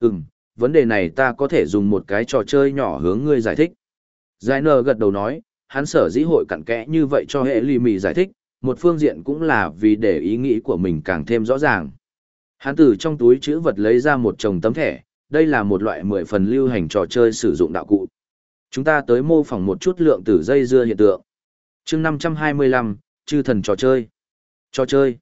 Ừm, vấn đề này ta có thể dùng một cái trò chơi nhỏ hướng ngươi giải thích. Giải nờ gật đầu nói, hắn sở dĩ hội cặn kẽ như vậy cho hệ lì mì giải thích, một phương diện cũng là vì để ý nghĩ của mình càng thêm rõ ràng. Hắn từ trong túi chữ vật lấy ra một chồng tấm thẻ, đây là một loại mười phần lưu hành trò chơi sử dụng đạo cụ. Chúng ta tới mô phỏng một chút lượng tử dây dưa hiện tượng. chương 525, chư thần trò chơi. Trò chơi.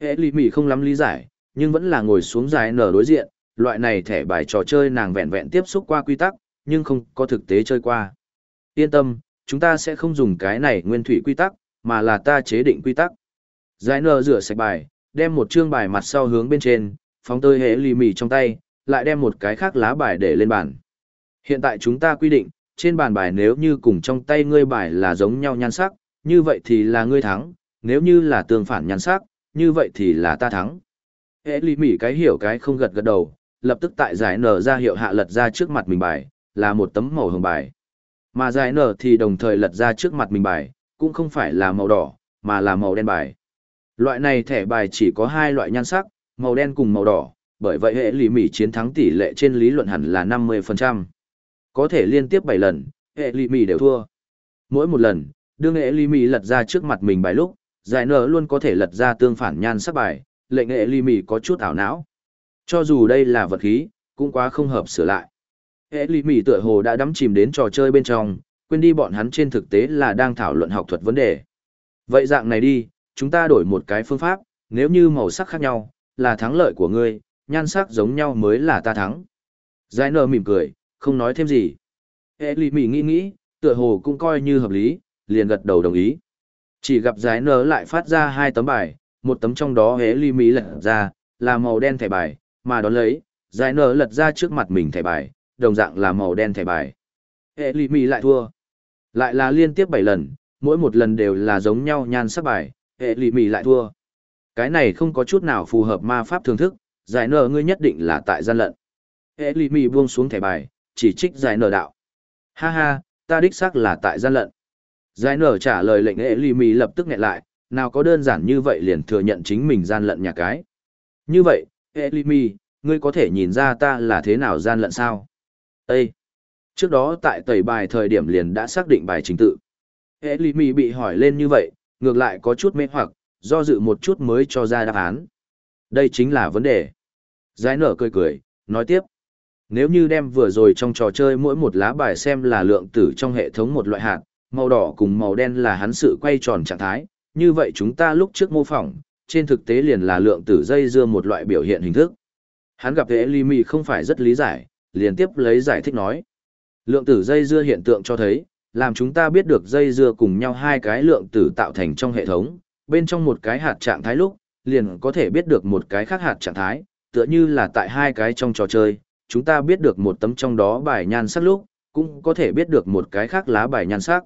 Hệ lì mì không lắm lý giải, nhưng vẫn là ngồi xuống dài nở đối diện, loại này thẻ bài trò chơi nàng vẹn vẹn tiếp xúc qua quy tắc, nhưng không có thực tế chơi qua. Yên tâm, chúng ta sẽ không dùng cái này nguyên thủy quy tắc, mà là ta chế định quy tắc. Giải nờ rửa sạch bài, đem một chương bài mặt sau hướng bên trên, phóng tơi hệ lì mì trong tay, lại đem một cái khác lá bài để lên bàn. Hiện tại chúng ta quy định, trên bàn bài nếu như cùng trong tay ngươi bài là giống nhau nhan sắc, như vậy thì là ngươi thắng, nếu như là tương phản nhan sắc, như vậy thì là ta thắng. Hệ lì mỉ cái hiểu cái không gật gật đầu, lập tức tại giải nở ra hiệu hạ lật ra trước mặt mình bài, là một tấm màu hồng bài. Mà giải nở thì đồng thời lật ra trước mặt mình bài, cũng không phải là màu đỏ, mà là màu đen bài. Loại này thẻ bài chỉ có hai loại nhan sắc, màu đen cùng màu đỏ, bởi vậy hệ lý mỉ chiến thắng tỷ lệ trên lý luận hẳn là 50%. Có thể liên tiếp 7 lần, hệ lý mỉ đều thua. Mỗi một lần, đương hệ lý mỉ lật ra trước mặt mình bài lúc, giải nở luôn có thể lật ra tương phản nhan sắc bài, lệnh hệ lý mỉ có chút ảo não. Cho dù đây là vật khí, cũng quá không hợp sửa lại. Hệ lì mỉ tựa hồ đã đắm chìm đến trò chơi bên trong, quên đi bọn hắn trên thực tế là đang thảo luận học thuật vấn đề. Vậy dạng này đi, chúng ta đổi một cái phương pháp, nếu như màu sắc khác nhau, là thắng lợi của ngươi, nhan sắc giống nhau mới là ta thắng. Giải nở mỉm cười, không nói thêm gì. Hệ lì mỉ nghĩ nghĩ, tựa hồ cũng coi như hợp lý, liền gật đầu đồng ý. Chỉ gặp giải nở lại phát ra hai tấm bài, một tấm trong đó hệ lì mỉ lật ra, là màu đen thẻ bài, mà đón lấy, giải nở lật ra trước mặt mình thẻ bài, đồng dạng là màu đen thẻ bài. Hệ lì mì lại thua. Lại là liên tiếp 7 lần, mỗi một lần đều là giống nhau nhan sắc bài, hệ lì mì lại thua. Cái này không có chút nào phù hợp ma pháp thưởng thức, giải nở ngươi nhất định là tại gian lận. Hệ lì mì buông xuống thẻ bài, chỉ trích giải nở đạo. Ha ha, ta đích xác là tại gian lận. Giải nở trả lời lệnh hệ lì mì lập tức nghẹn lại, nào có đơn giản như vậy liền thừa nhận chính mình gian lận nhà cái. Như vậy, Elimi, ngươi có thể nhìn ra ta là thế nào gian lận sao? Ê! Trước đó tại tẩy bài thời điểm liền đã xác định bài trình tự. Elimi bị hỏi lên như vậy, ngược lại có chút mê hoặc, do dự một chút mới cho ra đáp án. Đây chính là vấn đề. Giải nở cười cười, nói tiếp. Nếu như đem vừa rồi trong trò chơi mỗi một lá bài xem là lượng tử trong hệ thống một loại hạt, màu đỏ cùng màu đen là hắn sự quay tròn trạng thái, như vậy chúng ta lúc trước mô phỏng, trên thực tế liền là lượng tử dây dưa một loại biểu hiện hình thức. Hắn gặp hệ ly mì không phải rất lý giải, liền tiếp lấy giải thích nói. Lượng tử dây dưa hiện tượng cho thấy, làm chúng ta biết được dây dưa cùng nhau hai cái lượng tử tạo thành trong hệ thống, bên trong một cái hạt trạng thái lúc, liền có thể biết được một cái khác hạt trạng thái, tựa như là tại hai cái trong trò chơi, chúng ta biết được một tấm trong đó bài nhan sắc lúc, cũng có thể biết được một cái khác lá bài nhan sắc.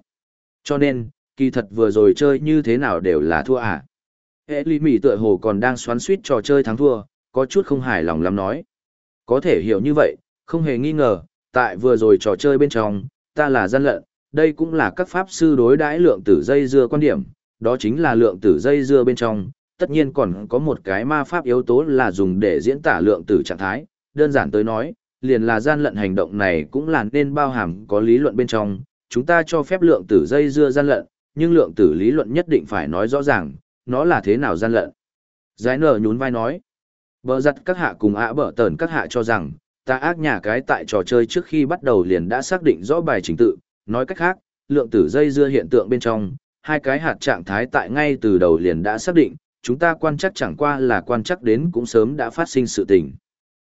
Cho nên, kỳ thật vừa rồi chơi như thế nào đều là thua à. Hệ lý mỉ tựa hồ còn đang xoắn suýt trò chơi thắng thua, có chút không hài lòng lắm nói. Có thể hiểu như vậy, không hề nghi ngờ, tại vừa rồi trò chơi bên trong, ta là gian lận, đây cũng là các pháp sư đối đãi lượng tử dây dưa quan điểm, đó chính là lượng tử dây dưa bên trong, tất nhiên còn có một cái ma pháp yếu tố là dùng để diễn tả lượng tử trạng thái, đơn giản tới nói, liền là gian lận hành động này cũng là nên bao hàm có lý luận bên trong, chúng ta cho phép lượng tử dây dưa gian lận, nhưng lượng tử lý luận nhất định phải nói rõ ràng, nó là thế nào gian lận. Giải nở nhún vai nói, bờ giặt các hạ cùng ạ bờ tờn các hạ cho rằng, ta ác nhà cái tại trò chơi trước khi bắt đầu liền đã xác định rõ bài trình tự, nói cách khác, lượng tử dây dưa hiện tượng bên trong, hai cái hạt trạng thái tại ngay từ đầu liền đã xác định, chúng ta quan chắc chẳng qua là quan chắc đến cũng sớm đã phát sinh sự tình.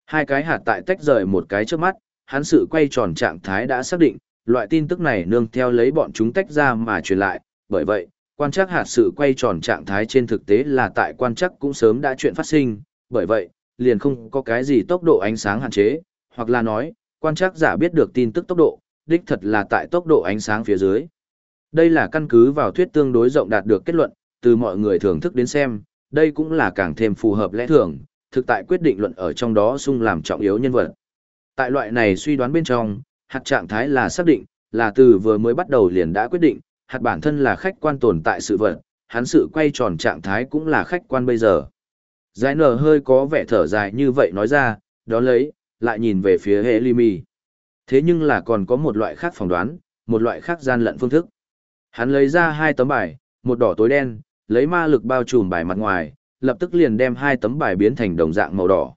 Hai cái hạt tại tách rời một cái trước mắt, hắn sự quay tròn trạng thái đã xác định, loại tin tức này nương theo lấy bọn chúng tách ra mà truyền lại, bởi vậy, quan chắc hạt sự quay tròn trạng thái trên thực tế là tại quan chắc cũng sớm đã chuyện phát sinh, bởi vậy, liền không có cái gì tốc độ ánh sáng hạn chế, hoặc là nói, quan chắc giả biết được tin tức tốc độ, đích thật là tại tốc độ ánh sáng phía dưới. Đây là căn cứ vào thuyết tương đối rộng đạt được kết luận, từ mọi người thưởng thức đến xem, đây cũng là càng thêm phù hợp lẽ thường, thực tại quyết định luận ở trong đó sung làm trọng yếu nhân vật. Tại loại này suy đoán bên trong, hạt trạng thái là xác định, là từ vừa mới bắt đầu liền đã quyết định, hạt bản thân là khách quan tồn tại sự vật, hắn sự quay tròn trạng thái cũng là khách quan bây giờ. Giải nở hơi có vẻ thở dài như vậy nói ra, đó lấy, lại nhìn về phía hệ ly mì. Thế nhưng là còn có một loại khác phỏng đoán, một loại khác gian lận phương thức. Hắn lấy ra hai tấm bài, một đỏ tối đen, lấy ma lực bao trùm bài mặt ngoài, lập tức liền đem hai tấm bài biến thành đồng dạng màu đỏ.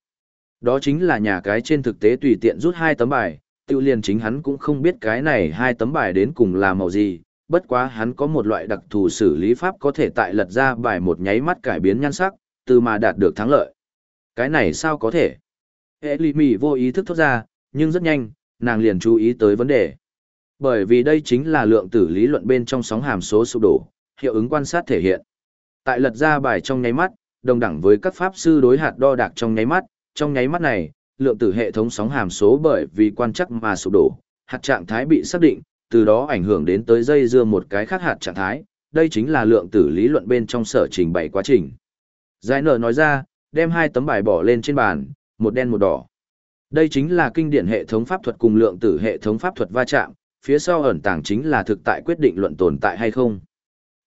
Đó chính là nhà cái trên thực tế tùy tiện rút hai tấm bài, tiêu liền chính hắn cũng không biết cái này hai tấm bài đến cùng là màu gì, bất quá hắn có một loại đặc thù xử lý pháp có thể tại lật ra bài một nháy mắt cải biến nhan sắc, từ mà đạt được thắng lợi. Cái này sao có thể? Hệ lì vô ý thức thốt ra, nhưng rất nhanh, nàng liền chú ý tới vấn đề. Bởi vì đây chính là lượng tử lý luận bên trong sóng hàm số sụp đổ, hiệu ứng quan sát thể hiện. Tại lật ra bài trong nháy mắt, đồng đẳng với các pháp sư đối hạt đo đạc trong nháy mắt, trong nháy mắt này, lượng tử hệ thống sóng hàm số bởi vì quan chắc mà sụp đổ, hạt trạng thái bị xác định, từ đó ảnh hưởng đến tới dây dưa một cái khác hạt trạng thái, đây chính là lượng tử lý luận bên trong sở trình bày quá trình. Giải nở nói ra, đem hai tấm bài bỏ lên trên bàn, một đen một đỏ. Đây chính là kinh điển hệ thống pháp thuật cùng lượng tử hệ thống pháp thuật va chạm, phía sau ẩn tàng chính là thực tại quyết định luận tồn tại hay không.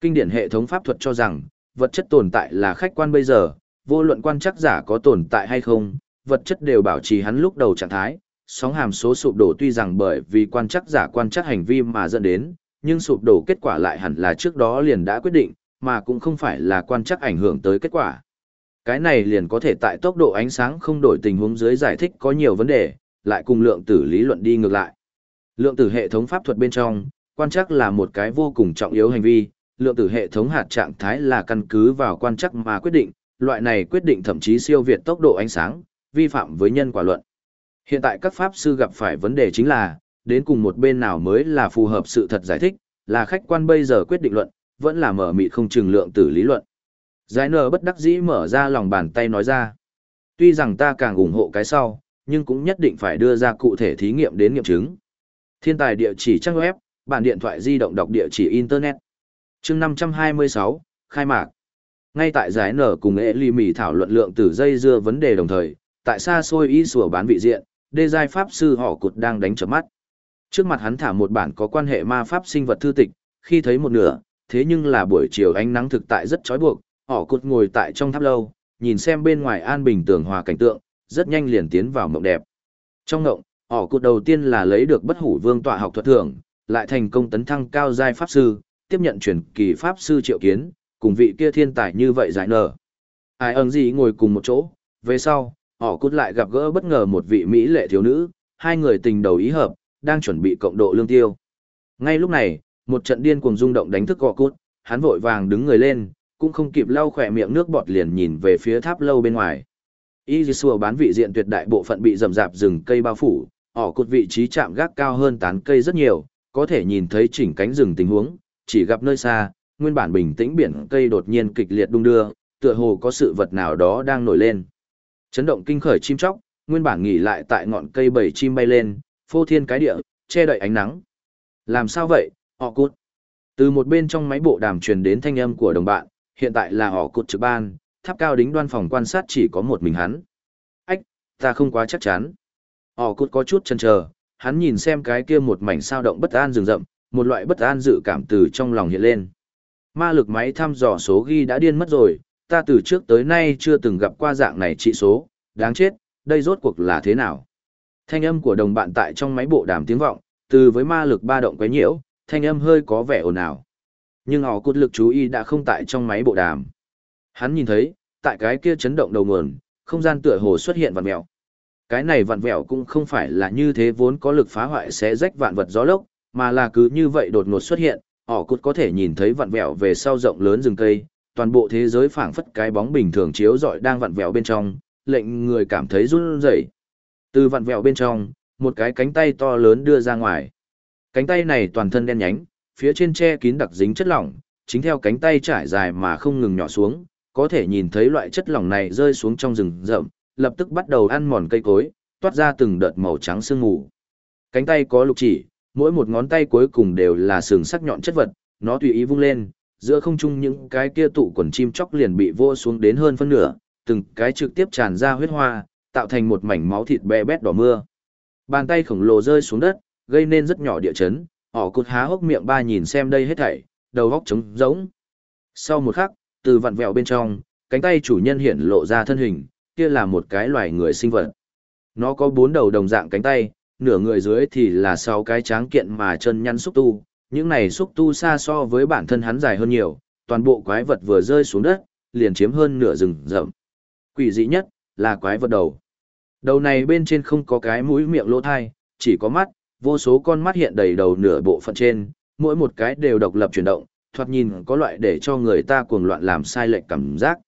Kinh điển hệ thống pháp thuật cho rằng, vật chất tồn tại là khách quan bây giờ, vô luận quan chắc giả có tồn tại hay không, vật chất đều bảo trì hắn lúc đầu trạng thái, sóng hàm số sụp đổ tuy rằng bởi vì quan chắc giả quan chắc hành vi mà dẫn đến, nhưng sụp đổ kết quả lại hẳn là trước đó liền đã quyết định, mà cũng không phải là quan chắc ảnh hưởng tới kết quả. Cái này liền có thể tại tốc độ ánh sáng không đổi tình huống dưới giải thích có nhiều vấn đề, lại cùng lượng tử lý luận đi ngược lại. Lượng tử hệ thống pháp thuật bên trong, quan chắc là một cái vô cùng trọng yếu hành vi, lượng tử hệ thống hạt trạng thái là căn cứ vào quan chắc mà quyết định, loại này quyết định thậm chí siêu việt tốc độ ánh sáng, vi phạm với nhân quả luận. Hiện tại các pháp sư gặp phải vấn đề chính là, đến cùng một bên nào mới là phù hợp sự thật giải thích, là khách quan bây giờ quyết định luận, vẫn là mở mịt không chừng lượng tử lý luận. Giải nở bất đắc dĩ mở ra lòng bàn tay nói ra. Tuy rằng ta càng ủng hộ cái sau, nhưng cũng nhất định phải đưa ra cụ thể thí nghiệm đến nghiệm chứng. Thiên tài địa chỉ trang web, bản điện thoại di động đọc địa chỉ Internet. chương 526, khai mạc. Ngay tại giải nở cùng ế ly mì thảo luận lượng tử dây dưa vấn đề đồng thời, tại xa xôi y sủa bán vị diện, đê giai pháp sư họ cụt đang đánh chớp mắt. Trước mặt hắn thả một bản có quan hệ ma pháp sinh vật thư tịch, khi thấy một nửa, thế nhưng là buổi chiều ánh nắng thực tại rất chói buộc, họ cụt ngồi tại trong tháp lâu, nhìn xem bên ngoài an bình tường hòa cảnh tượng, rất nhanh liền tiến vào mộng đẹp. Trong mộng, họ cụt đầu tiên là lấy được bất hủ vương tọa học thuật thưởng, lại thành công tấn thăng cao giai pháp sư, tiếp nhận truyền kỳ pháp sư triệu kiến, cùng vị kia thiên tài như vậy giải nở. Ai ẩn gì ngồi cùng một chỗ, về sau, họ cút lại gặp gỡ bất ngờ một vị Mỹ lệ thiếu nữ, hai người tình đầu ý hợp, đang chuẩn bị cộng độ lương tiêu. Ngay lúc này, một trận điên cuồng rung động đánh thức họ cút, hắn vội vàng đứng người lên, cũng không kịp lau khỏe miệng nước bọt liền nhìn về phía tháp lâu bên ngoài. Y Sùa bán vị diện tuyệt đại bộ phận bị rậm rạp rừng cây bao phủ, họ cột vị trí chạm gác cao hơn tán cây rất nhiều, có thể nhìn thấy chỉnh cánh rừng tình huống, chỉ gặp nơi xa, nguyên bản bình tĩnh biển cây đột nhiên kịch liệt đung đưa, tựa hồ có sự vật nào đó đang nổi lên. Chấn động kinh khởi chim chóc, nguyên bản nghỉ lại tại ngọn cây bầy chim bay lên, phô thiên cái địa, che đậy ánh nắng. Làm sao vậy, họ cút. Từ một bên trong máy bộ đàm truyền đến thanh âm của đồng bạn, hiện tại là họ cút trực ban, tháp cao đính đoan phòng quan sát chỉ có một mình hắn. Ách, ta không quá chắc chắn. Họ cút có chút chần chờ, hắn nhìn xem cái kia một mảnh sao động bất an rừng rậm, một loại bất an dự cảm từ trong lòng hiện lên. Ma lực máy thăm dò số ghi đã điên mất rồi, ta từ trước tới nay chưa từng gặp qua dạng này trị số, đáng chết, đây rốt cuộc là thế nào? Thanh âm của đồng bạn tại trong máy bộ đàm tiếng vọng, từ với ma lực ba động quấy nhiễu, thanh âm hơi có vẻ ồn ào. Nhưng họ cốt lực chú ý đã không tại trong máy bộ đàm. Hắn nhìn thấy, tại cái kia chấn động đầu nguồn, không gian tựa hồ xuất hiện vặn mèo. Cái này vặn vẹo cũng không phải là như thế vốn có lực phá hoại sẽ rách vạn vật gió lốc, mà là cứ như vậy đột ngột xuất hiện, họ cốt có thể nhìn thấy vặn vẹo về sau rộng lớn rừng cây, toàn bộ thế giới phảng phất cái bóng bình thường chiếu rọi đang vặn vẹo bên trong, lệnh người cảm thấy run rẩy. Từ vặn vẹo bên trong, một cái cánh tay to lớn đưa ra ngoài. Cánh tay này toàn thân đen nhánh, phía trên che kín đặc dính chất lỏng, chính theo cánh tay trải dài mà không ngừng nhỏ xuống, có thể nhìn thấy loại chất lỏng này rơi xuống trong rừng rậm, lập tức bắt đầu ăn mòn cây cối, toát ra từng đợt màu trắng sương mù. Cánh tay có lục chỉ, mỗi một ngón tay cuối cùng đều là sừng sắc nhọn chất vật, nó tùy ý vung lên, giữa không trung những cái kia tụ quần chim chóc liền bị vô xuống đến hơn phân nửa, từng cái trực tiếp tràn ra huyết hoa, tạo thành một mảnh máu thịt be bét đỏ mưa. Bàn tay khổng lồ rơi xuống đất, gây nên rất nhỏ địa chấn, họ cụt há hốc miệng ba nhìn xem đây hết thảy, đầu góc trống rỗng. Sau một khắc, từ vặn vẹo bên trong, cánh tay chủ nhân hiện lộ ra thân hình, kia là một cái loài người sinh vật. Nó có bốn đầu đồng dạng cánh tay, nửa người dưới thì là sáu cái tráng kiện mà chân nhăn xúc tu. Những này xúc tu xa so với bản thân hắn dài hơn nhiều, toàn bộ quái vật vừa rơi xuống đất, liền chiếm hơn nửa rừng rậm. Quỷ dị nhất là quái vật đầu. Đầu này bên trên không có cái mũi miệng lỗ thai, chỉ có mắt, vô số con mắt hiện đầy đầu nửa bộ phận trên, mỗi một cái đều độc lập chuyển động, thoạt nhìn có loại để cho người ta cuồng loạn làm sai lệch cảm giác.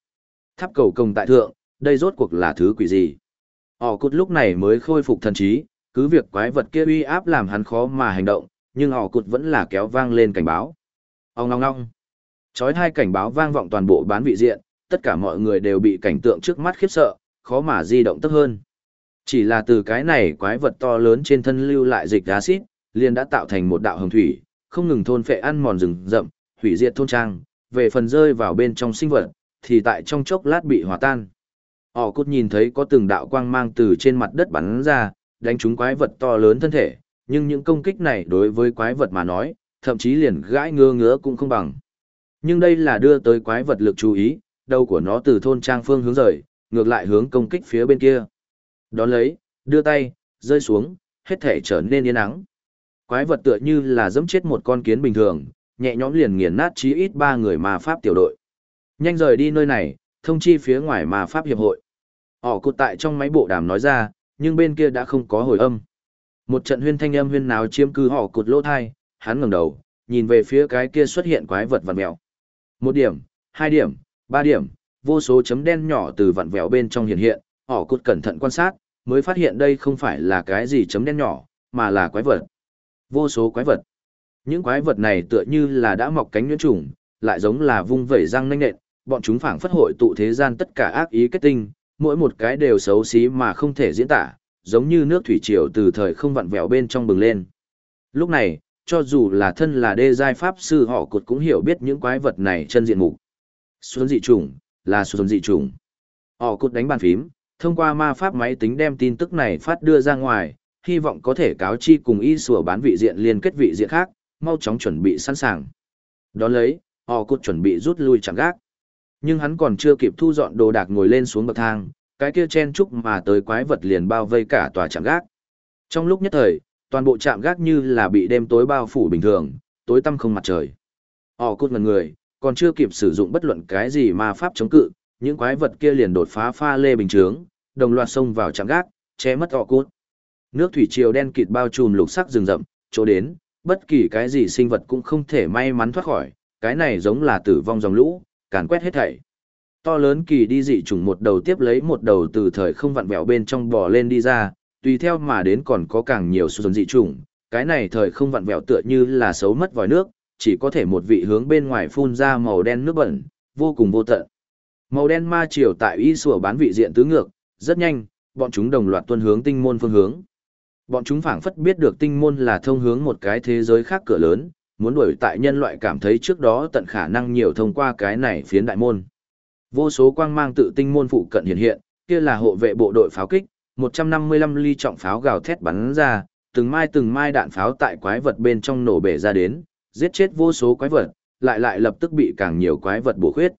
Tháp cầu công tại thượng, đây rốt cuộc là thứ quỷ gì? Họ cút lúc này mới khôi phục thần trí, cứ việc quái vật kia uy áp làm hắn khó mà hành động, nhưng họ cút vẫn là kéo vang lên cảnh báo. Ông ngong ngong. Chói hai cảnh báo vang vọng toàn bộ bán vị diện, tất cả mọi người đều bị cảnh tượng trước mắt khiếp sợ, khó mà di động tức hơn. Chỉ là từ cái này quái vật to lớn trên thân lưu lại dịch axit, liền đã tạo thành một đạo hồng thủy, không ngừng thôn phệ ăn mòn rừng rậm, hủy diệt thôn trang, về phần rơi vào bên trong sinh vật, thì tại trong chốc lát bị hòa tan. Họ cốt nhìn thấy có từng đạo quang mang từ trên mặt đất bắn ra, đánh trúng quái vật to lớn thân thể, nhưng những công kích này đối với quái vật mà nói, thậm chí liền gãi ngơ ngứa cũng không bằng. Nhưng đây là đưa tới quái vật lực chú ý, đầu của nó từ thôn trang phương hướng rời, ngược lại hướng công kích phía bên kia. Đón lấy, đưa tay, rơi xuống, hết thể trở nên yên ắng. Quái vật tựa như là dẫm chết một con kiến bình thường, nhẹ nhõm liền nghiền nát chí ít ba người ma pháp tiểu đội. Nhanh rời đi nơi này, thông chi phía ngoài ma pháp hiệp hội. Họ cụt tại trong máy bộ đàm nói ra, nhưng bên kia đã không có hồi âm. Một trận huyên thanh âm huyên náo chiếm cư họ cụt lỗ thai, hắn ngẩng đầu, nhìn về phía cái kia xuất hiện quái vật vằn mèo. Một điểm, hai điểm, ba điểm, vô số chấm đen nhỏ từ vặn vẹo bên trong hiện hiện, họ cụt cẩn thận quan sát, mới phát hiện đây không phải là cái gì chấm đen nhỏ, mà là quái vật. Vô số quái vật. Những quái vật này tựa như là đã mọc cánh nhuyễn trùng, lại giống là vung vẩy răng nanh nện, bọn chúng phảng phất hội tụ thế gian tất cả ác ý kết tinh, mỗi một cái đều xấu xí mà không thể diễn tả, giống như nước thủy triều từ thời không vặn vẹo bên trong bừng lên. Lúc này, cho dù là thân là đê giai pháp sư họ cột cũng hiểu biết những quái vật này chân diện mục. Xuân dị trùng, là xuân dị trùng. Họ cột đánh bàn phím, thông qua ma pháp máy tính đem tin tức này phát đưa ra ngoài, hy vọng có thể cáo chi cùng y sủa bán vị diện liên kết vị diện khác, mau chóng chuẩn bị sẵn sàng. Đón lấy, họ cột chuẩn bị rút lui chẳng gác. Nhưng hắn còn chưa kịp thu dọn đồ đạc ngồi lên xuống bậc thang, cái kia chen chúc mà tới quái vật liền bao vây cả tòa trạm gác. Trong lúc nhất thời, toàn bộ trạm gác như là bị đêm tối bao phủ bình thường, tối tăm không mặt trời. Họ cốt ngần người, còn chưa kịp sử dụng bất luận cái gì mà pháp chống cự, những quái vật kia liền đột phá pha lê bình chướng, đồng loạt xông vào chạm gác, che mất họ cốt. Nước thủy triều đen kịt bao trùm lục sắc rừng rậm, chỗ đến, bất kỳ cái gì sinh vật cũng không thể may mắn thoát khỏi, cái này giống là tử vong dòng lũ, càn quét hết thảy. To lớn kỳ đi dị trùng một đầu tiếp lấy một đầu từ thời không vặn vẹo bên trong bò lên đi ra, tùy theo mà đến còn có càng nhiều số dị trùng, cái này thời không vặn vẹo tựa như là xấu mất vòi nước, chỉ có thể một vị hướng bên ngoài phun ra màu đen nước bẩn, vô cùng vô tận. Màu đen ma triều tại y sủa bán vị diện tứ ngược, rất nhanh, bọn chúng đồng loạt tuân hướng tinh môn phương hướng. Bọn chúng phảng phất biết được tinh môn là thông hướng một cái thế giới khác cửa lớn, muốn đuổi tại nhân loại cảm thấy trước đó tận khả năng nhiều thông qua cái này phiến đại môn. Vô số quang mang tự tinh môn phụ cận hiện hiện, kia là hộ vệ bộ đội pháo kích, 155 ly trọng pháo gào thét bắn ra, từng mai từng mai đạn pháo tại quái vật bên trong nổ bể ra đến, giết chết vô số quái vật, lại lại lập tức bị càng nhiều quái vật bổ khuyết.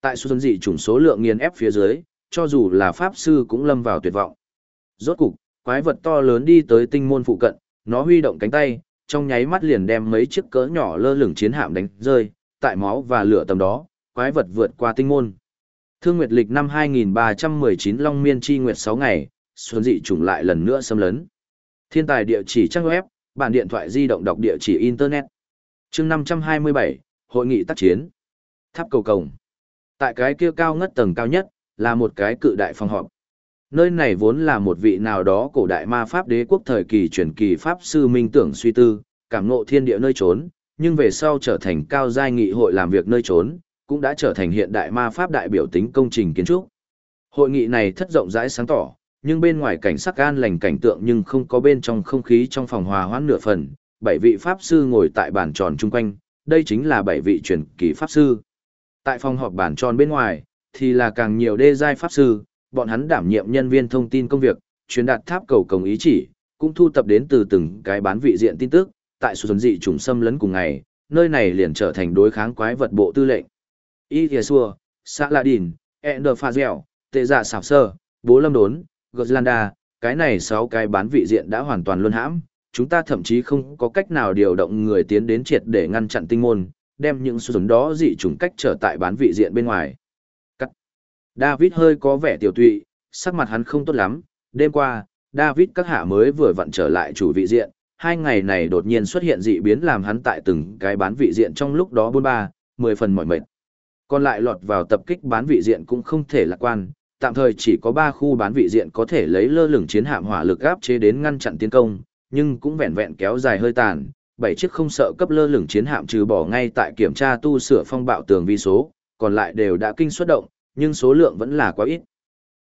Tại xuân dị chủng số lượng nghiền ép phía dưới, cho dù là pháp sư cũng lâm vào tuyệt vọng. Rốt cục, quái vật to lớn đi tới tinh môn phụ cận, nó huy động cánh tay, trong nháy mắt liền đem mấy chiếc cỡ nhỏ lơ lửng chiến hạm đánh rơi, tại máu và lửa tầm đó, quái vật vượt qua tinh môn. Thương Nguyệt lịch năm 2319 Long Miên chi nguyệt 6 ngày, xuân dị trùng lại lần nữa xâm lấn. Thiên tài địa chỉ trang web, bản điện thoại di động đọc địa chỉ internet. Chương 527, hội nghị tác chiến. Tháp cầu cổng. Tại cái kia cao ngất tầng cao nhất, là một cái cự đại phòng họp. Nơi này vốn là một vị nào đó cổ đại ma pháp đế quốc thời kỳ truyền kỳ pháp sư minh tưởng suy tư, cảm ngộ thiên địa nơi trốn, nhưng về sau trở thành cao giai nghị hội làm việc nơi trốn, cũng đã trở thành hiện đại ma pháp đại biểu tính công trình kiến trúc. Hội nghị này thất rộng rãi sáng tỏ, nhưng bên ngoài cảnh sắc an lành cảnh tượng nhưng không có bên trong không khí trong phòng hòa hoãn nửa phần, bảy vị pháp sư ngồi tại bàn tròn chung quanh, đây chính là bảy vị truyền kỳ pháp sư. Tại phòng họp bàn tròn bên ngoài, thì là càng nhiều đê giai pháp sư, bọn hắn đảm nhiệm nhân viên thông tin công việc, truyền đạt tháp cầu công ý chỉ, cũng thu tập đến từ từng cái bán vị diện tin tức, tại xuân dị trùng xâm lấn cùng ngày, nơi này liền trở thành đối kháng quái vật bộ tư lệnh. Y Thìa Xua, Xã La Đìn, Ender Pha Dẻo, Tệ Dạ Sảo Sơ, Bố Lâm Đốn, Gottlanda, cái này 6 cái bán vị diện đã hoàn toàn luân hãm, chúng ta thậm chí không có cách nào điều động người tiến đến triệt để ngăn chặn tinh môn, đem những số đó dị chủng cách trở tại bán vị diện bên ngoài. Cắt. David hơi có vẻ tiểu tụy, sắc mặt hắn không tốt lắm, đêm qua, David các hạ mới vừa vặn trở lại chủ vị diện, hai ngày này đột nhiên xuất hiện dị biến làm hắn tại từng cái bán vị diện trong lúc đó buôn ba, mười phần mỏi mệt. Còn lại lọt vào tập kích bán vị diện cũng không thể lạc quan, tạm thời chỉ có ba khu bán vị diện có thể lấy lơ lửng chiến hạm hỏa lực áp chế đến ngăn chặn tiến công, nhưng cũng vẹn vẹn kéo dài hơi tàn, bảy chiếc không sợ cấp lơ lửng chiến hạm trừ bỏ ngay tại kiểm tra tu sửa phong bạo tường vi số, còn lại đều đã kinh xuất động, nhưng số lượng vẫn là quá ít.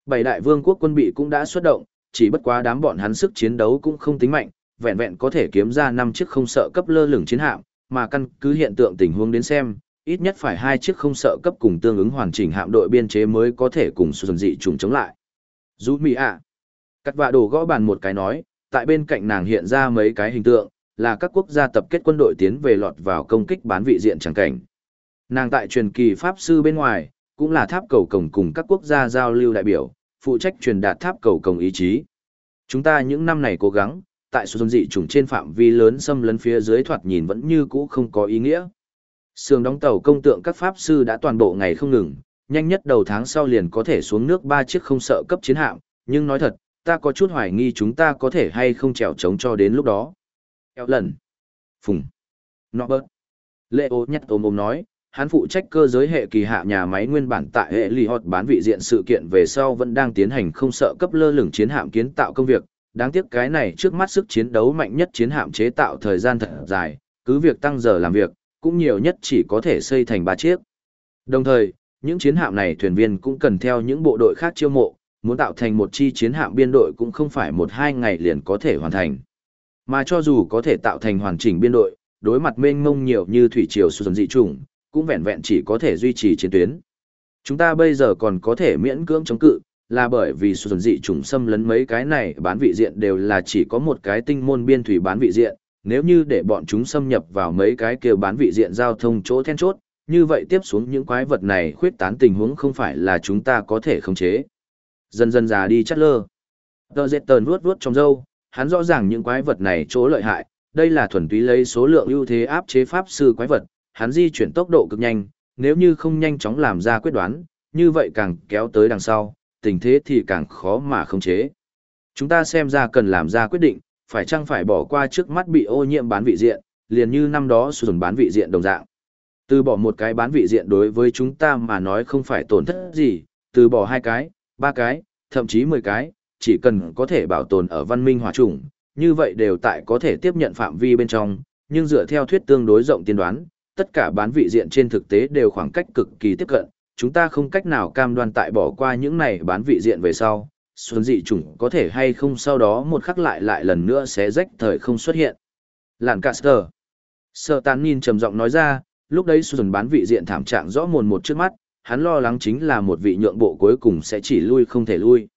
Bảy đại vương quốc quân bị cũng đã xuất động, chỉ bất quá đám bọn hắn sức chiến đấu cũng không tính mạnh, vẹn vẹn có thể kiếm ra năm chiếc không sợ cấp lơ lửng chiến hạm, mà căn cứ hiện tượng tình huống đến xem, ít nhất phải hai chiếc không sợ cấp cùng tương ứng hoàn chỉnh hạm đội biên chế mới có thể cùng xuân dị trùng chống lại. Dù mỹ ạ. Cắt vạ đồ gõ bàn một cái nói, tại bên cạnh nàng hiện ra mấy cái hình tượng, là các quốc gia tập kết quân đội tiến về lọt vào công kích bán vị diện chẳng cảnh. Nàng tại truyền kỳ Pháp Sư bên ngoài, cũng là tháp cầu cổng cùng các quốc gia giao lưu đại biểu, phụ trách truyền đạt tháp cầu cổng ý chí. Chúng ta những năm này cố gắng, tại số dị chủng trên phạm vi lớn xâm lấn phía dưới thoạt nhìn vẫn như cũ không có ý nghĩa. Sườn đóng tàu công tượng các pháp sư đã toàn bộ ngày không ngừng, nhanh nhất đầu tháng sau liền có thể xuống nước ba chiếc không sợ cấp chiến hạm, nhưng nói thật, ta có chút hoài nghi chúng ta có thể hay không trèo trống cho đến lúc đó. Eo lần. Phùng. Norbert. Lệ ô nhắc ôm ôm nói, hắn phụ trách cơ giới hệ kỳ hạ nhà máy nguyên bản tại hệ lì hot bán vị diện sự kiện về sau vẫn đang tiến hành không sợ cấp lơ lửng chiến hạm kiến tạo công việc. Đáng tiếc cái này trước mắt sức chiến đấu mạnh nhất chiến hạm chế tạo thời gian thật dài, cứ việc tăng giờ làm việc, cũng nhiều nhất chỉ có thể xây thành ba chiếc. Đồng thời, những chiến hạm này thuyền viên cũng cần theo những bộ đội khác chiêu mộ, muốn tạo thành một chi chiến hạm biên đội cũng không phải một hai ngày liền có thể hoàn thành. Mà cho dù có thể tạo thành hoàn chỉnh biên đội, đối mặt mênh mông nhiều như thủy triều xuân dị trùng, cũng vẹn vẹn chỉ có thể duy trì chiến tuyến. Chúng ta bây giờ còn có thể miễn cưỡng chống cự, là bởi vì xuân dị trùng xâm lấn mấy cái này bán vị diện đều là chỉ có một cái tinh môn biên thủy bán vị diện, nếu như để bọn chúng xâm nhập vào mấy cái kêu bán vị diện giao thông chỗ then chốt, như vậy tiếp xuống những quái vật này khuyết tán tình huống không phải là chúng ta có thể khống chế. Dần dần già đi chắt lơ. Tờ dệt tờn vuốt vuốt trong dâu, hắn rõ ràng những quái vật này chỗ lợi hại, đây là thuần túy lấy số lượng ưu thế áp chế pháp sư quái vật, hắn di chuyển tốc độ cực nhanh, nếu như không nhanh chóng làm ra quyết đoán, như vậy càng kéo tới đằng sau, tình thế thì càng khó mà khống chế. Chúng ta xem ra cần làm ra quyết định, phải chăng phải bỏ qua trước mắt bị ô nhiễm bán vị diện, liền như năm đó sử dụng bán vị diện đồng dạng. Từ bỏ một cái bán vị diện đối với chúng ta mà nói không phải tổn thất gì, từ bỏ hai cái, ba cái, thậm chí mười cái, chỉ cần có thể bảo tồn ở văn minh hỏa chủng, như vậy đều tại có thể tiếp nhận phạm vi bên trong, nhưng dựa theo thuyết tương đối rộng tiên đoán, tất cả bán vị diện trên thực tế đều khoảng cách cực kỳ tiếp cận, chúng ta không cách nào cam đoan tại bỏ qua những này bán vị diện về sau, xuân dị chủng có thể hay không sau đó một khắc lại lại lần nữa sẽ rách thời không xuất hiện. Lạn Caster. Sợ tán nhìn trầm giọng nói ra, lúc đấy xuân bán vị diện thảm trạng rõ mồn một trước mắt, hắn lo lắng chính là một vị nhượng bộ cuối cùng sẽ chỉ lui không thể lui.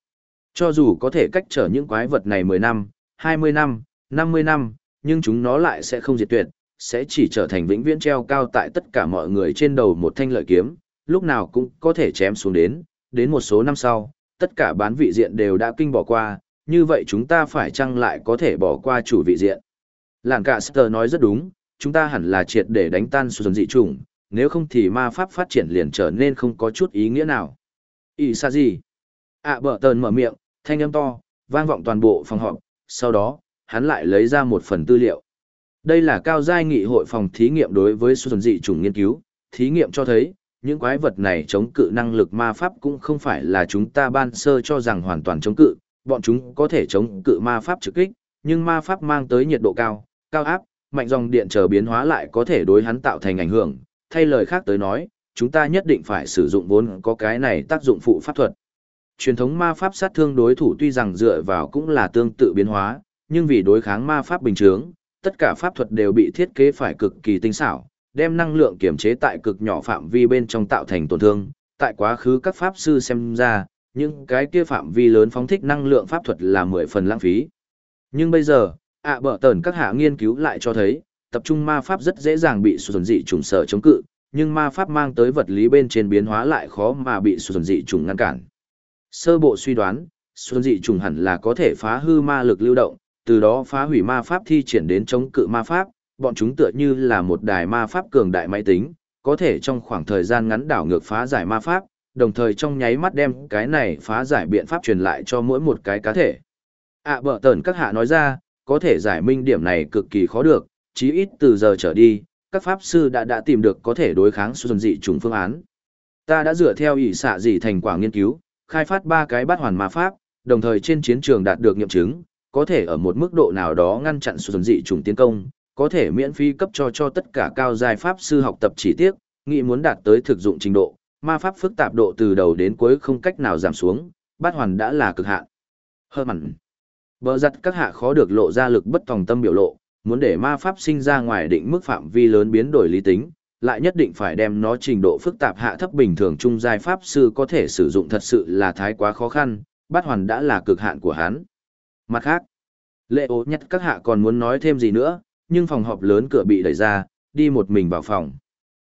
Cho dù có thể cách trở những quái vật này 10 năm, 20 năm, 50 năm, nhưng chúng nó lại sẽ không diệt tuyệt, sẽ chỉ trở thành vĩnh viễn treo cao tại tất cả mọi người trên đầu một thanh lợi kiếm, lúc nào cũng có thể chém xuống đến, đến một số năm sau, tất cả bán vị diện đều đã kinh bỏ qua, như vậy chúng ta phải chăng lại có thể bỏ qua chủ vị diện. Làng cả Sơ nói rất đúng, chúng ta hẳn là triệt để đánh tan xuân dị chủng, nếu không thì ma pháp phát triển liền trở nên không có chút ý nghĩa nào. Ý xa gì? À bở tờn mở miệng, thanh âm to, vang vọng toàn bộ phòng họp, sau đó, hắn lại lấy ra một phần tư liệu. Đây là cao giai nghị hội phòng thí nghiệm đối với số dị chủng nghiên cứu, thí nghiệm cho thấy, những quái vật này chống cự năng lực ma pháp cũng không phải là chúng ta ban sơ cho rằng hoàn toàn chống cự, bọn chúng có thể chống cự ma pháp trực kích, nhưng ma pháp mang tới nhiệt độ cao, cao áp, mạnh dòng điện trở biến hóa lại có thể đối hắn tạo thành ảnh hưởng, thay lời khác tới nói, chúng ta nhất định phải sử dụng vốn có cái này tác dụng phụ pháp thuật. Truyền thống ma pháp sát thương đối thủ tuy rằng dựa vào cũng là tương tự biến hóa, nhưng vì đối kháng ma pháp bình thường, tất cả pháp thuật đều bị thiết kế phải cực kỳ tinh xảo, đem năng lượng kiểm chế tại cực nhỏ phạm vi bên trong tạo thành tổn thương. Tại quá khứ các pháp sư xem ra, những cái kia phạm vi lớn phóng thích năng lượng pháp thuật là mười phần lãng phí. Nhưng bây giờ, ạ à bở tờn các hạ nghiên cứu lại cho thấy, tập trung ma pháp rất dễ dàng bị sụt dị trùng sở chống cự, nhưng ma pháp mang tới vật lý bên trên biến hóa lại khó mà bị sụt dị trùng ngăn cản. Sơ bộ suy đoán, sụt dị trùng hẳn là có thể phá hư ma lực lưu động, từ đó phá hủy ma pháp thi triển đến chống cự ma pháp, bọn chúng tựa như là một đài ma pháp cường đại máy tính, có thể trong khoảng thời gian ngắn đảo ngược phá giải ma pháp, đồng thời trong nháy mắt đem cái này phá giải biện pháp truyền lại cho mỗi một cái cá thể. À bở tờn các hạ nói ra, có thể giải minh điểm này cực kỳ khó được, chí ít từ giờ trở đi, các pháp sư đã đã tìm được có thể đối kháng xuân dị trùng phương án. Ta đã dựa theo ỷ xạ dị thành quả nghiên cứu, khai phát ba cái bát hoàn ma pháp, đồng thời trên chiến trường đạt được nghiệm chứng, có thể ở một mức độ nào đó ngăn chặn xuân dị trùng tiến công, có thể miễn phí cấp cho cho tất cả cao giai pháp sư học tập chỉ tiết, nghĩ muốn đạt tới thực dụng trình độ, ma pháp phức tạp độ từ đầu đến cuối không cách nào giảm xuống, bát hoàn đã là cực hạn. Hơ mặn. Bờ giặt các hạ khó được lộ ra lực bất tòng tâm biểu lộ, muốn để ma pháp sinh ra ngoài định mức phạm vi lớn biến đổi lý tính, lại nhất định phải đem nó trình độ phức tạp hạ thấp bình thường trung giai pháp sư có thể sử dụng thật sự là thái quá khó khăn, bát hoàn đã là cực hạn của hắn. Mặt khác, lệ ố nhất các hạ còn muốn nói thêm gì nữa, nhưng phòng họp lớn cửa bị đẩy ra, đi một mình vào phòng.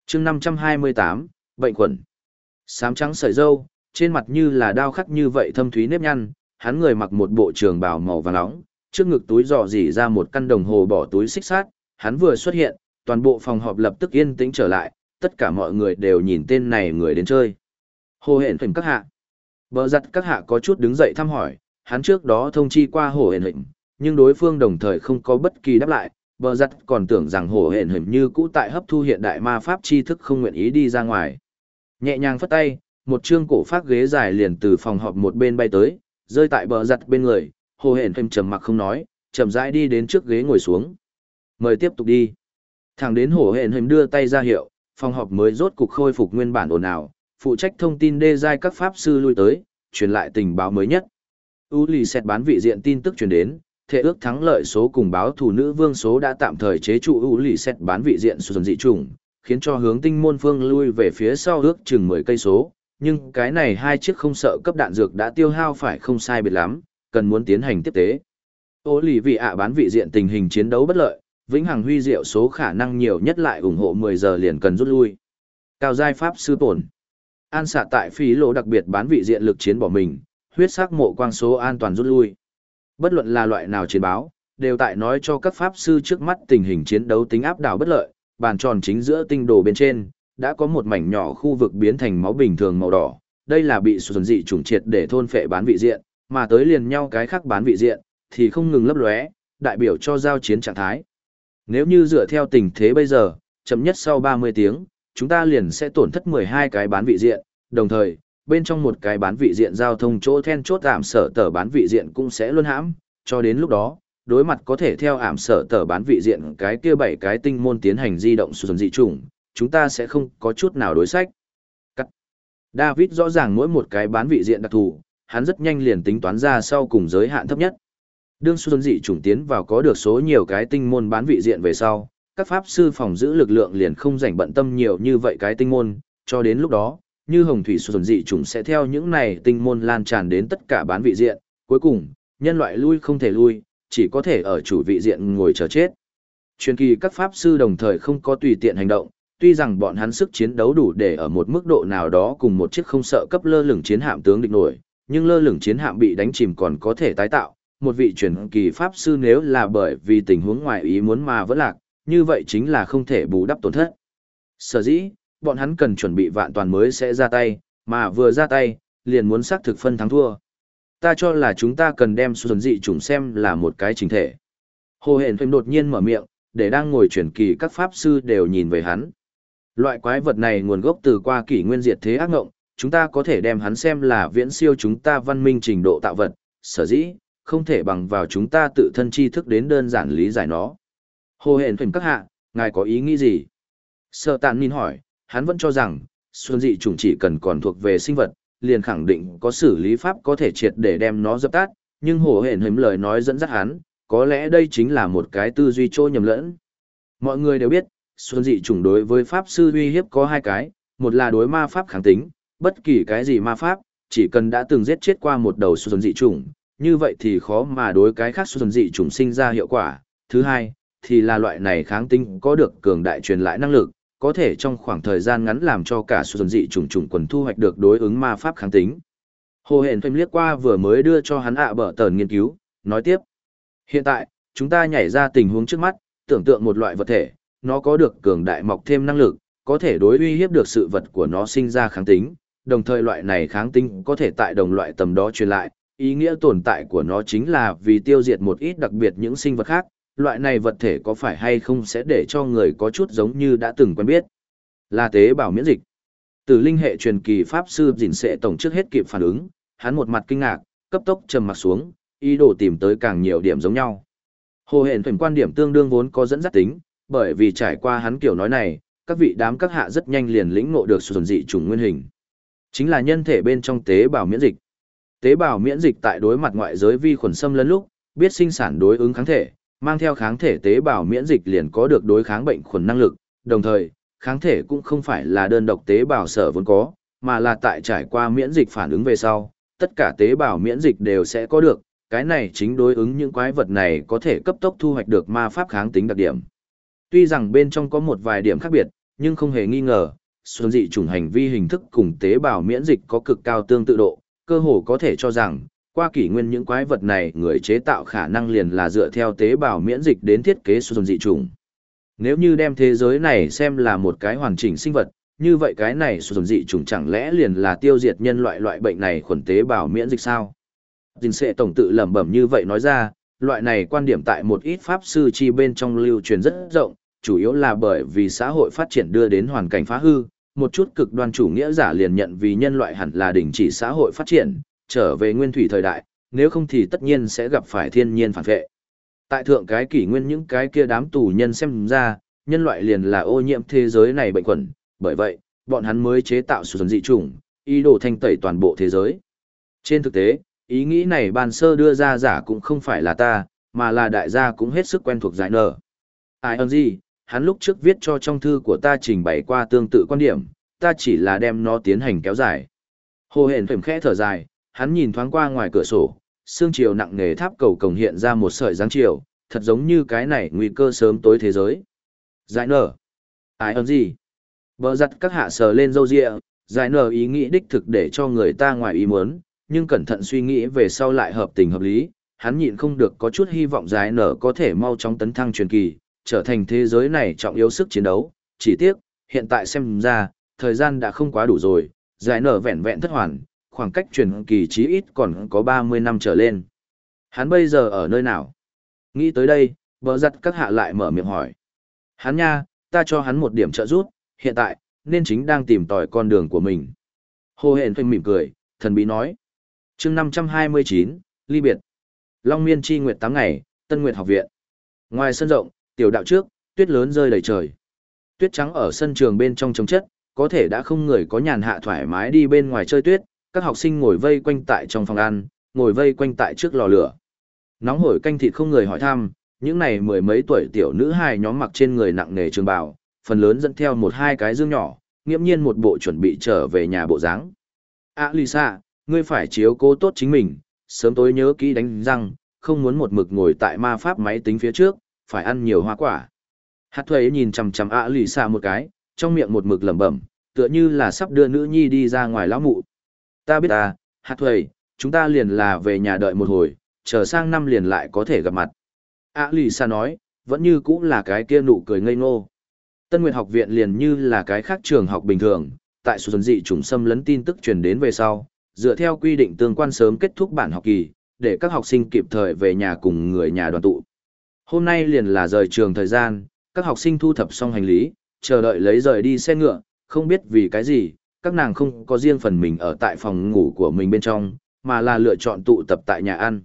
chương 528, bệnh quẩn. Sám trắng sợi dâu, trên mặt như là đao khắc như vậy thâm thúy nếp nhăn, hắn người mặc một bộ trường bào màu vàng nóng, trước ngực túi dò dỉ ra một căn đồng hồ bỏ túi xích sát, hắn vừa xuất hiện, toàn bộ phòng họp lập tức yên tĩnh trở lại, tất cả mọi người đều nhìn tên này người đến chơi. Hồ hển phỉnh các hạ. Bờ giặt các hạ có chút đứng dậy thăm hỏi, hắn trước đó thông chi qua hồ hển hình, nhưng đối phương đồng thời không có bất kỳ đáp lại, bờ giặt còn tưởng rằng hồ hển hình như cũ tại hấp thu hiện đại ma pháp tri thức không nguyện ý đi ra ngoài. Nhẹ nhàng phất tay, một chương cổ phát ghế dài liền từ phòng họp một bên bay tới, rơi tại bờ giặt bên người, hồ hển thêm trầm mặc không nói, chậm rãi đi đến trước ghế ngồi xuống. Mời tiếp tục đi. Thẳng đến hồ hển thêm đưa tay ra hiệu, phòng họp mới rốt cục khôi phục nguyên bản ồn ào, phụ trách thông tin đê giai các pháp sư lui tới, truyền lại tình báo mới nhất. U lì xét bán vị diện tin tức truyền đến, thể ước thắng lợi số cùng báo thủ nữ vương số đã tạm thời chế trụ U lì xét bán vị diện xuân dị trùng, khiến cho hướng tinh môn phương lui về phía sau ước chừng 10 cây số, nhưng cái này hai chiếc không sợ cấp đạn dược đã tiêu hao phải không sai biệt lắm, cần muốn tiến hành tiếp tế. Ô lì vị ạ bán vị diện tình hình chiến đấu bất lợi, vĩnh hằng huy diệu số khả năng nhiều nhất lại ủng hộ 10 giờ liền cần rút lui. Cao giai pháp sư tổn. An xạ tại phí lỗ đặc biệt bán vị diện lực chiến bỏ mình, huyết sắc mộ quang số an toàn rút lui. Bất luận là loại nào chiến báo, đều tại nói cho các pháp sư trước mắt tình hình chiến đấu tính áp đảo bất lợi, bàn tròn chính giữa tinh đồ bên trên, đã có một mảnh nhỏ khu vực biến thành máu bình thường màu đỏ. Đây là bị xuân dị trùng triệt để thôn phệ bán vị diện, mà tới liền nhau cái khác bán vị diện, thì không ngừng lấp lóe, đại biểu cho giao chiến trạng thái. Nếu như dựa theo tình thế bây giờ, chậm nhất sau 30 tiếng, chúng ta liền sẽ tổn thất 12 cái bán vị diện, đồng thời, bên trong một cái bán vị diện giao thông chỗ then chốt ảm sở tờ bán vị diện cũng sẽ luôn hãm, cho đến lúc đó, đối mặt có thể theo ảm sở tờ bán vị diện cái kia bảy cái tinh môn tiến hành di động xuân dị chủng, chúng ta sẽ không có chút nào đối sách. Cắt. David rõ ràng mỗi một cái bán vị diện đặc thù, hắn rất nhanh liền tính toán ra sau cùng giới hạn thấp nhất. Đương xuân dị chủng tiến vào có được số nhiều cái tinh môn bán vị diện về sau, các pháp sư phòng giữ lực lượng liền không rảnh bận tâm nhiều như vậy cái tinh môn, cho đến lúc đó, như hồng thủy xuân dị chủng sẽ theo những này tinh môn lan tràn đến tất cả bán vị diện, cuối cùng, nhân loại lui không thể lui, chỉ có thể ở chủ vị diện ngồi chờ chết. Truyền kỳ các pháp sư đồng thời không có tùy tiện hành động, tuy rằng bọn hắn sức chiến đấu đủ để ở một mức độ nào đó cùng một chiếc không sợ cấp lơ lửng chiến hạm tướng địch nổi, nhưng lơ lửng chiến hạm bị đánh chìm còn có thể tái tạo, một vị truyền kỳ pháp sư nếu là bởi vì tình huống ngoài ý muốn mà vẫn lạc, như vậy chính là không thể bù đắp tổn thất. Sở dĩ, bọn hắn cần chuẩn bị vạn toàn mới sẽ ra tay, mà vừa ra tay, liền muốn xác thực phân thắng thua. Ta cho là chúng ta cần đem xuân dị chủng xem là một cái chính thể. Hồ hển phim đột nhiên mở miệng, để đang ngồi truyền kỳ các pháp sư đều nhìn về hắn. Loại quái vật này nguồn gốc từ qua kỷ nguyên diệt thế ác ngộng, chúng ta có thể đem hắn xem là viễn siêu chúng ta văn minh trình độ tạo vật, sở dĩ, không thể bằng vào chúng ta tự thân tri thức đến đơn giản lý giải nó. Hồ hển phim các hạ, ngài có ý nghĩ gì? Sợ tàn nhìn hỏi, hắn vẫn cho rằng, xuân dị chủng chỉ cần còn thuộc về sinh vật, liền khẳng định có xử lý pháp có thể triệt để đem nó dập tắt, nhưng hồ hển hếm lời nói dẫn dắt hắn, có lẽ đây chính là một cái tư duy trôi nhầm lẫn. Mọi người đều biết, xuân dị chủng đối với pháp sư uy hiếp có hai cái, một là đối ma pháp kháng tính, bất kỳ cái gì ma pháp, chỉ cần đã từng giết chết qua một đầu xuân dị chủng, như vậy thì khó mà đối cái khác xuân dị chủng sinh ra hiệu quả. Thứ hai, thì là loại này kháng tính có được cường đại truyền lại năng lực, có thể trong khoảng thời gian ngắn làm cho cả xuân dị trùng trùng quần thu hoạch được đối ứng ma pháp kháng tính. Hồ hển phim liếc qua vừa mới đưa cho hắn ạ bở tờn nghiên cứu, nói tiếp. Hiện tại, chúng ta nhảy ra tình huống trước mắt, tưởng tượng một loại vật thể, nó có được cường đại mọc thêm năng lực, có thể đối uy hiếp được sự vật của nó sinh ra kháng tính, đồng thời loại này kháng tính có thể tại đồng loại tầm đó truyền lại, ý nghĩa tồn tại của nó chính là vì tiêu diệt một ít đặc biệt những sinh vật khác, loại này vật thể có phải hay không sẽ để cho người có chút giống như đã từng quen biết. Là tế bào miễn dịch. Từ linh hệ truyền kỳ pháp sư dình sẽ tổng trước hết kịp phản ứng, hắn một mặt kinh ngạc, cấp tốc trầm mặt xuống, ý đồ tìm tới càng nhiều điểm giống nhau. Hồ hển thuần quan điểm tương đương vốn có dẫn dắt tính, bởi vì trải qua hắn kiểu nói này, các vị đám các hạ rất nhanh liền lĩnh ngộ được sự dị trùng nguyên hình. Chính là nhân thể bên trong tế bào miễn dịch. Tế bào miễn dịch tại đối mặt ngoại giới vi khuẩn xâm lấn lúc, biết sinh sản đối ứng kháng thể, mang theo kháng thể tế bào miễn dịch liền có được đối kháng bệnh khuẩn năng lực, đồng thời, kháng thể cũng không phải là đơn độc tế bào sở vốn có, mà là tại trải qua miễn dịch phản ứng về sau, tất cả tế bào miễn dịch đều sẽ có được, cái này chính đối ứng những quái vật này có thể cấp tốc thu hoạch được ma pháp kháng tính đặc điểm. Tuy rằng bên trong có một vài điểm khác biệt, nhưng không hề nghi ngờ, xuân dị chủng hành vi hình thức cùng tế bào miễn dịch có cực cao tương tự độ, cơ hồ có thể cho rằng, qua kỷ nguyên những quái vật này người chế tạo khả năng liền là dựa theo tế bào miễn dịch đến thiết kế xuân dị chủng. Nếu như đem thế giới này xem là một cái hoàn chỉnh sinh vật, như vậy cái này xuân dị chủng chẳng lẽ liền là tiêu diệt nhân loại loại bệnh này khuẩn tế bào miễn dịch sao? Dình Sệ tổng tự lẩm bẩm như vậy nói ra, loại này quan điểm tại một ít pháp sư chi bên trong lưu truyền rất rộng, chủ yếu là bởi vì xã hội phát triển đưa đến hoàn cảnh phá hư, một chút cực đoan chủ nghĩa giả liền nhận vì nhân loại hẳn là đình chỉ xã hội phát triển, trở về nguyên thủy thời đại, nếu không thì tất nhiên sẽ gặp phải thiên nhiên phản vệ. Tại thượng cái kỷ nguyên những cái kia đám tù nhân xem ra, nhân loại liền là ô nhiễm thế giới này bệnh quẩn, bởi vậy, bọn hắn mới chế tạo sự dị chủng, ý đồ thanh tẩy toàn bộ thế giới. Trên thực tế, ý nghĩ này ban sơ đưa ra giả cũng không phải là ta, mà là đại gia cũng hết sức quen thuộc giải nở. Ai ơn gì, hắn lúc trước viết cho trong thư của ta trình bày qua tương tự quan điểm, ta chỉ là đem nó tiến hành kéo dài. Hồ hển phềm khẽ thở dài, hắn nhìn thoáng qua ngoài cửa sổ, sương chiều nặng nề tháp cầu cổng hiện ra một sợi dáng chiều, thật giống như cái này nguy cơ sớm tối thế giới. Giải nở. Ai ơn gì? Bờ giặt các hạ sờ lên râu ria, giải nở ý nghĩ đích thực để cho người ta ngoài ý muốn, nhưng cẩn thận suy nghĩ về sau lại hợp tình hợp lý, hắn nhịn không được có chút hy vọng giải nở có thể mau chóng tấn thăng truyền kỳ, trở thành thế giới này trọng yếu sức chiến đấu, chỉ tiếc, hiện tại xem ra, thời gian đã không quá đủ rồi, giải nở vẹn vẹn thất hoàn, khoảng cách truyền kỳ chí ít còn có 30 năm trở lên. Hắn bây giờ ở nơi nào? Nghĩ tới đây, bờ giặt các hạ lại mở miệng hỏi. Hắn nha, ta cho hắn một điểm trợ giúp, hiện tại, nên chính đang tìm tòi con đường của mình. Hồ hện phênh mỉm cười, thần bí nói. chương 529, ly biệt. Long miên chi nguyệt 8 ngày, Tân Nguyệt học viện. Ngoài sân rộng, tiểu đạo trước, tuyết lớn rơi đầy trời. Tuyết trắng ở sân trường bên trong trống chất, có thể đã không người có nhàn hạ thoải mái đi bên ngoài chơi tuyết, các học sinh ngồi vây quanh tại trong phòng ăn, ngồi vây quanh tại trước lò lửa. Nóng hổi canh thịt không người hỏi thăm, những này mười mấy tuổi tiểu nữ hài nhóm mặc trên người nặng nề trường bào, phần lớn dẫn theo một hai cái dương nhỏ, nghiễm nhiên một bộ chuẩn bị trở về nhà bộ dáng. À Lisa, ngươi phải chiếu cố tốt chính mình, sớm tối nhớ kỹ đánh răng, không muốn một mực ngồi tại ma pháp máy tính phía trước, phải ăn nhiều hoa quả. Hạt thuế nhìn chằm chằm ạ lì xạ một cái, trong miệng một mực lẩm bẩm, tựa như là sắp đưa nữ nhi đi ra ngoài lão mụ. Ta biết ta, hạt thuế, chúng ta liền là về nhà đợi một hồi, chờ sang năm liền lại có thể gặp mặt. ạ lì xạ nói, vẫn như cũng là cái kia nụ cười ngây ngô. Tân Nguyệt học viện liền như là cái khác trường học bình thường, tại xuân dị trùng xâm lấn tin tức truyền đến về sau, dựa theo quy định tương quan sớm kết thúc bản học kỳ, để các học sinh kịp thời về nhà cùng người nhà đoàn tụ. Hôm nay liền là rời trường thời gian, các học sinh thu thập xong hành lý, chờ đợi lấy rời đi xe ngựa, không biết vì cái gì, các nàng không có riêng phần mình ở tại phòng ngủ của mình bên trong, mà là lựa chọn tụ tập tại nhà ăn.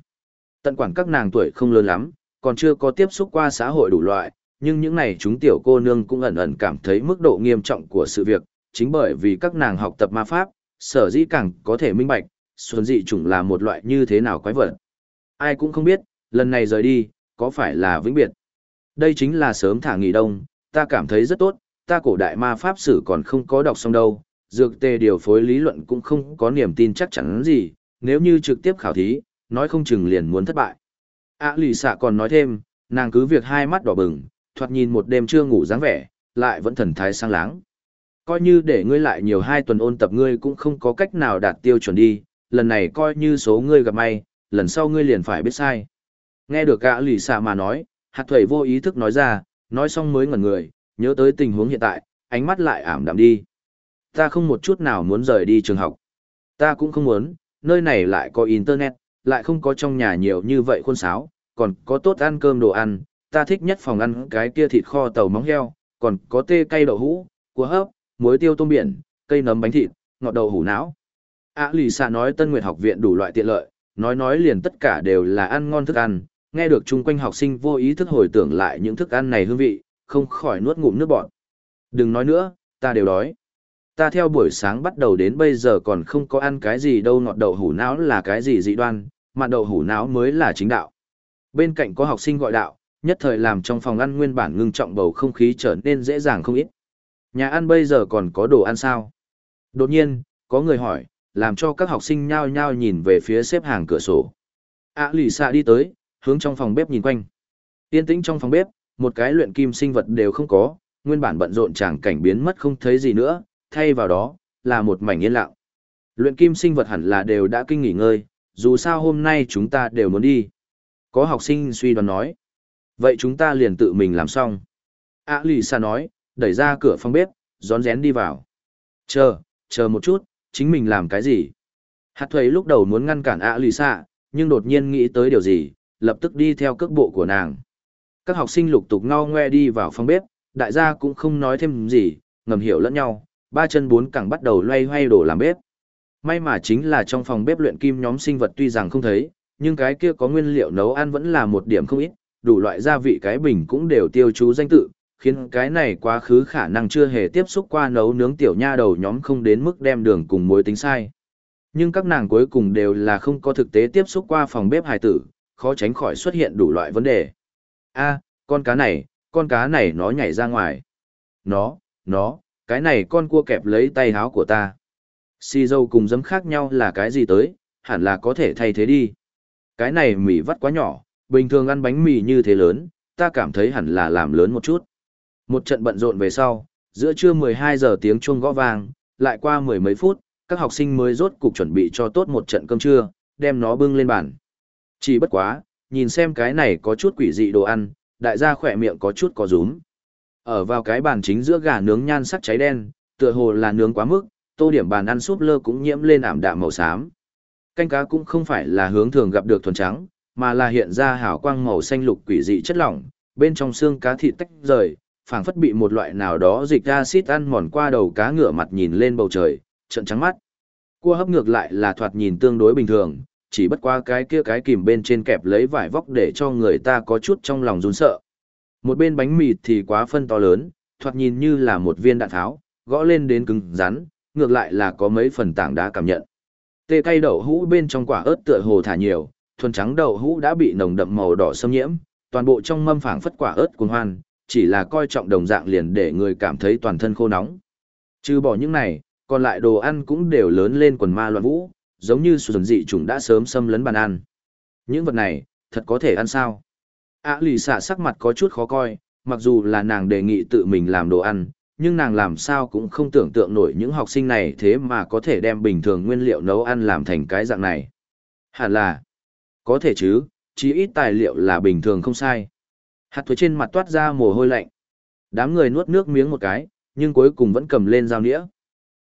Tận quản các nàng tuổi không lớn lắm, còn chưa có tiếp xúc qua xã hội đủ loại, nhưng những này chúng tiểu cô nương cũng ẩn ẩn cảm thấy mức độ nghiêm trọng của sự việc, chính bởi vì các nàng học tập ma pháp, sở dĩ càng có thể minh bạch, xuân dị chủng là một loại như thế nào quái vật. Ai cũng không biết, lần này rời đi, có phải là vĩnh biệt? Đây chính là sớm thả nghỉ đông, ta cảm thấy rất tốt, ta cổ đại ma pháp sử còn không có đọc xong đâu, dược tề điều phối lý luận cũng không có niềm tin chắc chắn gì, nếu như trực tiếp khảo thí, nói không chừng liền muốn thất bại. À lì xạ còn nói thêm, nàng cứ việc hai mắt đỏ bừng, thoạt nhìn một đêm chưa ngủ dáng vẻ, lại vẫn thần thái sang láng. Coi như để ngươi lại nhiều hai tuần ôn tập ngươi cũng không có cách nào đạt tiêu chuẩn đi, lần này coi như số ngươi gặp may, lần sau ngươi liền phải biết sai. Nghe được gã lì xạ mà nói, hạt thuẩy vô ý thức nói ra, nói xong mới ngẩn người, nhớ tới tình huống hiện tại, ánh mắt lại ảm đạm đi. Ta không một chút nào muốn rời đi trường học. Ta cũng không muốn, nơi này lại có internet, lại không có trong nhà nhiều như vậy khuôn sáo, còn có tốt ăn cơm đồ ăn, ta thích nhất phòng ăn cái kia thịt kho tàu móng heo, còn có tê cây đậu hũ, cua hấp, muối tiêu tôm biển, cây nấm bánh thịt, ngọt đậu hủ não. À lì xạ nói Tân Nguyệt học viện đủ loại tiện lợi, nói nói liền tất cả đều là ăn ngon thức ăn, nghe được chung quanh học sinh vô ý thức hồi tưởng lại những thức ăn này hương vị, không khỏi nuốt ngụm nước bọt. Đừng nói nữa, ta đều đói. Ta theo buổi sáng bắt đầu đến bây giờ còn không có ăn cái gì đâu ngọt đậu hủ não là cái gì dị đoan, mà đậu hủ não mới là chính đạo. Bên cạnh có học sinh gọi đạo, nhất thời làm trong phòng ăn nguyên bản ngưng trọng bầu không khí trở nên dễ dàng không ít. Nhà ăn bây giờ còn có đồ ăn sao? Đột nhiên, có người hỏi, làm cho các học sinh nhao nhao nhìn về phía xếp hàng cửa sổ. À lì xạ đi tới, hướng trong phòng bếp nhìn quanh. Yên tĩnh trong phòng bếp, một cái luyện kim sinh vật đều không có, nguyên bản bận rộn chẳng cảnh biến mất không thấy gì nữa, thay vào đó, là một mảnh yên lặng. Luyện kim sinh vật hẳn là đều đã kinh nghỉ ngơi, dù sao hôm nay chúng ta đều muốn đi. Có học sinh suy đoán nói. Vậy chúng ta liền tự mình làm xong. À lì xa nói, đẩy ra cửa phòng bếp, rón rén đi vào. Chờ, chờ một chút, chính mình làm cái gì? Hạt thuế lúc đầu muốn ngăn cản ạ lì xa, nhưng đột nhiên nghĩ tới điều gì, lập tức đi theo cước bộ của nàng. Các học sinh lục tục ngao ngoe đi vào phòng bếp, đại gia cũng không nói thêm gì, ngầm hiểu lẫn nhau, ba chân bốn cẳng bắt đầu loay hoay đổ làm bếp. May mà chính là trong phòng bếp luyện kim nhóm sinh vật tuy rằng không thấy, nhưng cái kia có nguyên liệu nấu ăn vẫn là một điểm không ít, đủ loại gia vị cái bình cũng đều tiêu chú danh tự, khiến cái này quá khứ khả năng chưa hề tiếp xúc qua nấu nướng tiểu nha đầu nhóm không đến mức đem đường cùng mối tính sai. Nhưng các nàng cuối cùng đều là không có thực tế tiếp xúc qua phòng bếp hài tử, khó tránh khỏi xuất hiện đủ loại vấn đề. a con cá này, con cá này nó nhảy ra ngoài. Nó, nó, cái này con cua kẹp lấy tay háo của ta. Xì dâu cùng giấm khác nhau là cái gì tới, hẳn là có thể thay thế đi. Cái này mì vắt quá nhỏ, bình thường ăn bánh mì như thế lớn, ta cảm thấy hẳn là làm lớn một chút. Một trận bận rộn về sau, giữa trưa 12 giờ tiếng chuông gõ vang, lại qua mười mấy phút, các học sinh mới rốt cục chuẩn bị cho tốt một trận cơm trưa, đem nó bưng lên bàn. Chỉ bất quá, nhìn xem cái này có chút quỷ dị đồ ăn, đại gia khỏe miệng có chút có rúm. Ở vào cái bàn chính giữa gà nướng nhan sắc cháy đen, tựa hồ là nướng quá mức, tô điểm bàn ăn súp lơ cũng nhiễm lên ảm đạm màu xám. Canh cá cũng không phải là hướng thường gặp được thuần trắng, mà là hiện ra hào quang màu xanh lục quỷ dị chất lỏng, bên trong xương cá thịt tách rời, phảng phất bị một loại nào đó dịch acid ăn mòn qua đầu cá ngửa mặt nhìn lên bầu trời, trận trắng mắt. Cua hấp ngược lại là thoạt nhìn tương đối bình thường, chỉ bất qua cái kia cái kìm bên trên kẹp lấy vải vóc để cho người ta có chút trong lòng run sợ. Một bên bánh mì thì quá phân to lớn, thoạt nhìn như là một viên đạn tháo, gõ lên đến cứng rắn, ngược lại là có mấy phần tảng đá cảm nhận. Tê cây đậu hũ bên trong quả ớt tựa hồ thả nhiều, thuần trắng đậu hũ đã bị nồng đậm màu đỏ xâm nhiễm, toàn bộ trong mâm phảng phất quả ớt cuồng hoan, chỉ là coi trọng đồng dạng liền để người cảm thấy toàn thân khô nóng. Trừ bỏ những này, còn lại đồ ăn cũng đều lớn lên quần ma loạn vũ, giống như sùn dị chúng đã sớm xâm lấn bàn ăn. Những vật này, thật có thể ăn sao? Ả lì xạ sắc mặt có chút khó coi, mặc dù là nàng đề nghị tự mình làm đồ ăn, nhưng nàng làm sao cũng không tưởng tượng nổi những học sinh này thế mà có thể đem bình thường nguyên liệu nấu ăn làm thành cái dạng này. Hẳn là, có thể chứ, chỉ ít tài liệu là bình thường không sai. Hạt thuế trên mặt toát ra mồ hôi lạnh. Đám người nuốt nước miếng một cái, nhưng cuối cùng vẫn cầm lên dao nĩa.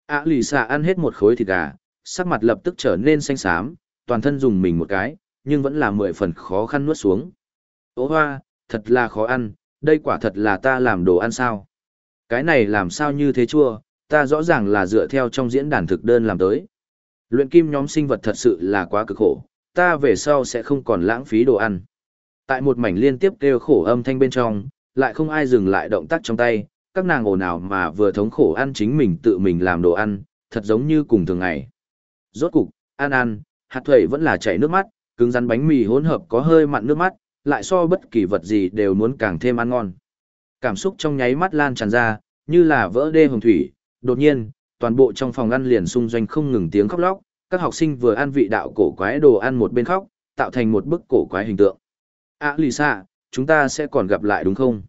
Ả lì xạ ăn hết một khối thịt gà, sắc mặt lập tức trở nên xanh xám, toàn thân dùng mình một cái, nhưng vẫn là mười phần khó khăn nuốt xuống. Ô hoa, thật là khó ăn, đây quả thật là ta làm đồ ăn sao. Cái này làm sao như thế chua, ta rõ ràng là dựa theo trong diễn đàn thực đơn làm tới. Luyện kim nhóm sinh vật thật sự là quá cực khổ, ta về sau sẽ không còn lãng phí đồ ăn. Tại một mảnh liên tiếp kêu khổ âm thanh bên trong, lại không ai dừng lại động tác trong tay, các nàng ồn ào mà vừa thống khổ ăn chính mình tự mình làm đồ ăn, thật giống như cùng thường ngày. Rốt cục, ăn ăn, hạt thuẩy vẫn là chảy nước mắt, cứng rắn bánh mì hỗn hợp có hơi mặn nước mắt, lại so bất kỳ vật gì đều muốn càng thêm ăn ngon. Cảm xúc trong nháy mắt lan tràn ra, như là vỡ đê hồng thủy, đột nhiên, toàn bộ trong phòng ăn liền xung doanh không ngừng tiếng khóc lóc, các học sinh vừa ăn vị đạo cổ quái đồ ăn một bên khóc, tạo thành một bức cổ quái hình tượng. À xạ chúng ta sẽ còn gặp lại đúng không?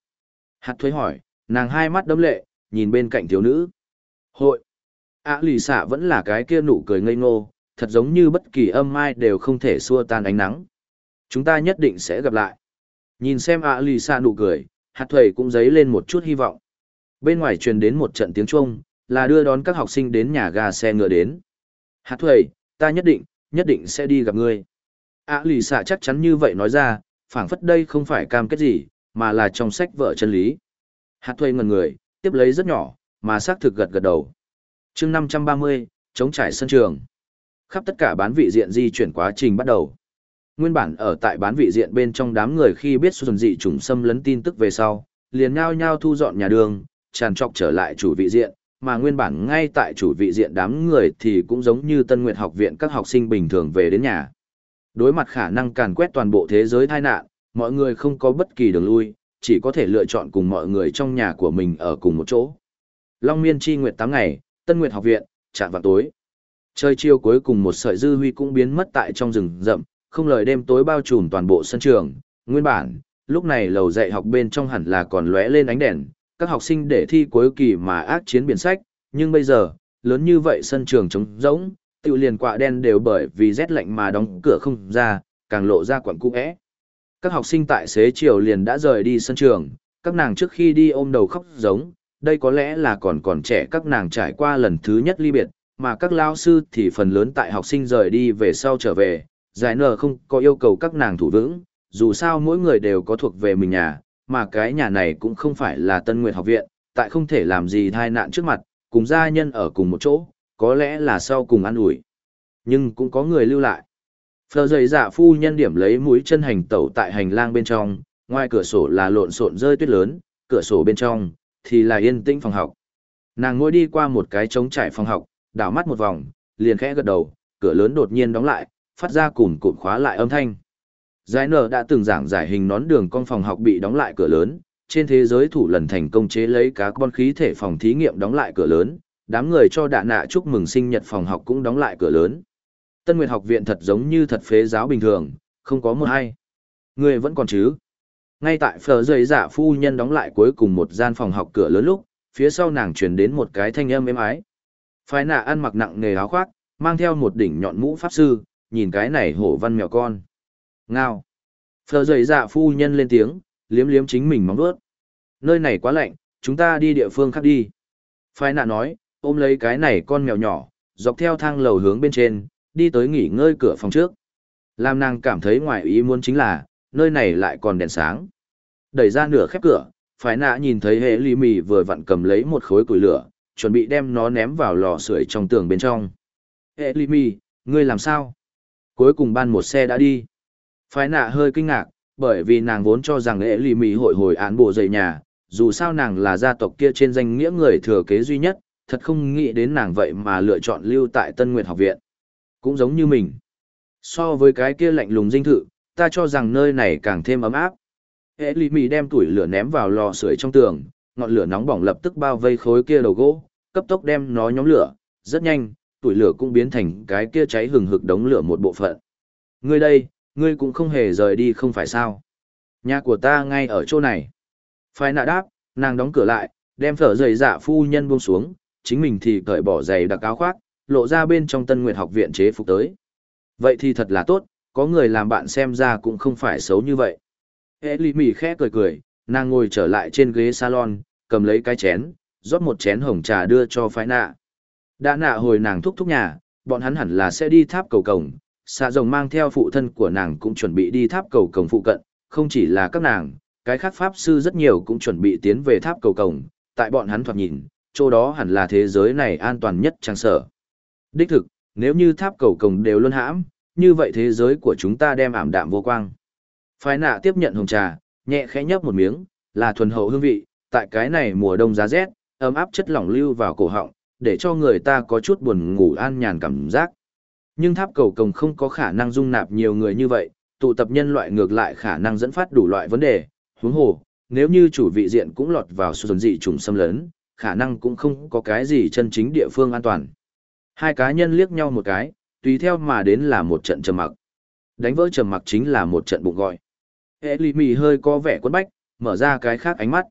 Hạt thuế hỏi, nàng hai mắt đấm lệ, nhìn bên cạnh thiếu nữ. Hội. À xạ vẫn là cái kia nụ cười ngây ngô, thật giống như bất kỳ âm mai đều không thể xua tan ánh nắng. Chúng ta nhất định sẽ gặp lại. Nhìn xem ạ lì xạ nụ cười, hạt thuầy cũng dấy lên một chút hy vọng. Bên ngoài truyền đến một trận tiếng chuông, là đưa đón các học sinh đến nhà ga xe ngựa đến. Hạt thuầy, ta nhất định, nhất định sẽ đi gặp ngươi. ạ lì xạ chắc chắn như vậy nói ra, phảng phất đây không phải cam kết gì, mà là trong sách vợ chân lý. Hạt thuầy ngần người, tiếp lấy rất nhỏ, mà xác thực gật gật đầu chương 530, chống trải sân trường. Khắp tất cả bán vị diện di chuyển quá trình bắt đầu. Nguyên bản ở tại bán vị diện bên trong đám người khi biết xuân dị trùng xâm lấn tin tức về sau, liền nhao nhao thu dọn nhà đường, tràn trọc trở lại chủ vị diện, mà nguyên bản ngay tại chủ vị diện đám người thì cũng giống như Tân Nguyệt học viện các học sinh bình thường về đến nhà. Đối mặt khả năng càn quét toàn bộ thế giới tai nạn, mọi người không có bất kỳ đường lui, chỉ có thể lựa chọn cùng mọi người trong nhà của mình ở cùng một chỗ. Long Miên chi nguyệt 8 ngày, Tân Nguyệt học viện, chạm vào tối. Trời chiều cuối cùng một sợi dư huy cũng biến mất tại trong rừng rậm, không lời đêm tối bao trùm toàn bộ sân trường. Nguyên bản, lúc này lầu dạy học bên trong hẳn là còn lóe lên ánh đèn, các học sinh để thi cuối kỳ mà ác chiến biển sách, nhưng bây giờ, lớn như vậy sân trường trống rỗng, tự liền quạ đen đều bởi vì rét lạnh mà đóng cửa không ra, càng lộ ra quặng cũ é. Các học sinh tại xế chiều liền đã rời đi sân trường, các nàng trước khi đi ôm đầu khóc giống, đây có lẽ là còn còn trẻ các nàng trải qua lần thứ nhất ly biệt, mà các lao sư thì phần lớn tại học sinh rời đi về sau trở về, giải nở không có yêu cầu các nàng thủ vững, dù sao mỗi người đều có thuộc về mình nhà, mà cái nhà này cũng không phải là Tân Nguyệt học viện, tại không thể làm gì thai nạn trước mặt, cùng gia nhân ở cùng một chỗ, có lẽ là sau cùng ăn ủi Nhưng cũng có người lưu lại. Phờ dày dạ phu nhân điểm lấy mũi chân hành tẩu tại hành lang bên trong, ngoài cửa sổ là lộn xộn rơi tuyết lớn, cửa sổ bên trong thì là yên tĩnh phòng học. Nàng ngồi đi qua một cái trống trải phòng học, đảo mắt một vòng, liền khẽ gật đầu, cửa lớn đột nhiên đóng lại, phát ra cùn cụm khóa lại âm thanh. Giải nở đã từng giảng giải hình nón đường con phòng học bị đóng lại cửa lớn, trên thế giới thủ lần thành công chế lấy cá con khí thể phòng thí nghiệm đóng lại cửa lớn, đám người cho đạ nạ chúc mừng sinh nhật phòng học cũng đóng lại cửa lớn. Tân Nguyệt học viện thật giống như thật phế giáo bình thường, không có một hay. Người vẫn còn chứ. Ngay tại phở rời giả dạ phu nhân đóng lại cuối cùng một gian phòng học cửa lớn lúc, phía sau nàng truyền đến một cái thanh âm êm ái. Phái nạ ăn mặc nặng nghề áo khoác, mang theo một đỉnh nhọn mũ pháp sư, nhìn cái này hổ văn mèo con. Ngao. Phở rời giả dạ phu nhân lên tiếng, liếm liếm chính mình móng đuốt. Nơi này quá lạnh, chúng ta đi địa phương khác đi. Phái nạ nói, ôm lấy cái này con mèo nhỏ, dọc theo thang lầu hướng bên trên, đi tới nghỉ ngơi cửa phòng trước. Làm nàng cảm thấy ngoài ý muốn chính là, nơi này lại còn đèn sáng. Đẩy ra nửa khép cửa, phái nạ nhìn thấy hệ ly mì vừa vặn cầm lấy một khối củi lửa, chuẩn bị đem nó ném vào lò sưởi trong tường bên trong. Hệ ly mì, ngươi làm sao? Cuối cùng ban một xe đã đi. Phái nạ hơi kinh ngạc, bởi vì nàng vốn cho rằng hệ ly mì hội hồi án bộ dày nhà, dù sao nàng là gia tộc kia trên danh nghĩa người thừa kế duy nhất, thật không nghĩ đến nàng vậy mà lựa chọn lưu tại Tân Nguyệt học viện. Cũng giống như mình. So với cái kia lạnh lùng dinh thự, ta cho rằng nơi này càng thêm ấm áp. Hệ lì mì đem tuổi lửa ném vào lò sưởi trong tường, ngọn lửa nóng bỏng lập tức bao vây khối kia đầu gỗ, cấp tốc đem nó nhóm lửa, rất nhanh, tuổi lửa cũng biến thành cái kia cháy hừng hực đống lửa một bộ phận. Ngươi đây, ngươi cũng không hề rời đi không phải sao. Nhà của ta ngay ở chỗ này. Phải nạ đáp, nàng đóng cửa lại, đem phở giày dạ phu nhân buông xuống, chính mình thì cởi bỏ giày đặc áo khoác, lộ ra bên trong tân nguyệt học viện chế phục tới. Vậy thì thật là tốt, có người làm bạn xem ra cũng không phải xấu như vậy. Hệ lì mỉ khẽ cười cười, nàng ngồi trở lại trên ghế salon, cầm lấy cái chén, rót một chén hồng trà đưa cho phái nạ. Đã nạ hồi nàng thúc thúc nhà, bọn hắn hẳn là sẽ đi tháp cầu cổng, xạ rồng mang theo phụ thân của nàng cũng chuẩn bị đi tháp cầu cổng phụ cận, không chỉ là các nàng, cái khác pháp sư rất nhiều cũng chuẩn bị tiến về tháp cầu cổng, tại bọn hắn thoạt nhìn, chỗ đó hẳn là thế giới này an toàn nhất trang sở. Đích thực, nếu như tháp cầu cổng đều luôn hãm, như vậy thế giới của chúng ta đem ảm đạm vô quang. Phái nạ tiếp nhận hồng trà, nhẹ khẽ nhấp một miếng, là thuần hậu hương vị, tại cái này mùa đông giá rét, ấm áp chất lỏng lưu vào cổ họng, để cho người ta có chút buồn ngủ an nhàn cảm giác. Nhưng tháp cầu cồng không có khả năng dung nạp nhiều người như vậy, tụ tập nhân loại ngược lại khả năng dẫn phát đủ loại vấn đề, huống hồ, nếu như chủ vị diện cũng lọt vào xuân dị trùng xâm lấn, khả năng cũng không có cái gì chân chính địa phương an toàn. Hai cá nhân liếc nhau một cái, tùy theo mà đến là một trận trầm mặc. Đánh vỡ trầm mặc chính là một trận bụng gọi. Hệ lì mì hơi có vẻ quấn bách, mở ra cái khác ánh mắt.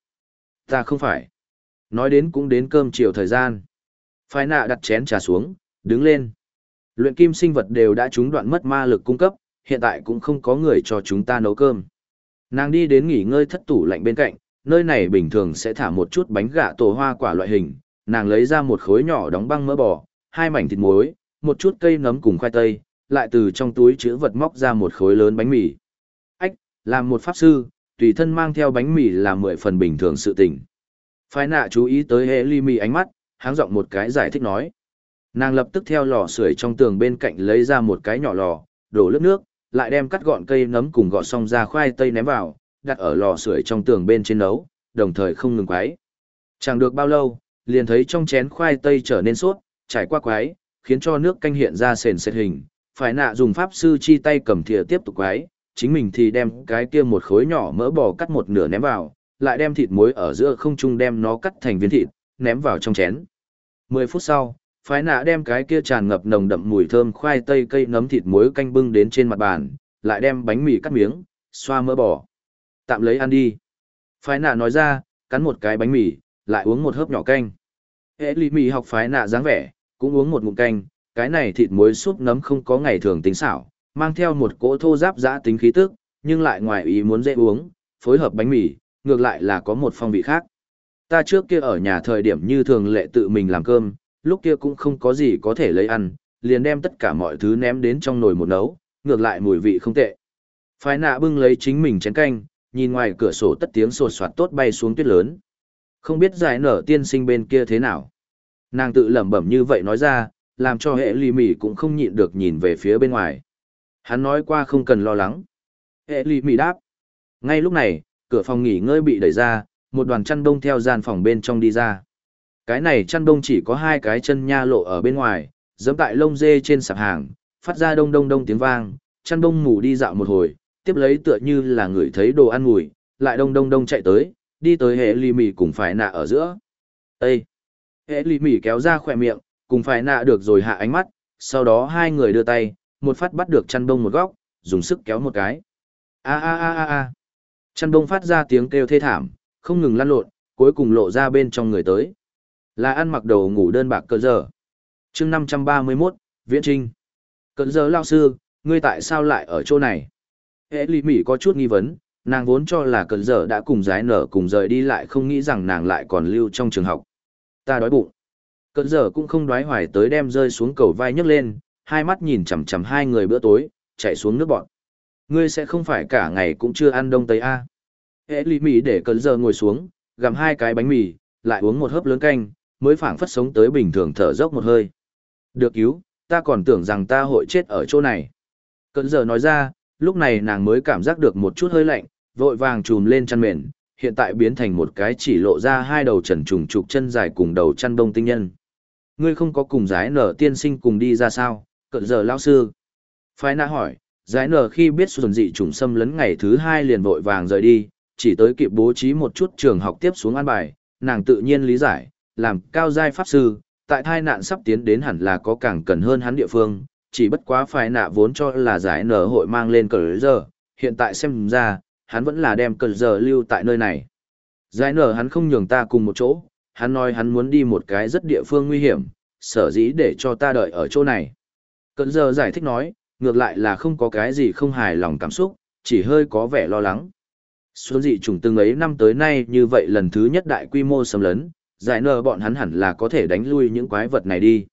Ta không phải. Nói đến cũng đến cơm chiều thời gian. Phái nạ đặt chén trà xuống, đứng lên. Luyện kim sinh vật đều đã trúng đoạn mất ma lực cung cấp, hiện tại cũng không có người cho chúng ta nấu cơm. Nàng đi đến nghỉ ngơi thất tủ lạnh bên cạnh, nơi này bình thường sẽ thả một chút bánh gạ tổ hoa quả loại hình, nàng lấy ra một khối nhỏ đóng băng mỡ bò, hai mảnh thịt muối, một chút cây nấm cùng khoai tây, lại từ trong túi chứa vật móc ra một khối lớn bánh mì. Ách, làm một pháp sư, tùy thân mang theo bánh mì là mười phần bình thường sự tình. Phái nạ chú ý tới hệ ly mì ánh mắt, háng giọng một cái giải thích nói. Nàng lập tức theo lò sưởi trong tường bên cạnh lấy ra một cái nhỏ lò, đổ lớp nước, lại đem cắt gọn cây nấm cùng gọt xong ra khoai tây ném vào, đặt ở lò sưởi trong tường bên trên nấu, đồng thời không ngừng quái. Chẳng được bao lâu, liền thấy trong chén khoai tây trở nên suốt, trải qua quái, khiến cho nước canh hiện ra sền sệt hình. Phải nạ dùng pháp sư chi tay cầm thìa tiếp tục quái, chính mình thì đem cái kia một khối nhỏ mỡ bò cắt một nửa ném vào, lại đem thịt muối ở giữa không trung đem nó cắt thành viên thịt, ném vào trong chén. 10 phút sau, phái nạ đem cái kia tràn ngập nồng đậm mùi thơm khoai tây cây nấm thịt muối canh bưng đến trên mặt bàn, lại đem bánh mì cắt miếng, xoa mỡ bò. Tạm lấy ăn đi. Phái nạ nói ra, cắn một cái bánh mì, lại uống một hớp nhỏ canh. Hệ lì mì học phái nạ dáng vẻ, cũng uống một ngụm canh, cái này thịt muối súp nấm không có ngày thường tính xảo, mang theo một cỗ thô giáp giã tính khí tức, nhưng lại ngoài ý muốn dễ uống, phối hợp bánh mì, ngược lại là có một phong vị khác. Ta trước kia ở nhà thời điểm như thường lệ tự mình làm cơm, lúc kia cũng không có gì có thể lấy ăn, liền đem tất cả mọi thứ ném đến trong nồi một nấu, ngược lại mùi vị không tệ. Phái nạ bưng lấy chính mình chén canh, nhìn ngoài cửa sổ tất tiếng sột soạt tốt bay xuống tuyết lớn. Không biết giải nở tiên sinh bên kia thế nào. Nàng tự lẩm bẩm như vậy nói ra, làm cho hệ lì mỉ cũng không nhịn được nhìn về phía bên ngoài. Hắn nói qua không cần lo lắng. Hệ lì mỉ đáp. Ngay lúc này, cửa phòng nghỉ ngơi bị đẩy ra, một đoàn chăn đông theo gian phòng bên trong đi ra. Cái này chăn đông chỉ có hai cái chân nha lộ ở bên ngoài, dẫm tại lông dê trên sạp hàng, phát ra đông đông đông tiếng vang, chăn đông ngủ đi dạo một hồi, tiếp lấy tựa như là người thấy đồ ăn mùi, lại đông đông đông chạy tới, đi tới hệ lì mì cùng phải nạ ở giữa. Ê! Hệ lì Mỉ kéo ra khỏe miệng, cùng phải nạ được rồi hạ ánh mắt, sau đó hai người đưa tay, một phát bắt được chăn đông một góc, dùng sức kéo một cái. A a a a a. Chăn đông phát ra tiếng kêu thê thảm, không ngừng lăn lộn, cuối cùng lộ ra bên trong người tới. Là ăn mặc đầu ngủ đơn bạc cỡ giờ. chương 531, Viễn Trinh. Cỡ giờ lao sư, ngươi tại sao lại ở chỗ này? Hệ lì mỉ có chút nghi vấn, nàng vốn cho là cỡ giờ đã cùng giải nở cùng rời đi lại không nghĩ rằng nàng lại còn lưu trong trường học. Ta đói bụng. Cỡ giờ cũng không đoái hoài tới đem rơi xuống cầu vai nhấc lên, hai mắt nhìn chằm chằm hai người bữa tối, chạy xuống nước bọn. Ngươi sẽ không phải cả ngày cũng chưa ăn đông tây a? Hệ lì mì để cỡ giờ ngồi xuống, gặm hai cái bánh mì, lại uống một hớp lớn canh, mới phảng phất sống tới bình thường thở dốc một hơi. Được cứu, ta còn tưởng rằng ta hội chết ở chỗ này. Cơn giờ nói ra, lúc này nàng mới cảm giác được một chút hơi lạnh, vội vàng trùm lên chăn mền, hiện tại biến thành một cái chỉ lộ ra hai đầu trần trùng trục chân dài cùng đầu chăn đông tinh nhân. Ngươi không có cùng giái nở tiên sinh cùng đi ra sao, cận giờ lao sư. Phái nã hỏi, giái nở khi biết xuân dị trùng xâm lấn ngày thứ hai liền vội vàng rời đi, chỉ tới kịp bố trí một chút trường học tiếp xuống an bài, nàng tự nhiên lý giải, làm cao giai pháp sư, tại thai nạn sắp tiến đến hẳn là có càng cần hơn hắn địa phương, chỉ bất quá phải nạ vốn cho là giải nở hội mang lên cờ giờ, hiện tại xem ra, hắn vẫn là đem cờ giờ lưu tại nơi này. Giải nở hắn không nhường ta cùng một chỗ, hắn nói hắn muốn đi một cái rất địa phương nguy hiểm, sở dĩ để cho ta đợi ở chỗ này. Cờ giờ giải thích nói, ngược lại là không có cái gì không hài lòng cảm xúc, chỉ hơi có vẻ lo lắng. Xuân dị trùng từng ấy năm tới nay như vậy lần thứ nhất đại quy mô xâm lấn, giải nờ bọn hắn hẳn là có thể đánh lui những quái vật này đi.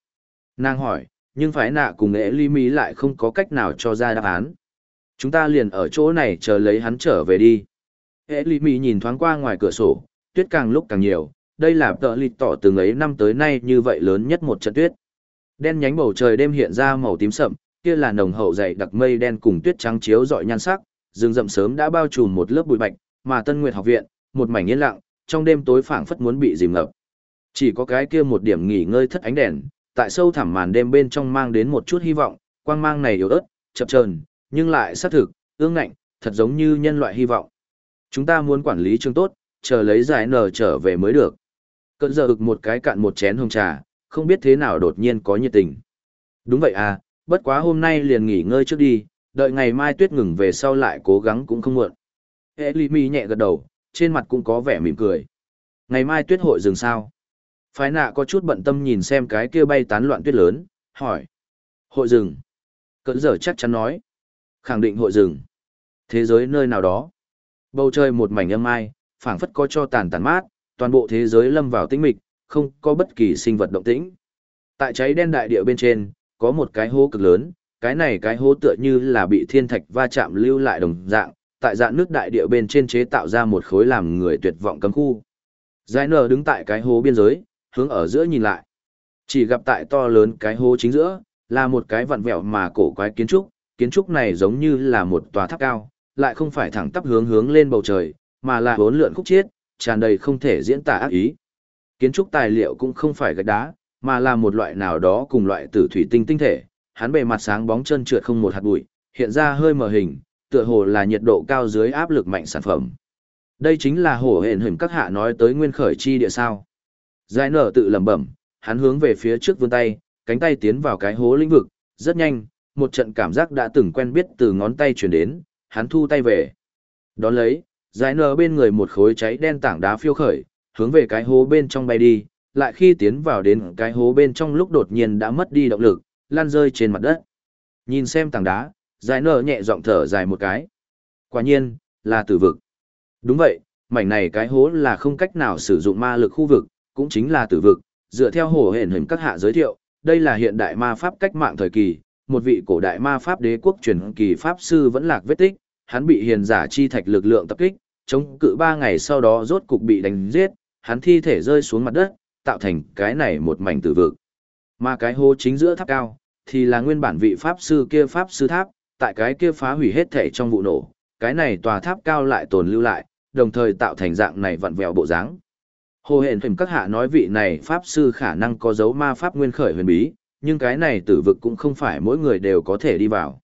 Nàng hỏi, nhưng phải nạ cùng ế ly mỹ lại không có cách nào cho ra đáp án. Chúng ta liền ở chỗ này chờ lấy hắn trở về đi. hệ ly mỹ nhìn thoáng qua ngoài cửa sổ, tuyết càng lúc càng nhiều, đây là tợ lịch tỏ từng ấy năm tới nay như vậy lớn nhất một trận tuyết. Đen nhánh bầu trời đêm hiện ra màu tím sậm, kia là nồng hậu dày đặc mây đen cùng tuyết trắng chiếu rọi nhan sắc, rừng rậm sớm đã bao trùm một lớp bụi bạch, mà Tân Nguyệt học viện, một mảnh yên lặng, trong đêm tối phảng phất muốn bị dìm ngập. Chỉ có cái kia một điểm nghỉ ngơi thất ánh đèn, tại sâu thẳm màn đêm bên trong mang đến một chút hy vọng, quang mang này yếu ớt, chập chờn, nhưng lại xác thực, ương ngạnh, thật giống như nhân loại hy vọng. Chúng ta muốn quản lý trường tốt, chờ lấy giải nở trở về mới được. Cận giờ ực một cái cạn một chén hồng trà, không biết thế nào đột nhiên có nhiệt tình. Đúng vậy à, bất quá hôm nay liền nghỉ ngơi trước đi, đợi ngày mai tuyết ngừng về sau lại cố gắng cũng không muộn. Hệ mi nhẹ gật đầu, trên mặt cũng có vẻ mỉm cười. Ngày mai tuyết hội dừng sao? Phái nạ có chút bận tâm nhìn xem cái kia bay tán loạn tuyết lớn, hỏi. Hội rừng. Cỡ giờ chắc chắn nói. Khẳng định hội rừng. Thế giới nơi nào đó. Bầu trời một mảnh âm ai, phảng phất có cho tàn tàn mát, toàn bộ thế giới lâm vào tĩnh mịch, không có bất kỳ sinh vật động tĩnh. Tại cháy đen đại địa bên trên, có một cái hố cực lớn, cái này cái hố tựa như là bị thiên thạch va chạm lưu lại đồng dạng, tại dạng nước đại địa bên trên chế tạo ra một khối làm người tuyệt vọng cấm khu. Giải nở đứng tại cái hố biên giới, hướng ở giữa nhìn lại. Chỉ gặp tại to lớn cái hố chính giữa, là một cái vặn vẹo mà cổ quái kiến trúc, kiến trúc này giống như là một tòa tháp cao, lại không phải thẳng tắp hướng hướng lên bầu trời, mà là uốn lượn khúc chiết, tràn đầy không thể diễn tả ác ý. Kiến trúc tài liệu cũng không phải gạch đá, mà là một loại nào đó cùng loại tử thủy tinh tinh thể, hắn bề mặt sáng bóng chân trượt không một hạt bụi, hiện ra hơi mờ hình, tựa hồ là nhiệt độ cao dưới áp lực mạnh sản phẩm. Đây chính là hổ hển hình các hạ nói tới nguyên khởi chi địa sao. Giải nở tự lẩm bẩm, hắn hướng về phía trước vươn tay, cánh tay tiến vào cái hố lĩnh vực, rất nhanh, một trận cảm giác đã từng quen biết từ ngón tay chuyển đến, hắn thu tay về. Đón lấy, giải nở bên người một khối cháy đen tảng đá phiêu khởi, hướng về cái hố bên trong bay đi, lại khi tiến vào đến cái hố bên trong lúc đột nhiên đã mất đi động lực, lan rơi trên mặt đất. Nhìn xem tảng đá, giải nở nhẹ giọng thở dài một cái. Quả nhiên, là tử vực. Đúng vậy, mảnh này cái hố là không cách nào sử dụng ma lực khu vực, cũng chính là tử vực. Dựa theo hồ hển hình các hạ giới thiệu, đây là hiện đại ma pháp cách mạng thời kỳ, một vị cổ đại ma pháp đế quốc truyền kỳ pháp sư vẫn lạc vết tích, hắn bị hiền giả chi thạch lực lượng tập kích, chống cự ba ngày sau đó rốt cục bị đánh giết, hắn thi thể rơi xuống mặt đất, tạo thành cái này một mảnh tử vực. Mà cái hố chính giữa tháp cao, thì là nguyên bản vị pháp sư kia pháp sư tháp, tại cái kia phá hủy hết thể trong vụ nổ, cái này tòa tháp cao lại tồn lưu lại, đồng thời tạo thành dạng này vặn vẹo bộ dáng. Hồ hển thuyền các hạ nói vị này pháp sư khả năng có dấu ma pháp nguyên khởi huyền bí, nhưng cái này tử vực cũng không phải mỗi người đều có thể đi vào.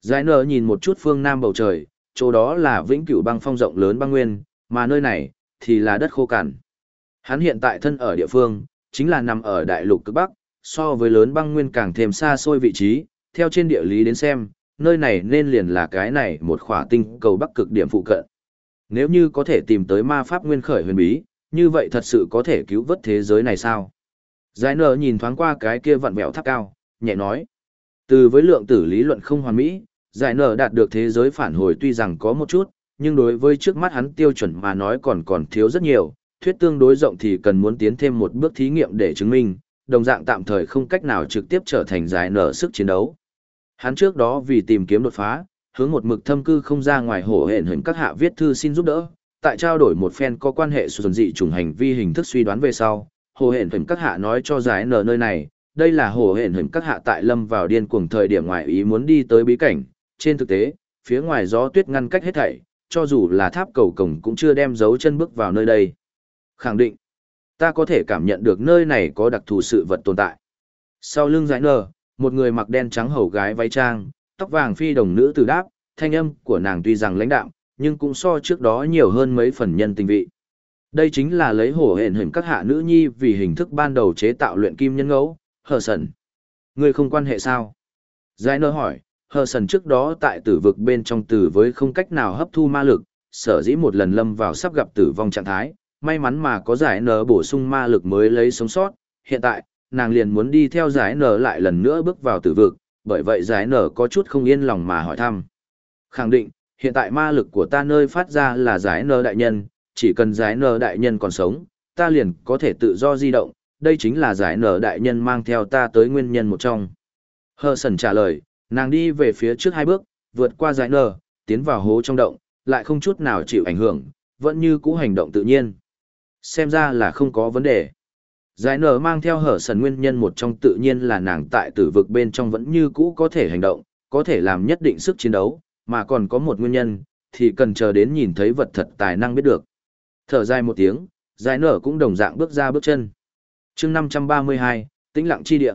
Giải nở nhìn một chút phương nam bầu trời, chỗ đó là vĩnh cửu băng phong rộng lớn băng nguyên, mà nơi này, thì là đất khô cằn. Hắn hiện tại thân ở địa phương, chính là nằm ở đại lục cực bắc, so với lớn băng nguyên càng thêm xa xôi vị trí, theo trên địa lý đến xem, nơi này nên liền là cái này một khỏa tinh cầu bắc cực điểm phụ cận. Nếu như có thể tìm tới ma pháp nguyên khởi huyền bí, như vậy thật sự có thể cứu vớt thế giới này sao? Giải nở nhìn thoáng qua cái kia vặn vẹo tháp cao, nhẹ nói. Từ với lượng tử lý luận không hoàn mỹ, giải nở đạt được thế giới phản hồi tuy rằng có một chút, nhưng đối với trước mắt hắn tiêu chuẩn mà nói còn còn thiếu rất nhiều, thuyết tương đối rộng thì cần muốn tiến thêm một bước thí nghiệm để chứng minh, đồng dạng tạm thời không cách nào trực tiếp trở thành giải nở sức chiến đấu. Hắn trước đó vì tìm kiếm đột phá, hướng một mực thâm cư không ra ngoài hổ hển hình các hạ viết thư xin giúp đỡ, tại trao đổi một phen có quan hệ xuân dị trùng hành vi hình thức suy đoán về sau, hồ hển hình các hạ nói cho giải nở nơi này, đây là hồ hển hình các hạ tại lâm vào điên cuồng thời điểm ngoài ý muốn đi tới bí cảnh, trên thực tế, phía ngoài gió tuyết ngăn cách hết thảy, cho dù là tháp cầu cổng cũng chưa đem dấu chân bước vào nơi đây. Khẳng định, ta có thể cảm nhận được nơi này có đặc thù sự vật tồn tại. Sau lưng giải nở, một người mặc đen trắng hầu gái váy trang, tóc vàng phi đồng nữ từ đáp, thanh âm của nàng tuy rằng lãnh đạm, nhưng cũng so trước đó nhiều hơn mấy phần nhân tình vị. Đây chính là lấy hổ hển hình các hạ nữ nhi vì hình thức ban đầu chế tạo luyện kim nhân ngẫu, hờ sần. Ngươi không quan hệ sao? Giải nơ hỏi, hờ sần trước đó tại tử vực bên trong tử với không cách nào hấp thu ma lực, sở dĩ một lần lâm vào sắp gặp tử vong trạng thái, may mắn mà có giải nở bổ sung ma lực mới lấy sống sót, hiện tại, nàng liền muốn đi theo giải nở lại lần nữa bước vào tử vực, bởi vậy giải nở có chút không yên lòng mà hỏi thăm. Khẳng định, hiện tại ma lực của ta nơi phát ra là giải nở đại nhân, chỉ cần giải nở đại nhân còn sống, ta liền có thể tự do di động, đây chính là giải nở đại nhân mang theo ta tới nguyên nhân một trong. hờ sần trả lời, nàng đi về phía trước hai bước, vượt qua giải nở, tiến vào hố trong động, lại không chút nào chịu ảnh hưởng, vẫn như cũ hành động tự nhiên. Xem ra là không có vấn đề. Giải nở mang theo hở sần nguyên nhân một trong tự nhiên là nàng tại tử vực bên trong vẫn như cũ có thể hành động, có thể làm nhất định sức chiến đấu, mà còn có một nguyên nhân, thì cần chờ đến nhìn thấy vật thật tài năng biết được. Thở dài một tiếng, giải nở cũng đồng dạng bước ra bước chân. chương 532, tĩnh lặng chi địa.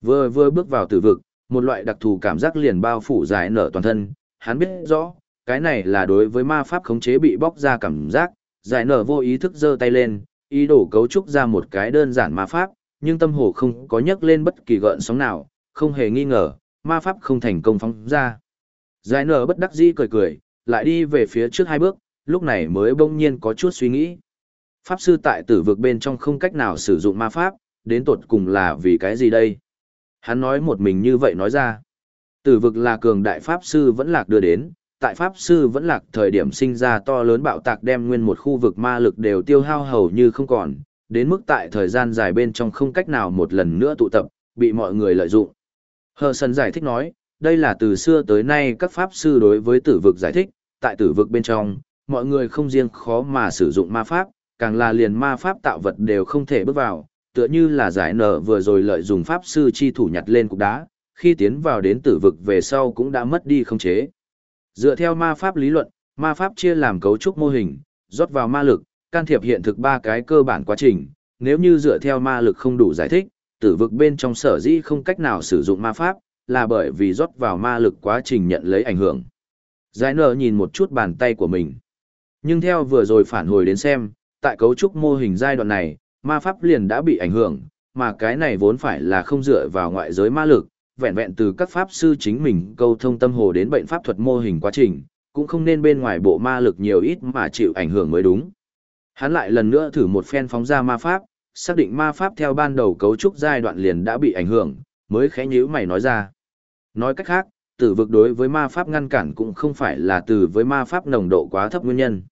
Vừa vừa bước vào tử vực, một loại đặc thù cảm giác liền bao phủ giải nở toàn thân, hắn biết rõ, cái này là đối với ma pháp khống chế bị bóc ra cảm giác, giải nở vô ý thức giơ tay lên, ý đồ cấu trúc ra một cái đơn giản ma pháp, nhưng tâm hồ không có nhắc lên bất kỳ gợn sóng nào, không hề nghi ngờ, ma pháp không thành công phóng ra. Giải nở bất đắc dĩ cười cười, lại đi về phía trước hai bước, lúc này mới bỗng nhiên có chút suy nghĩ. Pháp sư tại tử vực bên trong không cách nào sử dụng ma pháp, đến tột cùng là vì cái gì đây? hắn nói một mình như vậy nói ra. Tử vực là cường đại Pháp Sư vẫn lạc đưa đến, tại Pháp Sư vẫn lạc thời điểm sinh ra to lớn bạo tạc đem nguyên một khu vực ma lực đều tiêu hao hầu như không còn, đến mức tại thời gian dài bên trong không cách nào một lần nữa tụ tập, bị mọi người lợi dụng. Hờ Sân giải thích nói, đây là từ xưa tới nay các Pháp Sư đối với tử vực giải thích, tại tử vực bên trong, mọi người không riêng khó mà sử dụng ma Pháp, càng là liền ma Pháp tạo vật đều không thể bước vào, tựa như là giải nở vừa rồi lợi dụng Pháp Sư chi thủ nhặt lên cục đá, khi tiến vào đến tử vực về sau cũng đã mất đi không chế. Dựa theo ma pháp lý luận, ma pháp chia làm cấu trúc mô hình, rót vào ma lực, can thiệp hiện thực ba cái cơ bản quá trình, nếu như dựa theo ma lực không đủ giải thích, tử vực bên trong sở dĩ không cách nào sử dụng ma pháp, là bởi vì rót vào ma lực quá trình nhận lấy ảnh hưởng. Giải nở nhìn một chút bàn tay của mình. Nhưng theo vừa rồi phản hồi đến xem, tại cấu trúc mô hình giai đoạn này, ma pháp liền đã bị ảnh hưởng, mà cái này vốn phải là không dựa vào ngoại giới ma lực, vẹn vẹn từ các pháp sư chính mình câu thông tâm hồ đến bệnh pháp thuật mô hình quá trình, cũng không nên bên ngoài bộ ma lực nhiều ít mà chịu ảnh hưởng mới đúng. Hắn lại lần nữa thử một phen phóng ra ma pháp, xác định ma pháp theo ban đầu cấu trúc giai đoạn liền đã bị ảnh hưởng, mới khẽ nhíu mày nói ra. Nói cách khác, tử vực đối với ma pháp ngăn cản cũng không phải là từ với ma pháp nồng độ quá thấp nguyên nhân.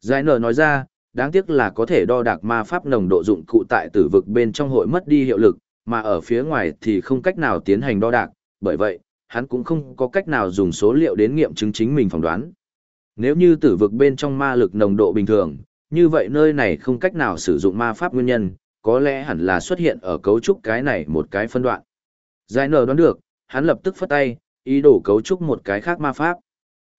Giải nở nói ra, đáng tiếc là có thể đo đạc ma pháp nồng độ dụng cụ tại tử vực bên trong hội mất đi hiệu lực, mà ở phía ngoài thì không cách nào tiến hành đo đạc, bởi vậy, hắn cũng không có cách nào dùng số liệu đến nghiệm chứng chính mình phỏng đoán. Nếu như tử vực bên trong ma lực nồng độ bình thường, như vậy nơi này không cách nào sử dụng ma pháp nguyên nhân, có lẽ hẳn là xuất hiện ở cấu trúc cái này một cái phân đoạn. Giải nở đoán được, hắn lập tức phất tay, ý đồ cấu trúc một cái khác ma pháp.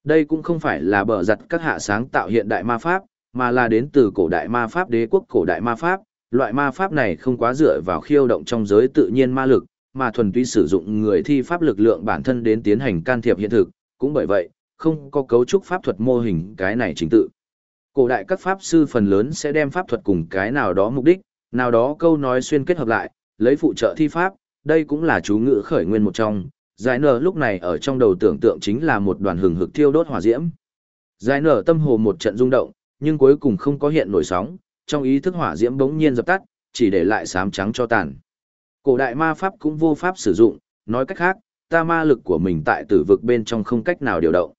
Đây cũng không phải là bờ giặt các hạ sáng tạo hiện đại ma pháp, mà là đến từ cổ đại ma pháp đế quốc cổ đại ma pháp, loại ma pháp này không quá dựa vào khiêu động trong giới tự nhiên ma lực, mà thuần túy sử dụng người thi pháp lực lượng bản thân đến tiến hành can thiệp hiện thực, cũng bởi vậy, không có cấu trúc pháp thuật mô hình cái này chính tự. Cổ đại các pháp sư phần lớn sẽ đem pháp thuật cùng cái nào đó mục đích, nào đó câu nói xuyên kết hợp lại, lấy phụ trợ thi pháp, đây cũng là chú ngữ khởi nguyên một trong. Giải nở lúc này ở trong đầu tưởng tượng chính là một đoàn hừng hực thiêu đốt hỏa diễm. Giải nở tâm hồ một trận rung động, nhưng cuối cùng không có hiện nổi sóng, trong ý thức hỏa diễm bỗng nhiên dập tắt, chỉ để lại sám trắng cho tàn. Cổ đại ma pháp cũng vô pháp sử dụng, nói cách khác, ta ma lực của mình tại tử vực bên trong không cách nào điều động.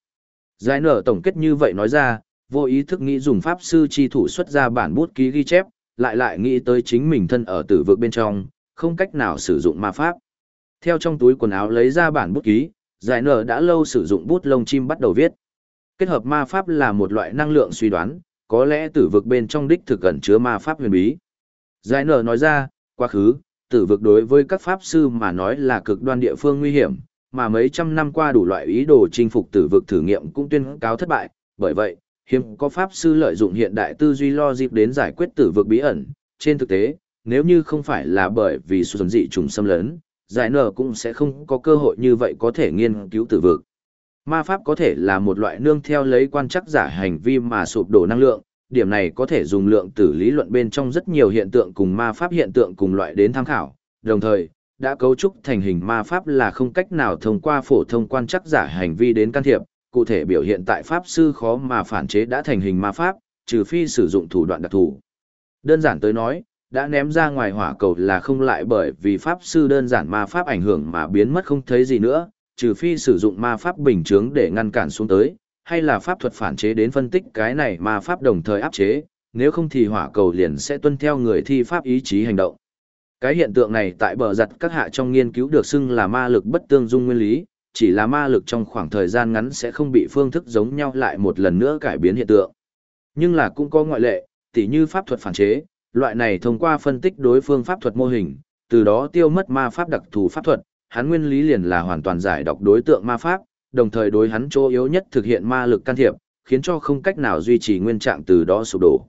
Giải nở tổng kết như vậy nói ra, vô ý thức nghĩ dùng pháp sư chi thủ xuất ra bản bút ký ghi chép, lại lại nghĩ tới chính mình thân ở tử vực bên trong, không cách nào sử dụng ma pháp. Theo trong túi quần áo lấy ra bản bút ký, giải nở đã lâu sử dụng bút lông chim bắt đầu viết. Kết hợp ma pháp là một loại năng lượng suy đoán, có lẽ tử vực bên trong đích thực ẩn chứa ma pháp huyền bí. Giải nở nói ra, quá khứ, tử vực đối với các pháp sư mà nói là cực đoan địa phương nguy hiểm, mà mấy trăm năm qua đủ loại ý đồ chinh phục tử vực thử nghiệm cũng tuyên cáo thất bại, bởi vậy, hiếm có pháp sư lợi dụng hiện đại tư duy lo dịp đến giải quyết tử vực bí ẩn. Trên thực tế, nếu như không phải là bởi vì xuân dị trùng xâm lấn, giải nở cũng sẽ không có cơ hội như vậy có thể nghiên cứu tử vực. Ma pháp có thể là một loại nương theo lấy quan chắc giả hành vi mà sụp đổ năng lượng, điểm này có thể dùng lượng tử lý luận bên trong rất nhiều hiện tượng cùng ma pháp hiện tượng cùng loại đến tham khảo, đồng thời, đã cấu trúc thành hình ma pháp là không cách nào thông qua phổ thông quan chắc giả hành vi đến can thiệp, cụ thể biểu hiện tại pháp sư khó mà phản chế đã thành hình ma pháp, trừ phi sử dụng thủ đoạn đặc thù. Đơn giản tới nói, đã ném ra ngoài hỏa cầu là không lại bởi vì pháp sư đơn giản ma pháp ảnh hưởng mà biến mất không thấy gì nữa, trừ phi sử dụng ma pháp bình chướng để ngăn cản xuống tới, hay là pháp thuật phản chế đến phân tích cái này ma pháp đồng thời áp chế, nếu không thì hỏa cầu liền sẽ tuân theo người thi pháp ý chí hành động. Cái hiện tượng này tại bờ giặt các hạ trong nghiên cứu được xưng là ma lực bất tương dung nguyên lý, chỉ là ma lực trong khoảng thời gian ngắn sẽ không bị phương thức giống nhau lại một lần nữa cải biến hiện tượng. Nhưng là cũng có ngoại lệ, tỉ như pháp thuật phản chế, loại này thông qua phân tích đối phương pháp thuật mô hình, từ đó tiêu mất ma pháp đặc thù pháp thuật, hắn nguyên lý liền là hoàn toàn giải độc đối tượng ma pháp, đồng thời đối hắn chỗ yếu nhất thực hiện ma lực can thiệp, khiến cho không cách nào duy trì nguyên trạng từ đó sụp đổ.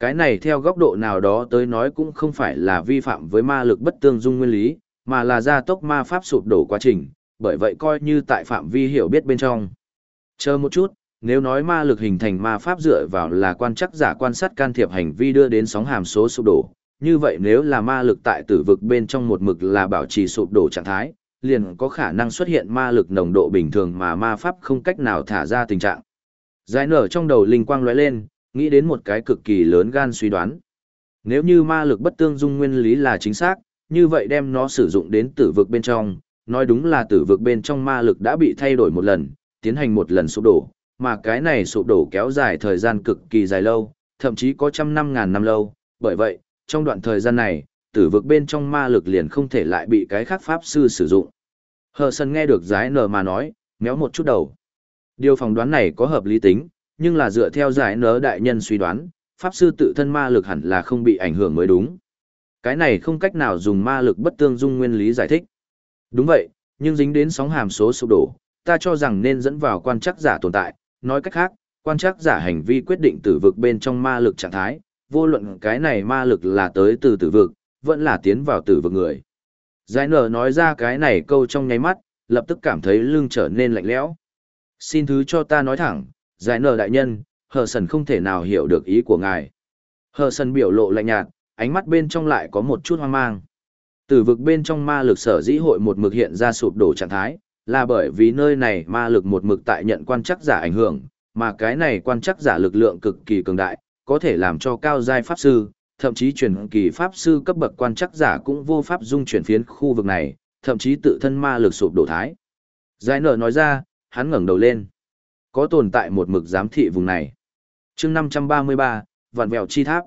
Cái này theo góc độ nào đó tới nói cũng không phải là vi phạm với ma lực bất tương dung nguyên lý, mà là gia tốc ma pháp sụp đổ quá trình, bởi vậy coi như tại phạm vi hiểu biết bên trong. Chờ một chút, nếu nói ma lực hình thành ma pháp dựa vào là quan chắc giả quan sát can thiệp hành vi đưa đến sóng hàm số sụp đổ, như vậy nếu là ma lực tại tử vực bên trong một mực là bảo trì sụp đổ trạng thái, liền có khả năng xuất hiện ma lực nồng độ bình thường mà ma pháp không cách nào thả ra tình trạng. Giải nở trong đầu linh quang lóe lên, nghĩ đến một cái cực kỳ lớn gan suy đoán. Nếu như ma lực bất tương dung nguyên lý là chính xác, như vậy đem nó sử dụng đến tử vực bên trong, nói đúng là tử vực bên trong ma lực đã bị thay đổi một lần, tiến hành một lần sụp đổ, mà cái này sụp đổ kéo dài thời gian cực kỳ dài lâu, thậm chí có trăm năm ngàn năm lâu, bởi vậy, trong đoạn thời gian này, tử vực bên trong ma lực liền không thể lại bị cái khác pháp sư sử dụng. Hờ sân nghe được giải nở mà nói, méo một chút đầu. Điều phỏng đoán này có hợp lý tính, nhưng là dựa theo giải nở đại nhân suy đoán, pháp sư tự thân ma lực hẳn là không bị ảnh hưởng mới đúng. Cái này không cách nào dùng ma lực bất tương dung nguyên lý giải thích. Đúng vậy, nhưng dính đến sóng hàm số sụp đổ, ta cho rằng nên dẫn vào quan chắc giả tồn tại, nói cách khác, quan chắc giả hành vi quyết định tử vực bên trong ma lực trạng thái, vô luận cái này ma lực là tới từ tử vực, vẫn là tiến vào tử vực người. Giải nở nói ra cái này câu trong nháy mắt, lập tức cảm thấy lưng trở nên lạnh lẽo. Xin thứ cho ta nói thẳng, giải nở đại nhân, hờ sần không thể nào hiểu được ý của ngài. Hờ sần biểu lộ lạnh nhạt, ánh mắt bên trong lại có một chút hoang mang. Tử vực bên trong ma lực sở dĩ hội một mực hiện ra sụp đổ trạng thái, là bởi vì nơi này ma lực một mực tại nhận quan chắc giả ảnh hưởng, mà cái này quan chắc giả lực lượng cực kỳ cường đại, có thể làm cho cao giai pháp sư, thậm chí truyền kỳ pháp sư cấp bậc quan chắc giả cũng vô pháp dung chuyển phiến khu vực này, thậm chí tự thân ma lực sụp đổ thái. Giải nở nói ra, hắn ngẩng đầu lên. Có tồn tại một mực giám thị vùng này. chương 533, vạn vẹo chi tháp.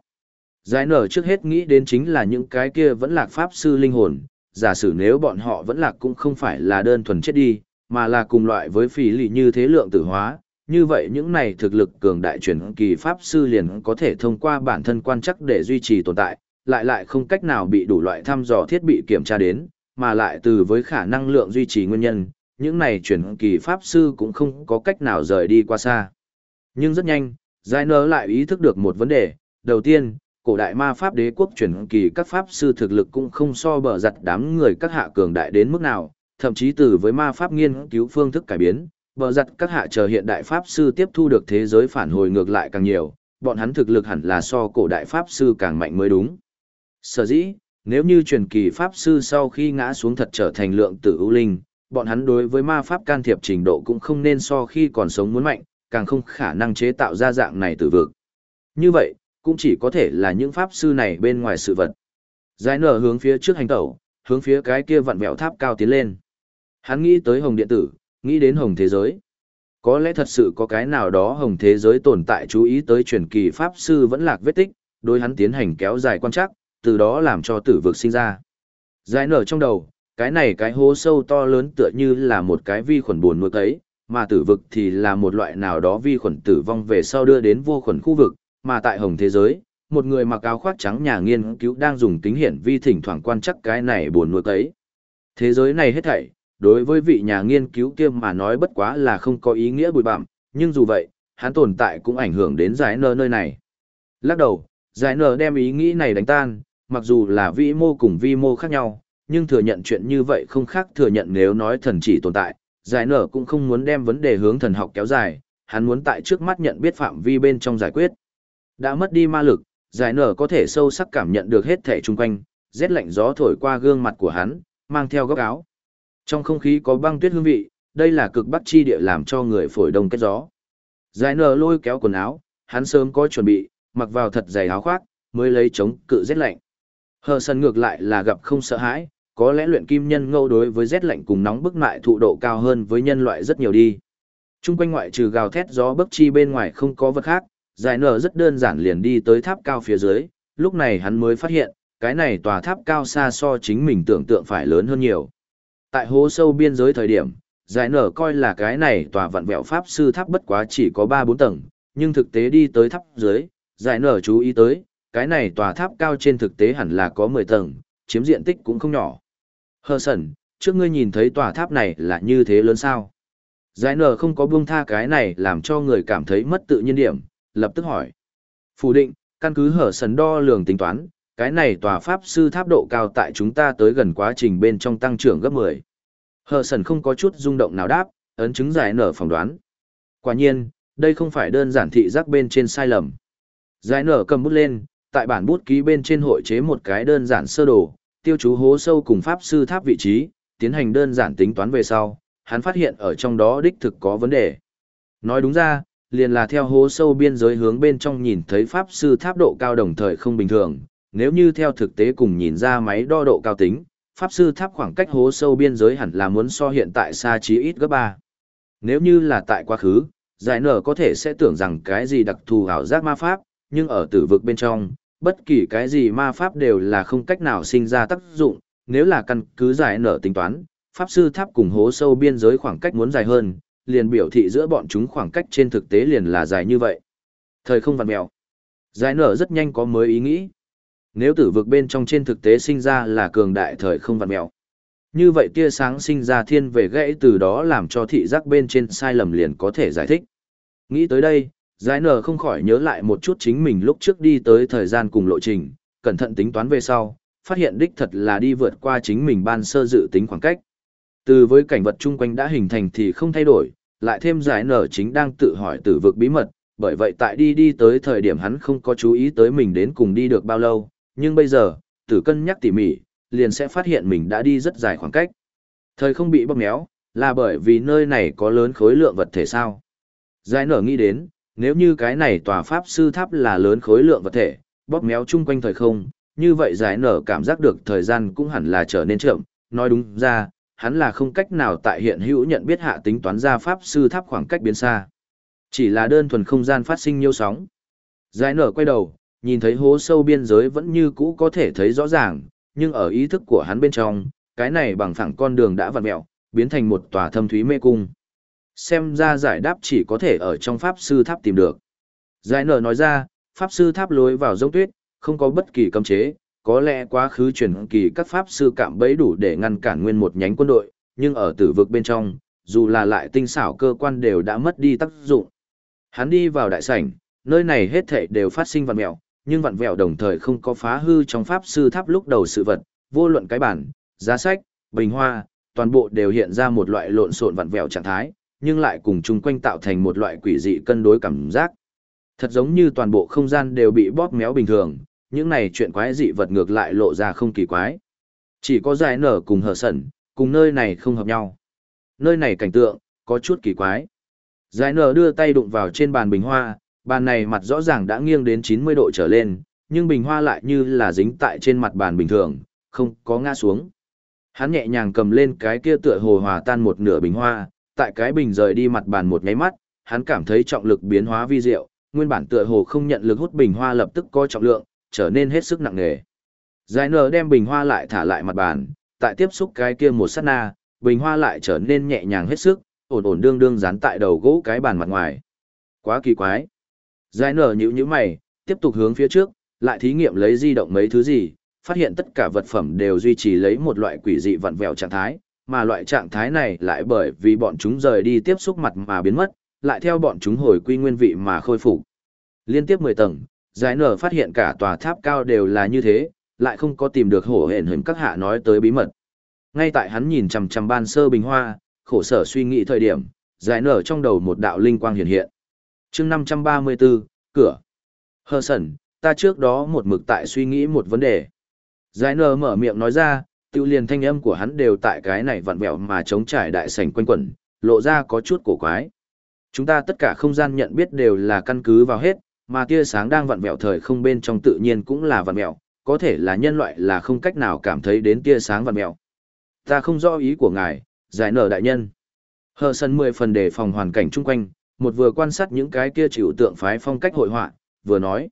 Giải nở trước hết nghĩ đến chính là những cái kia vẫn lạc pháp sư linh hồn, giả sử nếu bọn họ vẫn lạc cũng không phải là đơn thuần chết đi, mà là cùng loại với phí lì như thế lượng tử hóa, như vậy những này thực lực cường đại chuyển kỳ pháp sư liền có thể thông qua bản thân quan chắc để duy trì tồn tại, lại lại không cách nào bị đủ loại thăm dò thiết bị kiểm tra đến, mà lại từ với khả năng lượng duy trì nguyên nhân, những này chuyển kỳ pháp sư cũng không có cách nào rời đi qua xa. Nhưng rất nhanh, Giải nơ lại ý thức được một vấn đề, đầu tiên, cổ đại ma pháp đế quốc chuyển kỳ các pháp sư thực lực cũng không so bờ giặt đám người các hạ cường đại đến mức nào, thậm chí từ với ma pháp nghiên cứu phương thức cải biến, bờ giặt các hạ chờ hiện đại pháp sư tiếp thu được thế giới phản hồi ngược lại càng nhiều, bọn hắn thực lực hẳn là so cổ đại pháp sư càng mạnh mới đúng. Sở dĩ, nếu như truyền kỳ pháp sư sau khi ngã xuống thật trở thành lượng tử ưu linh, bọn hắn đối với ma pháp can thiệp trình độ cũng không nên so khi còn sống muốn mạnh, càng không khả năng chế tạo ra dạng này tử vực. Như vậy, cũng chỉ có thể là những pháp sư này bên ngoài sự vật. Giải nở hướng phía trước hành tẩu, hướng phía cái kia vặn vẹo tháp cao tiến lên. Hắn nghĩ tới hồng điện tử, nghĩ đến hồng thế giới. Có lẽ thật sự có cái nào đó hồng thế giới tồn tại chú ý tới truyền kỳ pháp sư vẫn lạc vết tích, đối hắn tiến hành kéo dài quan chắc, từ đó làm cho tử vực sinh ra. Giải nở trong đầu, cái này cái hố sâu to lớn tựa như là một cái vi khuẩn buồn nuôi cấy, mà tử vực thì là một loại nào đó vi khuẩn tử vong về sau đưa đến vô khuẩn khu vực, mà tại hồng thế giới, một người mặc áo khoác trắng nhà nghiên cứu đang dùng kính hiển vi thỉnh thoảng quan chắc cái này buồn nuôi cấy. Thế giới này hết thảy, đối với vị nhà nghiên cứu kia mà nói bất quá là không có ý nghĩa bụi bặm, nhưng dù vậy, hắn tồn tại cũng ảnh hưởng đến giải nơ nơi này. Lắc đầu, giải nơ đem ý nghĩ này đánh tan, mặc dù là vĩ mô cùng vi mô khác nhau, nhưng thừa nhận chuyện như vậy không khác thừa nhận nếu nói thần chỉ tồn tại, giải nở cũng không muốn đem vấn đề hướng thần học kéo dài, hắn muốn tại trước mắt nhận biết phạm vi bên trong giải quyết. Đã mất đi ma lực, giải nở có thể sâu sắc cảm nhận được hết thể chung quanh, rét lạnh gió thổi qua gương mặt của hắn, mang theo góc áo. Trong không khí có băng tuyết hương vị, đây là cực bắc chi địa làm cho người phổi đông kết gió. Giải nở lôi kéo quần áo, hắn sớm có chuẩn bị, mặc vào thật dày áo khoác, mới lấy chống cự rét lạnh. Hờ sân ngược lại là gặp không sợ hãi, có lẽ luyện kim nhân ngâu đối với rét lạnh cùng nóng bức mại thụ độ cao hơn với nhân loại rất nhiều đi. Trung quanh ngoại trừ gào thét gió bấc chi bên ngoài không có vật khác, giải nở rất đơn giản liền đi tới tháp cao phía dưới, lúc này hắn mới phát hiện, cái này tòa tháp cao xa so chính mình tưởng tượng phải lớn hơn nhiều. Tại hố sâu biên giới thời điểm, giải nở coi là cái này tòa vạn vẹo pháp sư tháp bất quá chỉ có 3-4 tầng, nhưng thực tế đi tới tháp dưới, giải nở chú ý tới, cái này tòa tháp cao trên thực tế hẳn là có 10 tầng, chiếm diện tích cũng không nhỏ. Hờ sẩn, trước ngươi nhìn thấy tòa tháp này là như thế lớn sao? Giải nở không có buông tha cái này làm cho người cảm thấy mất tự nhiên điểm, lập tức hỏi. Phủ định, căn cứ hở sần đo lường tính toán, cái này tòa pháp sư tháp độ cao tại chúng ta tới gần quá trình bên trong tăng trưởng gấp 10. Hở sần không có chút rung động nào đáp, ấn chứng giải nở phỏng đoán. Quả nhiên, đây không phải đơn giản thị giác bên trên sai lầm. Giải nở cầm bút lên, tại bản bút ký bên trên hội chế một cái đơn giản sơ đồ, tiêu chú hố sâu cùng pháp sư tháp vị trí, tiến hành đơn giản tính toán về sau, hắn phát hiện ở trong đó đích thực có vấn đề. Nói đúng ra, liền là theo hố sâu biên giới hướng bên trong nhìn thấy pháp sư tháp độ cao đồng thời không bình thường, nếu như theo thực tế cùng nhìn ra máy đo độ cao tính, pháp sư tháp khoảng cách hố sâu biên giới hẳn là muốn so hiện tại xa chí ít gấp 3. Nếu như là tại quá khứ, giải nở có thể sẽ tưởng rằng cái gì đặc thù ảo giác ma pháp, nhưng ở tử vực bên trong, bất kỳ cái gì ma pháp đều là không cách nào sinh ra tác dụng, nếu là căn cứ giải nở tính toán, pháp sư tháp cùng hố sâu biên giới khoảng cách muốn dài hơn, liền biểu thị giữa bọn chúng khoảng cách trên thực tế liền là dài như vậy. Thời không vặn mèo. Giải nở rất nhanh có mới ý nghĩ. Nếu tử vực bên trong trên thực tế sinh ra là cường đại thời không vặn mèo. Như vậy tia sáng sinh ra thiên về gãy từ đó làm cho thị giác bên trên sai lầm liền có thể giải thích. Nghĩ tới đây, giải nở không khỏi nhớ lại một chút chính mình lúc trước đi tới thời gian cùng lộ trình, cẩn thận tính toán về sau, phát hiện đích thật là đi vượt qua chính mình ban sơ dự tính khoảng cách. Từ với cảnh vật chung quanh đã hình thành thì không thay đổi, lại thêm giải nở chính đang tự hỏi tử vực bí mật, bởi vậy tại đi đi tới thời điểm hắn không có chú ý tới mình đến cùng đi được bao lâu, nhưng bây giờ, tử cân nhắc tỉ mỉ, liền sẽ phát hiện mình đã đi rất dài khoảng cách. Thời không bị bóp méo, là bởi vì nơi này có lớn khối lượng vật thể sao. Giải nở nghĩ đến, nếu như cái này tòa pháp sư tháp là lớn khối lượng vật thể, bóp méo chung quanh thời không, như vậy giải nở cảm giác được thời gian cũng hẳn là trở nên chậm, nói đúng ra, hắn là không cách nào tại hiện hữu nhận biết hạ tính toán ra pháp sư tháp khoảng cách biến xa. Chỉ là đơn thuần không gian phát sinh nhiêu sóng. Giải nở quay đầu, nhìn thấy hố sâu biên giới vẫn như cũ có thể thấy rõ ràng, nhưng ở ý thức của hắn bên trong, cái này bằng phẳng con đường đã vặn mẹo, biến thành một tòa thâm thúy mê cung. Xem ra giải đáp chỉ có thể ở trong pháp sư tháp tìm được. Giải nở nói ra, pháp sư tháp lối vào giống tuyết, không có bất kỳ cấm chế, có lẽ quá khứ truyền kỳ các pháp sư cạm bẫy đủ để ngăn cản nguyên một nhánh quân đội, nhưng ở tử vực bên trong, dù là lại tinh xảo cơ quan đều đã mất đi tác dụng. Hắn đi vào đại sảnh, nơi này hết thảy đều phát sinh vặn mèo, nhưng vặn vẹo đồng thời không có phá hư trong pháp sư tháp lúc đầu sự vật, vô luận cái bản, giá sách, bình hoa, toàn bộ đều hiện ra một loại lộn xộn vặn vẹo trạng thái, nhưng lại cùng chung quanh tạo thành một loại quỷ dị cân đối cảm giác. Thật giống như toàn bộ không gian đều bị bóp méo bình thường, những này chuyện quái dị vật ngược lại lộ ra không kỳ quái. Chỉ có giải nở cùng hở sẩn, cùng nơi này không hợp nhau. Nơi này cảnh tượng, có chút kỳ quái. Giải nở đưa tay đụng vào trên bàn bình hoa, bàn này mặt rõ ràng đã nghiêng đến 90 độ trở lên, nhưng bình hoa lại như là dính tại trên mặt bàn bình thường, không có ngã xuống. Hắn nhẹ nhàng cầm lên cái kia tựa hồ hòa tan một nửa bình hoa, tại cái bình rời đi mặt bàn một nháy mắt, hắn cảm thấy trọng lực biến hóa vi diệu, nguyên bản tựa hồ không nhận lực hút bình hoa lập tức có trọng lượng, trở nên hết sức nặng nề. Giải nở đem bình hoa lại thả lại mặt bàn, tại tiếp xúc cái kia một sát na, bình hoa lại trở nên nhẹ nhàng hết sức, ổn ổn đương đương dán tại đầu gỗ cái bàn mặt ngoài. Quá kỳ quái. Giải nở nhíu nhíu mày, tiếp tục hướng phía trước, lại thí nghiệm lấy di động mấy thứ gì, phát hiện tất cả vật phẩm đều duy trì lấy một loại quỷ dị vặn vẹo trạng thái, mà loại trạng thái này lại bởi vì bọn chúng rời đi tiếp xúc mặt mà biến mất, lại theo bọn chúng hồi quy nguyên vị mà khôi phục. Liên tiếp 10 tầng, giải nở phát hiện cả tòa tháp cao đều là như thế, lại không có tìm được hổ hển hình các hạ nói tới bí mật. Ngay tại hắn nhìn chằm chằm ban sơ bình hoa, khổ sở suy nghĩ thời điểm, giải nở trong đầu một đạo linh quang hiện hiện. chương 534, cửa. Hơ sẩn, ta trước đó một mực tại suy nghĩ một vấn đề. Giải nở mở miệng nói ra, tiêu liền thanh âm của hắn đều tại cái này vặn vẹo mà chống trải đại sảnh quanh quẩn, lộ ra có chút cổ quái. Chúng ta tất cả không gian nhận biết đều là căn cứ vào hết, mà tia sáng đang vặn vẹo thời không bên trong tự nhiên cũng là vặn vẹo, có thể là nhân loại là không cách nào cảm thấy đến tia sáng vặn vẹo. Ta không rõ ý của ngài, giải nở đại nhân. Hờ sân mười phần đề phòng hoàn cảnh chung quanh, một vừa quan sát những cái kia chịu tượng phái phong cách hội họa, vừa nói.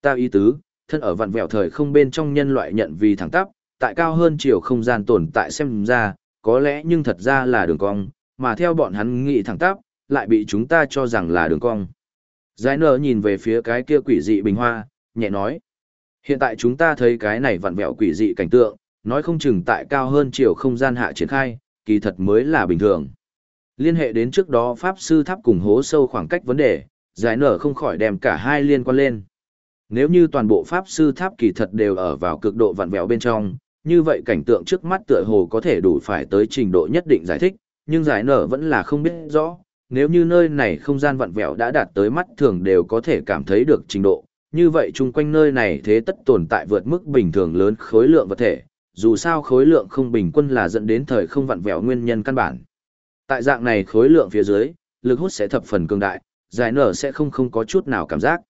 Ta ý tứ, thân ở vặn vẹo thời không bên trong nhân loại nhận vì thẳng tắp, tại cao hơn chiều không gian tồn tại xem ra, có lẽ nhưng thật ra là đường cong, mà theo bọn hắn nghĩ thẳng tắp, lại bị chúng ta cho rằng là đường cong. Giải nở nhìn về phía cái kia quỷ dị bình hoa, nhẹ nói. Hiện tại chúng ta thấy cái này vặn vẹo quỷ dị cảnh tượng, nói không chừng tại cao hơn chiều không gian hạ triển khai, kỳ thật mới là bình thường. Liên hệ đến trước đó Pháp Sư Tháp cùng hố sâu khoảng cách vấn đề, giải nở không khỏi đem cả hai liên quan lên. Nếu như toàn bộ Pháp Sư Tháp kỳ thật đều ở vào cực độ vặn vẹo bên trong, như vậy cảnh tượng trước mắt tựa hồ có thể đủ phải tới trình độ nhất định giải thích, nhưng giải nở vẫn là không biết rõ, nếu như nơi này không gian vặn vẹo đã đạt tới mắt thường đều có thể cảm thấy được trình độ, như vậy chung quanh nơi này thế tất tồn tại vượt mức bình thường lớn khối lượng vật thể, dù sao khối lượng không bình quân là dẫn đến thời không vặn vẹo nguyên nhân căn bản. Tại dạng này khối lượng phía dưới, lực hút sẽ thập phần cường đại, giải nở sẽ không không có chút nào cảm giác.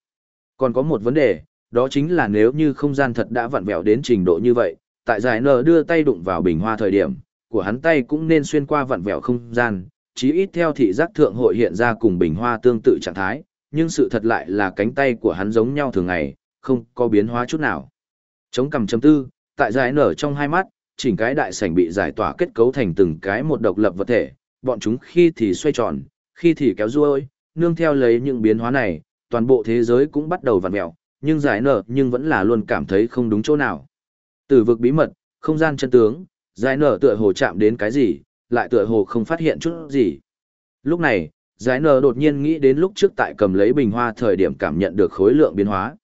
Còn có một vấn đề, đó chính là nếu như không gian thật đã vặn vẹo đến trình độ như vậy, tại giải nở đưa tay đụng vào bình hoa thời điểm, của hắn tay cũng nên xuyên qua vặn vẹo không gian, chí ít theo thị giác thượng hội hiện ra cùng bình hoa tương tự trạng thái, nhưng sự thật lại là cánh tay của hắn giống nhau thường ngày, không có biến hóa chút nào. Chống cầm chấm tư, tại giải nở trong hai mắt, chỉnh cái đại sảnh bị giải tỏa kết cấu thành từng cái một độc lập vật thể, bọn chúng khi thì xoay tròn, khi thì kéo ruôi, nương theo lấy những biến hóa này, toàn bộ thế giới cũng bắt đầu vặn mèo, nhưng giải nở nhưng vẫn là luôn cảm thấy không đúng chỗ nào. Từ vực bí mật, không gian chân tướng, giải nở tựa hồ chạm đến cái gì, lại tựa hồ không phát hiện chút gì. Lúc này, giải nở đột nhiên nghĩ đến lúc trước tại cầm lấy bình hoa thời điểm cảm nhận được khối lượng biến hóa.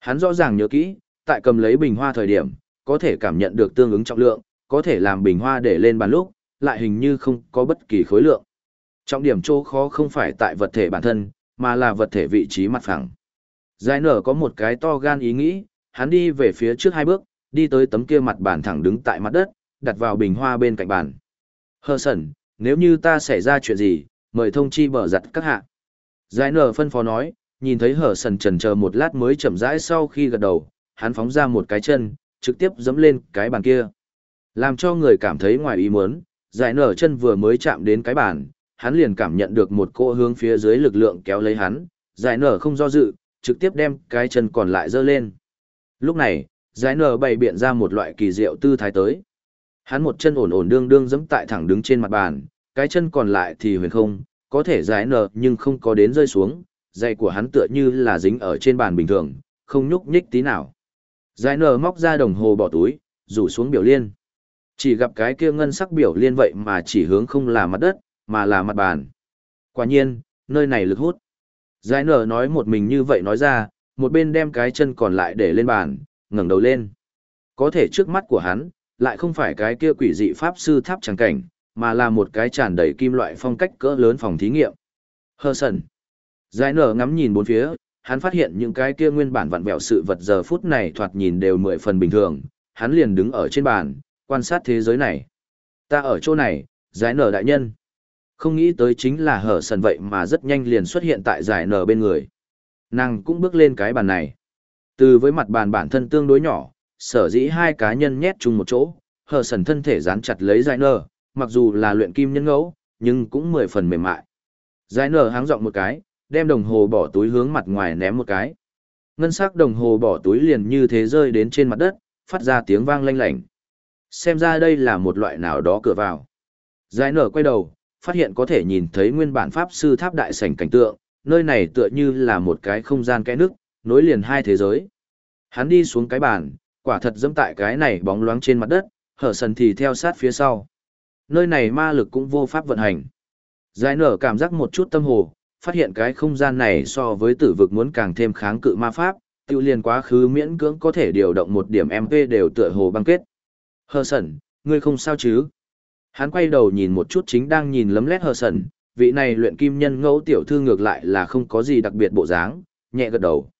Hắn rõ ràng nhớ kỹ, tại cầm lấy bình hoa thời điểm, có thể cảm nhận được tương ứng trọng lượng, có thể làm bình hoa để lên bàn lúc, lại hình như không có bất kỳ khối lượng. Trọng điểm chỗ khó không phải tại vật thể bản thân, mà là vật thể vị trí mặt phẳng. Giải nở có một cái to gan ý nghĩ, hắn đi về phía trước hai bước, đi tới tấm kia mặt bàn thẳng đứng tại mặt đất, đặt vào bình hoa bên cạnh bàn. Hờ sẩn, nếu như ta xảy ra chuyện gì, mời thông chi bờ giặt các hạ. Giải nở phân phó nói, nhìn thấy Hờ sẩn trần chờ một lát mới chậm rãi sau khi gật đầu, hắn phóng ra một cái chân, trực tiếp dẫm lên cái bàn kia. Làm cho người cảm thấy ngoài ý muốn, giải nở chân vừa mới chạm đến cái bàn, hắn liền cảm nhận được một cỗ hướng phía dưới lực lượng kéo lấy hắn, giải nở không do dự, trực tiếp đem cái chân còn lại dơ lên. Lúc này, giải nở bày biện ra một loại kỳ diệu tư thái tới. Hắn một chân ổn ổn đương đương giẫm tại thẳng đứng trên mặt bàn, cái chân còn lại thì huyền không, có thể giải nở nhưng không có đến rơi xuống, giày của hắn tựa như là dính ở trên bàn bình thường, không nhúc nhích tí nào. Giải nở móc ra đồng hồ bỏ túi, rủ xuống biểu liên. Chỉ gặp cái kia ngân sắc biểu liên vậy mà chỉ hướng không là mặt đất, mà là mặt bàn. Quả nhiên, nơi này lực hút. Giải nở nói một mình như vậy nói ra, một bên đem cái chân còn lại để lên bàn, ngẩng đầu lên. Có thể trước mắt của hắn, lại không phải cái kia quỷ dị pháp sư tháp tràng cảnh, mà là một cái tràn đầy kim loại phong cách cỡ lớn phòng thí nghiệm. Hơ sần. Giải nở ngắm nhìn bốn phía, hắn phát hiện những cái kia nguyên bản vặn vẹo sự vật giờ phút này thoạt nhìn đều mười phần bình thường, hắn liền đứng ở trên bàn, quan sát thế giới này. Ta ở chỗ này, giải nở đại nhân. Không nghĩ tới chính là hở sần vậy mà rất nhanh liền xuất hiện tại giải nở bên người. Nàng cũng bước lên cái bàn này. Từ với mặt bàn bản thân tương đối nhỏ, sở dĩ hai cá nhân nhét chung một chỗ, hờ sần thân thể dán chặt lấy giải nở, mặc dù là luyện kim nhân ngẫu, nhưng cũng mười phần mềm mại. Giải nở háng rộng một cái, đem đồng hồ bỏ túi hướng mặt ngoài ném một cái. Ngân sắc đồng hồ bỏ túi liền như thế rơi đến trên mặt đất, phát ra tiếng vang lanh lảnh. Xem ra đây là một loại nào đó cửa vào. Giải nở quay đầu, phát hiện có thể nhìn thấy nguyên bản pháp sư tháp đại sảnh cảnh tượng, nơi này tựa như là một cái không gian kẽ nước, nối liền hai thế giới. Hắn đi xuống cái bàn, quả thật dẫm tại cái này bóng loáng trên mặt đất, hở sần thì theo sát phía sau. Nơi này ma lực cũng vô pháp vận hành. Giải nở cảm giác một chút tâm hồ, phát hiện cái không gian này so với tử vực muốn càng thêm kháng cự ma pháp, tiêu liền quá khứ miễn cưỡng có thể điều động một điểm MP đều tựa hồ băng kết. Hờ sẩn, ngươi không sao chứ? Hắn quay đầu nhìn một chút chính đang nhìn lấm lét hờ sẩn, vị này luyện kim nhân ngẫu tiểu thư ngược lại là không có gì đặc biệt bộ dáng, nhẹ gật đầu.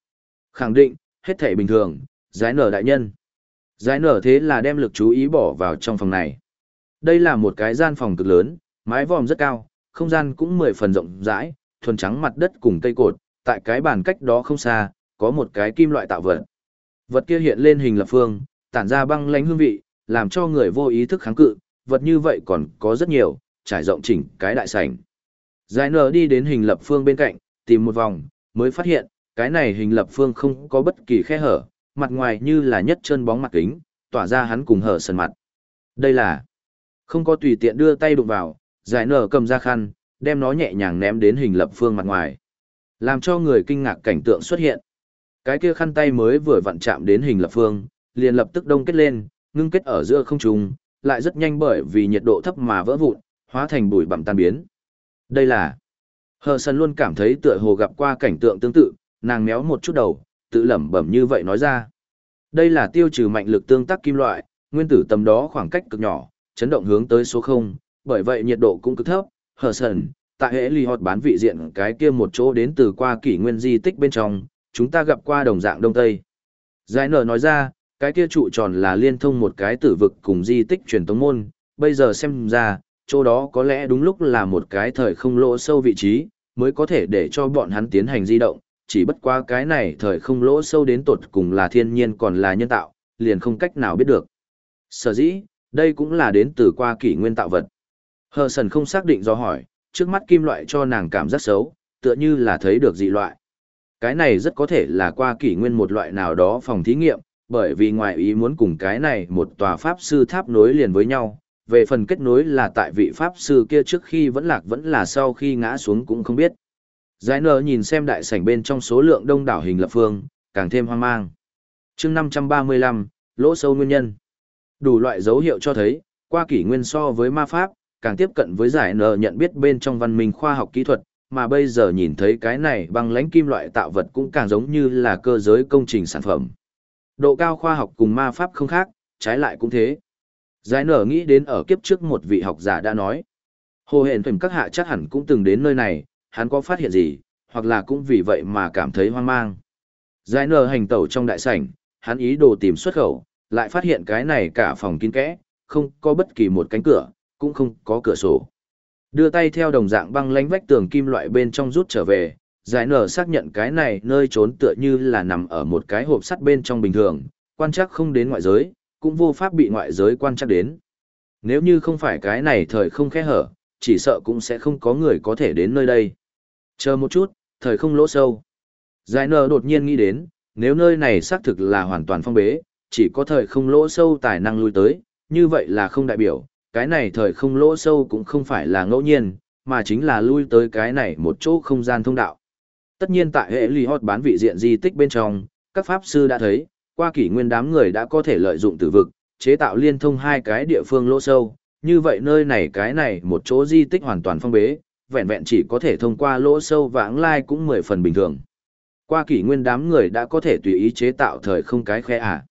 Khẳng định, hết thể bình thường, giải nở đại nhân. Giải nở thế là đem lực chú ý bỏ vào trong phòng này. Đây là một cái gian phòng cực lớn, mái vòm rất cao, không gian cũng mười phần rộng rãi, thuần trắng mặt đất cùng cây cột, tại cái bàn cách đó không xa, có một cái kim loại tạo vật. Vật kia hiện lên hình lập phương, tản ra băng lãnh hương vị, làm cho người vô ý thức kháng cự, vật như vậy còn có rất nhiều, trải rộng chỉnh cái đại sảnh. Giải nở đi đến hình lập phương bên cạnh, tìm một vòng, mới phát hiện, cái này hình lập phương không có bất kỳ khe hở, mặt ngoài như là nhất chân bóng mặt kính, tỏa ra hắn cùng hở sần mặt. Đây là không có tùy tiện đưa tay đụng vào, giải nở cầm ra khăn, đem nó nhẹ nhàng ném đến hình lập phương mặt ngoài. Làm cho người kinh ngạc cảnh tượng xuất hiện. Cái kia khăn tay mới vừa vặn chạm đến hình lập phương, liền lập tức đông kết lên, ngưng kết ở giữa không trung, lại rất nhanh bởi vì nhiệt độ thấp mà vỡ vụn, hóa thành bụi bặm tan biến. Đây là Hờ Sân luôn cảm thấy tựa hồ gặp qua cảnh tượng tương tự, nàng méo một chút đầu, tự lẩm bẩm như vậy nói ra. Đây là tiêu trừ mạnh lực tương tác kim loại, nguyên tử tầm đó khoảng cách cực nhỏ, chấn động hướng tới số 0, bởi vậy nhiệt độ cũng cực thấp, hờ sần, tại hệ ly họt bán vị diện cái kia một chỗ đến từ qua kỷ nguyên di tích bên trong, chúng ta gặp qua đồng dạng đông tây. Giải nở nói ra, cái kia trụ tròn là liên thông một cái tử vực cùng di tích truyền tống môn, bây giờ xem ra, chỗ đó có lẽ đúng lúc là một cái thời không lỗ sâu vị trí, mới có thể để cho bọn hắn tiến hành di động, chỉ bất qua cái này thời không lỗ sâu đến tột cùng là thiên nhiên còn là nhân tạo, liền không cách nào biết được. Sở dĩ, đây cũng là đến từ qua kỷ nguyên tạo vật. Hờ sần không xác định do hỏi, trước mắt kim loại cho nàng cảm giác xấu, tựa như là thấy được dị loại. Cái này rất có thể là qua kỷ nguyên một loại nào đó phòng thí nghiệm, bởi vì ngoài ý muốn cùng cái này một tòa pháp sư tháp nối liền với nhau, về phần kết nối là tại vị pháp sư kia trước khi vẫn lạc vẫn là sau khi ngã xuống cũng không biết. Giải nở nhìn xem đại sảnh bên trong số lượng đông đảo hình lập phương, càng thêm hoang mang. chương 535, lỗ sâu nguyên nhân. Đủ loại dấu hiệu cho thấy, qua kỷ nguyên so với ma pháp, càng tiếp cận với giải nở nhận biết bên trong văn minh khoa học kỹ thuật, mà bây giờ nhìn thấy cái này bằng lãnh kim loại tạo vật cũng càng giống như là cơ giới công trình sản phẩm. Độ cao khoa học cùng ma pháp không khác, trái lại cũng thế. Giải nở nghĩ đến ở kiếp trước một vị học giả đã nói. Hồ hển thuần các hạ chắc hẳn cũng từng đến nơi này, hắn có phát hiện gì, hoặc là cũng vì vậy mà cảm thấy hoang mang. Giải nở hành tẩu trong đại sảnh, hắn ý đồ tìm xuất khẩu, lại phát hiện cái này cả phòng kín kẽ, không có bất kỳ một cánh cửa, cũng không có cửa sổ. Đưa tay theo đồng dạng băng lánh vách tường kim loại bên trong rút trở về, giải nở xác nhận cái này nơi trốn tựa như là nằm ở một cái hộp sắt bên trong bình thường, quan chắc không đến ngoại giới, cũng vô pháp bị ngoại giới quan chắc đến. Nếu như không phải cái này thời không khe hở, chỉ sợ cũng sẽ không có người có thể đến nơi đây. Chờ một chút, thời không lỗ sâu. Giải nở đột nhiên nghĩ đến, nếu nơi này xác thực là hoàn toàn phong bế, chỉ có thời không lỗ sâu tài năng lui tới, như vậy là không đại biểu, cái này thời không lỗ sâu cũng không phải là ngẫu nhiên, mà chính là lui tới cái này một chỗ không gian thông đạo. Tất nhiên tại hệ ly hot bán vị diện di tích bên trong, các pháp sư đã thấy, qua kỷ nguyên đám người đã có thể lợi dụng tử vực, chế tạo liên thông hai cái địa phương lỗ sâu, như vậy nơi này cái này một chỗ di tích hoàn toàn phong bế, vẹn vẹn chỉ có thể thông qua lỗ sâu vãng lai cũng mười phần bình thường. Qua kỷ nguyên đám người đã có thể tùy ý chế tạo thời không cái khe à.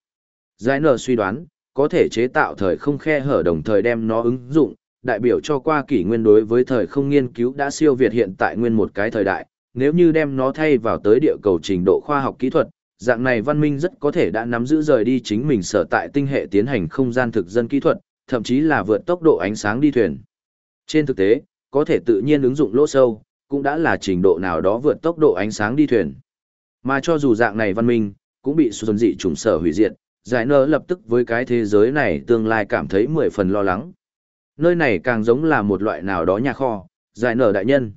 Giải nở suy đoán, có thể chế tạo thời không khe hở đồng thời đem nó ứng dụng, đại biểu cho qua kỷ nguyên đối với thời không nghiên cứu đã siêu việt hiện tại nguyên một cái thời đại, nếu như đem nó thay vào tới địa cầu trình độ khoa học kỹ thuật, dạng này văn minh rất có thể đã nắm giữ rời đi chính mình sở tại tinh hệ tiến hành không gian thực dân kỹ thuật, thậm chí là vượt tốc độ ánh sáng đi thuyền. Trên thực tế, có thể tự nhiên ứng dụng lỗ sâu, cũng đã là trình độ nào đó vượt tốc độ ánh sáng đi thuyền. Mà cho dù dạng này văn minh, cũng bị xuân dị trùng sở hủy diệt, giải nơ lập tức với cái thế giới này tương lai cảm thấy mười phần lo lắng. Nơi này càng giống là một loại nào đó nhà kho, giải nở đại nhân.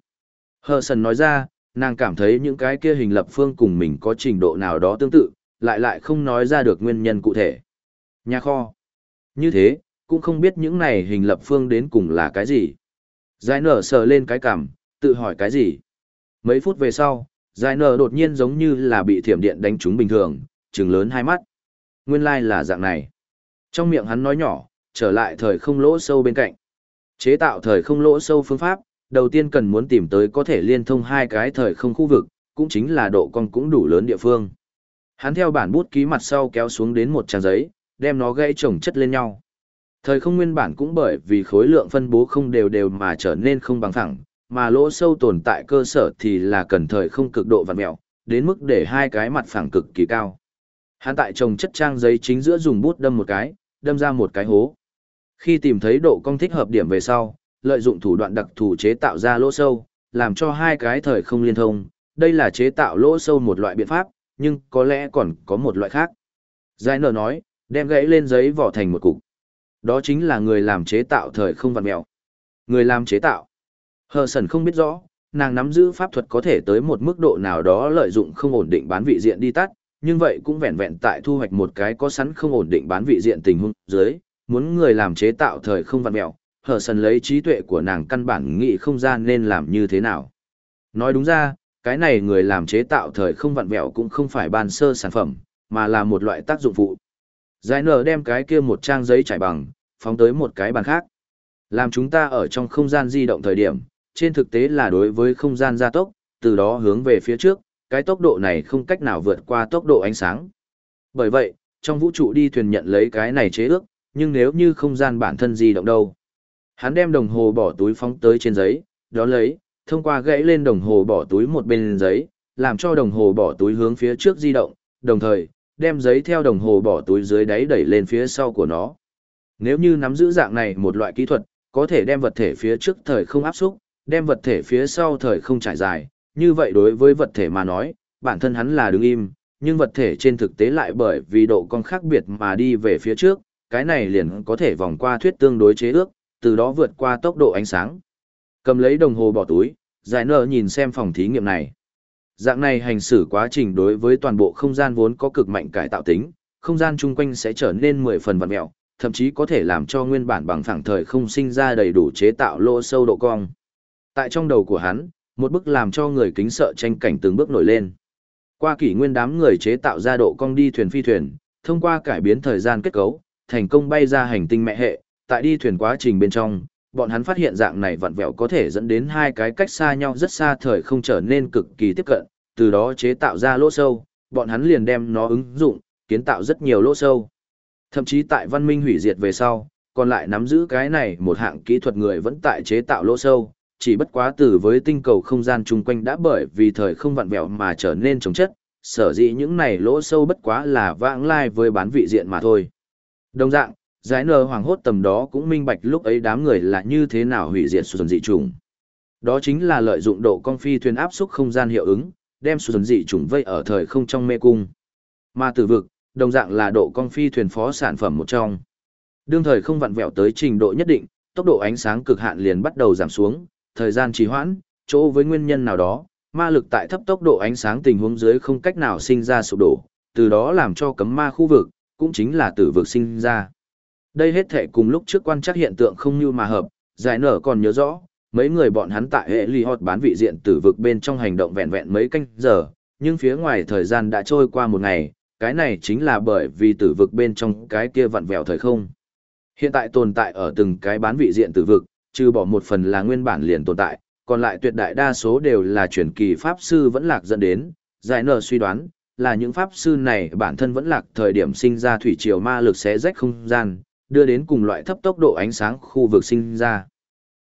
Hờ sần nói ra, nàng cảm thấy những cái kia hình lập phương cùng mình có trình độ nào đó tương tự, lại lại không nói ra được nguyên nhân cụ thể. Nhà kho. Như thế, cũng không biết những này hình lập phương đến cùng là cái gì. Giải nở sờ lên cái cằm, tự hỏi cái gì. Mấy phút về sau, giải nở đột nhiên giống như là bị thiểm điện đánh trúng bình thường, trừng lớn hai mắt. Nguyên lai là dạng này. Trong miệng hắn nói nhỏ, trở lại thời không lỗ sâu bên cạnh. Chế tạo thời không lỗ sâu phương pháp, đầu tiên cần muốn tìm tới có thể liên thông hai cái thời không khu vực, cũng chính là độ cong cũng đủ lớn địa phương. Hắn theo bản bút ký mặt sau kéo xuống đến một trang giấy, đem nó gãy chồng chất lên nhau. Thời không nguyên bản cũng bởi vì khối lượng phân bố không đều đều mà trở nên không bằng thẳng, mà lỗ sâu tồn tại cơ sở thì là cần thời không cực độ vặn mẹo, đến mức để hai cái mặt phẳng cực kỳ cao. Hắn tại chồng chất trang giấy chính giữa dùng bút đâm một cái, đâm ra một cái hố. Khi tìm thấy độ cong thích hợp điểm về sau, lợi dụng thủ đoạn đặc thù chế tạo ra lỗ sâu, làm cho hai cái thời không liên thông, đây là chế tạo lỗ sâu một loại biện pháp, nhưng có lẽ còn có một loại khác. Giải nở nói, đem gãy lên giấy vỏ thành một cục. Đó chính là người làm chế tạo thời không vạn mèo. Người làm chế tạo. Hờ sần không biết rõ, nàng nắm giữ pháp thuật có thể tới một mức độ nào đó lợi dụng không ổn định bán vị diện đi tắt, nhưng vậy cũng vẹn vẹn tại thu hoạch một cái có sẵn không ổn định bán vị diện tình huống dưới, muốn người làm chế tạo thời không vặn mèo, hờ sần lấy trí tuệ của nàng căn bản nghĩ không gian nên làm như thế nào. Nói đúng ra, cái này người làm chế tạo thời không vặn vẹo cũng không phải ban sơ sản phẩm, mà là một loại tác dụng phụ. Giải nở đem cái kia một trang giấy trải bằng, phóng tới một cái bàn khác. Làm chúng ta ở trong không gian di động thời điểm, trên thực tế là đối với không gian gia tốc, từ đó hướng về phía trước, cái tốc độ này không cách nào vượt qua tốc độ ánh sáng. Bởi vậy, trong vũ trụ đi thuyền nhận lấy cái này chế ước, nhưng nếu như không gian bản thân di động đâu. Hắn đem đồng hồ bỏ túi phóng tới trên giấy, đó lấy, thông qua gãy lên đồng hồ bỏ túi một bên giấy, làm cho đồng hồ bỏ túi hướng phía trước di động, đồng thời, đem giấy theo đồng hồ bỏ túi dưới đáy đẩy lên phía sau của nó. Nếu như nắm giữ dạng này một loại kỹ thuật, có thể đem vật thể phía trước thời không áp xúc, đem vật thể phía sau thời không trải dài, như vậy đối với vật thể mà nói, bản thân hắn là đứng im, nhưng vật thể trên thực tế lại bởi vì độ cong khác biệt mà đi về phía trước, cái này liền có thể vòng qua thuyết tương đối chế ước, từ đó vượt qua tốc độ ánh sáng. Cầm lấy đồng hồ bỏ túi, giải nở nhìn xem phòng thí nghiệm này. Dạng này hành xử quá trình đối với toàn bộ không gian vốn có cực mạnh cải tạo tính, không gian chung quanh sẽ trở nên 10 phần vật mẹo, thậm chí có thể làm cho nguyên bản bằng phẳng thời không sinh ra đầy đủ chế tạo lỗ sâu độ cong. Tại trong đầu của hắn, một bức làm cho người kính sợ tranh cảnh từng bước nổi lên. Qua kỷ nguyên đám người chế tạo ra độ cong đi thuyền phi thuyền, thông qua cải biến thời gian kết cấu, thành công bay ra hành tinh mẹ hệ, tại đi thuyền quá trình bên trong, bọn hắn phát hiện dạng này vặn vẹo có thể dẫn đến hai cái cách xa nhau rất xa thời không trở nên cực kỳ tiếp cận, từ đó chế tạo ra lỗ sâu, bọn hắn liền đem nó ứng dụng, kiến tạo rất nhiều lỗ sâu. Thậm chí tại văn minh hủy diệt về sau, còn lại nắm giữ cái này một hạng kỹ thuật người vẫn tại chế tạo lỗ sâu, chỉ bất quá từ với tinh cầu không gian chung quanh đã bởi vì thời không vặn vẹo mà trở nên chống chất, sở dĩ những này lỗ sâu bất quá là vãng lai với bán vị diện mà thôi. Đồng dạng, giải nờ hoàng hốt tầm đó cũng minh bạch lúc ấy đám người là như thế nào hủy diệt xuân dị trùng. Đó chính là lợi dụng độ con phi thuyền áp xúc không gian hiệu ứng, đem xuân dị trùng vây ở thời không trong mê cung. Mà tử vực, đồng dạng là độ cong phi thuyền phó sản phẩm một trong. Đương thời không vặn vẹo tới trình độ nhất định, tốc độ ánh sáng cực hạn liền bắt đầu giảm xuống, thời gian trì hoãn, chỗ với nguyên nhân nào đó, ma lực tại thấp tốc độ ánh sáng tình huống dưới không cách nào sinh ra sụp đổ, từ đó làm cho cấm ma khu vực, cũng chính là tử vực sinh ra. Đây hết thể cùng lúc trước quan trắc hiện tượng không như mà hợp, giải nở còn nhớ rõ, mấy người bọn hắn tại hệ ly hot bán vị diện tử vực bên trong hành động vẹn vẹn mấy canh giờ, nhưng phía ngoài thời gian đã trôi qua một ngày, cái này chính là bởi vì tử vực bên trong cái kia vặn vẹo thời không. Hiện tại tồn tại ở từng cái bán vị diện tử vực, trừ bỏ một phần là nguyên bản liền tồn tại, còn lại tuyệt đại đa số đều là truyền kỳ pháp sư vẫn lạc dẫn đến, giải nở suy đoán, là những pháp sư này bản thân vẫn lạc thời điểm sinh ra thủy triều ma lực xé rách không gian, đưa đến cùng loại thấp tốc độ ánh sáng khu vực sinh ra.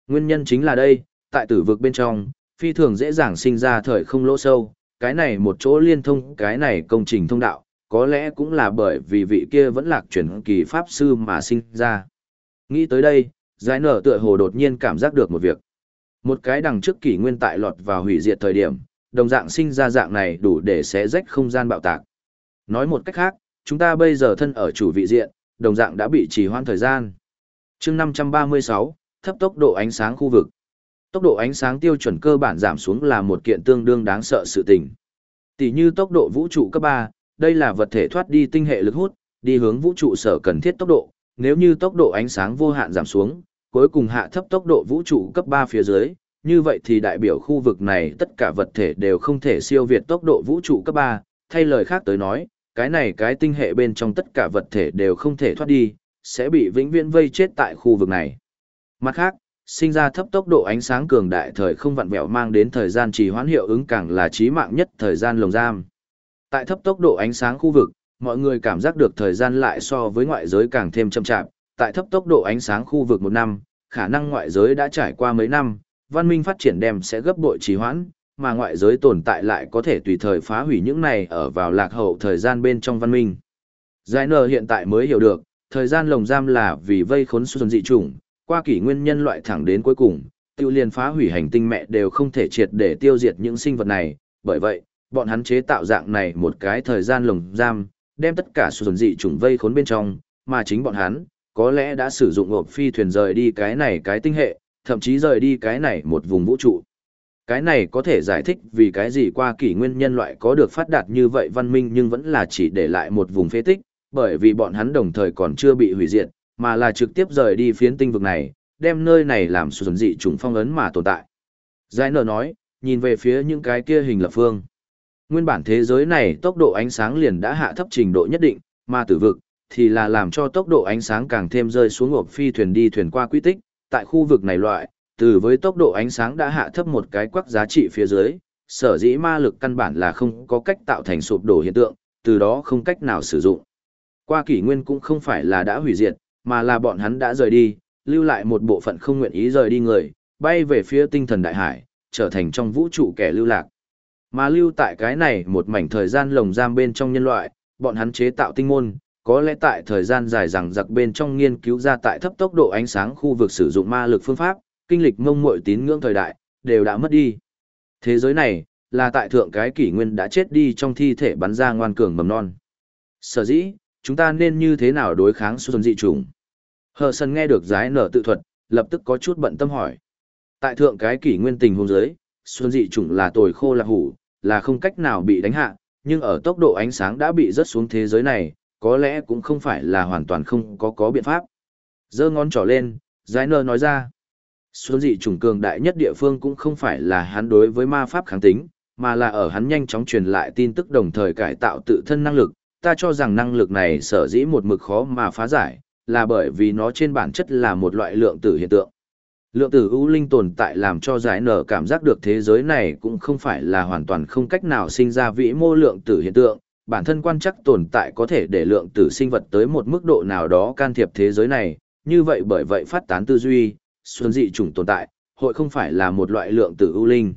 Nguyên nhân chính là đây, tại tử vực bên trong, phi thường dễ dàng sinh ra thời không lỗ sâu, cái này một chỗ liên thông cái này công trình thông đạo, có lẽ cũng là bởi vì vị kia vẫn lạc truyền kỳ pháp sư mà sinh ra. Nghĩ tới đây, giải nở tựa hồ đột nhiên cảm giác được một việc. Một cái đằng trước kỷ nguyên tại lọt vào hủy diệt thời điểm, đồng dạng sinh ra dạng này đủ để xé rách không gian bạo tạc. Nói một cách khác, chúng ta bây giờ thân ở chủ vị diện, đồng dạng đã bị trì hoãn thời gian. chương 536, thấp tốc độ ánh sáng khu vực. Tốc độ ánh sáng tiêu chuẩn cơ bản giảm xuống là một kiện tương đương đáng sợ sự tình. Tỷ như tốc độ vũ trụ cấp 3, đây là vật thể thoát đi tinh hệ lực hút, đi hướng vũ trụ sở cần thiết tốc độ, nếu như tốc độ ánh sáng vô hạn giảm xuống, cuối cùng hạ thấp tốc độ vũ trụ cấp 3 phía dưới, như vậy thì đại biểu khu vực này tất cả vật thể đều không thể siêu việt tốc độ vũ trụ cấp 3, thay lời khác tới nói, cái này cái tinh hệ bên trong tất cả vật thể đều không thể thoát đi, sẽ bị vĩnh viễn vây chết tại khu vực này. Mặt khác, sinh ra thấp tốc độ ánh sáng cường đại thời không vặn vẹo mang đến thời gian trì hoãn hiệu ứng càng là chí mạng nhất thời gian lồng giam. Tại thấp tốc độ ánh sáng khu vực, mọi người cảm giác được thời gian lại so với ngoại giới càng thêm chậm chạp, tại thấp tốc độ ánh sáng khu vực một năm, khả năng ngoại giới đã trải qua mấy năm, văn minh phát triển đem sẽ gấp bội trì hoãn, mà ngoại giới tồn tại lại có thể tùy thời phá hủy những này ở vào lạc hậu thời gian bên trong văn minh. Giải nờ hiện tại mới hiểu được, thời gian lồng giam là vì vây khốn xuân dị chủng, qua kỷ nguyên nhân loại thẳng đến cuối cùng, tiêu liên phá hủy hành tinh mẹ đều không thể triệt để tiêu diệt những sinh vật này, bởi vậy, bọn hắn chế tạo dạng này một cái thời gian lồng giam, đem tất cả xuân dị trùng vây khốn bên trong, mà chính bọn hắn, có lẽ đã sử dụng hộp phi thuyền rời đi cái này cái tinh hệ, thậm chí rời đi cái này một vùng vũ trụ. Cái này có thể giải thích vì cái gì qua kỷ nguyên nhân loại có được phát đạt như vậy văn minh nhưng vẫn là chỉ để lại một vùng phế tích, bởi vì bọn hắn đồng thời còn chưa bị hủy diệt, mà là trực tiếp rời đi phiến tinh vực này, đem nơi này làm xuân dị trùng phong ấn mà tồn tại. Giải nở nói, nhìn về phía những cái kia hình lập phương. Nguyên bản thế giới này tốc độ ánh sáng liền đã hạ thấp trình độ nhất định, mà tử vực, thì là làm cho tốc độ ánh sáng càng thêm rơi xuống ngộp phi thuyền đi thuyền qua quy tích, tại khu vực này loại, từ với tốc độ ánh sáng đã hạ thấp một cái quắc giá trị phía dưới, sở dĩ ma lực căn bản là không có cách tạo thành sụp đổ hiện tượng, từ đó không cách nào sử dụng. Qua kỷ nguyên cũng không phải là đã hủy diệt, mà là bọn hắn đã rời đi, lưu lại một bộ phận không nguyện ý rời đi người, bay về phía tinh thần đại hải, trở thành trong vũ trụ kẻ lưu lạc. Mà lưu tại cái này một mảnh thời gian lồng giam bên trong nhân loại, bọn hắn chế tạo tinh môn, có lẽ tại thời gian dài rằng giặc bên trong nghiên cứu ra tại thấp tốc độ ánh sáng khu vực sử dụng ma lực phương pháp, kinh lịch mông muội tín ngưỡng thời đại, đều đã mất đi. Thế giới này, là tại thượng cái kỷ nguyên đã chết đi trong thi thể bắn ra ngoan cường mầm non. Sở dĩ, chúng ta nên như thế nào đối kháng xuân dị trùng? Hờ sân nghe được giái nở tự thuật, lập tức có chút bận tâm hỏi. Tại thượng cái kỷ nguyên tình hôn giới, xuân dị trùng là tồi khô là hủ, là không cách nào bị đánh hạ, nhưng ở tốc độ ánh sáng đã bị rớt xuống thế giới này, có lẽ cũng không phải là hoàn toàn không có có biện pháp. Giơ ngón trỏ lên, Giải Nơ nói ra. Xuân dị trùng cường đại nhất địa phương cũng không phải là hắn đối với ma pháp kháng tính, mà là ở hắn nhanh chóng truyền lại tin tức đồng thời cải tạo tự thân năng lực. Ta cho rằng năng lực này sở dĩ một mực khó mà phá giải, là bởi vì nó trên bản chất là một loại lượng tử hiện tượng. Lượng tử ưu linh tồn tại làm cho giải nở cảm giác được thế giới này cũng không phải là hoàn toàn không cách nào sinh ra vĩ mô lượng tử hiện tượng, bản thân quan chắc tồn tại có thể để lượng tử sinh vật tới một mức độ nào đó can thiệp thế giới này, như vậy bởi vậy phát tán tư duy, xuân dị chủng tồn tại, hội không phải là một loại lượng tử ưu linh.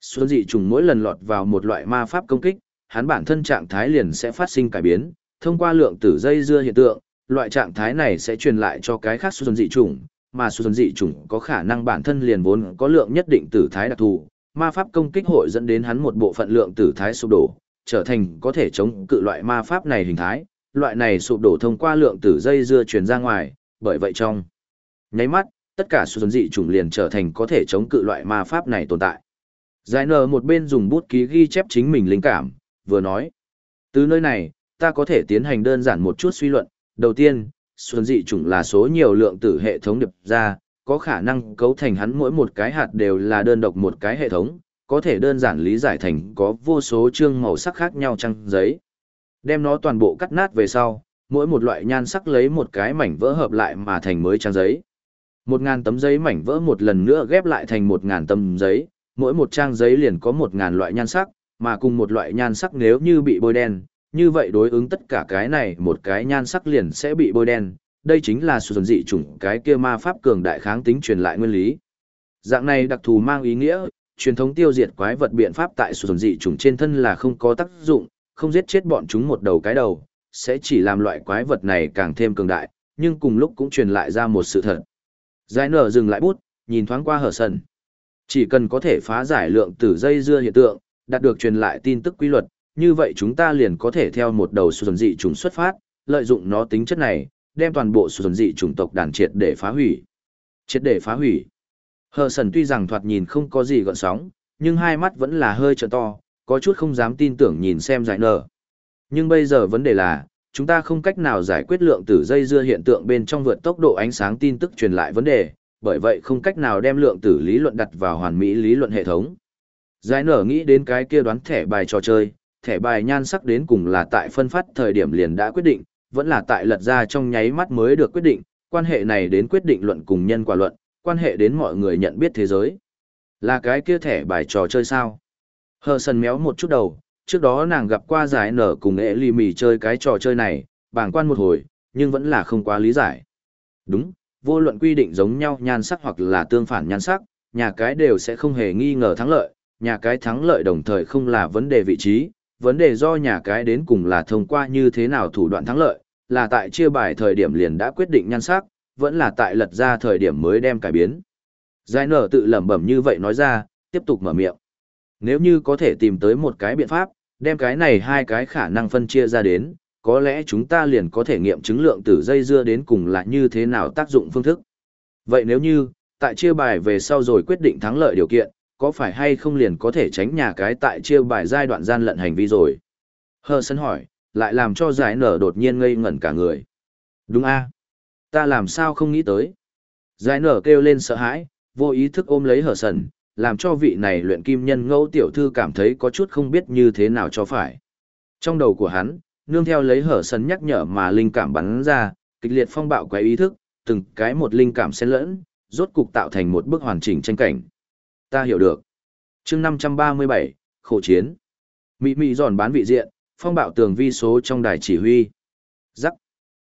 Xuân dị trùng mỗi lần lọt vào một loại ma pháp công kích, hắn bản thân trạng thái liền sẽ phát sinh cải biến, thông qua lượng tử dây dưa hiện tượng, loại trạng thái này sẽ truyền lại cho cái khác xuân dị trùng, mà xuân dị trùng có khả năng bản thân liền vốn có lượng nhất định tử thái đặc thù, ma pháp công kích hội dẫn đến hắn một bộ phận lượng tử thái sụp đổ, trở thành có thể chống cự loại ma pháp này hình thái, loại này sụp đổ thông qua lượng tử dây dưa truyền ra ngoài, bởi vậy trong nháy mắt, tất cả xuân dị trùng liền trở thành có thể chống cự loại ma pháp này tồn tại. Giải nở một bên dùng bút ký ghi chép chính mình linh cảm, vừa nói. Từ nơi này, ta có thể tiến hành đơn giản một chút suy luận. Đầu tiên, xuân dị chủng là số nhiều lượng tử hệ thống điệp ra, có khả năng cấu thành hắn mỗi một cái hạt đều là đơn độc một cái hệ thống, có thể đơn giản lý giải thành có vô số chương màu sắc khác nhau trang giấy. Đem nó toàn bộ cắt nát về sau, mỗi một loại nhan sắc lấy một cái mảnh vỡ hợp lại mà thành mới trang giấy. Một ngàn tấm giấy mảnh vỡ một lần nữa ghép lại thành một ngàn tấm giấy, mỗi một trang giấy liền có một ngàn loại nhan sắc, mà cùng một loại nhan sắc nếu như bị bôi đen, như vậy đối ứng tất cả cái này một cái nhan sắc liền sẽ bị bôi đen, đây chính là sự dị chủng cái kia ma pháp cường đại kháng tính truyền lại nguyên lý. Dạng này đặc thù mang ý nghĩa, truyền thống tiêu diệt quái vật biện pháp tại sự dị chủng trên thân là không có tác dụng, không giết chết bọn chúng một đầu cái đầu, sẽ chỉ làm loại quái vật này càng thêm cường đại, nhưng cùng lúc cũng truyền lại ra một sự thật. Giải nở dừng lại bút, nhìn thoáng qua hở sân. Chỉ cần có thể phá giải lượng tử dây dưa hiện tượng, đạt được truyền lại tin tức quy luật, như vậy chúng ta liền có thể theo một đầu xuân dị trùng xuất phát, lợi dụng nó tính chất này, đem toàn bộ xuân dị chủng tộc đàn triệt để phá hủy. Triệt để phá hủy. Hờ sần tuy rằng thoạt nhìn không có gì gọn sóng, nhưng hai mắt vẫn là hơi trợ to, có chút không dám tin tưởng nhìn xem giải nở. Nhưng bây giờ vấn đề là, chúng ta không cách nào giải quyết lượng tử dây dưa hiện tượng bên trong vượt tốc độ ánh sáng tin tức truyền lại vấn đề, bởi vậy không cách nào đem lượng tử lý luận đặt vào hoàn mỹ lý luận hệ thống. Giải nở nghĩ đến cái kia đoán thẻ bài trò chơi, thẻ bài nhan sắc đến cùng là tại phân phát thời điểm liền đã quyết định, vẫn là tại lật ra trong nháy mắt mới được quyết định, quan hệ này đến quyết định luận cùng nhân quả luận, quan hệ đến mọi người nhận biết thế giới. Là cái kia thẻ bài trò chơi sao? Hờ sần méo một chút đầu, trước đó nàng gặp qua giải nở cùng ế lì mì chơi cái trò chơi này, bảng quan một hồi, nhưng vẫn là không quá lý giải. Đúng, vô luận quy định giống nhau nhan sắc hoặc là tương phản nhan sắc, nhà cái đều sẽ không hề nghi ngờ thắng lợi, nhà cái thắng lợi đồng thời không là vấn đề vị trí, vấn đề do nhà cái đến cùng là thông qua như thế nào thủ đoạn thắng lợi, là tại chia bài thời điểm liền đã quyết định nhan sắc, vẫn là tại lật ra thời điểm mới đem cải biến. Giải nở tự lẩm bẩm như vậy nói ra, tiếp tục mở miệng. Nếu như có thể tìm tới một cái biện pháp, đem cái này hai cái khả năng phân chia ra đến, có lẽ chúng ta liền có thể nghiệm chứng lượng tử dây dưa đến cùng là như thế nào tác dụng phương thức. Vậy nếu như, tại chia bài về sau rồi quyết định thắng lợi điều kiện, có phải hay không liền có thể tránh nhà cái tại chia bài giai đoạn gian lận hành vi rồi? Hờ sân hỏi, lại làm cho giải nở đột nhiên ngây ngẩn cả người. Đúng a Ta làm sao không nghĩ tới? Giải nở kêu lên sợ hãi, vô ý thức ôm lấy hờ sần, làm cho vị này luyện kim nhân ngẫu tiểu thư cảm thấy có chút không biết như thế nào cho phải. Trong đầu của hắn, nương theo lấy hở sân nhắc nhở mà linh cảm bắn ra, kịch liệt phong bạo quấy ý thức, từng cái một linh cảm xen lẫn, rốt cục tạo thành một bức hoàn chỉnh tranh cảnh. Ta hiểu được. chương 537, khổ chiến. Mị mị giòn bán vị diện, phong bạo tường vi số trong đài chỉ huy. Giắc.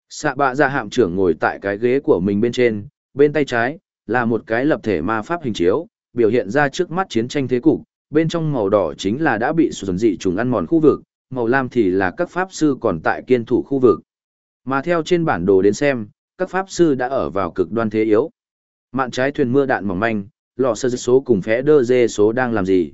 Sạ bạ ra hạm trưởng ngồi tại cái ghế của mình bên trên, bên tay trái, là một cái lập thể ma pháp hình chiếu, biểu hiện ra trước mắt chiến tranh thế cục, bên trong màu đỏ chính là đã bị xuẩn dị trùng ăn mòn khu vực, màu lam thì là các pháp sư còn tại kiên thủ khu vực. Mà theo trên bản đồ đến xem, các pháp sư đã ở vào cực đoan thế yếu. Mạn trái thuyền mưa đạn mỏng manh, lò sơ số cùng phé đơ dê số đang làm gì?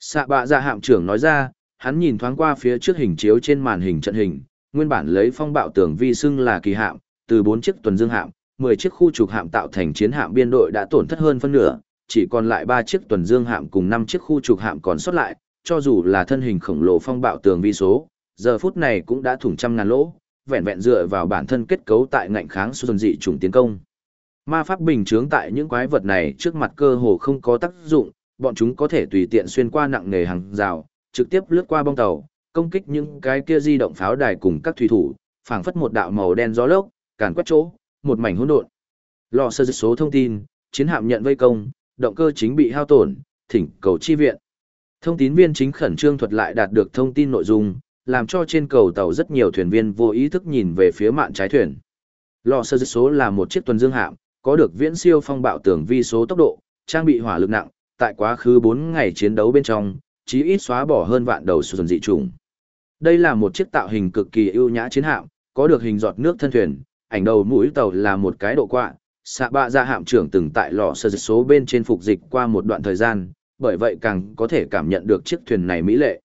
Xạ bạ dạ hạm trưởng nói ra, hắn nhìn thoáng qua phía trước hình chiếu trên màn hình trận hình, nguyên bản lấy phong bạo tường vi xưng là kỳ hạm, từ bốn chiếc tuần dương hạm, 10 chiếc khu trục hạm tạo thành chiến hạm biên đội đã tổn thất hơn phân nửa, chỉ còn lại ba chiếc tuần dương hạm cùng năm chiếc khu trục hạm còn sót lại, cho dù là thân hình khổng lồ phong bạo tường vi số, giờ phút này cũng đã thủng trăm ngàn lỗ, vẹn vẹn dựa vào bản thân kết cấu tại ngạnh kháng xuân dị chủng tiến công. Ma pháp bình chướng tại những quái vật này trước mặt cơ hồ không có tác dụng, bọn chúng có thể tùy tiện xuyên qua nặng nề hàng rào, trực tiếp lướt qua bong tàu, công kích những cái kia di động pháo đài cùng các thủy thủ, phảng phất một đạo màu đen gió lốc, càn quét chỗ, một mảnh hỗn độn. Lò sơ số thông tin, chiến hạm nhận vây công, động cơ chính bị hao tổn, thỉnh cầu chi viện. Thông tin viên chính khẩn trương thuật lại đạt được thông tin nội dung, làm cho trên cầu tàu rất nhiều thuyền viên vô ý thức nhìn về phía mạn trái thuyền. Lò sơ số là một chiếc tuần dương hạm, có được viễn siêu phong bạo tường vi số tốc độ, trang bị hỏa lực nặng, tại quá khứ 4 ngày chiến đấu bên trong, chí ít xóa bỏ hơn vạn đầu sườn dị trùng. Đây là một chiếc tạo hình cực kỳ ưu nhã chiến hạm, có được hình giọt nước thân thuyền, ảnh đầu mũi tàu là một cái độ quạ. Xạ bạ ra hạm trưởng từng tại lò sơ dịch số bên trên phục dịch qua một đoạn thời gian, bởi vậy càng có thể cảm nhận được chiếc thuyền này mỹ lệ.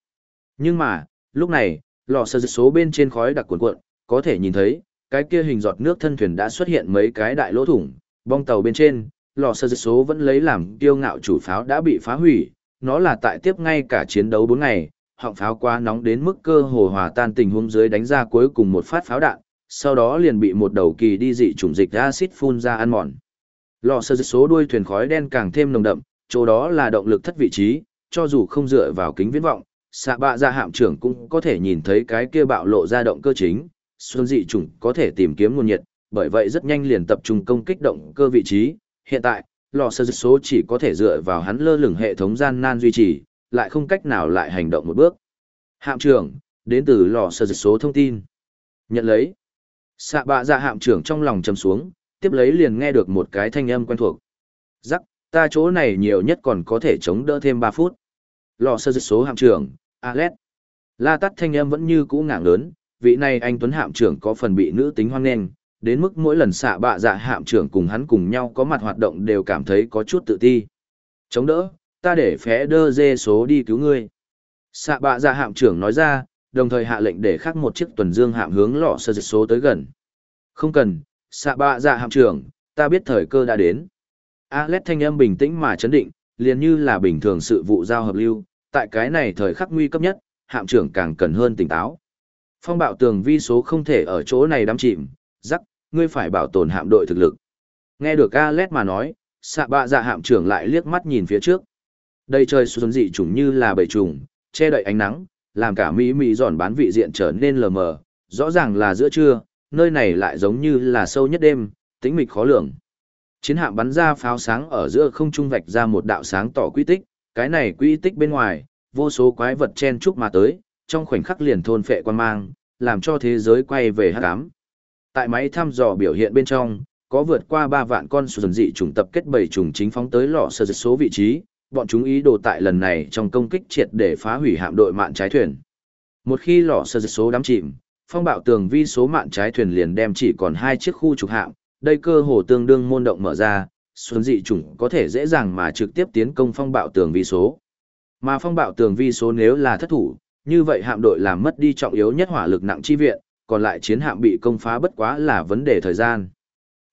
Nhưng mà, lúc này, lò sơ dịch số bên trên khói đặc cuộn cuộn, có thể nhìn thấy, cái kia hình giọt nước thân thuyền đã xuất hiện mấy cái đại lỗ thủng, bong tàu bên trên, lò sơ số vẫn lấy làm kiêu ngạo chủ pháo đã bị phá hủy, nó là tại tiếp ngay cả chiến đấu 4 ngày, họng pháo quá nóng đến mức cơ hồ hòa tan tình huống dưới đánh ra cuối cùng một phát pháo đạn, sau đó liền bị một đầu kỳ đi dị chủng dịch acid phun ra ăn mòn. Lò sơ số đuôi thuyền khói đen càng thêm nồng đậm, chỗ đó là động lực thất vị trí, cho dù không dựa vào kính viễn vọng, xạ bạ ra hạm trưởng cũng có thể nhìn thấy cái kia bạo lộ ra động cơ chính, xuân dị chủng có thể tìm kiếm nguồn nhiệt, bởi vậy rất nhanh liền tập trung công kích động cơ vị trí. Hiện tại, lò sơ số chỉ có thể dựa vào hắn lơ lửng hệ thống gian nan duy trì, lại không cách nào lại hành động một bước. Hạm trưởng, đến từ lò sơ số thông tin. Nhận lấy. Xạ bạ dạ hạm trưởng trong lòng chầm xuống, tiếp lấy liền nghe được một cái thanh âm quen thuộc. Rắc, ta chỗ này nhiều nhất còn có thể chống đỡ thêm 3 phút. Lò sơ số hạm trưởng, Alex. La tắt thanh âm vẫn như cũ ngạng lớn, vị này anh Tuấn hạm trưởng có phần bị nữ tính hoang nghênh, đến mức mỗi lần xạ bạ dạ hạm trưởng cùng hắn cùng nhau có mặt hoạt động đều cảm thấy có chút tự ti. Chống đỡ, ta để phé đơ dê số đi cứu ngươi. Xạ bạ dạ hạm trưởng nói ra, đồng thời hạ lệnh để khắc một chiếc tuần dương hạm hướng lọ sơ dịch số tới gần. Không cần, xạ bạ dạ hạm trưởng, ta biết thời cơ đã đến. Alex thanh âm bình tĩnh mà chấn định, liền như là bình thường sự vụ giao hợp lưu, tại cái này thời khắc nguy cấp nhất, hạm trưởng càng cần hơn tỉnh táo. Phong bạo tường vi số không thể ở chỗ này đắm chìm, rắc, ngươi phải bảo tồn hạm đội thực lực. Nghe được Alex mà nói, xạ bạ dạ hạm trưởng lại liếc mắt nhìn phía trước. Đây trời xuân dị trùng như là bầy trùng, che đậy ánh nắng, làm cả mỹ mỹ giòn bán vị diện trở nên lờ mờ, rõ ràng là giữa trưa, nơi này lại giống như là sâu nhất đêm, tĩnh mịch khó lường. Chiến hạm bắn ra pháo sáng ở giữa không trung vạch ra một đạo sáng tỏ quy tích, cái này quy tích bên ngoài, vô số quái vật chen chúc mà tới, trong khoảnh khắc liền thôn phệ quan mang, làm cho thế giới quay về hắc ám. Tại máy thăm dò biểu hiện bên trong, có vượt qua 3 vạn con sùn dị trùng tập kết bảy trùng chính phóng tới lò sơ số vị trí, bọn chúng ý đồ tại lần này trong công kích triệt để phá hủy hạm đội mạn trái thuyền. Một khi lò sơ số đắm chìm, phong bạo tường vi số mạn trái thuyền liền đem chỉ còn hai chiếc khu trục hạm, đây cơ hồ tương đương môn động mở ra, xuân dị chủng có thể dễ dàng mà trực tiếp tiến công phong bạo tường vi số. Mà phong bạo tường vi số nếu là thất thủ, như vậy hạm đội làm mất đi trọng yếu nhất hỏa lực nặng chi viện, còn lại chiến hạm bị công phá bất quá là vấn đề thời gian.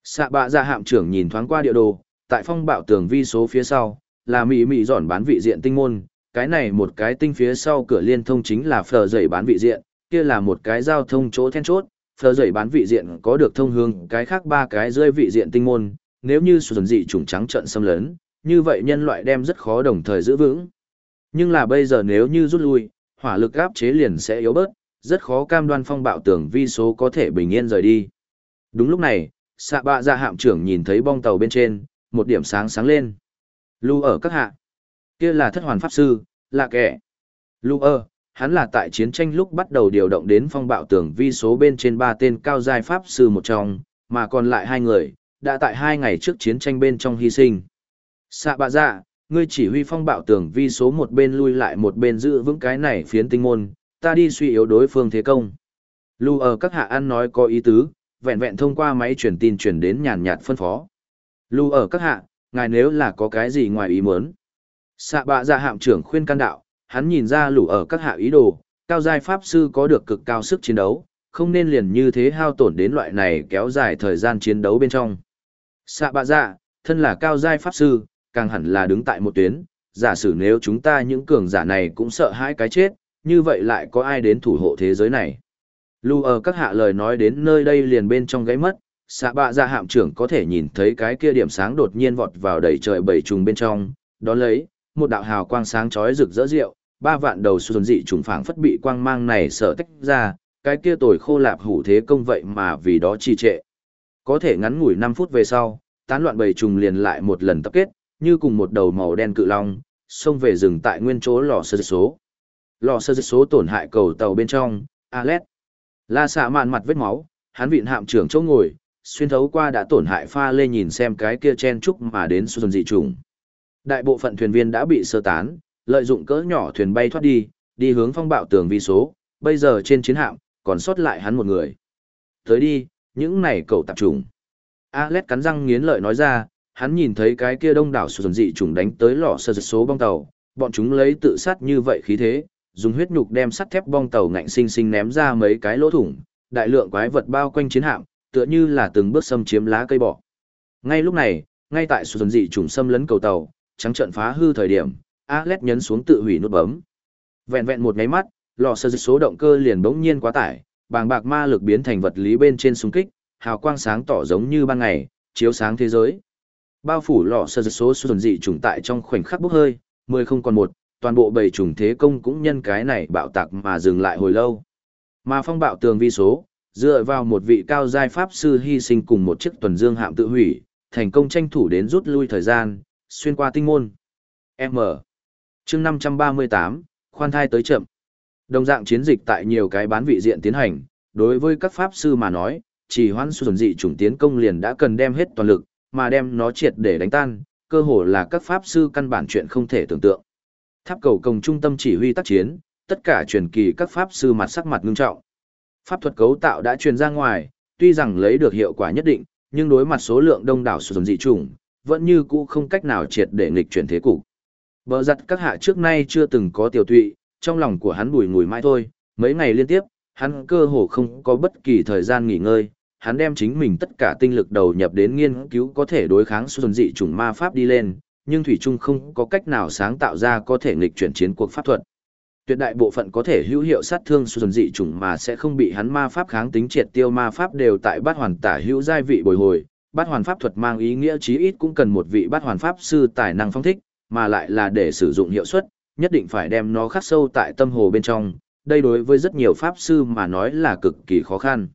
Sạ bạ ra hạm trưởng nhìn thoáng qua địa đồ, tại phong bạo tường vi số phía sau, là mỹ mỹ giòn bán vị diện tinh môn, cái này một cái tinh phía sau cửa liên thông chính là phở dậy bán vị diện, kia là một cái giao thông chỗ then chốt, Phở dậy bán vị diện có được thông hướng cái khác ba cái rơi vị diện tinh môn, nếu như xuân dị trùng trắng trận xâm lấn, như vậy nhân loại đem rất khó đồng thời giữ vững. Nhưng là bây giờ nếu như rút lui, hỏa lực áp chế liền sẽ yếu bớt, rất khó cam đoan phong bạo tưởng vi số có thể bình yên rời đi. Đúng lúc này, xạ bạ ra hạm trưởng nhìn thấy bong tàu bên trên, một điểm sáng sáng lên. Lưu ở các hạ. Kia là thất hoàn pháp sư, là kẻ. Lưu ở, hắn là tại chiến tranh lúc bắt đầu điều động đến phong bạo tưởng vi số bên trên ba tên cao giai pháp sư một trong, mà còn lại hai người, đã tại hai ngày trước chiến tranh bên trong hy sinh. Xạ bạ dạ, ngươi chỉ huy phong bạo tưởng vi số một bên lui lại một bên giữ vững cái này phiến tinh môn, ta đi suy yếu đối phương thế công. Lưu ở các hạ ăn nói có ý tứ, vẹn vẹn thông qua máy truyền tin truyền đến nhàn nhạt phân phó. Lưu ở các hạ, ngài nếu là có cái gì ngoài ý muốn. Xạ bạ ra hạm trưởng khuyên can đạo, hắn nhìn ra lũ ở các hạ ý đồ, cao giai pháp sư có được cực cao sức chiến đấu, không nên liền như thế hao tổn đến loại này kéo dài thời gian chiến đấu bên trong. Xạ bạ dạ, thân là cao giai pháp sư, càng hẳn là đứng tại một tuyến, giả sử nếu chúng ta những cường giả này cũng sợ hãi cái chết, như vậy lại có ai đến thủ hộ thế giới này. Lưu ở các hạ lời nói đến nơi đây liền bên trong gáy mất, xạ bạ ra hạm trưởng có thể nhìn thấy cái kia điểm sáng đột nhiên vọt vào đầy trời bảy trùng bên trong, đó lấy, một đạo hào quang sáng chói rực rỡ rượu, ba vạn đầu xuân dị trùng phảng phất bị quang mang này sợ tách ra, cái kia tồi khô lạp hủ thế công vậy mà vì đó trì trệ. Có thể ngắn ngủi 5 phút về sau, tán loạn bầy trùng liền lại một lần tập kết, như cùng một đầu màu đen cự long, xông về rừng tại nguyên chỗ lò sơ số. Lò sơ số tổn hại cầu tàu bên trong, Alet. La xạ mạn mặt vết máu, hắn vịn hạm trưởng chỗ ngồi, xuyên thấu qua đã tổn hại pha lê nhìn xem cái kia chen trúc mà đến xuân dị trùng. Đại bộ phận thuyền viên đã bị sơ tán, lợi dụng cỡ nhỏ thuyền bay thoát đi, đi hướng phong bạo tường vi số, bây giờ trên chiến hạm, còn sót lại hắn một người. Tới đi, những này cầu tạp trùng. Alex cắn răng nghiến lợi nói ra, hắn nhìn thấy cái kia đông đảo xuân dị trùng đánh tới lò sơ số bong tàu, bọn chúng lấy tự sát như vậy khí thế, dùng huyết nhục đem sắt thép bong tàu ngạnh sinh sinh ném ra mấy cái lỗ thủng, đại lượng quái vật bao quanh chiến hạm, tựa như là từng bước xâm chiếm lá cây bọ. Ngay lúc này, ngay tại xuân dị trùng xâm lấn cầu tàu, trắng trận phá hư thời điểm, Alet nhấn xuống tự hủy nút bấm. Vẹn vẹn một cái mắt, lò sơ dịch số động cơ liền bỗng nhiên quá tải, bàng bạc ma lực biến thành vật lý bên trên xung kích, hào quang sáng tỏ giống như ban ngày, chiếu sáng thế giới. Bao phủ lò sơ dịch số xuân dị trùng tại trong khoảnh khắc bốc hơi, mười không còn một, toàn bộ bầy trùng thế công cũng nhân cái này bạo tạc mà dừng lại hồi lâu. Mà phong bạo tường vi số, dựa vào một vị cao giai pháp sư hy sinh cùng một chiếc tuần dương hạm tự hủy, thành công tranh thủ đến rút lui thời gian, xuyên qua tinh môn. M. chương 538, khoan thai tới chậm. Đồng dạng chiến dịch tại nhiều cái bán vị diện tiến hành, đối với các pháp sư mà nói, chỉ hoãn xuân dị chủng tiến công liền đã cần đem hết toàn lực, mà đem nó triệt để đánh tan, cơ hồ là các pháp sư căn bản chuyện không thể tưởng tượng. Tháp cầu công trung tâm chỉ huy tác chiến, tất cả truyền kỳ các pháp sư mặt sắc mặt ngưng trọng. Pháp thuật cấu tạo đã truyền ra ngoài, tuy rằng lấy được hiệu quả nhất định, nhưng đối mặt số lượng đông đảo xuân dị chủng, vẫn như cũ không cách nào triệt để nghịch chuyển thế cục. Bờ giặt các hạ trước nay chưa từng có tiểu tụy, trong lòng của hắn bùi ngùi mãi thôi, mấy ngày liên tiếp, hắn cơ hồ không có bất kỳ thời gian nghỉ ngơi, hắn đem chính mình tất cả tinh lực đầu nhập đến nghiên cứu có thể đối kháng xuân dị chủng ma pháp đi lên, nhưng Thủy Trung không có cách nào sáng tạo ra có thể nghịch chuyển chiến cuộc pháp thuật. Tuyệt đại bộ phận có thể hữu hiệu sát thương xuân dị chủng mà sẽ không bị hắn ma pháp kháng tính triệt tiêu ma pháp đều tại bát hoàn tả hữu giai vị bồi hồi. Bát hoàn pháp thuật mang ý nghĩa chí ít cũng cần một vị bát hoàn pháp sư tài năng phong thích, mà lại là để sử dụng hiệu suất, nhất định phải đem nó khắc sâu tại tâm hồ bên trong, đây đối với rất nhiều pháp sư mà nói là cực kỳ khó khăn.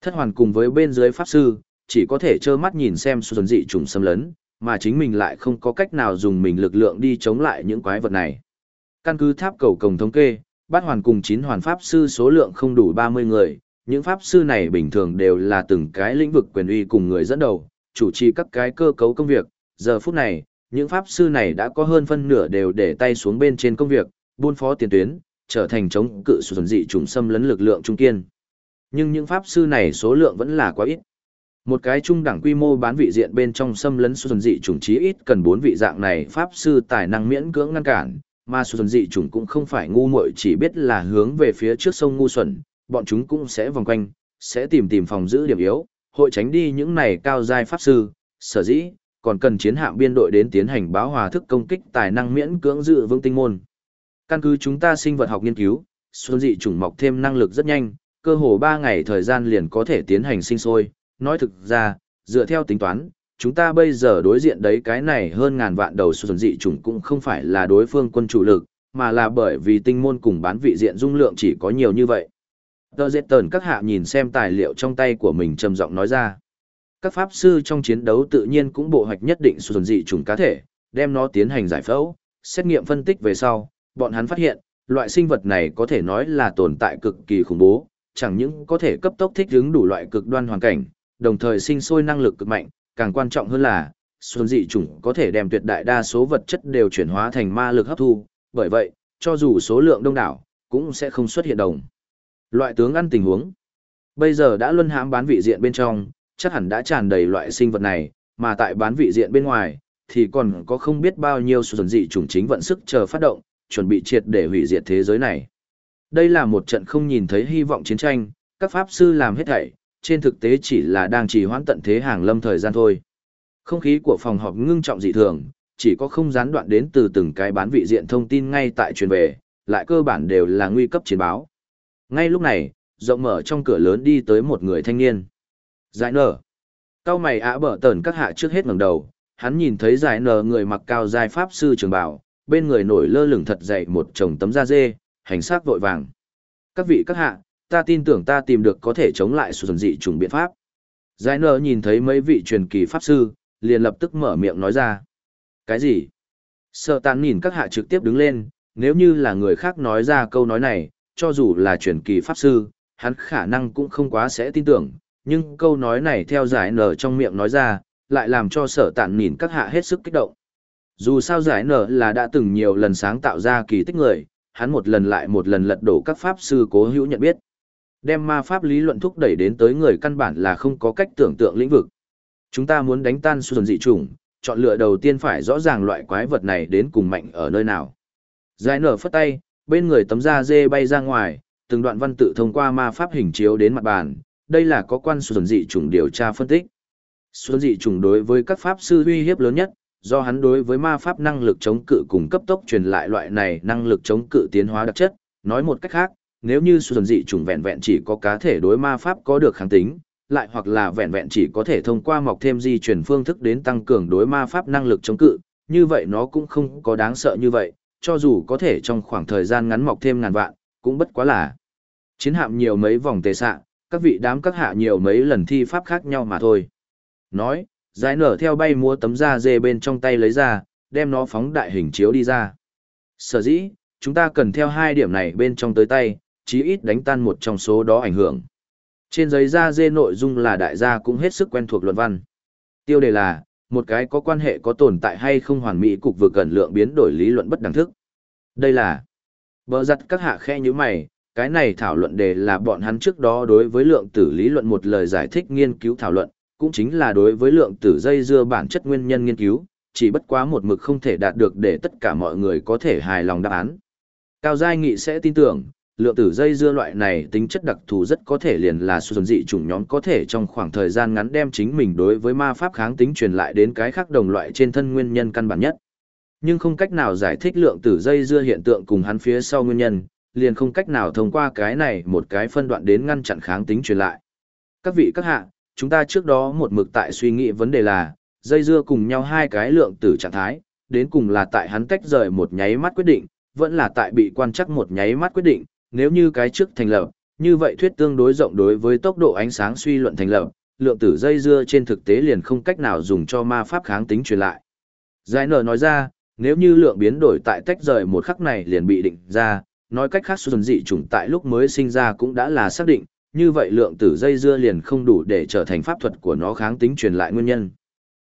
Thất hoàn cùng với bên dưới pháp sư, chỉ có thể trơ mắt nhìn xem xuân dị trùng xâm lấn, mà chính mình lại không có cách nào dùng mình lực lượng đi chống lại những quái vật này. Căn cứ tháp cầu cổng thống kê, bát hoàn cùng chín hoàn pháp sư số lượng không đủ 30 người, những pháp sư này bình thường đều là từng cái lĩnh vực quyền uy cùng người dẫn đầu, chủ trì các cái cơ cấu công việc, giờ phút này, những pháp sư này đã có hơn phân nửa đều để tay xuống bên trên công việc, buôn phó tiền tuyến, trở thành chống cự sự dị trùng xâm lấn lực lượng trung kiên. Nhưng những pháp sư này số lượng vẫn là quá ít. Một cái trung đẳng quy mô bán vị diện bên trong xâm lấn xuân dị trùng chí ít cần bốn vị dạng này pháp sư tài năng miễn cưỡng ngăn cản, mà xuân dị trùng cũng không phải ngu muội chỉ biết là hướng về phía trước sông ngu xuẩn, bọn chúng cũng sẽ vòng quanh, sẽ tìm tìm phòng giữ điểm yếu, hội tránh đi những này cao giai pháp sư, sở dĩ còn cần chiến hạm biên đội đến tiến hành báo hòa thức công kích tài năng miễn cưỡng dự vững tinh môn. Căn cứ chúng ta sinh vật học nghiên cứu, xuân dị chủng mọc thêm năng lực rất nhanh, cơ hồ 3 ngày thời gian liền có thể tiến hành sinh sôi. Nói thực ra, dựa theo tính toán, chúng ta bây giờ đối diện đấy cái này hơn ngàn vạn đầu xuân dị chủng cũng không phải là đối phương quân chủ lực, mà là bởi vì tinh môn cùng bán vị diện dung lượng chỉ có nhiều như vậy. Tờ dệt tờn các hạ nhìn xem tài liệu trong tay của mình trầm giọng nói ra. Các pháp sư trong chiến đấu tự nhiên cũng bộ hoạch nhất định xuân dị chủng cá thể, đem nó tiến hành giải phẫu, xét nghiệm phân tích về sau, bọn hắn phát hiện, loại sinh vật này có thể nói là tồn tại cực kỳ khủng bố, chẳng những có thể cấp tốc thích ứng đủ loại cực đoan hoàn cảnh, đồng thời sinh sôi năng lực cực mạnh, càng quan trọng hơn là, xuân dị chủng có thể đem tuyệt đại đa số vật chất đều chuyển hóa thành ma lực hấp thu, bởi vậy, cho dù số lượng đông đảo, cũng sẽ không xuất hiện đồng. Loại tướng ăn tình huống. Bây giờ đã luân hãm bán vị diện bên trong, chắc hẳn đã tràn đầy loại sinh vật này, mà tại bán vị diện bên ngoài, thì còn có không biết bao nhiêu xuân dị chủng chính vận sức chờ phát động, chuẩn bị triệt để hủy diệt thế giới này. Đây là một trận không nhìn thấy hy vọng chiến tranh, các pháp sư làm hết thảy, trên thực tế chỉ là đang trì hoãn tận thế hàng lâm thời gian thôi. Không khí của phòng họp ngưng trọng dị thường, chỉ có không gián đoạn đến từ từng cái bán vị diện thông tin ngay tại truyền về, lại cơ bản đều là nguy cấp chiến báo. Ngay lúc này, rộng mở trong cửa lớn đi tới một người thanh niên. Giải nở. Cao mày ạ bở tờn các hạ trước hết ngẩng đầu, hắn nhìn thấy giải nở người mặc cao dài pháp sư trường bảo, bên người nổi lơ lửng thật dày một chồng tấm da dê, hành sắc vội vàng. Các vị các hạ, ta tin tưởng ta tìm được có thể chống lại xuân dị trùng biện pháp. Giải nở nhìn thấy mấy vị truyền kỳ pháp sư, liền lập tức mở miệng nói ra. Cái gì? sở tàn nhìn các hạ trực tiếp đứng lên, nếu như là người khác nói ra câu nói này, cho dù là truyền kỳ pháp sư, hắn khả năng cũng không quá sẽ tin tưởng, nhưng câu nói này theo giải nở trong miệng nói ra, lại làm cho sở tàn nhìn các hạ hết sức kích động. Dù sao giải nở là đã từng nhiều lần sáng tạo ra kỳ tích người, hắn một lần lại một lần lật đổ các pháp sư cố hữu nhận biết. Đem ma pháp lý luận thúc đẩy đến tới người căn bản là không có cách tưởng tượng lĩnh vực. Chúng ta muốn đánh tan xuân dị chủng, chọn lựa đầu tiên phải rõ ràng loại quái vật này đến cùng mạnh ở nơi nào. Giải nở phất tay, bên người tấm da dê bay ra ngoài, từng đoạn văn tự thông qua ma pháp hình chiếu đến mặt bàn, đây là có quan xuân dị chủng điều tra phân tích. Xuân dị chủng đối với các pháp sư uy hiếp lớn nhất, do hắn đối với ma pháp năng lực chống cự cùng cấp tốc truyền lại loại này năng lực chống cự tiến hóa đặc chất, nói một cách khác, nếu như xuân dị chủng vẹn vẹn chỉ có cá thể đối ma pháp có được kháng tính, lại hoặc là vẹn vẹn chỉ có thể thông qua mọc thêm di chuyển phương thức đến tăng cường đối ma pháp năng lực chống cự, như vậy nó cũng không có đáng sợ như vậy, cho dù có thể trong khoảng thời gian ngắn mọc thêm ngàn vạn, cũng bất quá là chiến hạm nhiều mấy vòng tề xạ, các vị đám các hạ nhiều mấy lần thi pháp khác nhau mà thôi. Nói, giải nở theo bay mua tấm da dê bên trong tay lấy ra, đem nó phóng đại hình chiếu đi ra. Sở dĩ, chúng ta cần theo hai điểm này bên trong tới tay, chí ít đánh tan một trong số đó ảnh hưởng. Trên giấy da dê nội dung là đại gia cũng hết sức quen thuộc luận văn. Tiêu đề là, một cái có quan hệ có tồn tại hay không hoàn mỹ cục vừa gần lượng biến đổi lý luận bất đẳng thức. Đây là, bờ giặt các hạ khe như mày, cái này thảo luận đề là bọn hắn trước đó đối với lượng tử lý luận một lời giải thích nghiên cứu thảo luận, cũng chính là đối với lượng tử dây dưa bản chất nguyên nhân nghiên cứu, chỉ bất quá một mực không thể đạt được để tất cả mọi người có thể hài lòng đáp án. Cao Giai Nghị sẽ tin tưởng, lượng tử dây dưa loại này tính chất đặc thù rất có thể liền là xuân dị chủng nhóm có thể trong khoảng thời gian ngắn đem chính mình đối với ma pháp kháng tính truyền lại đến cái khác đồng loại trên thân nguyên nhân căn bản nhất. Nhưng không cách nào giải thích lượng tử dây dưa hiện tượng cùng hắn phía sau nguyên nhân, liền không cách nào thông qua cái này một cái phân đoạn đến ngăn chặn kháng tính truyền lại. Các vị các hạ, chúng ta trước đó một mực tại suy nghĩ vấn đề là, dây dưa cùng nhau hai cái lượng tử trạng thái, đến cùng là tại hắn tách rời một nháy mắt quyết định, vẫn là tại bị quan chắc một nháy mắt quyết định, nếu như cái trước thành lập, như vậy thuyết tương đối rộng đối với tốc độ ánh sáng suy luận thành lập, lượng tử dây dưa trên thực tế liền không cách nào dùng cho ma pháp kháng tính truyền lại. Giải nở nói ra, nếu như lượng biến đổi tại tách rời một khắc này liền bị định ra, nói cách khác xuân dị chủng tại lúc mới sinh ra cũng đã là xác định, như vậy lượng tử dây dưa liền không đủ để trở thành pháp thuật của nó kháng tính truyền lại nguyên nhân.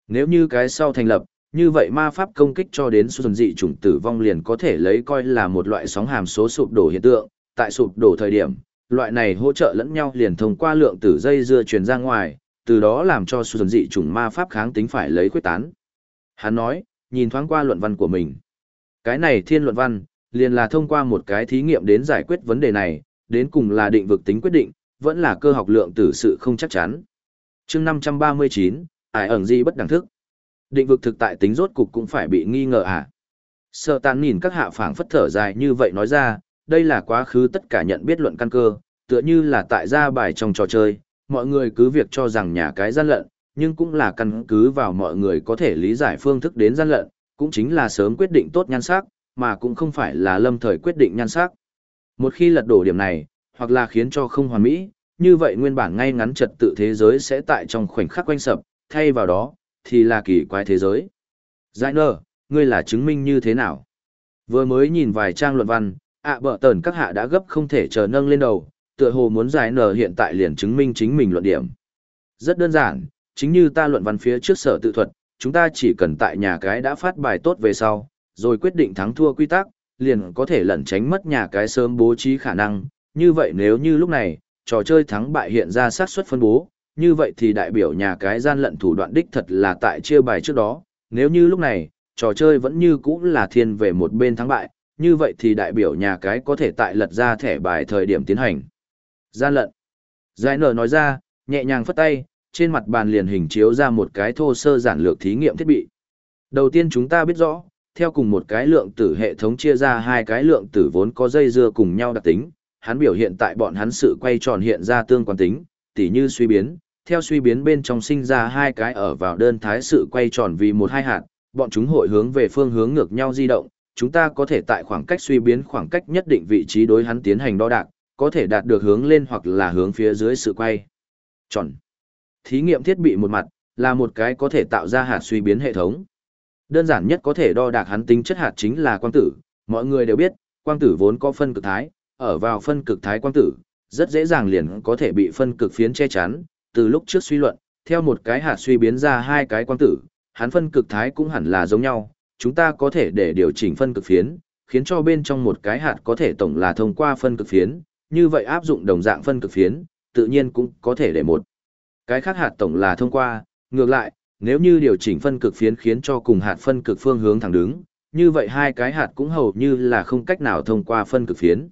Nếu như cái sau thành lập, như vậy ma pháp công kích cho đến xuân dị chủng tử vong liền có thể lấy coi là một loại sóng hàm số sụp đổ hiện tượng, tại sụp đổ thời điểm, loại này hỗ trợ lẫn nhau liền thông qua lượng tử dây dưa truyền ra ngoài, từ đó làm cho xuân dị chủng ma pháp kháng tính phải lấy quyết tán. Hắn nói, nhìn thoáng qua luận văn của mình. Cái này thiên luận văn, liền là thông qua một cái thí nghiệm đến giải quyết vấn đề này, đến cùng là định vực tính quyết định, vẫn là cơ học lượng tử sự không chắc chắn. chương 539, ải ẩn gì bất đẳng thức. Định vực thực tại tính rốt cục cũng phải bị nghi ngờ à. Sợ tàn nhìn các hạ phảng phất thở dài như vậy nói ra, đây là quá khứ tất cả nhận biết luận căn cơ, tựa như là tại gia bài trong trò chơi, mọi người cứ việc cho rằng nhà cái gian lận, nhưng cũng là căn cứ vào mọi người có thể lý giải phương thức đến gian lận, cũng chính là sớm quyết định tốt nhan sắc, mà cũng không phải là lâm thời quyết định nhan sắc. Một khi lật đổ điểm này, hoặc là khiến cho không hoàn mỹ, như vậy nguyên bản ngay ngắn trật tự thế giới sẽ tại trong khoảnh khắc quanh sập, thay vào đó, thì là kỳ quái thế giới. Giải nơ, ngươi là chứng minh như thế nào? Vừa mới nhìn vài trang luận văn, ạ à bợ tờn các hạ đã gấp không thể chờ nâng lên đầu, tựa hồ muốn giải nở hiện tại liền chứng minh chính mình luận điểm. Rất đơn giản, chính như ta luận văn phía trước sở tự thuật, chúng ta chỉ cần tại nhà cái đã phát bài tốt về sau, rồi quyết định thắng thua quy tắc, liền có thể lẩn tránh mất nhà cái sớm bố trí khả năng, như vậy nếu như lúc này, trò chơi thắng bại hiện ra xác suất phân bố, như vậy thì đại biểu nhà cái gian lận thủ đoạn đích thật là tại chia bài trước đó, nếu như lúc này, trò chơi vẫn như cũ là thiên về một bên thắng bại, như vậy thì đại biểu nhà cái có thể tại lật ra thẻ bài thời điểm tiến hành. Gian lận. Giải nở nói ra, nhẹ nhàng phất tay, trên mặt bàn liền hình chiếu ra một cái thô sơ giản lược thí nghiệm thiết bị. Đầu tiên chúng ta biết rõ, theo cùng một cái lượng tử hệ thống chia ra hai cái lượng tử vốn có dây dưa cùng nhau đặc tính, hắn biểu hiện tại bọn hắn sự quay tròn hiện ra tương quan tính, tỉ như suy biến, theo suy biến bên trong sinh ra hai cái ở vào đơn thái sự quay tròn vì một hai hạt, bọn chúng hội hướng về phương hướng ngược nhau di động, chúng ta có thể tại khoảng cách suy biến khoảng cách nhất định vị trí đối hắn tiến hành đo đạc, có thể đạt được hướng lên hoặc là hướng phía dưới sự quay tròn. Thí nghiệm thiết bị một mặt, là một cái có thể tạo ra hạt suy biến hệ thống. Đơn giản nhất có thể đo đạc hắn tính chất hạt chính là quang tử, mọi người đều biết, quang tử vốn có phân cực thái, ở vào phân cực thái quang tử, rất dễ dàng liền có thể bị phân cực phiến che chắn, từ lúc trước suy luận, theo một cái hạt suy biến ra hai cái quang tử, hắn phân cực thái cũng hẳn là giống nhau, chúng ta có thể để điều chỉnh phân cực phiến, khiến cho bên trong một cái hạt có thể tổng là thông qua phân cực phiến, như vậy áp dụng đồng dạng phân cực phiến, tự nhiên cũng có thể để một cái khác hạt tổng là thông qua, ngược lại, nếu như điều chỉnh phân cực phiến khiến cho cùng hạt phân cực phương hướng thẳng đứng, như vậy hai cái hạt cũng hầu như là không cách nào thông qua phân cực phiến.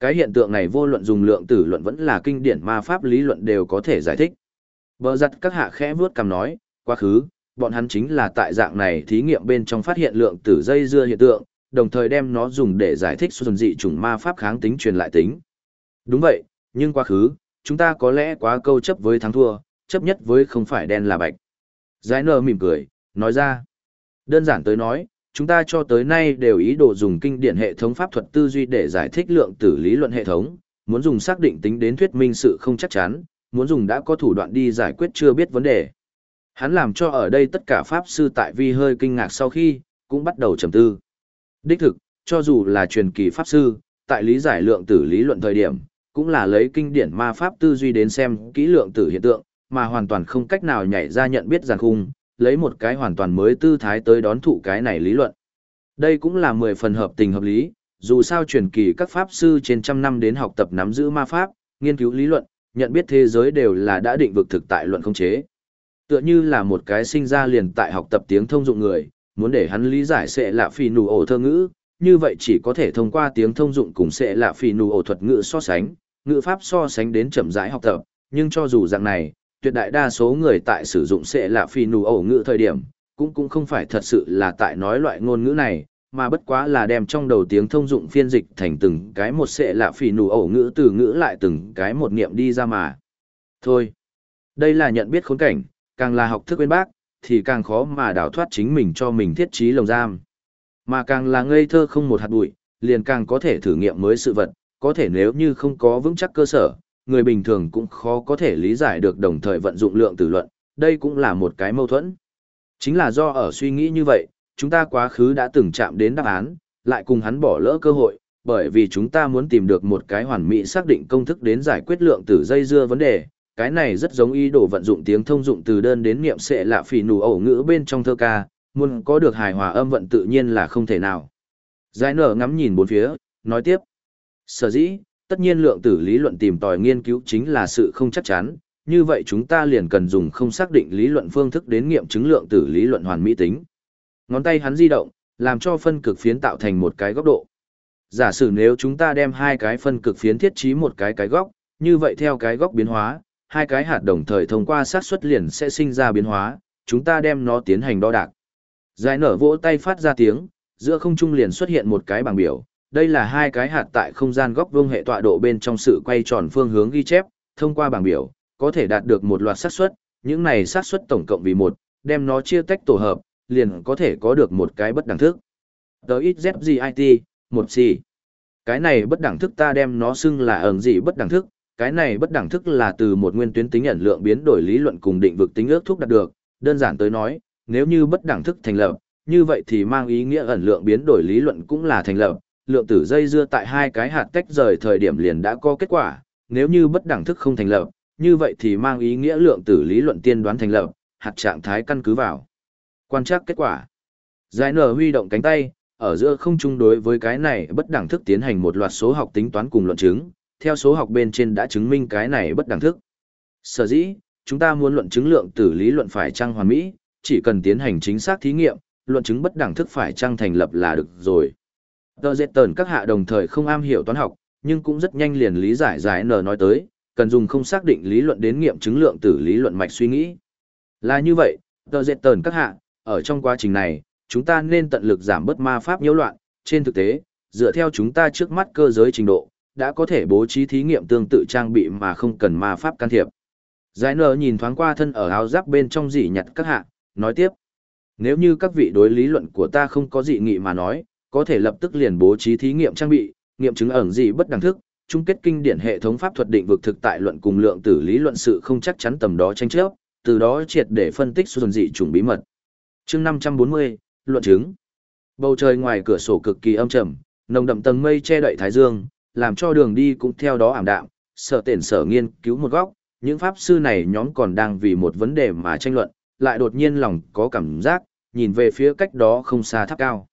Cái hiện tượng này vô luận dùng lượng tử luận vẫn là kinh điển ma pháp lý luận đều có thể giải thích. Bờ giặt các hạ khẽ vuốt cằm nói, quá khứ, bọn hắn chính là tại dạng này thí nghiệm bên trong phát hiện lượng tử dây dưa hiện tượng, đồng thời đem nó dùng để giải thích xuân dị chủng ma pháp kháng tính truyền lại tính. Đúng vậy, nhưng quá khứ, chúng ta có lẽ quá câu chấp với thắng thua, chấp nhất với không phải đen là bạch. Giải nở mỉm cười, nói ra. Đơn giản tới nói, chúng ta cho tới nay đều ý đồ dùng kinh điển hệ thống pháp thuật tư duy để giải thích lượng tử lý luận hệ thống, muốn dùng xác định tính đến thuyết minh sự không chắc chắn, muốn dùng đã có thủ đoạn đi giải quyết chưa biết vấn đề. Hắn làm cho ở đây tất cả pháp sư tại vi hơi kinh ngạc sau khi, cũng bắt đầu trầm tư. Đích thực, cho dù là truyền kỳ pháp sư, tại lý giải lượng tử lý luận thời điểm, cũng là lấy kinh điển ma pháp tư duy đến xem kỹ lượng tử hiện tượng, mà hoàn toàn không cách nào nhảy ra nhận biết giàn khung, lấy một cái hoàn toàn mới tư thái tới đón thụ cái này lý luận. Đây cũng là mười phần hợp tình hợp lý, dù sao truyền kỳ các pháp sư trên trăm năm đến học tập nắm giữ ma pháp, nghiên cứu lý luận, nhận biết thế giới đều là đã định vực thực tại luận không chế. Tựa như là một cái sinh ra liền tại học tập tiếng thông dụng người, muốn để hắn lý giải sẽ là phi nụ ổ thơ ngữ, như vậy chỉ có thể thông qua tiếng thông dụng cùng sẽ là phi nụ ổ thuật ngữ so sánh, ngữ pháp so sánh đến chậm rãi học tập, nhưng cho dù dạng này, tuyệt đại đa số người tại sử dụng sẽ là phi nụ ổ ngữ thời điểm, cũng cũng không phải thật sự là tại nói loại ngôn ngữ này, mà bất quá là đem trong đầu tiếng thông dụng phiên dịch thành từng cái một sẽ là phi nụ ổ ngữ từ ngữ lại từng cái một niệm đi ra mà. Thôi, đây là nhận biết khốn cảnh, càng là học thức bên bác, thì càng khó mà đào thoát chính mình cho mình thiết trí lồng giam. Mà càng là ngây thơ không một hạt bụi, liền càng có thể thử nghiệm mới sự vật, có thể nếu như không có vững chắc cơ sở, người bình thường cũng khó có thể lý giải được đồng thời vận dụng lượng tử luận, đây cũng là một cái mâu thuẫn. Chính là do ở suy nghĩ như vậy, chúng ta quá khứ đã từng chạm đến đáp án, lại cùng hắn bỏ lỡ cơ hội, bởi vì chúng ta muốn tìm được một cái hoàn mỹ xác định công thức đến giải quyết lượng tử dây dưa vấn đề. Cái này rất giống ý đồ vận dụng tiếng thông dụng từ đơn đến niệm sẽ lạ phỉ nụ ẩu ngữ bên trong thơ ca, muốn có được hài hòa âm vận tự nhiên là không thể nào. Giải nở ngắm nhìn bốn phía, nói tiếp. Sở dĩ, tất nhiên lượng tử lý luận tìm tòi nghiên cứu chính là sự không chắc chắn, như vậy chúng ta liền cần dùng không xác định lý luận phương thức đến nghiệm chứng lượng tử lý luận hoàn mỹ tính. Ngón tay hắn di động, làm cho phân cực phiến tạo thành một cái góc độ. Giả sử nếu chúng ta đem hai cái phân cực phiến thiết trí một cái cái góc, như vậy theo cái góc biến hóa, hai cái hạt đồng thời thông qua xác suất liền sẽ sinh ra biến hóa, chúng ta đem nó tiến hành đo đạc. Giải nở vỗ tay phát ra tiếng, giữa không trung liền xuất hiện một cái bảng biểu, đây là hai cái hạt tại không gian góc vuông hệ tọa độ bên trong sự quay tròn phương hướng ghi chép, thông qua bảng biểu, có thể đạt được một loạt xác suất, những này xác suất tổng cộng vì một, đem nó chia tách tổ hợp, liền có thể có được một cái bất đẳng thức. TXZGIT, một C. Cái này bất đẳng thức ta đem nó xưng là ẩn gì bất đẳng thức, cái này bất đẳng thức là từ một nguyên tuyến tính ẩn lượng biến đổi lý luận cùng định vực tính ước thúc đạt được, đơn giản tới nói, nếu như bất đẳng thức thành lập, như vậy thì mang ý nghĩa ẩn lượng biến đổi lý luận cũng là thành lập, lượng tử dây dưa tại hai cái hạt tách rời thời điểm liền đã có kết quả, nếu như bất đẳng thức không thành lập, như vậy thì mang ý nghĩa lượng tử lý luận tiên đoán thành lập, hạt trạng thái căn cứ vào. Quan trắc kết quả. Giải nở huy động cánh tay, ở giữa không chung đối với cái này bất đẳng thức tiến hành một loạt số học tính toán cùng luận chứng, theo số học bên trên đã chứng minh cái này bất đẳng thức. Sở dĩ, chúng ta muốn luận chứng lượng tử lý luận phải trăng hoàn mỹ, chỉ cần tiến hành chính xác thí nghiệm, luận chứng bất đẳng thức phải trăng thành lập là được rồi. Tờ dệt tờn các hạ đồng thời không am hiểu toán học, nhưng cũng rất nhanh liền lý giải giải nở nói tới, cần dùng không xác định lý luận đến nghiệm chứng lượng tử lý luận mạch suy nghĩ. Là như vậy, tờ dệt tờn các hạ, ở trong quá trình này, chúng ta nên tận lực giảm bớt ma pháp nhiễu loạn, trên thực tế, dựa theo chúng ta trước mắt cơ giới trình độ, đã có thể bố trí thí nghiệm tương tự trang bị mà không cần ma pháp can thiệp. Giải nở nhìn thoáng qua thân ở áo giáp bên trong dị nhặt các hạ, nói tiếp. Nếu như các vị đối lý luận của ta không có dị nghị mà nói, có thể lập tức liền bố trí thí nghiệm trang bị, nghiệm chứng ẩn dị bất đẳng thức, chung kết kinh điển hệ thống pháp thuật định vực thực tại luận cùng lượng tử lý luận sự không chắc chắn tầm đó tranh chấp, từ đó triệt để phân tích xuân dị chủng bí mật. Chương 540, luận chứng. Bầu trời ngoài cửa sổ cực kỳ âm trầm, nồng đậm tầng mây che đậy thái dương, làm cho đường đi cũng theo đó ảm đạm, sở tiện sở nghiên cứu một góc, những pháp sư này nhóm còn đang vì một vấn đề mà tranh luận, lại đột nhiên lòng có cảm giác, nhìn về phía cách đó không xa tháp cao.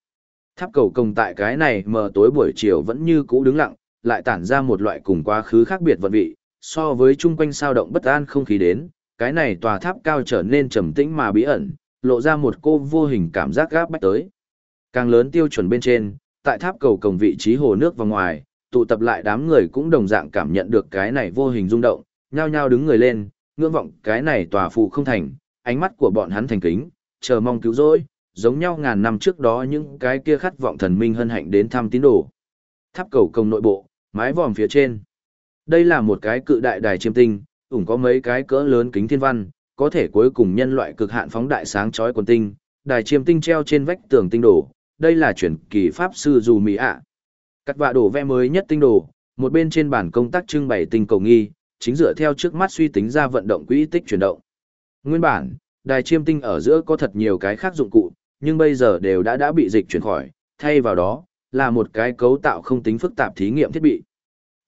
Tháp cầu công tại cái này mờ tối buổi chiều vẫn như cũ đứng lặng, lại tản ra một loại cùng quá khứ khác biệt vận vị, so với chung quanh sao động bất an không khí đến, cái này tòa tháp cao trở nên trầm tĩnh mà bí ẩn, lộ ra một cô vô hình cảm giác gáp bách tới. Càng lớn tiêu chuẩn bên trên, tại tháp cầu cổng vị trí hồ nước và ngoài, tụ tập lại đám người cũng đồng dạng cảm nhận được cái này vô hình rung động, nhao nhao đứng người lên, ngưỡng vọng cái này tòa phù không thành, ánh mắt của bọn hắn thành kính, chờ mong cứu rỗi, giống nhau ngàn năm trước đó những cái kia khát vọng thần minh hân hạnh đến thăm tín đồ. Tháp cầu công nội bộ, mái vòm phía trên. Đây là một cái cự đại đài chiêm tinh, ủng có mấy cái cỡ lớn kính thiên văn, có thể cuối cùng nhân loại cực hạn phóng đại sáng chói quần tinh, đài chiêm tinh treo trên vách tường tinh đồ, đây là chuyển kỳ pháp sư dù mỹ ạ. Cắt vạ đổ vẽ mới nhất tinh đồ, một bên trên bản công tác trưng bày tinh cầu nghi, chính dựa theo trước mắt suy tính ra vận động quỹ tích chuyển động. Nguyên bản, đài chiêm tinh ở giữa có thật nhiều cái khác dụng cụ, nhưng bây giờ đều đã đã bị dịch chuyển khỏi, thay vào đó, là một cái cấu tạo không tính phức tạp thí nghiệm thiết bị.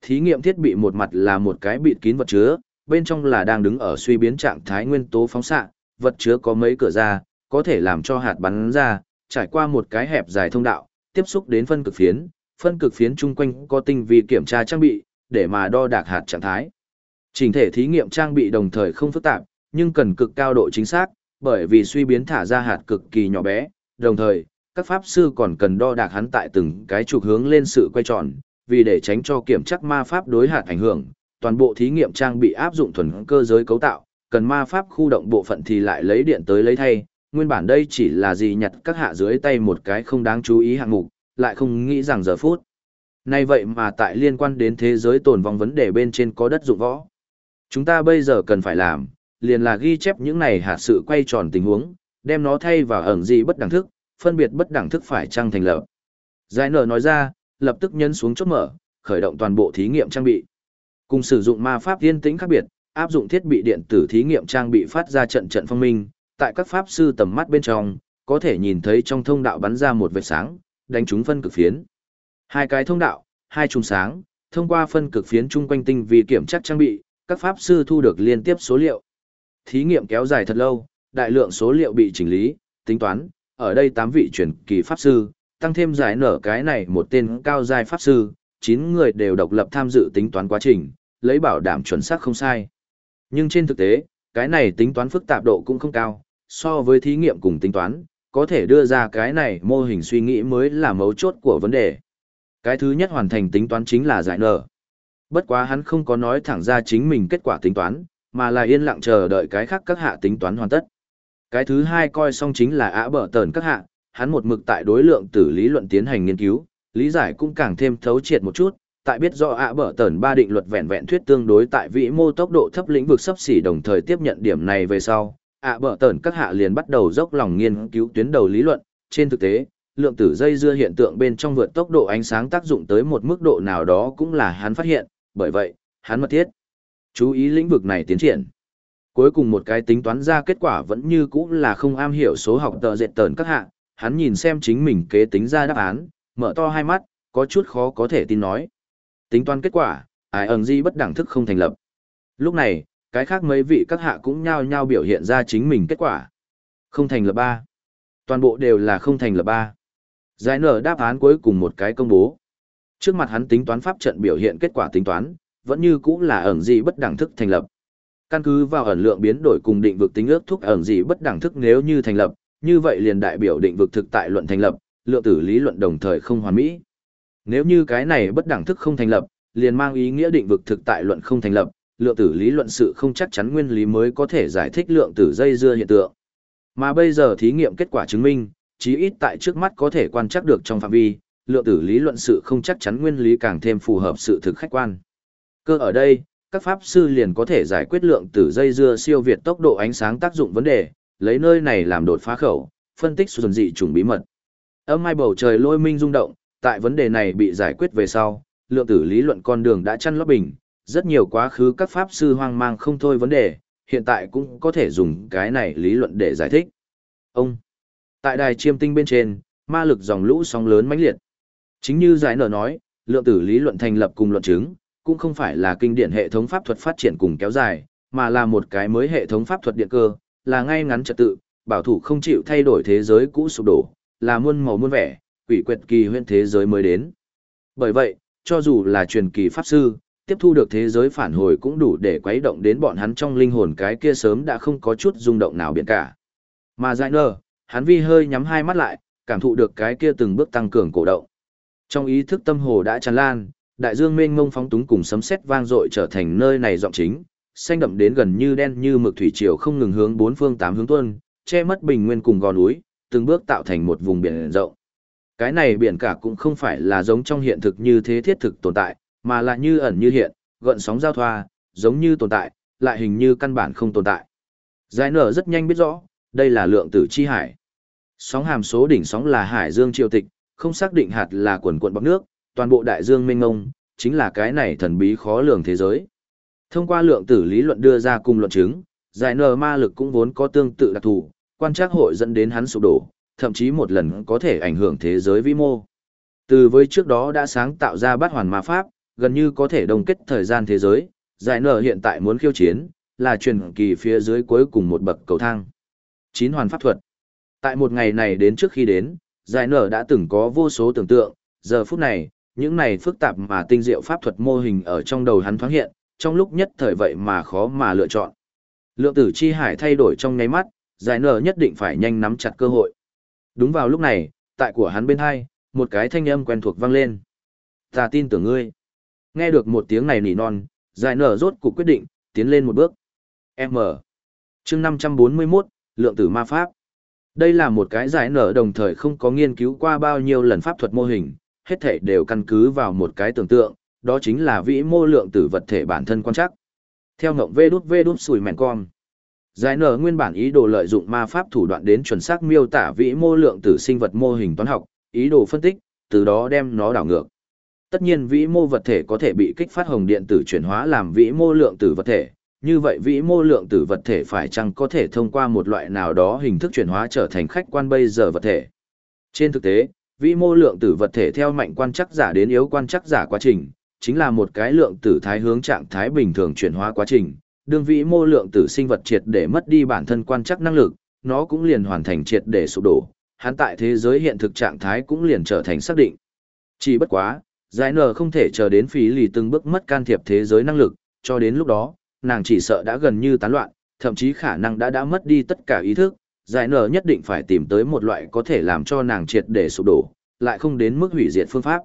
Thí nghiệm thiết bị một mặt là một cái bịt kín vật chứa, bên trong là đang đứng ở suy biến trạng thái nguyên tố phóng xạ, vật chứa có mấy cửa ra, có thể làm cho hạt bắn ra, trải qua một cái hẹp dài thông đạo, tiếp xúc đến phân cực phiến, phân cực phiến chung quanh có tinh vi kiểm tra trang bị, để mà đo đạc hạt trạng thái. Trình thể thí nghiệm trang bị đồng thời không phức tạp, nhưng cần cực cao độ chính xác, bởi vì suy biến thả ra hạt cực kỳ nhỏ bé, đồng thời, các pháp sư còn cần đo đạc hắn tại từng cái trục hướng lên sự quay tròn, vì để tránh cho kiểm chắc ma pháp đối hạt ảnh hưởng, toàn bộ thí nghiệm trang bị áp dụng thuần cơ giới cấu tạo, cần ma pháp khu động bộ phận thì lại lấy điện tới lấy thay, nguyên bản đây chỉ là gì nhặt các hạ dưới tay một cái không đáng chú ý hạng mục, lại không nghĩ rằng giờ phút. Nay vậy mà tại liên quan đến thế giới tồn vong vấn đề bên trên có đất dụng võ. Chúng ta bây giờ cần phải làm, liền là ghi chép những này hạt sự quay tròn tình huống, đem nó thay vào ẩn gì bất đẳng thức, phân biệt bất đẳng thức phải trăng thành lập. Giải nở nói ra, lập tức nhấn xuống chốt mở, khởi động toàn bộ thí nghiệm trang bị. Cùng sử dụng ma pháp tiên tĩnh khác biệt, áp dụng thiết bị điện tử thí nghiệm trang bị phát ra trận trận phong minh, tại các pháp sư tầm mắt bên trong, có thể nhìn thấy trong thông đạo bắn ra một vệt sáng, đánh trúng phân cực phiến. Hai cái thông đạo, hai trùng sáng, thông qua phân cực phiến chung quanh tinh vi kiểm tra trang bị, các pháp sư thu được liên tiếp số liệu. Thí nghiệm kéo dài thật lâu, đại lượng số liệu bị chỉnh lý, tính toán, ở đây 8 vị truyền kỳ pháp sư, tăng thêm giải nở cái này một tên cao giai pháp sư, 9 người đều độc lập tham dự tính toán quá trình, lấy bảo đảm chuẩn xác không sai. Nhưng trên thực tế, cái này tính toán phức tạp độ cũng không cao, so với thí nghiệm cùng tính toán, có thể đưa ra cái này mô hình suy nghĩ mới là mấu chốt của vấn đề. Cái thứ nhất hoàn thành tính toán chính là giải nở. Bất quá hắn không có nói thẳng ra chính mình kết quả tính toán, mà là yên lặng chờ đợi cái khác các hạ tính toán hoàn tất. Cái thứ hai coi xong chính là ả bở tờn các hạ, hắn một mực tại đối lượng tử lý luận tiến hành nghiên cứu, lý giải cũng càng thêm thấu triệt một chút, tại biết do ạ bở tờn ba định luật vẹn vẹn thuyết tương đối tại vĩ mô tốc độ thấp lĩnh vực sắp xỉ đồng thời tiếp nhận điểm này về sau, ả bở tẩn các hạ liền bắt đầu dốc lòng nghiên cứu tuyến đầu lý luận, trên thực tế, lượng tử dây dưa hiện tượng bên trong vượt tốc độ ánh sáng tác dụng tới một mức độ nào đó cũng là hắn phát hiện, bởi vậy, hắn mật thiết chú ý lĩnh vực này tiến triển. Cuối cùng một cái tính toán ra kết quả vẫn như cũ là không am hiểu số học tờ dệt tờn các hạ. hắn nhìn xem chính mình kế tính ra đáp án, mở to hai mắt, có chút khó có thể tin nói. Tính toán kết quả, ai ẩn di bất đẳng thức không thành lập. Lúc này, cái khác mấy vị các hạ cũng nhao nhao biểu hiện ra chính mình kết quả. Không thành lập ba. Toàn bộ đều là không thành lập ba. Giải nở đáp án cuối cùng một cái công bố. Trước mặt hắn tính toán pháp trận biểu hiện kết quả tính toán, vẫn như cũ là ẩn dị bất đẳng thức thành lập. Căn cứ vào ẩn lượng biến đổi cùng định vực tính ước thúc ẩn dị bất đẳng thức nếu như thành lập, như vậy liền đại biểu định vực thực tại luận thành lập, lượng tử lý luận đồng thời không hoàn mỹ. Nếu như cái này bất đẳng thức không thành lập, liền mang ý nghĩa định vực thực tại luận không thành lập, lượng tử lý luận sự không chắc chắn nguyên lý mới có thể giải thích lượng tử dây dưa hiện tượng. Mà bây giờ thí nghiệm kết quả chứng minh, chí ít tại trước mắt có thể quan trắc được trong phạm vi, lượng tử lý luận sự không chắc chắn nguyên lý càng thêm phù hợp sự thực khách quan. Cơ ở đây, các pháp sư liền có thể giải quyết lượng tử dây dưa siêu việt tốc độ ánh sáng tác dụng vấn đề, lấy nơi này làm đột phá khẩu, phân tích xuân dị trùng bí mật. Âm mai bầu trời lôi minh rung động, tại vấn đề này bị giải quyết về sau, lượng tử lý luận con đường đã chăn lót bình, rất nhiều quá khứ các pháp sư hoang mang không thôi vấn đề, hiện tại cũng có thể dùng cái này lý luận để giải thích. Ông, tại đài chiêm tinh bên trên, ma lực dòng lũ sóng lớn mãnh liệt. Chính như giải nở nói, lượng tử lý luận thành lập cùng luận chứng, cũng không phải là kinh điển hệ thống pháp thuật phát triển cùng kéo dài, mà là một cái mới hệ thống pháp thuật điện cơ, là ngay ngắn trật tự, bảo thủ không chịu thay đổi thế giới cũ sụp đổ, là muôn màu muôn vẻ, quỷ quyệt kỳ huyễn thế giới mới đến. Bởi vậy, cho dù là truyền kỳ pháp sư, tiếp thu được thế giới phản hồi cũng đủ để quấy động đến bọn hắn trong linh hồn cái kia sớm đã không có chút rung động nào biển cả. Mà Giải nơ, hắn vi hơi nhắm hai mắt lại, cảm thụ được cái kia từng bước tăng cường cổ động. Trong ý thức tâm hồ đã tràn lan, đại dương mênh mông phóng túng cùng sấm sét vang dội trở thành nơi này giọng chính, xanh đậm đến gần như đen như mực thủy triều không ngừng hướng bốn phương tám hướng tuôn, che mất bình nguyên cùng gò núi, từng bước tạo thành một vùng biển rộng. Cái này biển cả cũng không phải là giống trong hiện thực như thế thiết thực tồn tại, mà là như ẩn như hiện, gợn sóng giao thoa, giống như tồn tại, lại hình như căn bản không tồn tại. Giải nở rất nhanh biết rõ, đây là lượng tử chi hải. Sóng hàm số đỉnh sóng là hải dương triều tịch, không xác định hạt là quần cuộn bọc nước, toàn bộ đại dương mênh mông, chính là cái này thần bí khó lường thế giới. Thông qua lượng tử lý luận đưa ra cùng luận chứng, giải nở ma lực cũng vốn có tương tự đặc thù, quan trắc hội dẫn đến hắn sụp đổ, thậm chí một lần có thể ảnh hưởng thế giới vĩ mô. Từ với trước đó đã sáng tạo ra bát hoàn ma pháp, gần như có thể đồng kết thời gian thế giới, giải nở hiện tại muốn khiêu chiến, là truyền kỳ phía dưới cuối cùng một bậc cầu thang. Chín hoàn pháp thuật. Tại một ngày này đến trước khi đến, giải nở đã từng có vô số tưởng tượng, giờ phút này, những này phức tạp mà tinh diệu pháp thuật mô hình ở trong đầu hắn thoáng hiện, trong lúc nhất thời vậy mà khó mà lựa chọn. Lượng tử chi hải thay đổi trong nháy mắt, giải nở nhất định phải nhanh nắm chặt cơ hội. Đúng vào lúc này, tại của hắn bên hai, một cái thanh âm quen thuộc vang lên. Ta tin tưởng ngươi. Nghe được một tiếng này nỉ non, giải nở rốt cuộc quyết định, tiến lên một bước. M. chương 541, lượng tử ma pháp. Đây là một cái giải nở đồng thời không có nghiên cứu qua bao nhiêu lần pháp thuật mô hình, hết thể đều căn cứ vào một cái tưởng tượng, đó chính là vĩ mô lượng tử vật thể bản thân quan chắc. Theo ngộng vê đút vê đút sùi mèn con. Giải nở nguyên bản ý đồ lợi dụng ma pháp thủ đoạn đến chuẩn xác miêu tả vĩ mô lượng tử sinh vật mô hình toán học, ý đồ phân tích, từ đó đem nó đảo ngược. Tất nhiên vĩ mô vật thể có thể bị kích phát hồng điện tử chuyển hóa làm vĩ mô lượng tử vật thể, như vậy vĩ mô lượng tử vật thể phải chăng có thể thông qua một loại nào đó hình thức chuyển hóa trở thành khách quan bây giờ vật thể. Trên thực tế, vĩ mô lượng tử vật thể theo mạnh quan chắc giả đến yếu quan chắc giả quá trình, chính là một cái lượng tử thái hướng trạng thái bình thường chuyển hóa quá trình. Đương vĩ mô lượng tử sinh vật triệt để mất đi bản thân quan chắc năng lực, nó cũng liền hoàn thành triệt để sụp đổ, hắn tại thế giới hiện thực trạng thái cũng liền trở thành xác định. Chỉ bất quá, giải nở không thể chờ đến phí lì từng bước mất can thiệp thế giới năng lực, cho đến lúc đó, nàng chỉ sợ đã gần như tán loạn, thậm chí khả năng đã đã mất đi tất cả ý thức, giải nở nhất định phải tìm tới một loại có thể làm cho nàng triệt để sụp đổ, lại không đến mức hủy diệt phương pháp.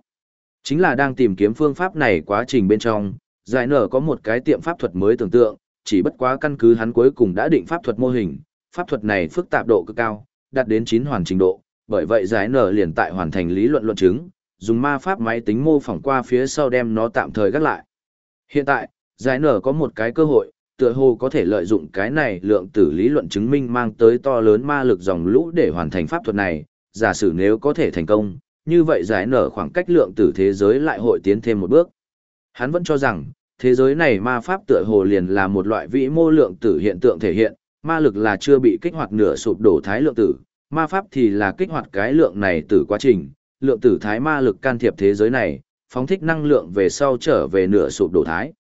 Chính là đang tìm kiếm phương pháp này quá trình bên trong, giải nở có một cái tiệm pháp thuật mới tưởng tượng, chỉ bất quá căn cứ hắn cuối cùng đã định pháp thuật mô hình, pháp thuật này phức tạp độ cực cao, đạt đến 9 hoàn trình độ, bởi vậy giải nở liền tại hoàn thành lý luận luận chứng, dùng ma pháp máy tính mô phỏng qua phía sau đem nó tạm thời gác lại. Hiện tại, giải nở có một cái cơ hội, tựa hồ có thể lợi dụng cái này lượng tử lý luận chứng minh mang tới to lớn ma lực dòng lũ để hoàn thành pháp thuật này, giả sử nếu có thể thành công, như vậy giải nở khoảng cách lượng tử thế giới lại hội tiến thêm một bước. Hắn vẫn cho rằng, thế giới này ma pháp tựa hồ liền là một loại vĩ mô lượng tử hiện tượng thể hiện, ma lực là chưa bị kích hoạt nửa sụp đổ thái lượng tử, ma pháp thì là kích hoạt cái lượng này từ quá trình, lượng tử thái ma lực can thiệp thế giới này, phóng thích năng lượng về sau trở về nửa sụp đổ thái.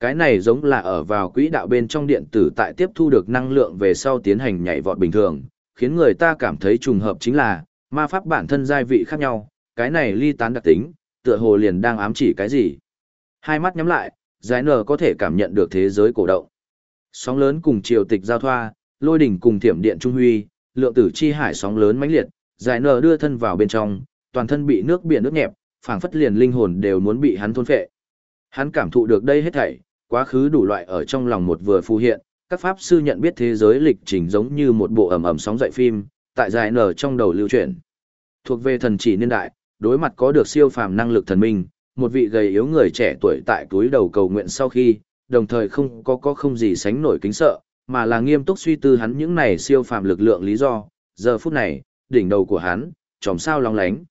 Cái này giống là ở vào quỹ đạo bên trong điện tử tại tiếp thu được năng lượng về sau tiến hành nhảy vọt bình thường, khiến người ta cảm thấy trùng hợp chính là, ma pháp bản thân giai vị khác nhau, cái này ly tán đặc tính, tựa hồ liền đang ám chỉ cái gì. Hai mắt nhắm lại, giải nở có thể cảm nhận được thế giới cổ động. Sóng lớn cùng triều tịch giao thoa, lôi đỉnh cùng thiểm điện trung huy, lượng tử chi hải sóng lớn mãnh liệt, giải nở đưa thân vào bên trong, toàn thân bị nước biển nước nhẹp, phảng phất liền linh hồn đều muốn bị hắn thôn phệ. Hắn cảm thụ được đây hết thảy, quá khứ đủ loại ở trong lòng một vừa phù hiện, các pháp sư nhận biết thế giới lịch trình giống như một bộ ầm ầm sóng dậy phim, tại dài nở trong đầu lưu truyền. Thuộc về thần chỉ niên đại, đối mặt có được siêu phàm năng lực thần minh, một vị gầy yếu người trẻ tuổi tại túi đầu cầu nguyện sau khi, đồng thời không có có không gì sánh nổi kính sợ, mà là nghiêm túc suy tư hắn những này siêu phàm lực lượng lý do, giờ phút này, đỉnh đầu của hắn, tròm sao long lánh.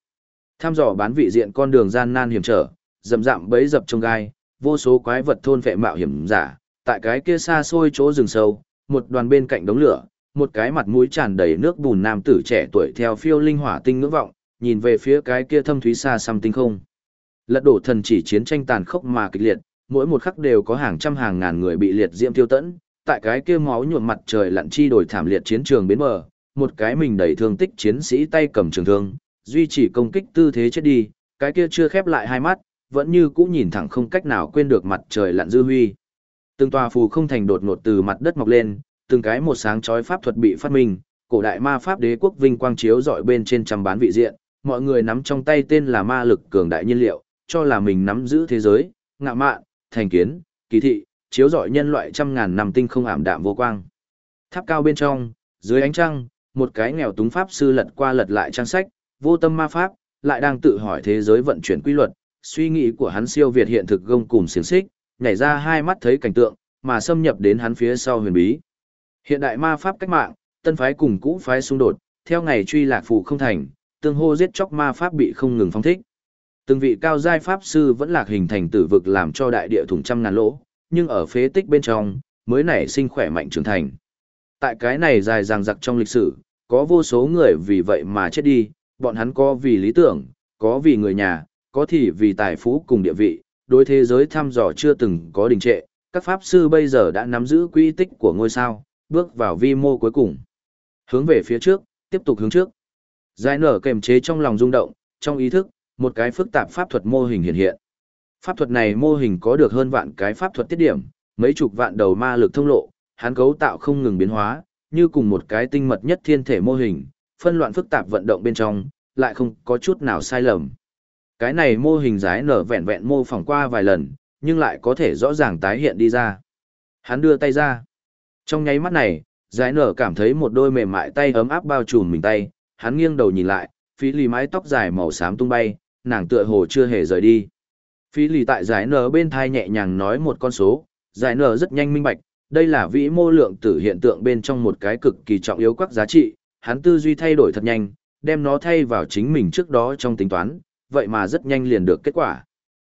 Tham dò bán vị diện con đường gian nan hiểm trở, dầm dạm bấy dập trong gai, vô số quái vật thôn vệ mạo hiểm giả, tại cái kia xa xôi chỗ rừng sâu, một đoàn bên cạnh đống lửa, một cái mặt mũi tràn đầy nước bùn nam tử trẻ tuổi theo phiêu linh hỏa tinh ngưỡng vọng, nhìn về phía cái kia thâm thúy xa xăm tinh không. Lật đổ thần chỉ chiến tranh tàn khốc mà kịch liệt, mỗi một khắc đều có hàng trăm hàng ngàn người bị liệt diễm tiêu tẫn, tại cái kia máu nhuộm mặt trời lặn chi đổi thảm liệt chiến trường bến bờ, một cái mình đầy thương tích chiến sĩ tay cầm trường thương, duy trì công kích tư thế chết đi, cái kia chưa khép lại hai mắt, vẫn như cũ nhìn thẳng không cách nào quên được mặt trời lặn dư huy. Từng tòa phù không thành đột ngột từ mặt đất mọc lên, từng cái một sáng chói pháp thuật bị phát minh, cổ đại ma pháp đế quốc vinh quang chiếu dọi bên trên trăm bán vị diện, mọi người nắm trong tay tên là ma lực cường đại nhiên liệu, cho là mình nắm giữ thế giới, ngạ mạn, thành kiến, kỳ thị, chiếu rọi nhân loại trăm ngàn năm tinh không ảm đạm vô quang. Tháp cao bên trong, dưới ánh trăng, một cái nghèo túng pháp sư lật qua lật lại trang sách, vô tâm ma pháp, lại đang tự hỏi thế giới vận chuyển quy luật, suy nghĩ của hắn siêu việt hiện thực gông cùng xiềng xích, nhảy ra hai mắt thấy cảnh tượng, mà xâm nhập đến hắn phía sau huyền bí. Hiện đại ma pháp cách mạng, tân phái cùng cũ phái xung đột, theo ngày truy lạc phù không thành, tương hô giết chóc ma pháp bị không ngừng phong thích. Từng vị cao giai pháp sư vẫn lạc hình thành tử vực làm cho đại địa thủng trăm ngàn lỗ, nhưng ở phế tích bên trong, mới nảy sinh khỏe mạnh trưởng thành. Tại cái này dài dằng dặc trong lịch sử, có vô số người vì vậy mà chết đi, bọn hắn có vì lý tưởng, có vì người nhà, có thì vì tài phú cùng địa vị, đối thế giới thăm dò chưa từng có đình trệ, các pháp sư bây giờ đã nắm giữ quy tích của ngôi sao, bước vào vi mô cuối cùng. Hướng về phía trước, tiếp tục hướng trước. Giải nở kềm chế trong lòng rung động, trong ý thức, một cái phức tạp pháp thuật mô hình hiện hiện. Pháp thuật này mô hình có được hơn vạn cái pháp thuật tiết điểm, mấy chục vạn đầu ma lực thông lộ, hắn cấu tạo không ngừng biến hóa, như cùng một cái tinh mật nhất thiên thể mô hình, phân loạn phức tạp vận động bên trong, lại không có chút nào sai lầm. Cái này mô hình giái nở vẹn vẹn mô phỏng qua vài lần, nhưng lại có thể rõ ràng tái hiện đi ra. Hắn đưa tay ra. Trong nháy mắt này, giái nở cảm thấy một đôi mềm mại tay ấm áp bao trùm mình tay, hắn nghiêng đầu nhìn lại, phí lì mái tóc dài màu xám tung bay, nàng tựa hồ chưa hề rời đi. Phí lì tại giải nở bên thai nhẹ nhàng nói một con số, giải nở rất nhanh minh bạch, đây là vĩ mô lượng tử hiện tượng bên trong một cái cực kỳ trọng yếu các giá trị, hắn tư duy thay đổi thật nhanh, đem nó thay vào chính mình trước đó trong tính toán, vậy mà rất nhanh liền được kết quả.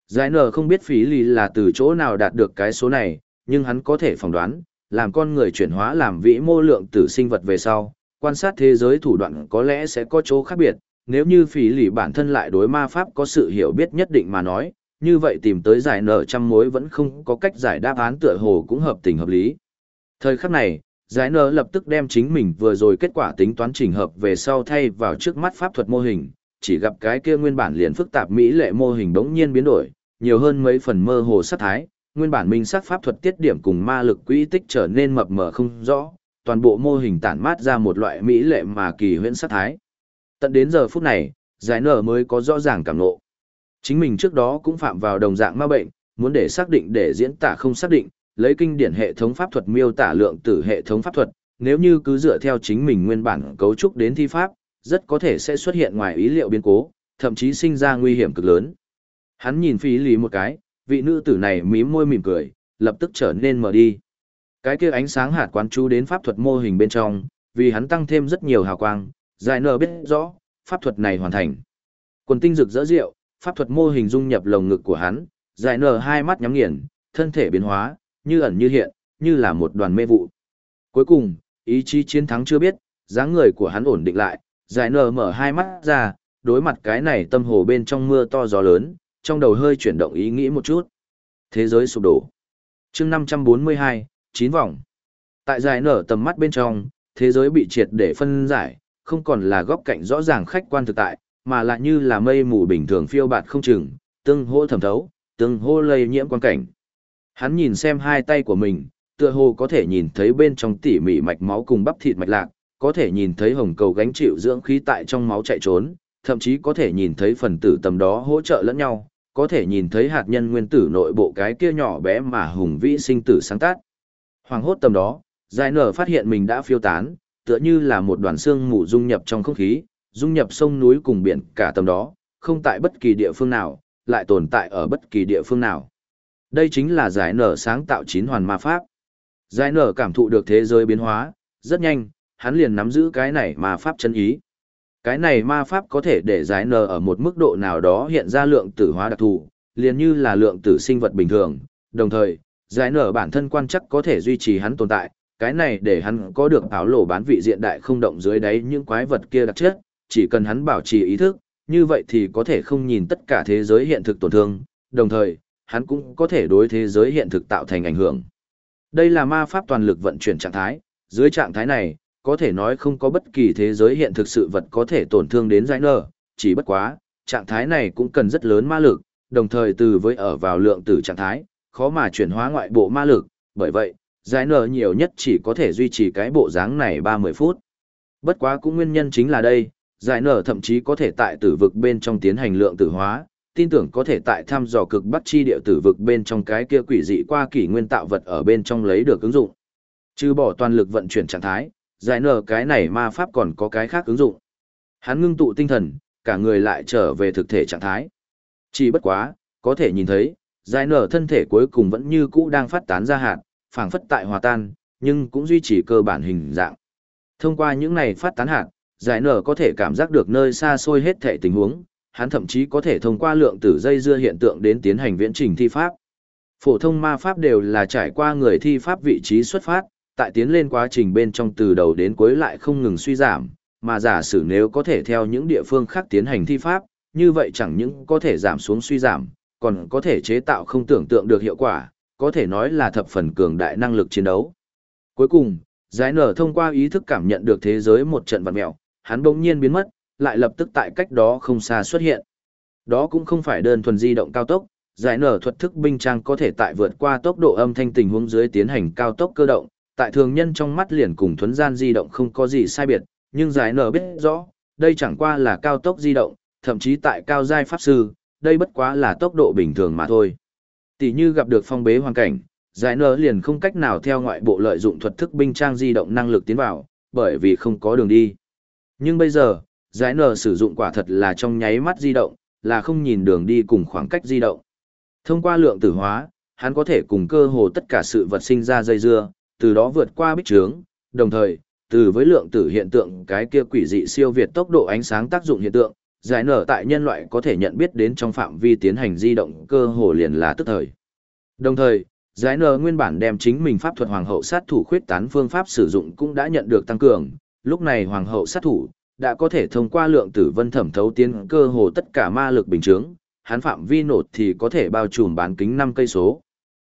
Giải nở không biết phí lì là từ chỗ nào đạt được cái số này, nhưng hắn có thể phỏng đoán, làm con người chuyển hóa làm vĩ mô lượng tử sinh vật về sau, quan sát thế giới thủ đoạn có lẽ sẽ có chỗ khác biệt, nếu như phí lì bản thân lại đối ma pháp có sự hiểu biết nhất định mà nói, như vậy tìm tới giải nở trăm mối vẫn không có cách giải đáp án tựa hồ cũng hợp tình hợp lý. Thời khắc này, giải nở lập tức đem chính mình vừa rồi kết quả tính toán chỉnh hợp về sau thay vào trước mắt pháp thuật mô hình, chỉ gặp cái kia nguyên bản liền phức tạp mỹ lệ mô hình bỗng nhiên biến đổi, nhiều hơn mấy phần mơ hồ sát thái, nguyên bản minh sắc pháp thuật tiết điểm cùng ma lực quỹ tích trở nên mập mờ không rõ, toàn bộ mô hình tản mát ra một loại mỹ lệ mà kỳ huyễn sát thái. Tận đến giờ phút này, giải nở mới có rõ ràng cảm ngộ. Chính mình trước đó cũng phạm vào đồng dạng ma bệnh, muốn để xác định để diễn tả không xác định, lấy kinh điển hệ thống pháp thuật miêu tả lượng tử hệ thống pháp thuật, nếu như cứ dựa theo chính mình nguyên bản cấu trúc đến thi pháp, rất có thể sẽ xuất hiện ngoài ý liệu biến cố, thậm chí sinh ra nguy hiểm cực lớn. Hắn nhìn phí lý một cái, vị nữ tử này mím môi mỉm cười, lập tức trở nên mở đi. Cái kia ánh sáng hạt quán chú đến pháp thuật mô hình bên trong, vì hắn tăng thêm rất nhiều hào quang, giải nở biết rõ, pháp thuật này hoàn thành. Quần tinh rực rỡ rượu, pháp thuật mô hình dung nhập lồng ngực của hắn, giải nở hai mắt nhắm nghiền, thân thể biến hóa, như ẩn như hiện, như là một đoàn mê vụ. Cuối cùng, ý chí chiến thắng chưa biết, dáng người của hắn ổn định lại, giải nở mở hai mắt ra, đối mặt cái này tâm hồ bên trong mưa to gió lớn, trong đầu hơi chuyển động ý nghĩ một chút. Thế giới sụp đổ. chương 542, chín vòng. Tại giải nở tầm mắt bên trong, thế giới bị triệt để phân giải, không còn là góc cạnh rõ ràng khách quan thực tại, mà lại như là mây mù bình thường phiêu bạt không chừng, tương hô thẩm thấu, tương hô lây nhiễm quan cảnh. Hắn nhìn xem hai tay của mình, tựa hồ có thể nhìn thấy bên trong tỉ mỉ mạch máu cùng bắp thịt mạch lạc, có thể nhìn thấy hồng cầu gánh chịu dưỡng khí tại trong máu chạy trốn, thậm chí có thể nhìn thấy phần tử tầm đó hỗ trợ lẫn nhau, có thể nhìn thấy hạt nhân nguyên tử nội bộ cái kia nhỏ bé mà hùng vĩ sinh tử sáng tác. Hoàng hốt tầm đó, giải nở phát hiện mình đã phiêu tán, tựa như là một đoàn xương mù dung nhập trong không khí, dung nhập sông núi cùng biển cả tầm đó, không tại bất kỳ địa phương nào, lại tồn tại ở bất kỳ địa phương nào. Đây chính là giải nở sáng tạo chín hoàn ma pháp. Giải nở cảm thụ được thế giới biến hóa, rất nhanh, hắn liền nắm giữ cái này ma pháp chân ý. Cái này ma pháp có thể để giải nở ở một mức độ nào đó hiện ra lượng tử hóa đặc thù, liền như là lượng tử sinh vật bình thường, đồng thời, giải nở bản thân quan chắc có thể duy trì hắn tồn tại, cái này để hắn có được áo lổ bán vị diện đại không động dưới đáy những quái vật kia đặc chất, chỉ cần hắn bảo trì ý thức, như vậy thì có thể không nhìn tất cả thế giới hiện thực tổn thương, đồng thời, hắn cũng có thể đối thế giới hiện thực tạo thành ảnh hưởng. Đây là ma pháp toàn lực vận chuyển trạng thái, dưới trạng thái này, có thể nói không có bất kỳ thế giới hiện thực sự vật có thể tổn thương đến giải nở, chỉ bất quá, trạng thái này cũng cần rất lớn ma lực, đồng thời từ với ở vào lượng tử trạng thái, khó mà chuyển hóa ngoại bộ ma lực, bởi vậy, giải nở nhiều nhất chỉ có thể duy trì cái bộ dáng này 30 phút. Bất quá cũng nguyên nhân chính là đây, giải nở thậm chí có thể tại tử vực bên trong tiến hành lượng tử hóa, tin tưởng có thể tại thăm dò cực bắc chi địa tử vực bên trong cái kia quỷ dị qua kỷ nguyên tạo vật ở bên trong lấy được ứng dụng. Trừ bỏ toàn lực vận chuyển trạng thái, giải nở cái này ma pháp còn có cái khác ứng dụng. Hắn ngưng tụ tinh thần, cả người lại trở về thực thể trạng thái. Chỉ bất quá, có thể nhìn thấy, giải nở thân thể cuối cùng vẫn như cũ đang phát tán ra hạt, phảng phất tại hòa tan, nhưng cũng duy trì cơ bản hình dạng. Thông qua những này phát tán hạt, giải nở có thể cảm giác được nơi xa xôi hết thể tình huống, hắn thậm chí có thể thông qua lượng tử dây dưa hiện tượng đến tiến hành viễn trình thi pháp. Phổ thông ma pháp đều là trải qua người thi pháp vị trí xuất phát, tại tiến lên quá trình bên trong từ đầu đến cuối lại không ngừng suy giảm, mà giả sử nếu có thể theo những địa phương khác tiến hành thi pháp, như vậy chẳng những có thể giảm xuống suy giảm, còn có thể chế tạo không tưởng tượng được hiệu quả, có thể nói là thập phần cường đại năng lực chiến đấu. Cuối cùng, giải nở thông qua ý thức cảm nhận được thế giới một trận vật mèo, hắn bỗng nhiên biến mất, lại lập tức tại cách đó không xa xuất hiện. Đó cũng không phải đơn thuần di động cao tốc, giải nở thuật thức binh trang có thể tại vượt qua tốc độ âm thanh tình huống dưới tiến hành cao tốc cơ động, tại thường nhân trong mắt liền cùng thuấn gian di động không có gì sai biệt, nhưng giải nở biết rõ, đây chẳng qua là cao tốc di động, thậm chí tại cao giai pháp sư, đây bất quá là tốc độ bình thường mà thôi. Tỷ như gặp được phong bế hoàn cảnh, giải nở liền không cách nào theo ngoại bộ lợi dụng thuật thức binh trang di động năng lực tiến vào, bởi vì không có đường đi. Nhưng bây giờ, giải nở sử dụng quả thật là trong nháy mắt di động, là không nhìn đường đi cùng khoảng cách di động. Thông qua lượng tử hóa, hắn có thể cùng cơ hồ tất cả sự vật sinh ra dây dưa, từ đó vượt qua bích trướng, đồng thời, từ với lượng tử hiện tượng cái kia quỷ dị siêu việt tốc độ ánh sáng tác dụng hiện tượng, giải nở tại nhân loại có thể nhận biết đến trong phạm vi tiến hành di động cơ hồ liền là tức thời. Đồng thời, giải nở nguyên bản đem chính mình pháp thuật hoàng hậu sát thủ khuyết tán phương pháp sử dụng cũng đã nhận được tăng cường, lúc này hoàng hậu sát thủ đã có thể thông qua lượng tử vân thẩm thấu tiến cơ hồ tất cả ma lực bình chướng, hắn phạm vi nột thì có thể bao trùm bán kính 5 cây số.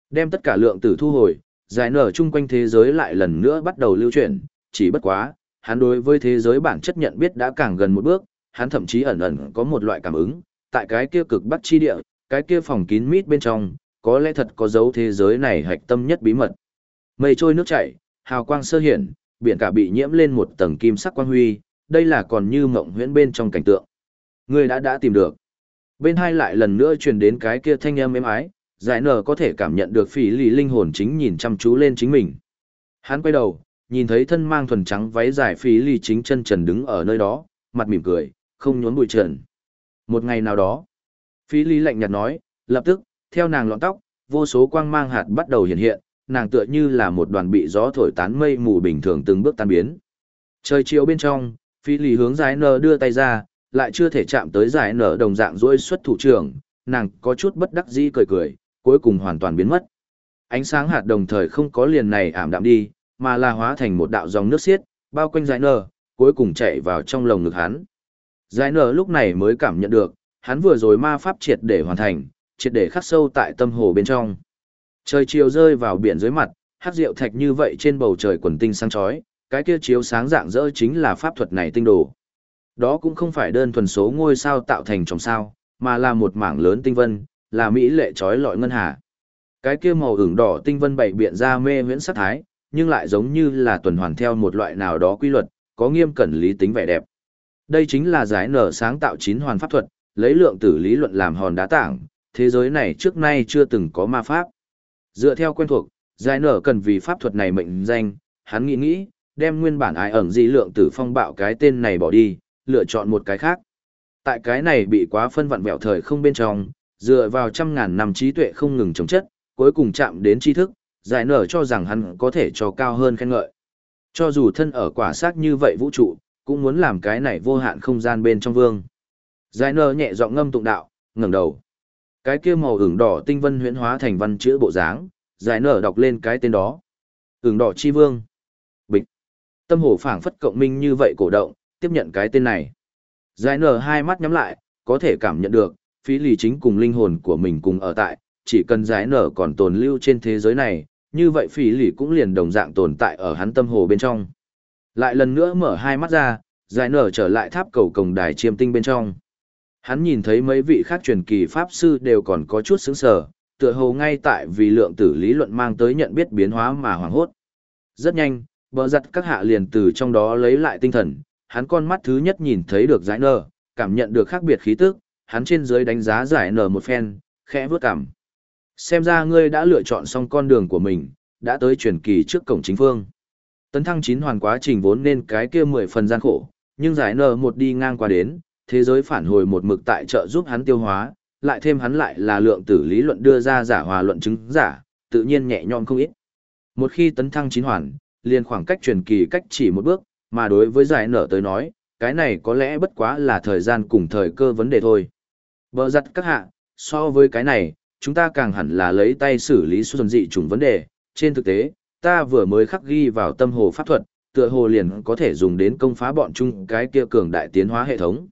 Đem tất cả lượng tử thu hồi, giải nở chung quanh thế giới lại lần nữa bắt đầu lưu chuyển, chỉ bất quá, hắn đối với thế giới bản chất nhận biết đã càng gần một bước, hắn thậm chí ẩn ẩn có một loại cảm ứng, tại cái kia cực bắc chi địa, cái kia phòng kín mít bên trong, có lẽ thật có dấu thế giới này hạch tâm nhất bí mật. Mây trôi nước chảy, hào quang sơ hiển, biển cả bị nhiễm lên một tầng kim sắc quang huy, đây là còn như mộng huyễn bên trong cảnh tượng. Người đã đã tìm được. Bên hai lại lần nữa truyền đến cái kia thanh âm êm ái, giải nở có thể cảm nhận được phỉ lì linh hồn chính nhìn chăm chú lên chính mình. Hắn quay đầu, nhìn thấy thân mang thuần trắng váy dài phỉ lì chính chân trần đứng ở nơi đó, mặt mỉm cười, không nhốn bụi trần. Một ngày nào đó, phỉ lì lạnh nhạt nói, lập tức, theo nàng lọn tóc, vô số quang mang hạt bắt đầu hiện hiện, nàng tựa như là một đoàn bị gió thổi tán mây mù bình thường từng bước tan biến. Trời chiều bên trong, phi lì hướng giải nở đưa tay ra, lại chưa thể chạm tới giải nở đồng dạng rỗi xuất thủ trưởng, nàng có chút bất đắc dĩ cười cười, cuối cùng hoàn toàn biến mất. Ánh sáng hạt đồng thời không có liền này ảm đạm đi, mà là hóa thành một đạo dòng nước xiết, bao quanh giải nở, cuối cùng chạy vào trong lồng ngực hắn. Giải nở lúc này mới cảm nhận được, hắn vừa rồi ma pháp triệt để hoàn thành, triệt để khắc sâu tại tâm hồ bên trong. Trời chiều rơi vào biển dưới mặt, hát rượu thạch như vậy trên bầu trời quần tinh sáng chói, cái kia chiếu sáng dạng dỡ chính là pháp thuật này tinh đồ. Đó cũng không phải đơn thuần số ngôi sao tạo thành trong sao, mà là một mảng lớn tinh vân, là mỹ lệ chói lọi ngân hà. Cái kia màu ửng đỏ tinh vân bảy biện ra mê huyễn sắc thái, nhưng lại giống như là tuần hoàn theo một loại nào đó quy luật, có nghiêm cẩn lý tính vẻ đẹp. Đây chính là giải nở sáng tạo chín hoàn pháp thuật, lấy lượng tử lý luận làm hòn đá tảng, thế giới này trước nay chưa từng có ma pháp. Dựa theo quen thuộc, giải nở cần vì pháp thuật này mệnh danh, hắn nghĩ nghĩ, đem nguyên bản ai ẩn dị lượng tử phong bạo cái tên này bỏ đi, lựa chọn một cái khác. Tại cái này bị quá phân vặn vẹo thời không bên trong, dựa vào trăm ngàn năm trí tuệ không ngừng chống chất, cuối cùng chạm đến tri thức, giải nở cho rằng hắn có thể cho cao hơn khen ngợi. Cho dù thân ở quả xác như vậy vũ trụ, cũng muốn làm cái này vô hạn không gian bên trong vương. Giải nở nhẹ giọng ngâm tụng đạo, ngẩng đầu. Cái kia màu ửng đỏ tinh vân huyễn hóa thành văn chữ bộ dáng, giải nở đọc lên cái tên đó. Ửng đỏ chi vương. Tâm hồ phảng phất cộng minh như vậy cổ động, tiếp nhận cái tên này. Giải nở hai mắt nhắm lại, có thể cảm nhận được, phí lì chính cùng linh hồn của mình cùng ở tại, chỉ cần giải nở còn tồn lưu trên thế giới này, như vậy phí lì cũng liền đồng dạng tồn tại ở hắn tâm hồ bên trong. Lại lần nữa mở hai mắt ra, giải nở trở lại tháp cầu cổng đài chiêm tinh bên trong. Hắn nhìn thấy mấy vị khác truyền kỳ pháp sư đều còn có chút sững sờ, tựa hồ ngay tại vì lượng tử lý luận mang tới nhận biết biến hóa mà hoảng hốt. Rất nhanh, bờ giặt các hạ liền từ trong đó lấy lại tinh thần, hắn con mắt thứ nhất nhìn thấy được giải nở, cảm nhận được khác biệt khí tức, hắn trên dưới đánh giá giải nở một phen, khẽ vướt cảm. Xem ra ngươi đã lựa chọn xong con đường của mình, đã tới truyền kỳ trước cổng chính phương. Tấn thăng chín hoàn quá trình vốn nên cái kia mười phần gian khổ, nhưng giải nở một đi ngang qua đến, thế giới phản hồi một mực tại trợ giúp hắn tiêu hóa, lại thêm hắn lại là lượng tử lý luận đưa ra giả hòa luận chứng giả, tự nhiên nhẹ nhõm không ít. Một khi tấn thăng chín hoàn, liền khoảng cách truyền kỳ cách chỉ một bước, mà đối với giải nở tới nói, cái này có lẽ bất quá là thời gian cùng thời cơ vấn đề thôi. Bờ giặt các hạ, so với cái này, chúng ta càng hẳn là lấy tay xử lý xuân dị chủng vấn đề. Trên thực tế, ta vừa mới khắc ghi vào tâm hồ pháp thuật, tựa hồ liền có thể dùng đến công phá bọn chung cái kia cường đại tiến hóa hệ thống.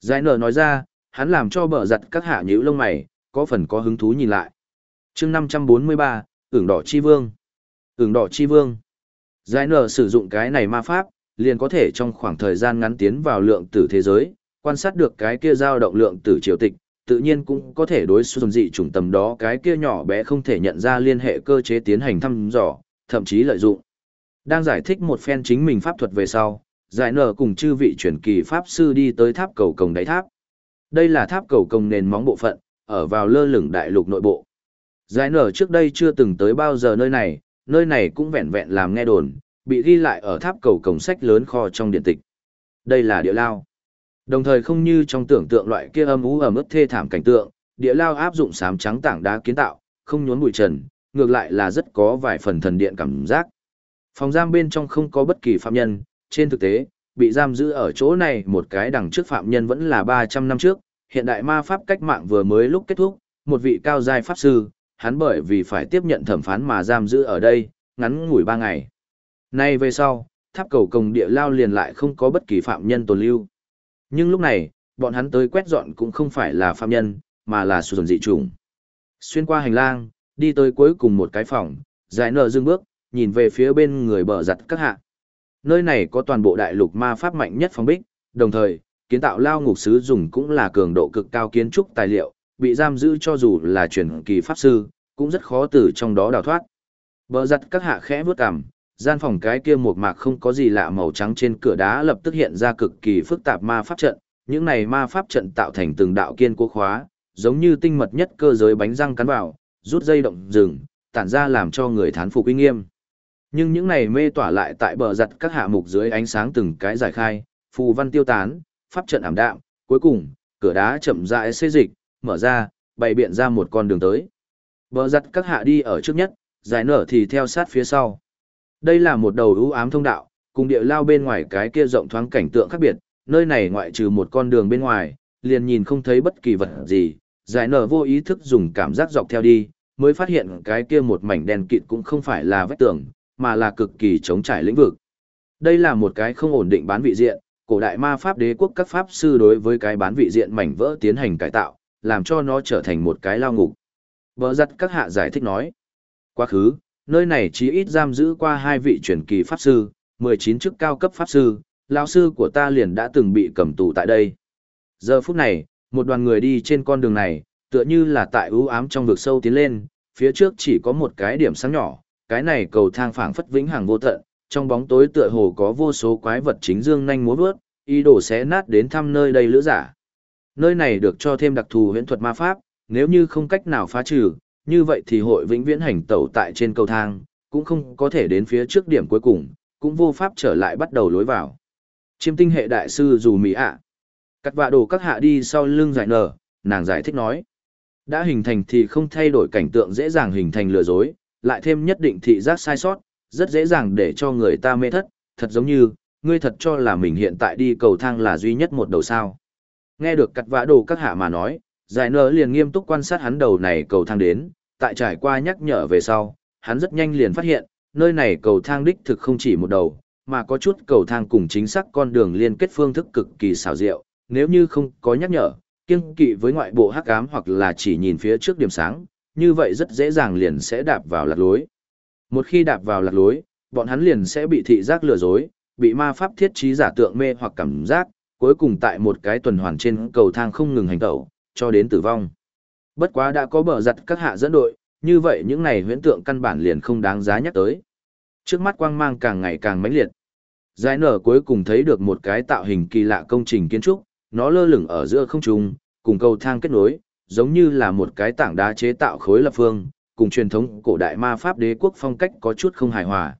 Giải nở nói ra, hắn làm cho bờ giặt các hạ nhíu lông mày, có phần có hứng thú nhìn lại. chương 543, ửng đỏ chi vương. ửng đỏ chi vương. Giải nở sử dụng cái này ma pháp, liền có thể trong khoảng thời gian ngắn tiến vào lượng tử thế giới, quan sát được cái kia dao động lượng tử triều tịch, tự nhiên cũng có thể đối xung dị chủng tầm đó cái kia nhỏ bé không thể nhận ra liên hệ cơ chế tiến hành thăm dò, thậm chí lợi dụng. Đang giải thích một phen chính mình pháp thuật về sau, giải nở cùng chư vị truyền kỳ pháp sư đi tới tháp cầu cổng đáy tháp. Đây là tháp cầu cổng nền móng bộ phận, ở vào lơ lửng đại lục nội bộ. Giải nở trước đây chưa từng tới bao giờ nơi này, nơi này cũng vẹn vẹn làm nghe đồn, bị ghi lại ở tháp cầu cổng sách lớn kho trong điện tịch. Đây là địa lao. Đồng thời không như trong tưởng tượng loại kia âm u ẩm ướt thê thảm cảnh tượng, địa lao áp dụng sám trắng tảng đá kiến tạo, không nhốn bụi trần, ngược lại là rất có vài phần thần điện cảm giác. Phòng giam bên trong không có bất kỳ phạm nhân, trên thực tế, bị giam giữ ở chỗ này một cái đằng trước phạm nhân vẫn là 300 năm trước, hiện đại ma pháp cách mạng vừa mới lúc kết thúc, một vị cao giai pháp sư, hắn bởi vì phải tiếp nhận thẩm phán mà giam giữ ở đây, ngắn ngủi 3 ngày. Nay về sau, tháp cầu cồng địa lao liền lại không có bất kỳ phạm nhân tồn lưu. Nhưng lúc này, bọn hắn tới quét dọn cũng không phải là phạm nhân, mà là sụt dị trùng. Xuyên qua hành lang, đi tới cuối cùng một cái phòng, giải nở dừng bước, nhìn về phía bên người bờ giặt các hạ. Nơi này có toàn bộ đại lục ma pháp mạnh nhất phòng bích, đồng thời, kiến tạo lao ngục sứ dùng cũng là cường độ cực cao kiến trúc tài liệu, bị giam giữ cho dù là truyền kỳ pháp sư, cũng rất khó từ trong đó đào thoát. Bờ giặt các hạ khẽ vướt cằm, gian phòng cái kia một mạc không có gì lạ màu trắng trên cửa đá lập tức hiện ra cực kỳ phức tạp ma pháp trận, những này ma pháp trận tạo thành từng đạo kiên cố khóa, giống như tinh mật nhất cơ giới bánh răng cắn vào, rút dây động rừng, tản ra làm cho người thán phục uy nghiêm. Nhưng những này mê tỏa lại tại bờ giặt các hạ mục dưới ánh sáng từng cái giải khai, phù văn tiêu tán, pháp trận ảm đạm, cuối cùng, cửa đá chậm rãi xê dịch, mở ra, bày biện ra một con đường tới. Bờ giặt các hạ đi ở trước nhất, giải nở thì theo sát phía sau. Đây là một đầu ưu ám thông đạo, cùng địa lao bên ngoài cái kia rộng thoáng cảnh tượng khác biệt, nơi này ngoại trừ một con đường bên ngoài, liền nhìn không thấy bất kỳ vật gì, giải nở vô ý thức dùng cảm giác dọc theo đi, mới phát hiện cái kia một mảnh đen kịt cũng không phải là vách tường, mà là cực kỳ chống trải lĩnh vực. Đây là một cái không ổn định bán vị diện, cổ đại ma pháp đế quốc các pháp sư đối với cái bán vị diện mảnh vỡ tiến hành cải tạo, làm cho nó trở thành một cái lao ngục. Bờ giặt các hạ giải thích nói. Quá khứ, nơi này chỉ ít giam giữ qua hai vị truyền kỳ pháp sư, 19 chức cao cấp pháp sư, lão sư của ta liền đã từng bị cầm tù tại đây. Giờ phút này, một đoàn người đi trên con đường này, tựa như là tại ưu ám trong vực sâu tiến lên, phía trước chỉ có một cái điểm sáng nhỏ, cái này cầu thang phảng phất vĩnh hằng vô tận, trong bóng tối tựa hồ có vô số quái vật chính dương nhanh múa vớt, ý đồ sẽ nát đến thăm nơi đây lữ giả. Nơi này được cho thêm đặc thù huyễn thuật ma pháp, nếu như không cách nào phá trừ, như vậy thì hội vĩnh viễn hành tẩu tại trên cầu thang, cũng không có thể đến phía trước điểm cuối cùng, cũng vô pháp trở lại bắt đầu lối vào. Chiêm tinh hệ đại sư dù mỹ ạ. Cắt vạ đồ các hạ đi sau lưng giải nở, nàng giải thích nói. Đã hình thành thì không thay đổi cảnh tượng dễ dàng hình thành lừa dối, lại thêm nhất định thị giác sai sót, rất dễ dàng để cho người ta mê thất, thật giống như, ngươi thật cho là mình hiện tại đi cầu thang là duy nhất một đầu sao. Nghe được cặt vã đồ các hạ mà nói, giải nở liền nghiêm túc quan sát hắn đầu này cầu thang đến, tại trải qua nhắc nhở về sau, hắn rất nhanh liền phát hiện, nơi này cầu thang đích thực không chỉ một đầu, mà có chút cầu thang cùng chính xác con đường liên kết phương thức cực kỳ xảo diệu, nếu như không có nhắc nhở, kiêng kỵ với ngoại bộ hắc ám hoặc là chỉ nhìn phía trước điểm sáng, như vậy rất dễ dàng liền sẽ đạp vào lạc lối. Một khi đạp vào lạc lối, bọn hắn liền sẽ bị thị giác lừa dối, bị ma pháp thiết trí giả tượng mê hoặc cảm giác, cuối cùng tại một cái tuần hoàn trên cầu thang không ngừng hành tẩu, cho đến tử vong. Bất quá đã có bờ giặt các hạ dẫn đội, như vậy những này huyễn tượng căn bản liền không đáng giá nhắc tới. Trước mắt quang mang càng ngày càng mãnh liệt. Giải nở cuối cùng thấy được một cái tạo hình kỳ lạ công trình kiến trúc, nó lơ lửng ở giữa không trung, cùng cầu thang kết nối, giống như là một cái tảng đá chế tạo khối lập phương, cùng truyền thống cổ đại ma pháp đế quốc phong cách có chút không hài hòa.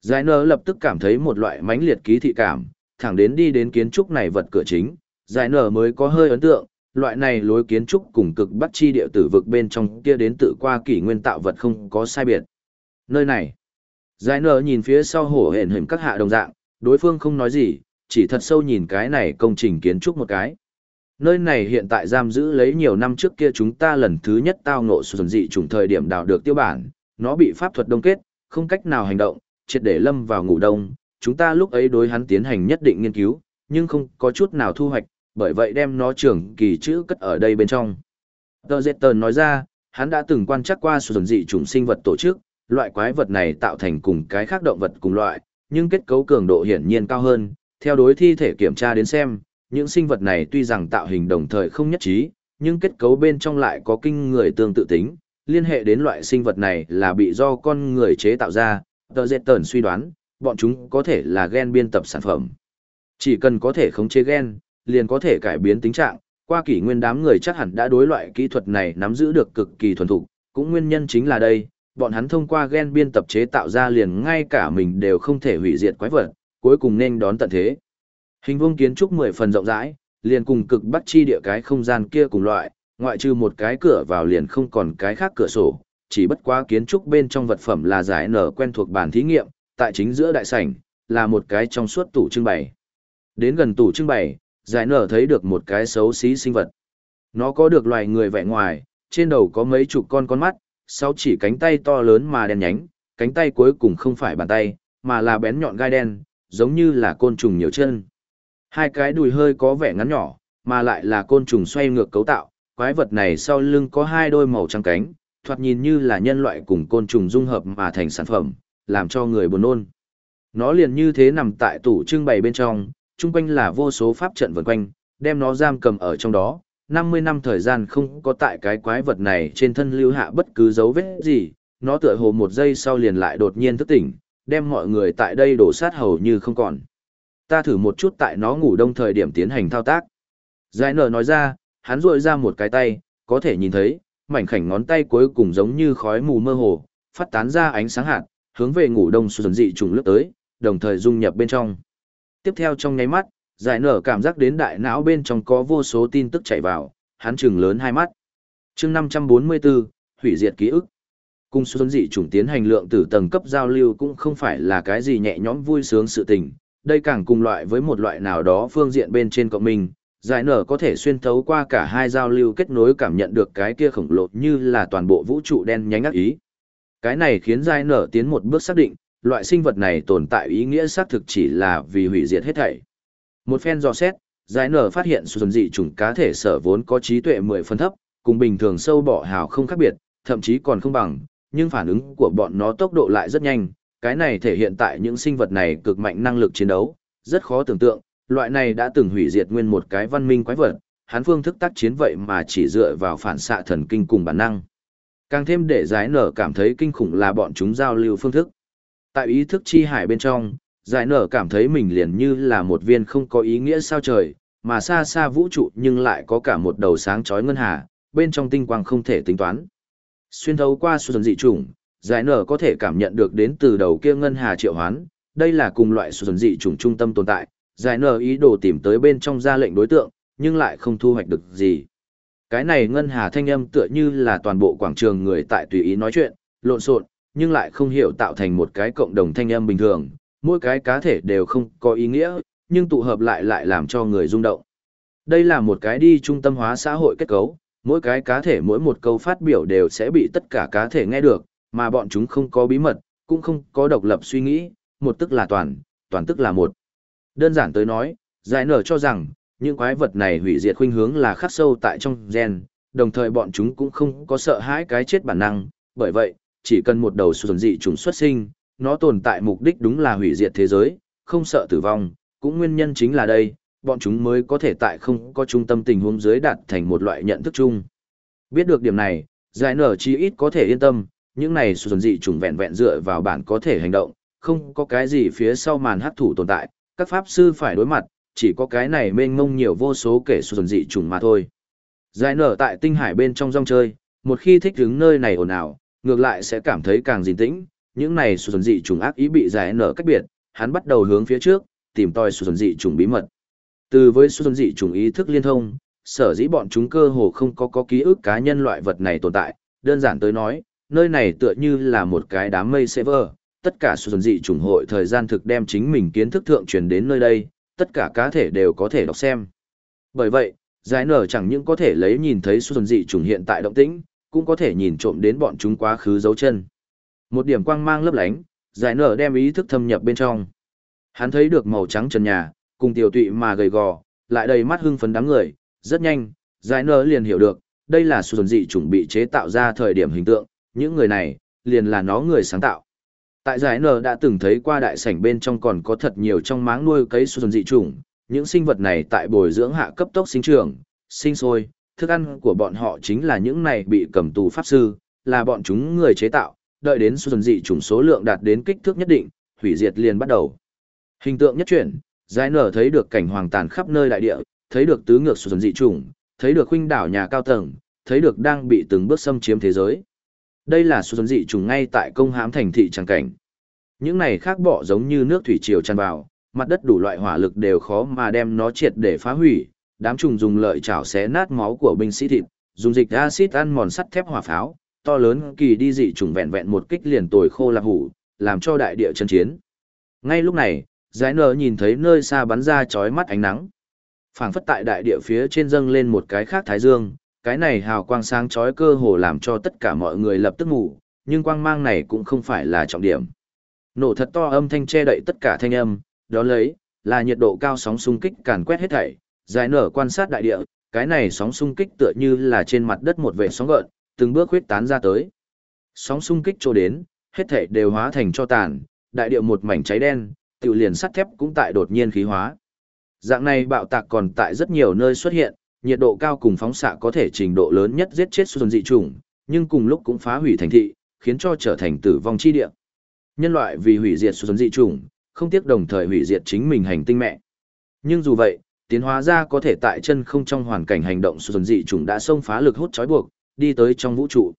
Giải nở lập tức cảm thấy một loại mãnh liệt ký thị cảm, thẳng đến đi đến kiến trúc này vật cửa chính, giải nở mới có hơi ấn tượng, loại này lối kiến trúc cùng cực bắc chi địa tử vực bên trong kia đến tự qua kỷ nguyên tạo vật không có sai biệt. Nơi này, giải nở nhìn phía sau hổ hển hình các hạ đồng dạng, đối phương không nói gì, chỉ thật sâu nhìn cái này công trình kiến trúc một cái. Nơi này hiện tại giam giữ lấy nhiều năm trước kia chúng ta lần thứ nhất tao ngộ xuân dị trùng thời điểm đào được tiêu bản, nó bị pháp thuật đông kết, không cách nào hành động, triệt để lâm vào ngủ đông, chúng ta lúc ấy đối hắn tiến hành nhất định nghiên cứu, nhưng không có chút nào thu hoạch, bởi vậy đem nó trưởng kỳ chữ cất ở đây bên trong. Tờ Zetton nói ra, hắn đã từng quan trắc qua xuân dị trùng sinh vật tổ chức, loại quái vật này tạo thành cùng cái khác động vật cùng loại, nhưng kết cấu cường độ hiển nhiên cao hơn, theo đối thi thể kiểm tra đến xem, những sinh vật này tuy rằng tạo hình đồng thời không nhất trí, nhưng kết cấu bên trong lại có kinh người tương tự tính, liên hệ đến loại sinh vật này là bị do con người chế tạo ra, tờ dệt tờn suy đoán, bọn chúng có thể là gen biên tập sản phẩm. Chỉ cần có thể khống chế gen, liền có thể cải biến tính trạng, qua kỷ nguyên đám người chắc hẳn đã đối loại kỹ thuật này nắm giữ được cực kỳ thuần thục, cũng nguyên nhân chính là đây, bọn hắn thông qua gen biên tập chế tạo ra liền ngay cả mình đều không thể hủy diệt quái vật, cuối cùng nên đón tận thế. Hình vuông kiến trúc mười phần rộng rãi, liền cùng cực bắc chi địa cái không gian kia cùng loại, ngoại trừ một cái cửa vào liền không còn cái khác cửa sổ, chỉ bất quá kiến trúc bên trong vật phẩm là giải nở quen thuộc bàn thí nghiệm, tại chính giữa đại sảnh, là một cái trong suốt tủ trưng bày. Đến gần tủ trưng bày, giải nở thấy được một cái xấu xí sinh vật. Nó có được loài người vẻ ngoài, trên đầu có mấy chục con con mắt, sau chỉ cánh tay to lớn mà đen nhánh, cánh tay cuối cùng không phải bàn tay, mà là bén nhọn gai đen, giống như là côn trùng nhiều chân. Hai cái đùi hơi có vẻ ngắn nhỏ, mà lại là côn trùng xoay ngược cấu tạo, quái vật này sau lưng có hai đôi màu trắng cánh, thoạt nhìn như là nhân loại cùng côn trùng dung hợp mà thành sản phẩm, làm cho người buồn nôn. Nó liền như thế nằm tại tủ trưng bày bên trong, chung quanh là vô số pháp trận vần quanh, đem nó giam cầm ở trong đó. 50 năm thời gian không có tại cái quái vật này trên thân lưu hạ bất cứ dấu vết gì, nó tựa hồ một giây sau liền lại đột nhiên thức tỉnh, đem mọi người tại đây đổ sát hầu như không còn. Ta thử một chút tại nó ngủ đông thời điểm tiến hành thao tác. Giải nở nói ra, hắn ruội ra một cái tay, có thể nhìn thấy, mảnh khảnh ngón tay cuối cùng giống như khói mù mơ hồ, phát tán ra ánh sáng hạt, hướng về ngủ đông xuân dị trùng lướt tới, đồng thời dung nhập bên trong. Tiếp theo trong nháy mắt, giải nở cảm giác đến đại não bên trong có vô số tin tức chảy vào, hắn trừng lớn hai mắt. chương 544, hủy diệt ký ức. Cung xuân dị trùng tiến hành lượng từ tầng cấp giao lưu cũng không phải là cái gì nhẹ nhõm vui sướng sự tình, đây càng cùng loại với một loại nào đó phương diện bên trên cộng mình, giải nở có thể xuyên thấu qua cả hai giao lưu kết nối cảm nhận được cái kia khổng lồ như là toàn bộ vũ trụ đen nhánh ác ý. Cái này khiến Giai nở tiến một bước xác định, loại sinh vật này tồn tại ý nghĩa xác thực chỉ là vì hủy diệt hết thảy. Một phen dò xét, Giai nở phát hiện xuân dị chủng cá thể sở vốn có trí tuệ mười phần thấp, cùng bình thường sâu bỏ hào không khác biệt, thậm chí còn không bằng, nhưng phản ứng của bọn nó tốc độ lại rất nhanh, cái này thể hiện tại những sinh vật này cực mạnh năng lực chiến đấu, rất khó tưởng tượng, loại này đã từng hủy diệt nguyên một cái văn minh quái vật, hắn phương thức tác chiến vậy mà chỉ dựa vào phản xạ thần kinh cùng bản năng. Càng thêm để giải nở cảm thấy kinh khủng là bọn chúng giao lưu phương thức. Tại ý thức chi hải bên trong, Giải nở cảm thấy mình liền như là một viên không có ý nghĩa sao trời, mà xa xa vũ trụ nhưng lại có cả một đầu sáng chói ngân hà, bên trong tinh quang không thể tính toán. Xuyên thấu qua xuân dị chủng, giải nở có thể cảm nhận được đến từ đầu kia ngân hà triệu hoán, đây là cùng loại xuân dị chủng trung tâm tồn tại, giải nở ý đồ tìm tới bên trong ra lệnh đối tượng, nhưng lại không thu hoạch được gì. Cái này ngân hà thanh âm tựa như là toàn bộ quảng trường người tại tùy ý nói chuyện, lộn xộn, nhưng lại không hiểu tạo thành một cái cộng đồng thanh âm bình thường, mỗi cái cá thể đều không có ý nghĩa, nhưng tụ hợp lại lại làm cho người rung động. Đây là một cái đi trung tâm hóa xã hội kết cấu, mỗi cái cá thể mỗi một câu phát biểu đều sẽ bị tất cả cá thể nghe được, mà bọn chúng không có bí mật, cũng không có độc lập suy nghĩ, một tức là toàn, toàn tức là một. Đơn giản tới nói, giải nở cho rằng, những quái vật này hủy diệt khuynh hướng là khắc sâu tại trong gen, đồng thời bọn chúng cũng không có sợ hãi cái chết bản năng, bởi vậy, chỉ cần một đầu xuân dị trùng xuất sinh, nó tồn tại mục đích đúng là hủy diệt thế giới, không sợ tử vong, cũng nguyên nhân chính là đây, bọn chúng mới có thể tại không có trung tâm tình huống dưới đạt thành một loại nhận thức chung. Biết được điểm này, giải nở chi ít có thể yên tâm, những này xuân dị trùng vẹn vẹn dựa vào bản có thể hành động, không có cái gì phía sau màn hắc thủ tồn tại, các pháp sư phải đối mặt, chỉ có cái này mênh mông nhiều vô số kể xuân dị trùng mà thôi. Giải nở tại tinh hải bên trong rong chơi, một khi thích đứng nơi này ồn ào, ngược lại sẽ cảm thấy càng gìn tĩnh, những này xuân dị trùng ác ý bị giải nở cách biệt, hắn bắt đầu hướng phía trước, tìm tòi xuân dị trùng bí mật. Từ với xuân dị trùng ý thức liên thông, sở dĩ bọn chúng cơ hồ không có có ký ức cá nhân loại vật này tồn tại, đơn giản tới nói, nơi này tựa như là một cái đám mây server, tất cả xuân dị trùng hội thời gian thực đem chính mình kiến thức thượng truyền đến nơi đây, tất cả cá thể đều có thể đọc xem. Bởi vậy, giải nở chẳng những có thể lấy nhìn thấy xuân dị trùng hiện tại động tĩnh, cũng có thể nhìn trộm đến bọn chúng quá khứ dấu chân. Một điểm quang mang lấp lánh, giải nở đem ý thức thâm nhập bên trong. Hắn thấy được màu trắng trần nhà, cùng tiểu tụy mà gầy gò, lại đầy mắt hưng phấn đám người, rất nhanh, giải nở liền hiểu được, đây là xuân dị chủng bị chế tạo ra thời điểm hình tượng, những người này, liền là nó người sáng tạo. Tại giải nở đã từng thấy qua đại sảnh bên trong còn có thật nhiều trong máng nuôi cấy xuân dị trùng, những sinh vật này tại bồi dưỡng hạ cấp tốc sinh trưởng, sinh sôi, thức ăn của bọn họ chính là những này bị cầm tù pháp sư, là bọn chúng người chế tạo, đợi đến xuân dị trùng số lượng đạt đến kích thước nhất định, hủy diệt liền bắt đầu. Hình tượng nhất chuyển, giải nở thấy được cảnh hoàng tàn khắp nơi đại địa, thấy được tứ ngược xuân dị trùng, thấy được huynh đảo nhà cao tầng, thấy được đang bị từng bước xâm chiếm thế giới. Đây là xuân dị chủng ngay tại công hãm thành thị tràng cảnh. Những này khác bỏ giống như nước thủy triều tràn vào, mặt đất đủ loại hỏa lực đều khó mà đem nó triệt để phá hủy, đám trùng dùng lợi chảo xé nát máu của binh sĩ thịt, dùng dịch axit ăn mòn sắt thép hỏa pháo, to lớn kỳ đi dị trùng vẹn vẹn một kích liền tồi khô lạp hủ, làm cho đại địa chân chiến. Ngay lúc này, giải nở nhìn thấy nơi xa bắn ra chói mắt ánh nắng. phảng phất tại đại địa phía trên dâng lên một cái khác thái dương, cái này hào quang sáng chói cơ hồ làm cho tất cả mọi người lập tức ngủ, nhưng quang mang này cũng không phải là trọng điểm. Nổ thật to âm thanh che đậy tất cả thanh âm, đó lấy, là nhiệt độ cao sóng xung kích càn quét hết thảy, giải nở quan sát đại địa, cái này sóng xung kích tựa như là trên mặt đất một vệt sóng gợn, từng bước huyết tán ra tới. Sóng xung kích trô đến, hết thảy đều hóa thành cho tàn, đại địa một mảnh cháy đen, tiểu liền sắt thép cũng tại đột nhiên khí hóa. Dạng này bạo tạc còn tại rất nhiều nơi xuất hiện, nhiệt độ cao cùng phóng xạ có thể trình độ lớn nhất giết chết xuân dị trùng, nhưng cùng lúc cũng phá hủy thành thị, khiến cho trở thành tử vong chi địa. Nhân loại vì hủy diệt xuân dị trùng, không tiếc đồng thời hủy diệt chính mình hành tinh mẹ. Nhưng dù vậy, tiến hóa ra có thể tại chân không trong hoàn cảnh hành động xuân dị trùng đã xông phá lực hút trói buộc, đi tới trong vũ trụ.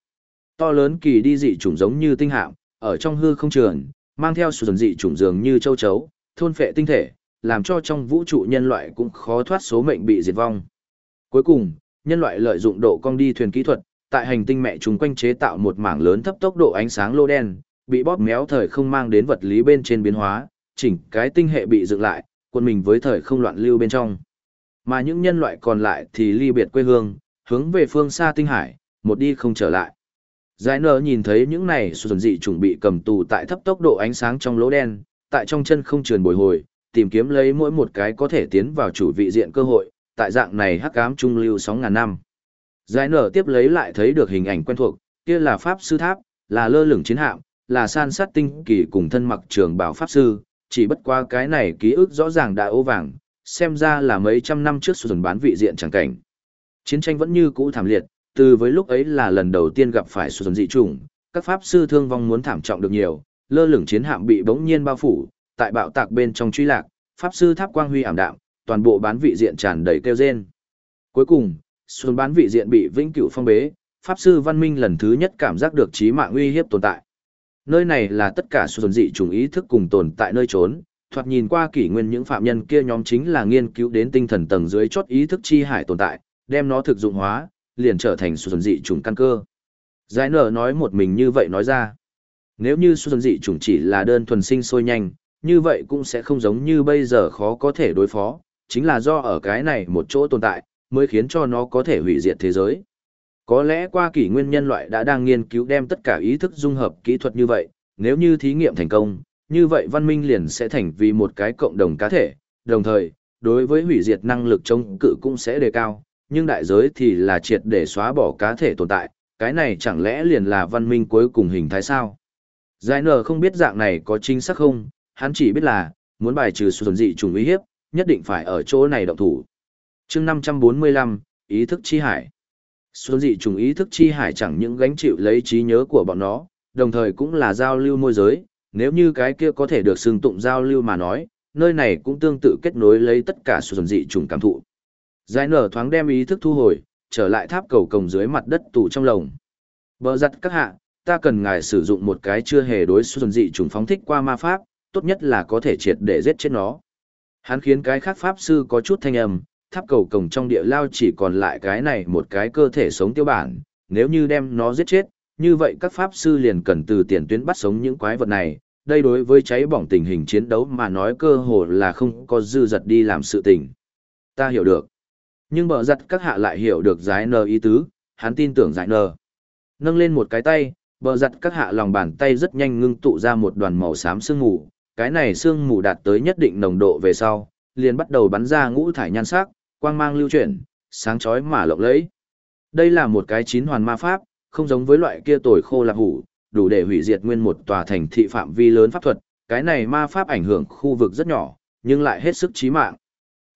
To lớn kỳ đi dị trùng giống như tinh hạm, ở trong hư không trường, mang theo xuân dị trùng dường như châu chấu, thôn phệ tinh thể, làm cho trong vũ trụ nhân loại cũng khó thoát số mệnh bị diệt vong. Cuối cùng, nhân loại lợi dụng độ cong đi thuyền kỹ thuật, tại hành tinh mẹ chúng quanh chế tạo một mảng lớn thấp tốc độ ánh sáng lô đen, bị bóp méo thời không mang đến vật lý bên trên biến hóa, chỉnh cái tinh hệ bị dựng lại, quân mình với thời không loạn lưu bên trong. Mà những nhân loại còn lại thì ly biệt quê hương, hướng về phương xa tinh hải, một đi không trở lại. Giải nở nhìn thấy những này xuân dị chuẩn bị cầm tù tại thấp tốc độ ánh sáng trong lỗ đen, tại trong chân không truyền bồi hồi, tìm kiếm lấy mỗi một cái có thể tiến vào chủ vị diện cơ hội, tại dạng này hắc ám trung lưu sóng ngàn năm. Giải nở tiếp lấy lại thấy được hình ảnh quen thuộc, kia là pháp sư tháp, là lơ lửng chiến hạm, là san sát tinh kỳ cùng thân mặc trường bảo pháp sư, chỉ bất qua cái này ký ức rõ ràng đã ố vàng, xem ra là mấy trăm năm trước xuân bán vị diện chẳng cảnh. Chiến tranh vẫn như cũ thảm liệt, từ với lúc ấy là lần đầu tiên gặp phải xuân dị chủng, các pháp sư thương vong muốn thảm trọng được nhiều, lơ lửng chiến hạm bị bỗng nhiên bao phủ, tại bạo tạc bên trong truy lạc, pháp sư tháp quang huy ảm đạm, toàn bộ bán vị diện tràn đầy kêu rên. Cuối cùng, xuân bán vị diện bị vĩnh cửu phong bế, pháp sư văn minh lần thứ nhất cảm giác được trí mạng uy hiếp tồn tại. Nơi này là tất cả xuân dị trùng ý thức cùng tồn tại nơi trốn, thoạt nhìn qua kỷ nguyên những phạm nhân kia nhóm chính là nghiên cứu đến tinh thần tầng dưới chốt ý thức chi hải tồn tại, đem nó thực dụng hóa, liền trở thành xuân dị trùng căn cơ. Giải nở nói một mình như vậy nói ra. Nếu như xuân dị trùng chỉ là đơn thuần sinh sôi nhanh, như vậy cũng sẽ không giống như bây giờ khó có thể đối phó, chính là do ở cái này một chỗ tồn tại, mới khiến cho nó có thể hủy diệt thế giới. Có lẽ qua kỷ nguyên nhân loại đã đang nghiên cứu đem tất cả ý thức dung hợp kỹ thuật như vậy, nếu như thí nghiệm thành công, như vậy văn minh liền sẽ thành vì một cái cộng đồng cá thể, đồng thời, đối với hủy diệt năng lực chống cự cũng sẽ đề cao, nhưng đại giới thì là triệt để xóa bỏ cá thể tồn tại, cái này chẳng lẽ liền là văn minh cuối cùng hình thái sao? Giải nở không biết dạng này có chính xác không, hắn chỉ biết là, muốn bài trừ xuân dị trùng uy hiếp, nhất định phải ở chỗ này động thủ. chương 545, ý thức chi hải. Xuân dị trùng ý thức chi hải chẳng những gánh chịu lấy trí nhớ của bọn nó, đồng thời cũng là giao lưu môi giới, nếu như cái kia có thể được xưng tụng giao lưu mà nói, nơi này cũng tương tự kết nối lấy tất cả xuân dị trùng cảm thụ. Giải nở thoáng đem ý thức thu hồi, trở lại tháp cầu cổng dưới mặt đất tủ trong lồng. Bờ giặt các hạ, ta cần ngài sử dụng một cái chưa hề đối xuân dị trùng phóng thích qua ma pháp, tốt nhất là có thể triệt để giết chết nó. Hắn khiến cái khác pháp sư có chút thanh âm, tháp cầu cổng trong địa lao chỉ còn lại cái này một cái cơ thể sống tiêu bản, nếu như đem nó giết chết, như vậy các pháp sư liền cần từ tiền tuyến bắt sống những quái vật này, đây đối với cháy bỏng tình hình chiến đấu mà nói cơ hồ là không có dư giật đi làm sự tình. Ta hiểu được. Nhưng bờ giặt các hạ lại hiểu được giải nờ ý tứ, hắn tin tưởng giải nờ. Nâng lên một cái tay, bờ giặt các hạ lòng bàn tay rất nhanh ngưng tụ ra một đoàn màu xám sương mù, cái này sương mù đạt tới nhất định nồng độ về sau, liền bắt đầu bắn ra ngũ thải nhan sắc, quang mang lưu chuyển, sáng chói mà lộng lẫy. Đây là một cái chín hoàn ma pháp, không giống với loại kia tồi khô lạc hủ, đủ để hủy diệt nguyên một tòa thành thị phạm vi lớn pháp thuật, cái này ma pháp ảnh hưởng khu vực rất nhỏ, nhưng lại hết sức chí mạng.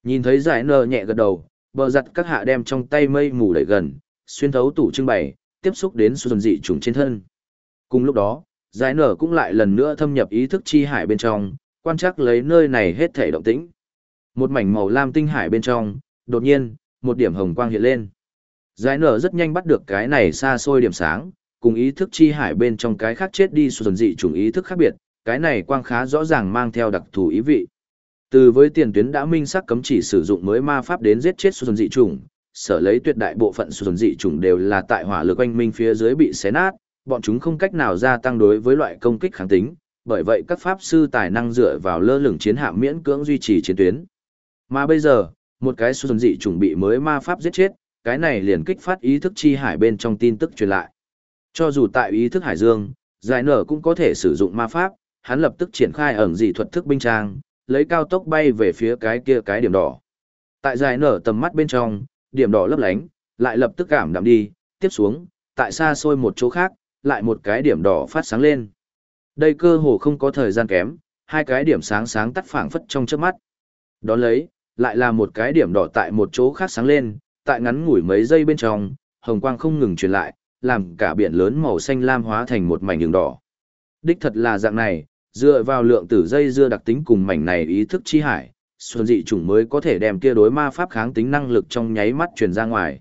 Nhìn thấy giải nờ nhẹ gật đầu, bờ giặt các hạ đem trong tay mây mù đẩy gần, xuyên thấu tủ trưng bày, tiếp xúc đến xuân dị trùng trên thân. Cùng lúc đó, giải nở cũng lại lần nữa thâm nhập ý thức chi hải bên trong, quan trắc lấy nơi này hết thể động tĩnh. Một mảnh màu lam tinh hải bên trong, đột nhiên, một điểm hồng quang hiện lên. Giải nở rất nhanh bắt được cái này xa xôi điểm sáng, cùng ý thức chi hải bên trong cái khác chết đi xuân dị trùng ý thức khác biệt, cái này quang khá rõ ràng mang theo đặc thù ý vị. Từ với tiền tuyến đã minh xác cấm chỉ sử dụng mới ma pháp đến giết chết xuân dị trùng, sở lấy tuyệt đại bộ phận xuân dị trùng đều là tại hỏa lực oanh minh phía dưới bị xé nát, bọn chúng không cách nào gia tăng đối với loại công kích kháng tính, bởi vậy các pháp sư tài năng dựa vào lơ lửng chiến hạm miễn cưỡng duy trì chiến tuyến. Mà bây giờ, một cái xuân dị chuẩn bị mới ma pháp giết chết, cái này liền kích phát ý thức chi hải bên trong tin tức truyền lại. Cho dù tại ý thức hải dương, giải nở cũng có thể sử dụng ma pháp, hắn lập tức triển khai ẩn dị thuật thức binh trang, lấy cao tốc bay về phía cái kia cái điểm đỏ. Tại giải nở tầm mắt bên trong, điểm đỏ lấp lánh, lại lập tức cảm đạm đi, tiếp xuống, tại xa xôi một chỗ khác, lại một cái điểm đỏ phát sáng lên. Đây cơ hồ không có thời gian kém, hai cái điểm sáng sáng tắt phảng phất trong chớp mắt. Đón lấy, lại là một cái điểm đỏ tại một chỗ khác sáng lên, tại ngắn ngủi mấy giây bên trong, hồng quang không ngừng truyền lại, làm cả biển lớn màu xanh lam hóa thành một mảnh đường đỏ. Đích thật là dạng này, dựa vào lượng tử dây dưa đặc tính cùng mảnh này ý thức chi hải, xuân dị chủng mới có thể đem kia đối ma pháp kháng tính năng lực trong nháy mắt truyền ra ngoài.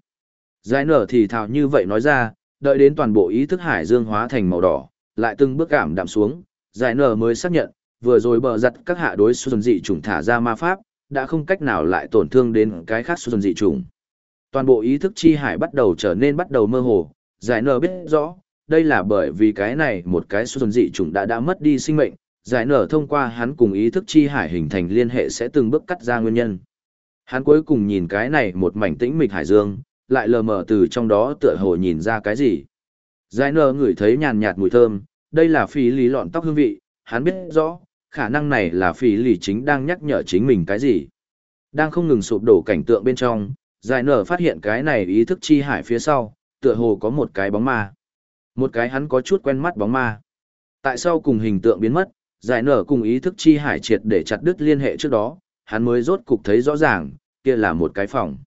Giải nở thì thào như vậy nói ra, đợi đến toàn bộ ý thức hải dương hóa thành màu đỏ, lại từng bước cảm đạm xuống, giải nở mới xác nhận, vừa rồi bờ giặt các hạ đối xuân dị trùng thả ra ma pháp, đã không cách nào lại tổn thương đến cái khác xuân dị trùng. Toàn bộ ý thức chi hải bắt đầu trở nên bắt đầu mơ hồ, giải nở biết rõ, đây là bởi vì cái này một cái xuân dị trùng đã đã mất đi sinh mệnh, giải nở thông qua hắn cùng ý thức chi hải hình thành liên hệ sẽ từng bước cắt ra nguyên nhân. Hắn cuối cùng nhìn cái này một mảnh tĩnh mịch hải dương, lại lờ mờ từ trong đó tựa hồ nhìn ra cái gì. Giải nở ngửi thấy nhàn nhạt mùi thơm, đây là phí lý lọn tóc hương vị, hắn biết rõ, khả năng này là phí lý chính đang nhắc nhở chính mình cái gì. Đang không ngừng sụp đổ cảnh tượng bên trong, giải nở phát hiện cái này ý thức chi hải phía sau, tựa hồ có một cái bóng ma. Một cái hắn có chút quen mắt bóng ma. Tại sao cùng hình tượng biến mất, giải nở cùng ý thức chi hải triệt để chặt đứt liên hệ trước đó, hắn mới rốt cục thấy rõ ràng, kia là một cái phòng.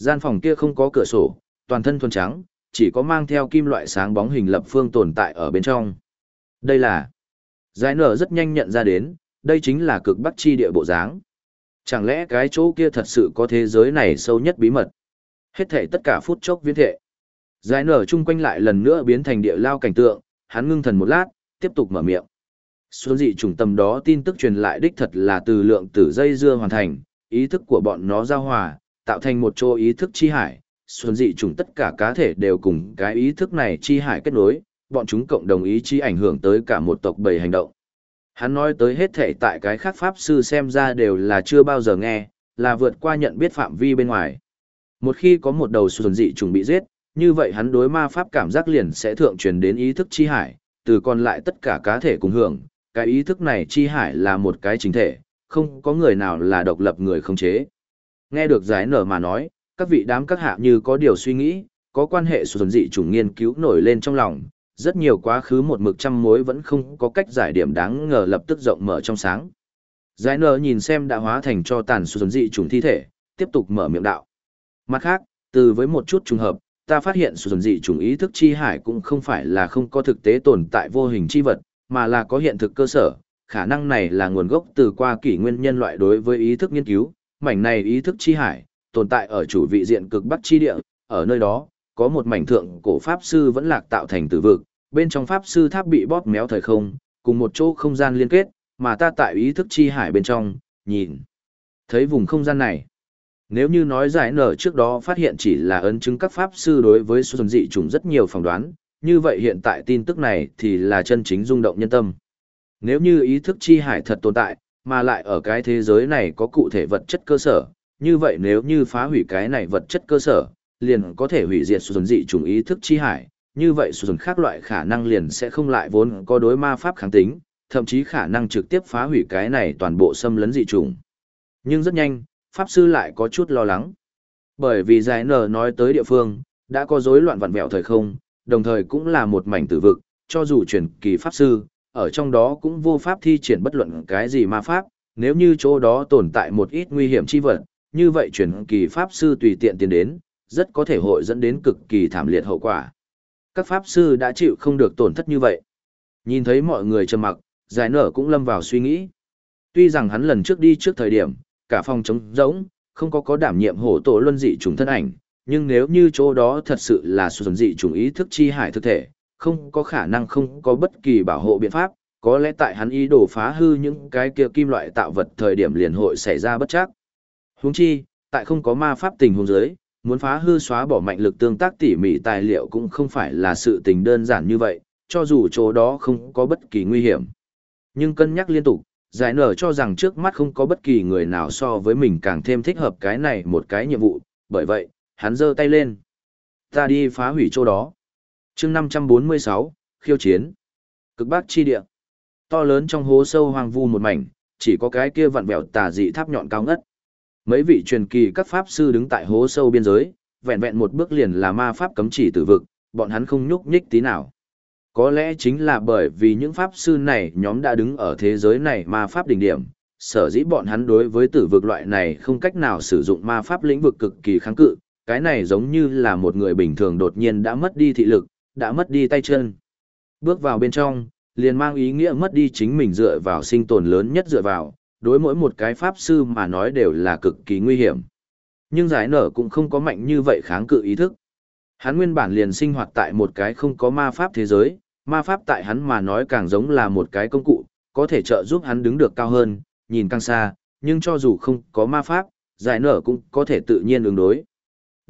Gian phòng kia không có cửa sổ, toàn thân thuần trắng, chỉ có mang theo kim loại sáng bóng hình lập phương tồn tại ở bên trong. Đây là... Giải nở rất nhanh nhận ra đến, đây chính là cực bắc chi địa bộ dáng. Chẳng lẽ cái chỗ kia thật sự có thế giới này sâu nhất bí mật? Hết thể tất cả phút chốc viễn thệ. Giải nở chung quanh lại lần nữa biến thành địa lao cảnh tượng, hắn ngưng thần một lát, tiếp tục mở miệng. Số dị trùng tầm đó tin tức truyền lại đích thật là từ lượng tử dây dưa hoàn thành, ý thức của bọn nó giao hòa, tạo thành một chỗ ý thức chi hải. Xuân dị trùng tất cả cá thể đều cùng cái ý thức này chi hải kết nối, bọn chúng cộng đồng ý chí ảnh hưởng tới cả một tộc bầy hành động. Hắn nói tới hết thể tại cái khác pháp sư xem ra đều là chưa bao giờ nghe, là vượt qua nhận biết phạm vi bên ngoài. Một khi có một đầu xuân dị trùng bị giết, như vậy hắn đối ma pháp cảm giác liền sẽ thượng truyền đến ý thức chi hải, từ còn lại tất cả cá thể cùng hưởng, cái ý thức này chi hải là một cái chính thể, không có người nào là độc lập người không chế. Nghe được giải nở mà nói, các vị đám các hạ như có điều suy nghĩ, có quan hệ xuân dị chủng nghiên cứu nổi lên trong lòng, rất nhiều quá khứ một mực trăm mối vẫn không có cách giải điểm đáng ngờ lập tức rộng mở trong sáng. Giải nở nhìn xem đã hóa thành cho tàn xuân dị chủng thi thể, tiếp tục mở miệng đạo. Mặt khác, từ với một chút trùng hợp, ta phát hiện xuân dị chủng ý thức chi hải cũng không phải là không có thực tế tồn tại vô hình chi vật, mà là có hiện thực cơ sở, khả năng này là nguồn gốc từ qua kỷ nguyên nhân loại đối với ý thức nghiên cứu, mảnh này ý thức chi hải, tồn tại ở chủ vị diện cực bắc chi địa, ở nơi đó, có một mảnh thượng cổ pháp sư vẫn lạc tạo thành tử vực, bên trong pháp sư tháp bị bóp méo thời không, cùng một chỗ không gian liên kết, mà ta tại ý thức chi hải bên trong, nhìn, thấy vùng không gian này. Nếu như nói giải nở trước đó phát hiện chỉ là ấn chứng các pháp sư đối với xuân dị trùng rất nhiều phỏng đoán, như vậy hiện tại tin tức này thì là chân chính rung động nhân tâm. Nếu như ý thức chi hải thật tồn tại, mà lại ở cái thế giới này có cụ thể vật chất cơ sở, như vậy nếu như phá hủy cái này vật chất cơ sở, liền có thể hủy diệt xuân dị trùng ý thức chi hải, như vậy xuân khác loại khả năng liền sẽ không lại vốn có đối ma pháp kháng tính, thậm chí khả năng trực tiếp phá hủy cái này toàn bộ xâm lấn dị trùng. Nhưng rất nhanh, pháp sư lại có chút lo lắng. Bởi vì giải nở nói tới địa phương, đã có rối loạn vặn vẹo thời không, đồng thời cũng là một mảnh tử vực, cho dù truyền kỳ pháp sư, ở trong đó cũng vô pháp thi triển bất luận cái gì ma pháp, nếu như chỗ đó tồn tại một ít nguy hiểm chi vật, như vậy chuyển kỳ pháp sư tùy tiện tiến đến, rất có thể hội dẫn đến cực kỳ thảm liệt hậu quả. Các pháp sư đã chịu không được tổn thất như vậy. Nhìn thấy mọi người trầm mặc, giải nở cũng lâm vào suy nghĩ. Tuy rằng hắn lần trước đi trước thời điểm, cả phòng trống rỗng, không có có đảm nhiệm hổ tổ luân dị trùng thân ảnh, nhưng nếu như chỗ đó thật sự là xuân dị trùng ý thức chi hải thực thể, không có khả năng không có bất kỳ bảo hộ biện pháp, có lẽ tại hắn ý đồ phá hư những cái kia kim loại tạo vật thời điểm liền hội xảy ra bất chắc. Huống chi, tại không có ma pháp tình huống dưới muốn phá hư xóa bỏ mạnh lực tương tác tỉ mỉ tài liệu cũng không phải là sự tình đơn giản như vậy, cho dù chỗ đó không có bất kỳ nguy hiểm. Nhưng cân nhắc liên tục, giải nở cho rằng trước mắt không có bất kỳ người nào so với mình càng thêm thích hợp cái này một cái nhiệm vụ, bởi vậy, hắn giơ tay lên. Ta đi phá hủy chỗ đó chương 546, khiêu chiến. Cực bắc chi địa. To lớn trong hố sâu hoang vu một mảnh, chỉ có cái kia vặn vẹo tà dị tháp nhọn cao ngất. Mấy vị truyền kỳ các pháp sư đứng tại hố sâu biên giới, vẹn vẹn một bước liền là ma pháp cấm chỉ tử vực, bọn hắn không nhúc nhích tí nào. Có lẽ chính là bởi vì những pháp sư này nhóm đã đứng ở thế giới này ma pháp đỉnh điểm, sở dĩ bọn hắn đối với tử vực loại này không cách nào sử dụng ma pháp lĩnh vực cực kỳ kháng cự, cái này giống như là một người bình thường đột nhiên đã mất đi thị lực, đã mất đi tay chân. Bước vào bên trong, liền mang ý nghĩa mất đi chính mình dựa vào sinh tồn lớn nhất dựa vào, đối mỗi một cái pháp sư mà nói đều là cực kỳ nguy hiểm. Nhưng giải nở cũng không có mạnh như vậy kháng cự ý thức. Hắn nguyên bản liền sinh hoạt tại một cái không có ma pháp thế giới, ma pháp tại hắn mà nói càng giống là một cái công cụ, có thể trợ giúp hắn đứng được cao hơn, nhìn càng xa, nhưng cho dù không có ma pháp, giải nở cũng có thể tự nhiên ứng đối.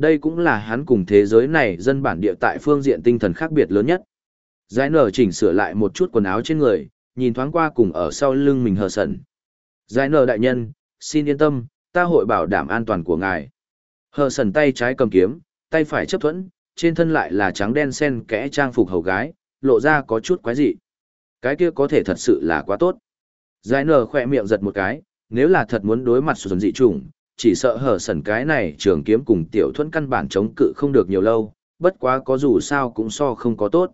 Đây cũng là hắn cùng thế giới này dân bản địa tại phương diện tinh thần khác biệt lớn nhất. Giải nở chỉnh sửa lại một chút quần áo trên người, nhìn thoáng qua cùng ở sau lưng mình hờ sần. Giải nở đại nhân, xin yên tâm, ta hội bảo đảm an toàn của ngài. Hờ sần tay trái cầm kiếm, tay phải chấp thuẫn, trên thân lại là trắng đen sen kẽ trang phục hầu gái, lộ ra có chút quái dị. Cái kia có thể thật sự là quá tốt. Giải nở khỏe miệng giật một cái, nếu là thật muốn đối mặt xuân dị trùng, chỉ sợ hở sần cái này trường kiếm cùng tiểu thuẫn căn bản chống cự không được nhiều lâu, bất quá có dù sao cũng so không có tốt.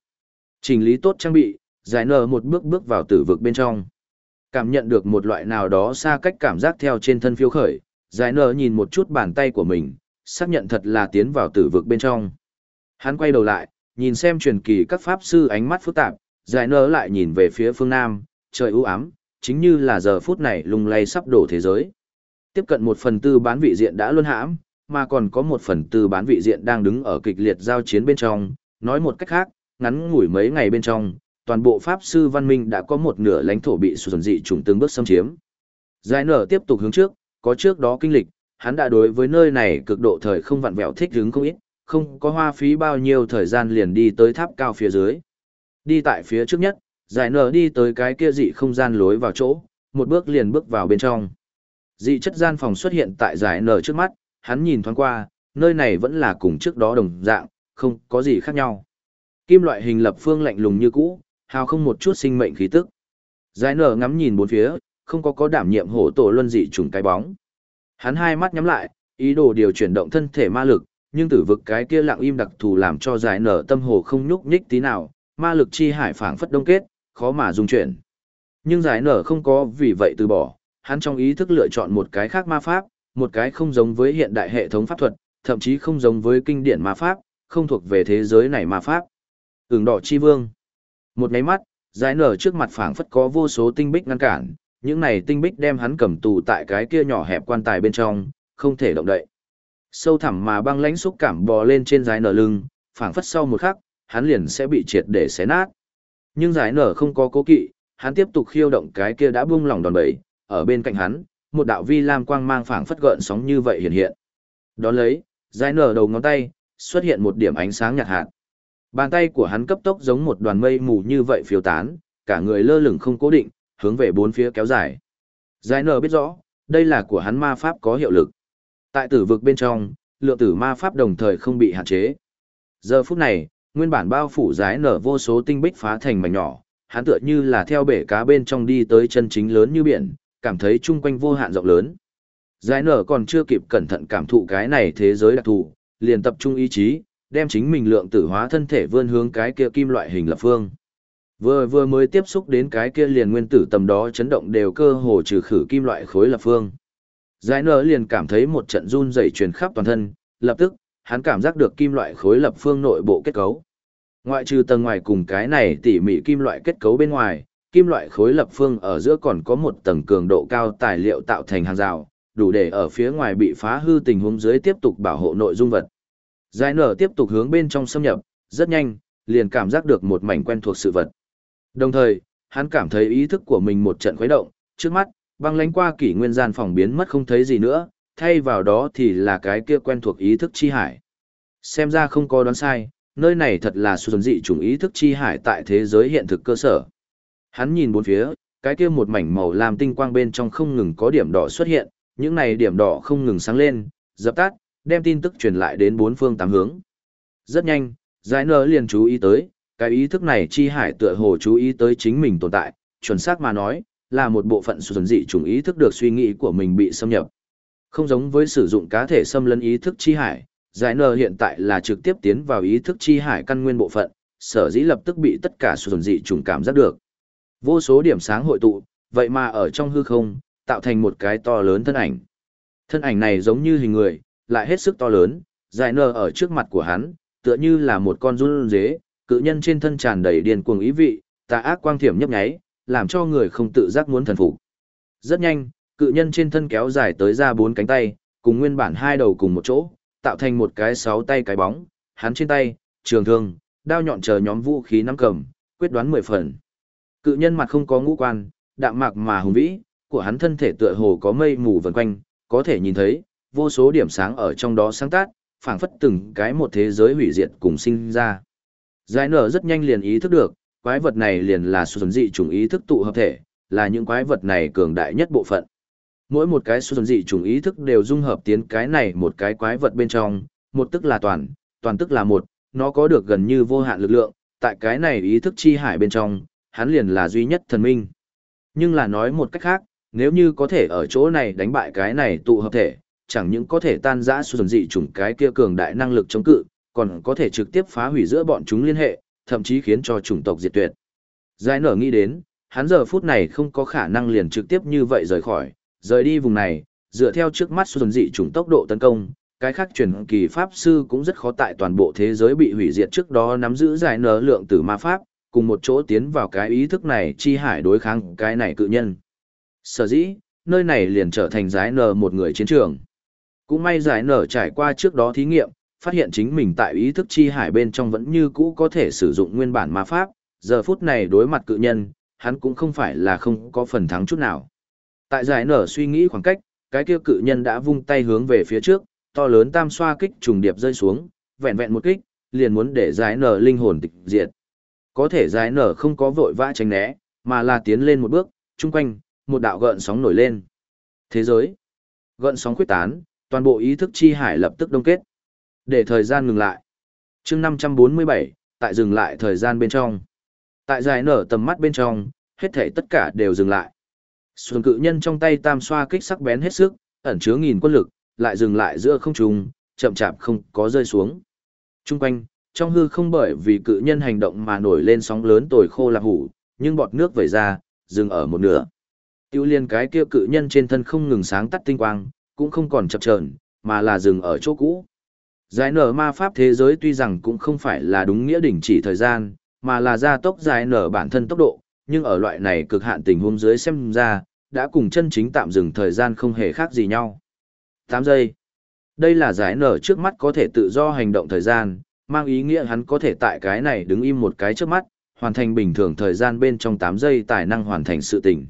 Trình lý tốt trang bị, giải nở một bước bước vào tử vực bên trong. Cảm nhận được một loại nào đó xa cách cảm giác theo trên thân phiêu khởi, giải nở nhìn một chút bàn tay của mình, xác nhận thật là tiến vào tử vực bên trong. Hắn quay đầu lại, nhìn xem truyền kỳ các pháp sư ánh mắt phức tạp, giải nở lại nhìn về phía phương nam, trời u ám, chính như là giờ phút này lung lay sắp đổ thế giới. Tiếp cận một phần tư bán vị diện đã luân hãm, mà còn có một phần tư bán vị diện đang đứng ở kịch liệt giao chiến bên trong, nói một cách khác, ngắn ngủi mấy ngày bên trong, toàn bộ pháp sư văn minh đã có một nửa lãnh thổ bị sụn dị trùng từng bước xâm chiếm. Giải nở tiếp tục hướng trước, có trước đó kinh lịch, hắn đã đối với nơi này cực độ thời không vặn vẹo thích hứng không ít, không có hoa phí bao nhiêu thời gian liền đi tới tháp cao phía dưới. Đi tại phía trước nhất, giải nở đi tới cái kia dị không gian lối vào chỗ, một bước liền bước vào bên trong. Dị chất gian phòng xuất hiện tại giải nở trước mắt, hắn nhìn thoáng qua, nơi này vẫn là cùng trước đó đồng dạng, không có gì khác nhau. Kim loại hình lập phương lạnh lùng như cũ, hào không một chút sinh mệnh khí tức. Giải nở ngắm nhìn bốn phía, không có có đảm nhiệm hổ tổ luân dị trùng cái bóng. Hắn hai mắt nhắm lại, ý đồ điều chuyển động thân thể ma lực, nhưng tử vực cái kia lặng im đặc thù làm cho giải nở tâm hồ không nhúc nhích tí nào, ma lực chi hải phảng phất đông kết, khó mà dung chuyển. Nhưng giải nở không có vì vậy từ bỏ, hắn trong ý thức lựa chọn một cái khác ma pháp, một cái không giống với hiện đại hệ thống pháp thuật, thậm chí không giống với kinh điển ma pháp, không thuộc về thế giới này ma pháp. Ứng đỏ chi vương. Một nháy mắt, giải nở trước mặt phảng phất có vô số tinh bích ngăn cản, những này tinh bích đem hắn cầm tù tại cái kia nhỏ hẹp quan tài bên trong, không thể động đậy. Sâu thẳm mà băng lãnh xúc cảm bò lên trên giải nở lưng, phảng phất sau một khắc, hắn liền sẽ bị triệt để xé nát. Nhưng giải nở không có cố kỵ, hắn tiếp tục khiêu động cái kia đã buông lỏng đòn bẩy, ở bên cạnh hắn, một đạo vi lam quang mang phảng phất gợn sóng như vậy hiện hiện. Đón lấy, dài nở đầu ngón tay, xuất hiện một điểm ánh sáng nhạt hạt. Bàn tay của hắn cấp tốc giống một đoàn mây mù như vậy phiêu tán, cả người lơ lửng không cố định, hướng về bốn phía kéo dài. Giải nở biết rõ, đây là của hắn ma pháp có hiệu lực. Tại tử vực bên trong, lượng tử ma pháp đồng thời không bị hạn chế. Giờ phút này, nguyên bản bao phủ giải nở vô số tinh bích phá thành mảnh nhỏ, hắn tựa như là theo bể cá bên trong đi tới chân chính lớn như biển, cảm thấy chung quanh vô hạn rộng lớn. Giải nở còn chưa kịp cẩn thận cảm thụ cái này thế giới đặc thù, liền tập trung ý chí, đem chính mình lượng tử hóa thân thể vươn hướng cái kia kim loại hình lập phương. Vừa vừa mới tiếp xúc đến cái kia liền nguyên tử tầm đó chấn động đều cơ hồ trừ khử kim loại khối lập phương. Giải nở liền cảm thấy một trận run rẩy truyền khắp toàn thân, lập tức, hắn cảm giác được kim loại khối lập phương nội bộ kết cấu. Ngoại trừ tầng ngoài cùng cái này tỉ mỉ kim loại kết cấu bên ngoài, kim loại khối lập phương ở giữa còn có một tầng cường độ cao tài liệu tạo thành hàng rào, đủ để ở phía ngoài bị phá hư tình huống dưới tiếp tục bảo hộ nội dung vật. Giải nở tiếp tục hướng bên trong xâm nhập, rất nhanh, liền cảm giác được một mảnh quen thuộc sự vật. Đồng thời, hắn cảm thấy ý thức của mình một trận khuấy động, trước mắt, băng lánh qua kỷ nguyên gian phòng biến mất không thấy gì nữa, thay vào đó thì là cái kia quen thuộc ý thức chi hải. Xem ra không có đoán sai, nơi này thật là xuân dị chủng ý thức chi hải tại thế giới hiện thực cơ sở. Hắn nhìn bốn phía, cái kia một mảnh màu làm tinh quang bên trong không ngừng có điểm đỏ xuất hiện, những này điểm đỏ không ngừng sáng lên, dập tắt, đem tin tức truyền lại đến bốn phương tám hướng. Rất nhanh, giải nở liền chú ý tới, cái ý thức này chi hải tựa hồ chú ý tới chính mình tồn tại, chuẩn xác mà nói, là một bộ phận xuân dị chủng ý thức được suy nghĩ của mình bị xâm nhập. Không giống với sử dụng cá thể xâm lấn ý thức chi hải, giải Nở hiện tại là trực tiếp tiến vào ý thức chi hải căn nguyên bộ phận, sở dĩ lập tức bị tất cả xuân dị chủng cảm giác được. Vô số điểm sáng hội tụ, vậy mà ở trong hư không, tạo thành một cái to lớn thân ảnh. Thân ảnh này giống như hình người, lại hết sức to lớn, dài nờ ở trước mặt của hắn, tựa như là một con run dế, cự nhân trên thân tràn đầy điên cuồng ý vị, tà ác quang thiểm nhấp nháy, làm cho người không tự giác muốn thần phục. Rất nhanh, cự nhân trên thân kéo dài tới ra bốn cánh tay, cùng nguyên bản hai đầu cùng một chỗ, tạo thành một cái sáu tay cái bóng, hắn trên tay, trường thương, đao nhọn chờ nhóm vũ khí nắm cầm, quyết đoán mười phần. Cự nhân mặt không có ngũ quan, đạm mạc mà hùng vĩ, của hắn thân thể tựa hồ có mây mù vần quanh, có thể nhìn thấy, vô số điểm sáng ở trong đó sáng tác, phảng phất từng cái một thế giới hủy diệt cùng sinh ra. Giải nở rất nhanh liền ý thức được, quái vật này liền là xuân dị chủng ý thức tụ hợp thể, là những quái vật này cường đại nhất bộ phận. Mỗi một cái xuân dị chủng ý thức đều dung hợp tiến cái này một cái quái vật bên trong, một tức là toàn, toàn tức là một, nó có được gần như vô hạn lực lượng, tại cái này ý thức chi hải bên trong, hắn liền là duy nhất thần minh. Nhưng là nói một cách khác, nếu như có thể ở chỗ này đánh bại cái này tụ hợp thể, chẳng những có thể tan rã xuân dị chủng cái kia cường đại năng lực chống cự, còn có thể trực tiếp phá hủy giữa bọn chúng liên hệ, thậm chí khiến cho chủng tộc diệt tuyệt. Giải nở nghĩ đến, hắn giờ phút này không có khả năng liền trực tiếp như vậy rời khỏi, rời đi vùng này, dựa theo trước mắt xuân dị chủng tốc độ tấn công, cái khác truyền kỳ pháp sư cũng rất khó tại toàn bộ thế giới bị hủy diệt trước đó nắm giữ giải nở lượng tử ma pháp, cùng một chỗ tiến vào cái ý thức này chi hải đối kháng cái này cự nhân. Sở dĩ, nơi này liền trở thành giải nở một người chiến trường. Cũng may giải nở trải qua trước đó thí nghiệm, phát hiện chính mình tại ý thức chi hải bên trong vẫn như cũ có thể sử dụng nguyên bản ma pháp, giờ phút này đối mặt cự nhân, hắn cũng không phải là không có phần thắng chút nào. Tại giải nở suy nghĩ khoảng cách, cái kia cự nhân đã vung tay hướng về phía trước, to lớn tam xoa kích trùng điệp rơi xuống, vẹn vẹn một kích, liền muốn để giải nở linh hồn tịch diệt. Có thể giải nở không có vội vã tránh né, mà là tiến lên một bước, chung quanh, một đạo gợn sóng nổi lên. Thế giới, gợn sóng khuyết tán, toàn bộ ý thức chi hải lập tức đông kết. Để thời gian ngừng lại. chương 547, tại dừng lại thời gian bên trong. Tại giải nở tầm mắt bên trong, hết thể tất cả đều dừng lại. Xuân cự nhân trong tay tam xoa kích sắc bén hết sức, ẩn chứa nghìn quân lực, lại dừng lại giữa không trung, chậm chạp không có rơi xuống. Trung quanh, trong hư không bởi vì cự nhân hành động mà nổi lên sóng lớn tồi khô lạc hủ, nhưng bọt nước vẩy ra, dừng ở một nửa. Tiêu liên cái kia cự nhân trên thân không ngừng sáng tắt tinh quang, cũng không còn chập chờn, mà là dừng ở chỗ cũ. Giải nở ma pháp thế giới tuy rằng cũng không phải là đúng nghĩa đỉnh chỉ thời gian, mà là gia tốc giải nở bản thân tốc độ, nhưng ở loại này cực hạn tình huống dưới xem ra, đã cùng chân chính tạm dừng thời gian không hề khác gì nhau. 8 giây. Đây là giải nở trước mắt có thể tự do hành động thời gian, mang ý nghĩa hắn có thể tại cái này đứng im một cái trước mắt, hoàn thành bình thường thời gian bên trong 8 giây tài năng hoàn thành sự tình.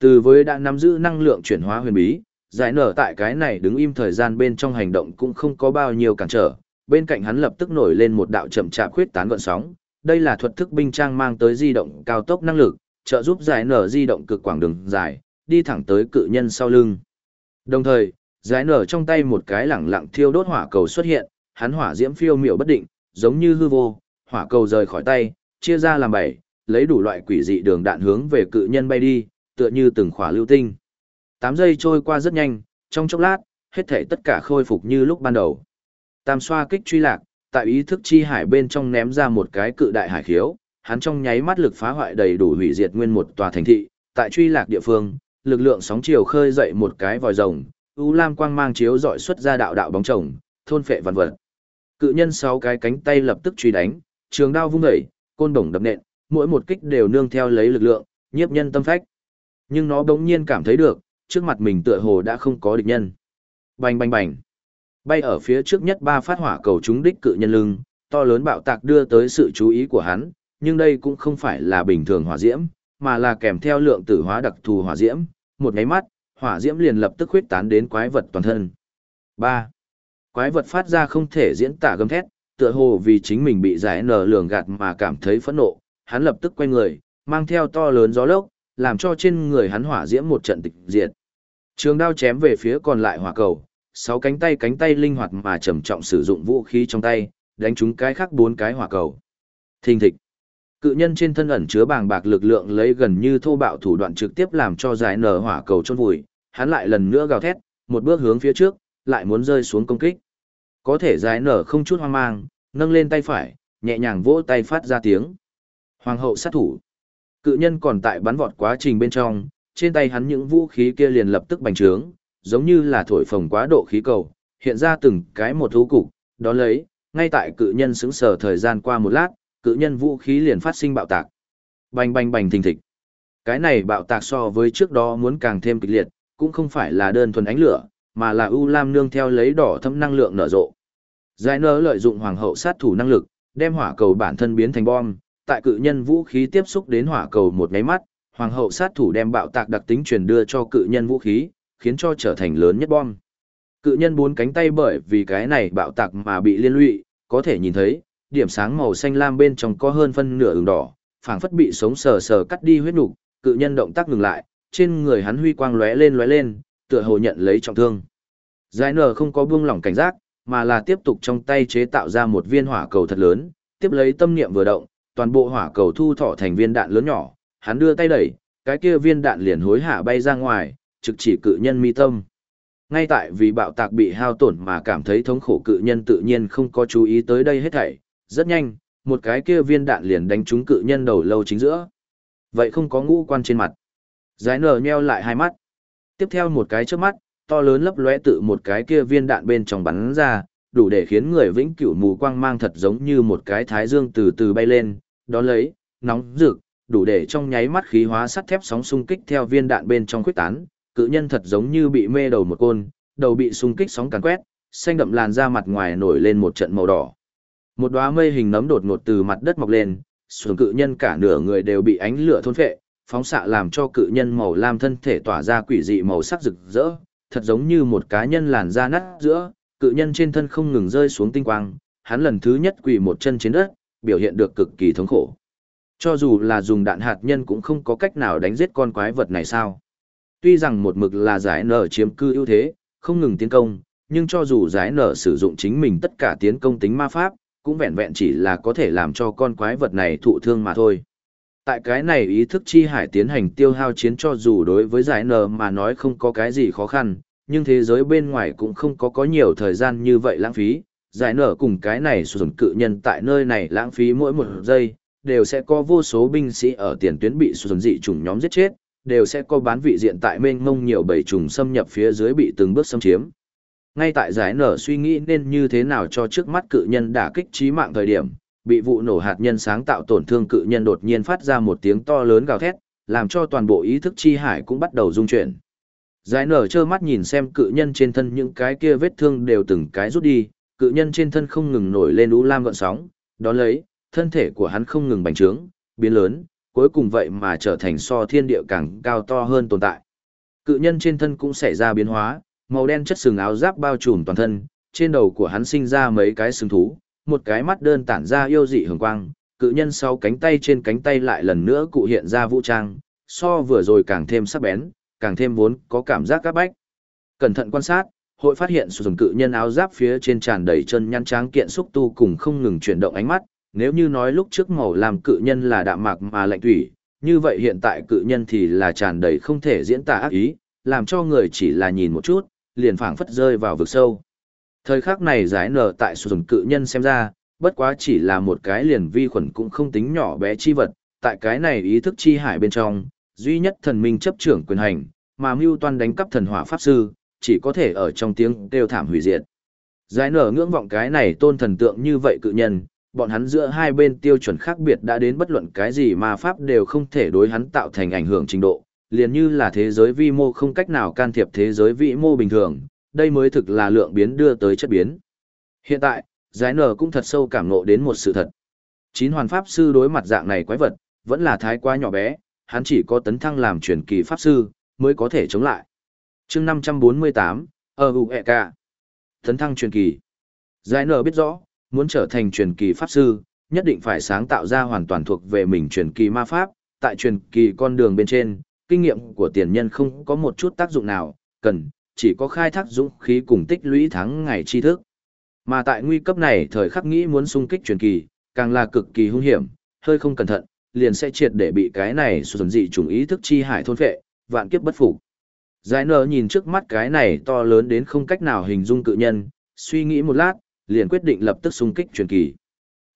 Từ với đã nắm giữ năng lượng chuyển hóa huyền bí, giải nở tại cái này đứng im thời gian bên trong hành động cũng không có bao nhiêu cản trở, bên cạnh hắn lập tức nổi lên một đạo chậm chạp khuyết tán gọn sóng, đây là thuật thức binh trang mang tới di động cao tốc năng lực, trợ giúp giải nở di động cực quảng đường dài, đi thẳng tới cự nhân sau lưng. Đồng thời, giải nở trong tay một cái lẳng lặng thiêu đốt hỏa cầu xuất hiện, hắn hỏa diễm phiêu miểu bất định, giống như hư vô, hỏa cầu rời khỏi tay, chia ra làm bảy, lấy đủ loại quỷ dị đường đạn hướng về cự nhân bay đi, tựa như từng khỏa lưu tinh. 8 giây trôi qua rất nhanh, trong chốc lát, hết thảy tất cả khôi phục như lúc ban đầu. Tam xoa kích truy lạc, tại ý thức chi hải bên trong ném ra một cái cự đại hải khiếu, hắn trong nháy mắt lực phá hoại đầy đủ hủy diệt nguyên một tòa thành thị, tại truy lạc địa phương, lực lượng sóng chiều khơi dậy một cái vòi rồng, u lam quang mang chiếu dọi xuất ra đạo đạo bóng chồng, thôn phệ vạn vật. Cự nhân sáu cái cánh tay lập tức truy đánh, trường đao vung dậy, côn đồng đập nện, mỗi một kích đều nương theo lấy lực lượng, nhiếp nhân tâm phách. Nhưng nó bỗng nhiên cảm thấy được, trước mặt mình tựa hồ đã không có địch nhân. Bành bành bành. Bay ở phía trước nhất ba phát hỏa cầu trúng đích cự nhân lưng, to lớn bạo tạc đưa tới sự chú ý của hắn, nhưng đây cũng không phải là bình thường hỏa diễm, mà là kèm theo lượng tử hóa đặc thù hỏa diễm, một cái mắt, hỏa diễm liền lập tức huyết tán đến quái vật toàn thân. 3. Quái vật phát ra không thể diễn tả gầm thét, tựa hồ vì chính mình bị giải nở lường gạt mà cảm thấy phẫn nộ, hắn lập tức quay người, mang theo to lớn gió lốc, làm cho trên người hắn hỏa diễm một trận tịch diệt. Trường đao chém về phía còn lại hỏa cầu, sáu cánh tay cánh tay linh hoạt mà trầm trọng sử dụng vũ khí trong tay, đánh trúng cái khác bốn cái hỏa cầu. Thình thịch. Cự nhân trên thân ẩn chứa bàng bạc lực lượng lấy gần như thô bạo thủ đoạn trực tiếp làm cho giải nở hỏa cầu chôn vùi, hắn lại lần nữa gào thét, một bước hướng phía trước, lại muốn rơi xuống công kích. Có thể giải nở không chút hoang mang, nâng lên tay phải, nhẹ nhàng vỗ tay phát ra tiếng. Hoàng hậu sát thủ. Cự nhân còn tại bắn vọt quá trình bên trong, trên tay hắn những vũ khí kia liền lập tức bành trướng, giống như là thổi phồng quá độ khí cầu, hiện ra từng cái một thú cục, đó lấy, ngay tại cự nhân xứng sở thời gian qua một lát, cự nhân vũ khí liền phát sinh bạo tạc. Bành bành bành thình thịch. Cái này bạo tạc so với trước đó muốn càng thêm kịch liệt, cũng không phải là đơn thuần ánh lửa, mà là u lam nương theo lấy đỏ thâm năng lượng nở rộ. Giải nở lợi dụng hoàng hậu sát thủ năng lực, đem hỏa cầu bản thân biến thành bom, tại cự nhân vũ khí tiếp xúc đến hỏa cầu một nháy mắt, hoàng hậu sát thủ đem bạo tạc đặc tính truyền đưa cho cự nhân vũ khí, khiến cho trở thành lớn nhất bom. Cự nhân bốn cánh tay bởi vì cái này bạo tạc mà bị liên lụy, có thể nhìn thấy, điểm sáng màu xanh lam bên trong có hơn phân nửa ửng đỏ, phảng phất bị sống sờ sờ cắt đi huyết nục, cự nhân động tác ngừng lại, trên người hắn huy quang lóe lên lóe lên, tựa hồ nhận lấy trọng thương. Giải nở không có buông lỏng cảnh giác, mà là tiếp tục trong tay chế tạo ra một viên hỏa cầu thật lớn, tiếp lấy tâm niệm vừa động, toàn bộ hỏa cầu thu thọ thành viên đạn lớn nhỏ, hắn đưa tay đẩy, cái kia viên đạn liền hối hạ bay ra ngoài, trực chỉ cự nhân mi tâm. Ngay tại vì bạo tạc bị hao tổn mà cảm thấy thống khổ cự nhân tự nhiên không có chú ý tới đây hết thảy, rất nhanh, một cái kia viên đạn liền đánh trúng cự nhân đầu lâu chính giữa. Vậy không có ngũ quan trên mặt. Giải nở nheo lại hai mắt. Tiếp theo một cái trước mắt, to lớn lấp lóe tự một cái kia viên đạn bên trong bắn ra, đủ để khiến người vĩnh cửu mù quang mang thật giống như một cái thái dương từ từ bay lên, đó lấy, nóng rực, đủ để trong nháy mắt khí hóa sắt thép sóng xung kích theo viên đạn bên trong khuếch tán, cự nhân thật giống như bị mê đầu một côn, đầu bị xung kích sóng càn quét, xanh đậm làn da mặt ngoài nổi lên một trận màu đỏ. Một đóa mây hình nấm đột ngột từ mặt đất mọc lên, sườn cự nhân cả nửa người đều bị ánh lửa thôn phệ, phóng xạ làm cho cự nhân màu lam thân thể tỏa ra quỷ dị màu sắc rực rỡ, thật giống như một cá nhân làn da nát giữa, cự nhân trên thân không ngừng rơi xuống tinh quang, hắn lần thứ nhất quỳ một chân trên đất, biểu hiện được cực kỳ thống khổ. Cho dù là dùng đạn hạt nhân cũng không có cách nào đánh giết con quái vật này sao. Tuy rằng một mực là giải nở chiếm cư ưu thế, không ngừng tiến công, nhưng cho dù giải nở sử dụng chính mình tất cả tiến công tính ma pháp, cũng vẹn vẹn chỉ là có thể làm cho con quái vật này thụ thương mà thôi. Tại cái này ý thức chi hải tiến hành tiêu hao chiến cho dù đối với giải nở mà nói không có cái gì khó khăn, nhưng thế giới bên ngoài cũng không có có nhiều thời gian như vậy lãng phí. Giải nở cùng cái này sử dụng cự nhân tại nơi này lãng phí mỗi một giây, đều sẽ có vô số binh sĩ ở tiền tuyến bị sử dụng dị chủng nhóm giết chết, đều sẽ có bán vị diện tại mênh mông nhiều bầy trùng xâm nhập phía dưới bị từng bước xâm chiếm. Ngay tại giải nở suy nghĩ nên như thế nào cho trước mắt cự nhân đả kích trí mạng thời điểm, bị vụ nổ hạt nhân sáng tạo tổn thương cự nhân đột nhiên phát ra một tiếng to lớn gào thét, làm cho toàn bộ ý thức chi hải cũng bắt đầu rung chuyển. Giải nở trơ mắt nhìn xem cự nhân trên thân những cái kia vết thương đều từng cái rút đi, cự nhân trên thân không ngừng nổi lên u lam gợn sóng, đó lấy, thân thể của hắn không ngừng bành trướng, biến lớn, cuối cùng vậy mà trở thành so thiên địa càng cao to hơn tồn tại. Cự nhân trên thân cũng xảy ra biến hóa, màu đen chất sừng áo giáp bao trùm toàn thân, trên đầu của hắn sinh ra mấy cái sừng thú, một cái mắt đơn tản ra yêu dị hường quang, cự nhân sau cánh tay trên cánh tay lại lần nữa cụ hiện ra vũ trang, so vừa rồi càng thêm sắc bén, càng thêm vốn có cảm giác các bách. Cẩn thận quan sát, hội phát hiện sử dụng cự nhân áo giáp phía trên tràn đầy chân nhăn tráng kiện xúc tu cùng không ngừng chuyển động ánh mắt, nếu như nói lúc trước màu làm cự nhân là đạm mạc mà lạnh thủy, như vậy hiện tại cự nhân thì là tràn đầy không thể diễn tả ác ý, làm cho người chỉ là nhìn một chút, liền phảng phất rơi vào vực sâu. Thời khắc này giải nở tại sử dụng cự nhân xem ra, bất quá chỉ là một cái liền vi khuẩn cũng không tính nhỏ bé chi vật, tại cái này ý thức chi hải bên trong, duy nhất thần minh chấp trưởng quyền hành, mà mưu toan đánh cắp thần hỏa pháp sư, chỉ có thể ở trong tiếng kêu thảm hủy diệt. Giải nở ngưỡng vọng cái này tôn thần tượng như vậy cự nhân, bọn hắn giữa hai bên tiêu chuẩn khác biệt đã đến bất luận cái gì mà pháp đều không thể đối hắn tạo thành ảnh hưởng trình độ, liền như là thế giới vi mô không cách nào can thiệp thế giới vĩ mô bình thường, đây mới thực là lượng biến đưa tới chất biến. Hiện tại, giải nở cũng thật sâu cảm ngộ đến một sự thật. Chín hoàn pháp sư đối mặt dạng này quái vật, vẫn là thái quá nhỏ bé, hắn chỉ có tấn thăng làm truyền kỳ pháp sư, mới có thể chống lại. chương 548, ở UEK. Tấn thăng truyền kỳ. Giải nở biết rõ, muốn trở thành truyền kỳ pháp sư, nhất định phải sáng tạo ra hoàn toàn thuộc về mình truyền kỳ ma pháp, tại truyền kỳ con đường bên trên, kinh nghiệm của tiền nhân không có một chút tác dụng nào, cần, chỉ có khai thác dũng khí cùng tích lũy thắng ngày tri thức. Mà tại nguy cấp này thời khắc nghĩ muốn xung kích truyền kỳ, càng là cực kỳ hung hiểm, hơi không cẩn thận, liền sẽ triệt để bị cái này xuân dị chủng ý thức chi hải thôn phệ, vạn kiếp bất phục. Giải nở nhìn trước mắt cái này to lớn đến không cách nào hình dung cự nhân, suy nghĩ một lát, liền quyết định lập tức xung kích truyền kỳ.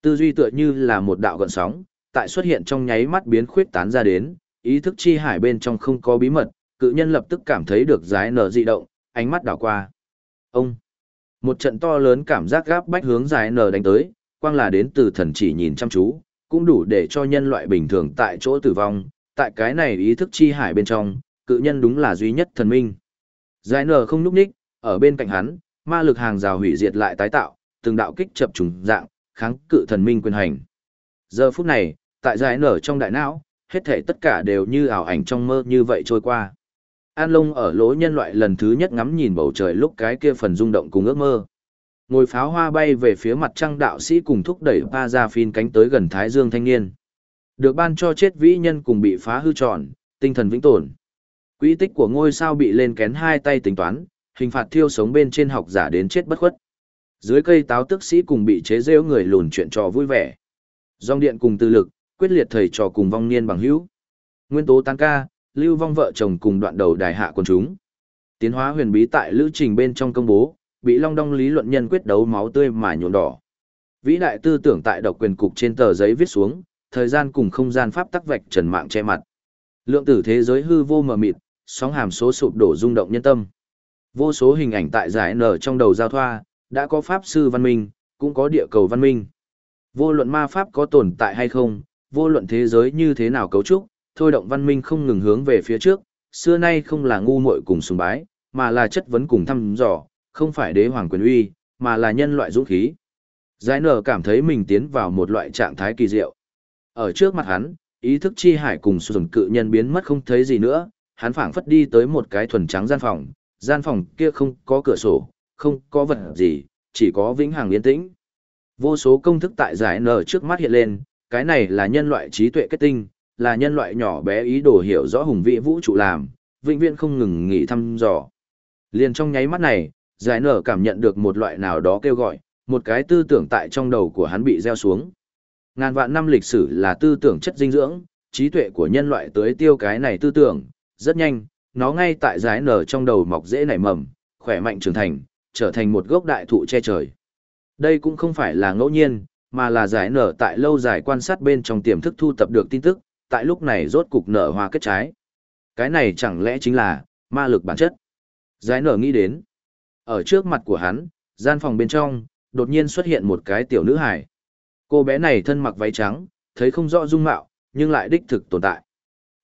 Tư duy tựa như là một đạo gợn sóng, tại xuất hiện trong nháy mắt biến khuyết tán ra đến, ý thức chi hải bên trong không có bí mật, cự nhân lập tức cảm thấy được giái nở dị động, ánh mắt đảo qua. Ông! Một trận to lớn cảm giác gáp bách hướng giái nở đánh tới, quang là đến từ thần chỉ nhìn chăm chú, cũng đủ để cho nhân loại bình thường tại chỗ tử vong, tại cái này ý thức chi hải bên trong, cự nhân đúng là duy nhất thần minh. Giái nở không núp ních, ở bên cạnh hắn, ma lực hàng rào hủy diệt lại tái tạo, từng đạo kích chập trùng dạng, kháng cự thần minh quyền hành. Giờ phút này, tại giải nở trong đại não, hết thể tất cả đều như ảo ảnh trong mơ như vậy trôi qua. An Long ở lỗ nhân loại lần thứ nhất ngắm nhìn bầu trời lúc cái kia phần rung động cùng ước mơ. Ngồi pháo hoa bay về phía mặt trăng đạo sĩ cùng thúc đẩy pa gia phin cánh tới gần Thái Dương thanh niên. Được ban cho chết vĩ nhân cùng bị phá hư tròn, tinh thần vĩnh tồn. Quỹ tích của ngôi sao bị lên kén hai tay tính toán, hình phạt thiêu sống bên trên học giả đến chết bất khuất. Dưới cây táo tức sĩ cùng bị chế rêu người lùn chuyện trò vui vẻ. Dòng điện cùng tư lực, quyết liệt thầy trò cùng vong niên bằng hữu. Nguyên tố tăng ca, lưu vong vợ chồng cùng đoạn đầu đài hạ quần chúng. Tiến hóa huyền bí tại lữ trình bên trong công bố, bị long đong lý luận nhân quyết đấu máu tươi mà nhuộm đỏ. Vĩ đại tư tưởng tại độc quyền cục trên tờ giấy viết xuống, thời gian cùng không gian pháp tắc vạch trần mạng che mặt. Lượng tử thế giới hư vô mờ mịt, sóng hàm số sụp đổ rung động nhân tâm. Vô số hình ảnh tại giải nở trong đầu giao thoa, đã có pháp sư văn minh, cũng có địa cầu văn minh. Vô luận ma pháp có tồn tại hay không, vô luận thế giới như thế nào cấu trúc, thôi động văn minh không ngừng hướng về phía trước, xưa nay không là ngu muội cùng sùng bái, mà là chất vấn cùng thăm dò, không phải đế hoàng quyền uy, mà là nhân loại dũng khí. Giải nở cảm thấy mình tiến vào một loại trạng thái kỳ diệu. Ở trước mặt hắn, ý thức chi hải cùng sùn cự nhân biến mất không thấy gì nữa, hắn phảng phất đi tới một cái thuần trắng gian phòng, gian phòng kia không có cửa sổ, không có vật gì, chỉ có vĩnh hằng yên tĩnh. Vô số công thức tại giải nở trước mắt hiện lên, cái này là nhân loại trí tuệ kết tinh, là nhân loại nhỏ bé ý đồ hiểu rõ hùng vĩ vũ trụ làm, vĩnh viễn không ngừng nghỉ thăm dò. Liền trong nháy mắt này, giải nở cảm nhận được một loại nào đó kêu gọi, một cái tư tưởng tại trong đầu của hắn bị gieo xuống. Ngàn vạn năm lịch sử là tư tưởng chất dinh dưỡng, trí tuệ của nhân loại tới tiêu cái này tư tưởng, rất nhanh, nó ngay tại giải nở trong đầu mọc dễ nảy mầm, khỏe mạnh trưởng thành, trở thành một gốc đại thụ che trời. Đây cũng không phải là ngẫu nhiên, mà là giải nở tại lâu dài quan sát bên trong tiềm thức thu tập được tin tức, tại lúc này rốt cục nở hoa kết trái. Cái này chẳng lẽ chính là ma lực bản chất? Giải nở nghĩ đến. Ở trước mặt của hắn, gian phòng bên trong, đột nhiên xuất hiện một cái tiểu nữ hài. Cô bé này thân mặc váy trắng, thấy không rõ dung mạo, nhưng lại đích thực tồn tại.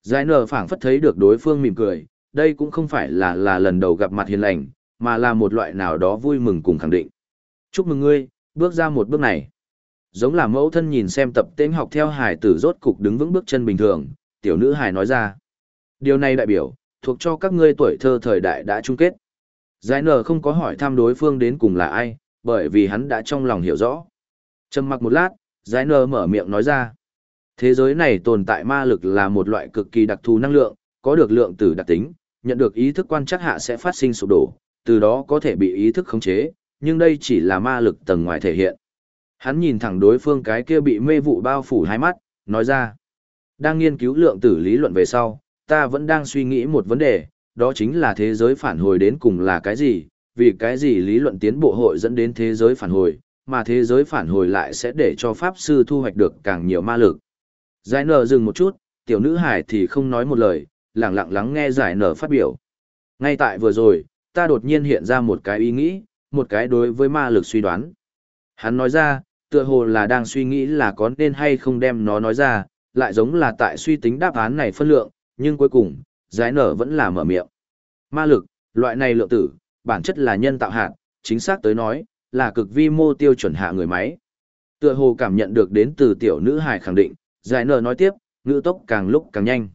Giải nở phảng phất thấy được đối phương mỉm cười, đây cũng không phải là là lần đầu gặp mặt hiền lành, mà là một loại nào đó vui mừng cùng khẳng định. Chúc mừng ngươi, bước ra một bước này. Giống là mẫu thân nhìn xem tập tên học theo hải tử rốt cục đứng vững bước chân bình thường, tiểu nữ hải nói ra. Điều này đại biểu, thuộc cho các ngươi tuổi thơ thời đại đã chung kết. Giải nở không có hỏi thăm đối phương đến cùng là ai, bởi vì hắn đã trong lòng hiểu rõ. Trầm mặc một lát, Giải nở mở miệng nói ra. Thế giới này tồn tại ma lực là một loại cực kỳ đặc thù năng lượng, có được lượng tử đặc tính, nhận được ý thức quan chắc hạ sẽ phát sinh sụp đổ, từ đó có thể bị ý thức khống chế, nhưng đây chỉ là ma lực tầng ngoài thể hiện. Hắn nhìn thẳng đối phương cái kia bị mê vụ bao phủ hai mắt, nói ra. Đang nghiên cứu lượng tử lý luận về sau, ta vẫn đang suy nghĩ một vấn đề, đó chính là thế giới phản hồi đến cùng là cái gì, vì cái gì lý luận tiến bộ hội dẫn đến thế giới phản hồi, mà thế giới phản hồi lại sẽ để cho Pháp Sư thu hoạch được càng nhiều ma lực. Giải nở dừng một chút, tiểu nữ hải thì không nói một lời, lặng lặng lắng nghe giải nở phát biểu. Ngay tại vừa rồi, ta đột nhiên hiện ra một cái ý nghĩ, một cái đối với ma lực suy đoán. Hắn nói ra, tựa hồ là đang suy nghĩ là có nên hay không đem nó nói ra, lại giống là tại suy tính đáp án này phân lượng, nhưng cuối cùng, giải nở vẫn là mở miệng. Ma lực, loại này lượng tử, bản chất là nhân tạo hạt, chính xác tới nói, là cực vi mô tiêu chuẩn hạ người máy. Tựa hồ cảm nhận được đến từ tiểu nữ hài khẳng định, giải nở nói tiếp, ngữ tốc càng lúc càng nhanh.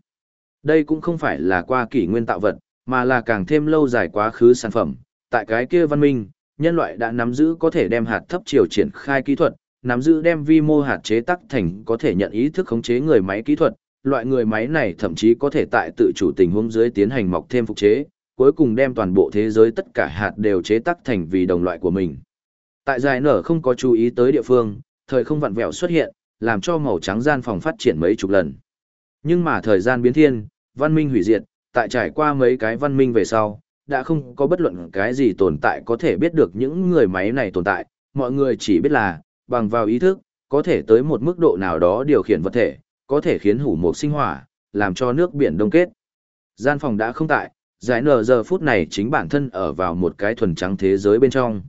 Đây cũng không phải là qua kỷ nguyên tạo vật, mà là càng thêm lâu dài quá khứ sản phẩm. Tại cái kia văn minh, nhân loại đã nắm giữ có thể đem hạt thấp chiều triển khai kỹ thuật, nắm giữ đem vi mô hạt chế tác thành có thể nhận ý thức khống chế người máy kỹ thuật, loại người máy này thậm chí có thể tại tự chủ tình huống dưới tiến hành mọc thêm phục chế, cuối cùng đem toàn bộ thế giới tất cả hạt đều chế tác thành vì đồng loại của mình. Tại dài nở không có chú ý tới địa phương, thời không vặn vẹo xuất hiện, làm cho màu trắng gian phòng phát triển mấy chục lần. Nhưng mà thời gian biến thiên, văn minh hủy diệt, tại trải qua mấy cái văn minh về sau, đã không có bất luận cái gì tồn tại có thể biết được những người máy này tồn tại, mọi người chỉ biết là, bằng vào ý thức, có thể tới một mức độ nào đó điều khiển vật thể, có thể khiến hủ mục sinh hỏa, làm cho nước biển đông kết. Gian phòng đã không tại, giải nở giờ phút này chính bản thân ở vào một cái thuần trắng thế giới bên trong.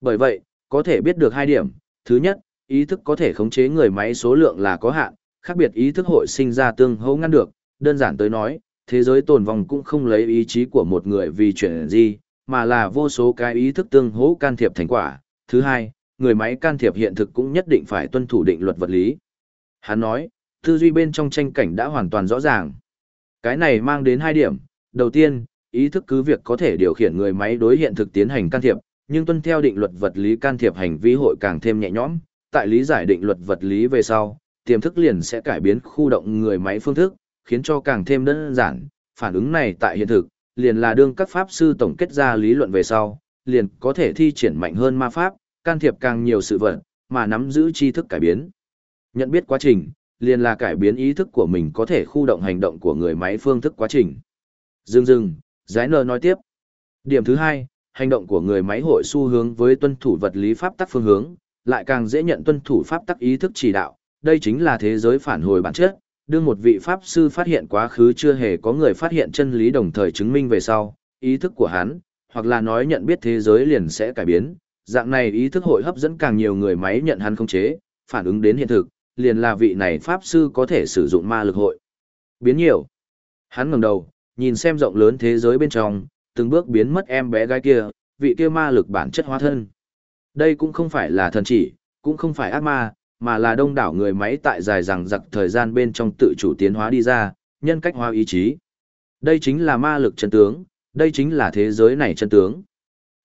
Bởi vậy, có thể biết được hai điểm, thứ nhất, ý thức có thể khống chế người máy số lượng là có hạn, khác biệt ý thức hội sinh ra tương hỗ ngăn được, đơn giản tới nói, thế giới tồn vong cũng không lấy ý chí của một người vì chuyện gì, mà là vô số cái ý thức tương hỗ can thiệp thành quả. Thứ hai, người máy can thiệp hiện thực cũng nhất định phải tuân thủ định luật vật lý. Hắn nói, tư duy bên trong tranh cảnh đã hoàn toàn rõ ràng. Cái này mang đến hai điểm. Đầu tiên, ý thức cứ việc có thể điều khiển người máy đối hiện thực tiến hành can thiệp, nhưng tuân theo định luật vật lý can thiệp hành vi hội càng thêm nhẹ nhõm. Tại lý giải định luật vật lý về sau, tiềm thức liền sẽ cải biến khu động người máy phương thức, khiến cho càng thêm đơn giản, phản ứng này tại hiện thực, liền là đương các pháp sư tổng kết ra lý luận về sau, liền có thể thi triển mạnh hơn ma pháp, can thiệp càng nhiều sự vật, mà nắm giữ tri thức cải biến. Nhận biết quá trình, liền là cải biến ý thức của mình có thể khu động hành động của người máy phương thức quá trình. Dương dừng, Giải nờ nói tiếp. Điểm thứ hai, hành động của người máy hội xu hướng với tuân thủ vật lý pháp tắc phương hướng, lại càng dễ nhận tuân thủ pháp tắc ý thức chỉ đạo, đây chính là thế giới phản hồi bản chất, đương một vị pháp sư phát hiện quá khứ chưa hề có người phát hiện chân lý đồng thời chứng minh về sau, ý thức của hắn, hoặc là nói nhận biết thế giới liền sẽ cải biến, dạng này ý thức hội hấp dẫn càng nhiều người máy nhận hắn không chế, phản ứng đến hiện thực, liền là vị này pháp sư có thể sử dụng ma lực hội. Biến nhiều. Hắn ngẩng đầu, nhìn xem rộng lớn thế giới bên trong, từng bước biến mất em bé gái kia, vị kia ma lực bản chất hóa thân. Đây cũng không phải là thần chỉ, cũng không phải ác ma, mà là đông đảo người máy tại dài rằng giặc thời gian bên trong tự chủ tiến hóa đi ra, nhân cách hóa ý chí. Đây chính là ma lực chân tướng, đây chính là thế giới này chân tướng.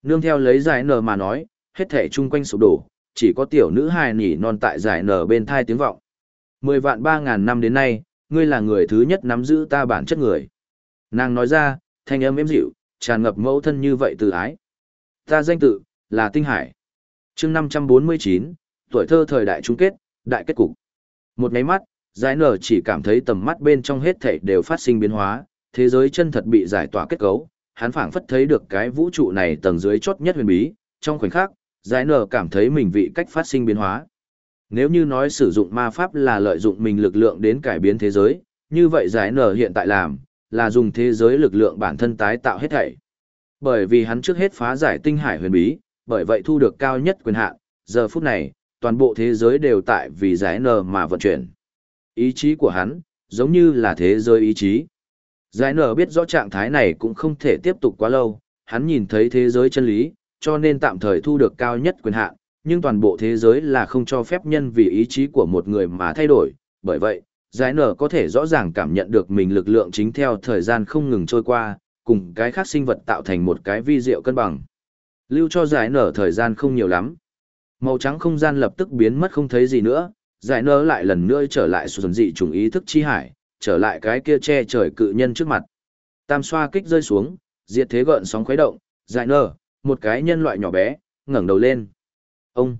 Nương theo lấy giải nở mà nói, hết thể chung quanh sụp đổ, chỉ có tiểu nữ hài nỉ non tại giải nở bên thai tiếng vọng. Mười vạn ba ngàn năm đến nay, ngươi là người thứ nhất nắm giữ ta bản chất người. Nàng nói ra, thanh âm êm dịu, tràn ngập mẫu thân như vậy từ ái. Ta danh tự, là Tinh Hải. chương 549, tuổi thơ thời đại chung kết, đại kết cục. Một ngáy mắt, giải nở chỉ cảm thấy tầm mắt bên trong hết thảy đều phát sinh biến hóa, thế giới chân thật bị giải tỏa kết cấu, hắn phảng phất thấy được cái vũ trụ này tầng dưới chốt nhất huyền bí, trong khoảnh khắc, giải nở cảm thấy mình vị cách phát sinh biến hóa. Nếu như nói sử dụng ma pháp là lợi dụng mình lực lượng đến cải biến thế giới, như vậy giải nở hiện tại làm, là dùng thế giới lực lượng bản thân tái tạo hết thảy. Bởi vì hắn trước hết phá giải tinh hải huyền bí, bởi vậy thu được cao nhất quyền hạn, giờ phút này, toàn bộ thế giới đều tại vì giải nở mà vận chuyển. Ý chí của hắn, giống như là thế giới ý chí. Giải nở biết rõ trạng thái này cũng không thể tiếp tục quá lâu, hắn nhìn thấy thế giới chân lý, cho nên tạm thời thu được cao nhất quyền hạn, nhưng toàn bộ thế giới là không cho phép nhân vì ý chí của một người mà thay đổi, bởi vậy, giải nở có thể rõ ràng cảm nhận được mình lực lượng chính theo thời gian không ngừng trôi qua, cùng cái khác sinh vật tạo thành một cái vi diệu cân bằng. Lưu cho giải nở thời gian không nhiều lắm. Màu trắng không gian lập tức biến mất không thấy gì nữa, giải nở lại lần nữa trở lại xuân dị trùng ý thức chi hải, trở lại cái kia che trời cự nhân trước mặt. Tam xoa kích rơi xuống, diệt thế gợn sóng khuấy động, giải nở, một cái nhân loại nhỏ bé, ngẩng đầu lên. Ông!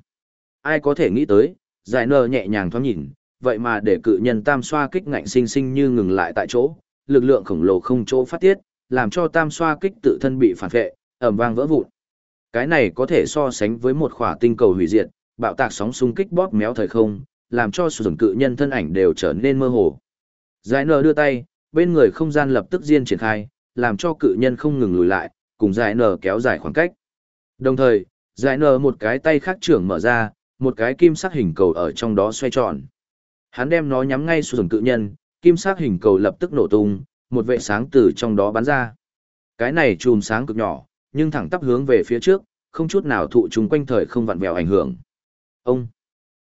Ai có thể nghĩ tới, giải nơ nhẹ nhàng thoáng nhìn, vậy mà để cự nhân tam xoa kích ngạnh sinh sinh như ngừng lại tại chỗ, lực lượng khổng lồ không chỗ phát tiết, làm cho tam xoa kích tự thân bị phản vệ, ẩm vang vỡ vụn. Cái này có thể so sánh với một khỏa tinh cầu hủy diệt, bạo tạc sóng xung kích bóp méo thời không, làm cho sử dụng cự nhân thân ảnh đều trở nên mơ hồ. Giải nơ đưa tay, bên người không gian lập tức diên triển khai, làm cho cự nhân không ngừng lùi lại, cùng giải nở kéo dài khoảng cách. Đồng thời, giải nở một cái tay khác trưởng mở ra, một cái kim sắc hình cầu ở trong đó xoay tròn. Hắn đem nó nhắm ngay xuống cự nhân, kim sắc hình cầu lập tức nổ tung, một vệ sáng từ trong đó bắn ra. Cái này chùm sáng cực nhỏ, nhưng thẳng tắp hướng về phía trước, không chút nào thụ chúng quanh thời không vặn vẹo ảnh hưởng. Ông,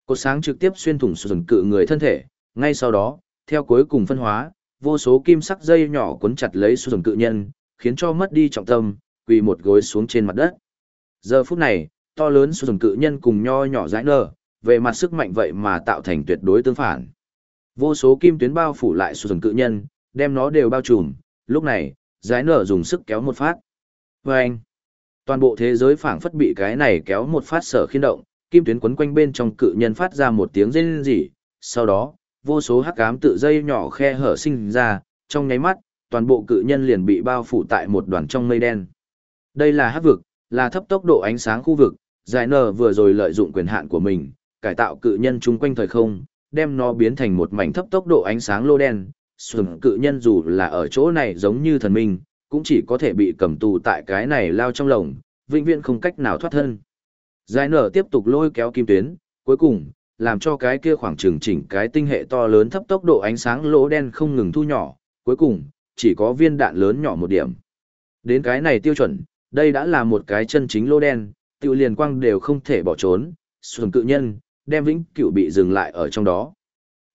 cột sáng trực tiếp xuyên thủng sườn cự người thân thể, ngay sau đó, theo cuối cùng phân hóa, vô số kim sắc dây nhỏ cuốn chặt lấy sườn cự nhân, khiến cho mất đi trọng tâm, quỳ một gối xuống trên mặt đất. Giờ phút này, to lớn sườn cự nhân cùng nho nhỏ dãi nở, về mặt sức mạnh vậy mà tạo thành tuyệt đối tương phản. Vô số kim tuyến bao phủ lại sườn cự nhân, đem nó đều bao trùm, lúc này, giải nở dùng sức kéo một phát. Vâng! anh, toàn bộ thế giới phảng phất bị cái này kéo một phát sở khiên động, kim tuyến quấn quanh bên trong cự nhân phát ra một tiếng rên rỉ, sau đó, vô số hắc ám tự dây nhỏ khe hở sinh ra, trong nháy mắt, toàn bộ cự nhân liền bị bao phủ tại một đoàn trong mây đen. Đây là hắc vực, là thấp tốc độ ánh sáng khu vực, giải nở vừa rồi lợi dụng quyền hạn của mình, cải tạo cự nhân chung quanh thời không, đem nó biến thành một mảnh thấp tốc độ ánh sáng lô đen. Sừng cự nhân dù là ở chỗ này giống như thần minh, cũng chỉ có thể bị cầm tù tại cái này lao trong lồng, vĩnh viễn không cách nào thoát thân. Giải nở tiếp tục lôi kéo kim tuyến, cuối cùng, làm cho cái kia khoảng trường chỉnh cái tinh hệ to lớn thấp tốc độ ánh sáng lỗ đen không ngừng thu nhỏ, cuối cùng, chỉ có viên đạn lớn nhỏ một điểm. Đến cái này tiêu chuẩn, đây đã là một cái chân chính lô đen, tiêu liền quang đều không thể bỏ trốn, xuân cự nhân, đem vĩnh cửu bị dừng lại ở trong đó.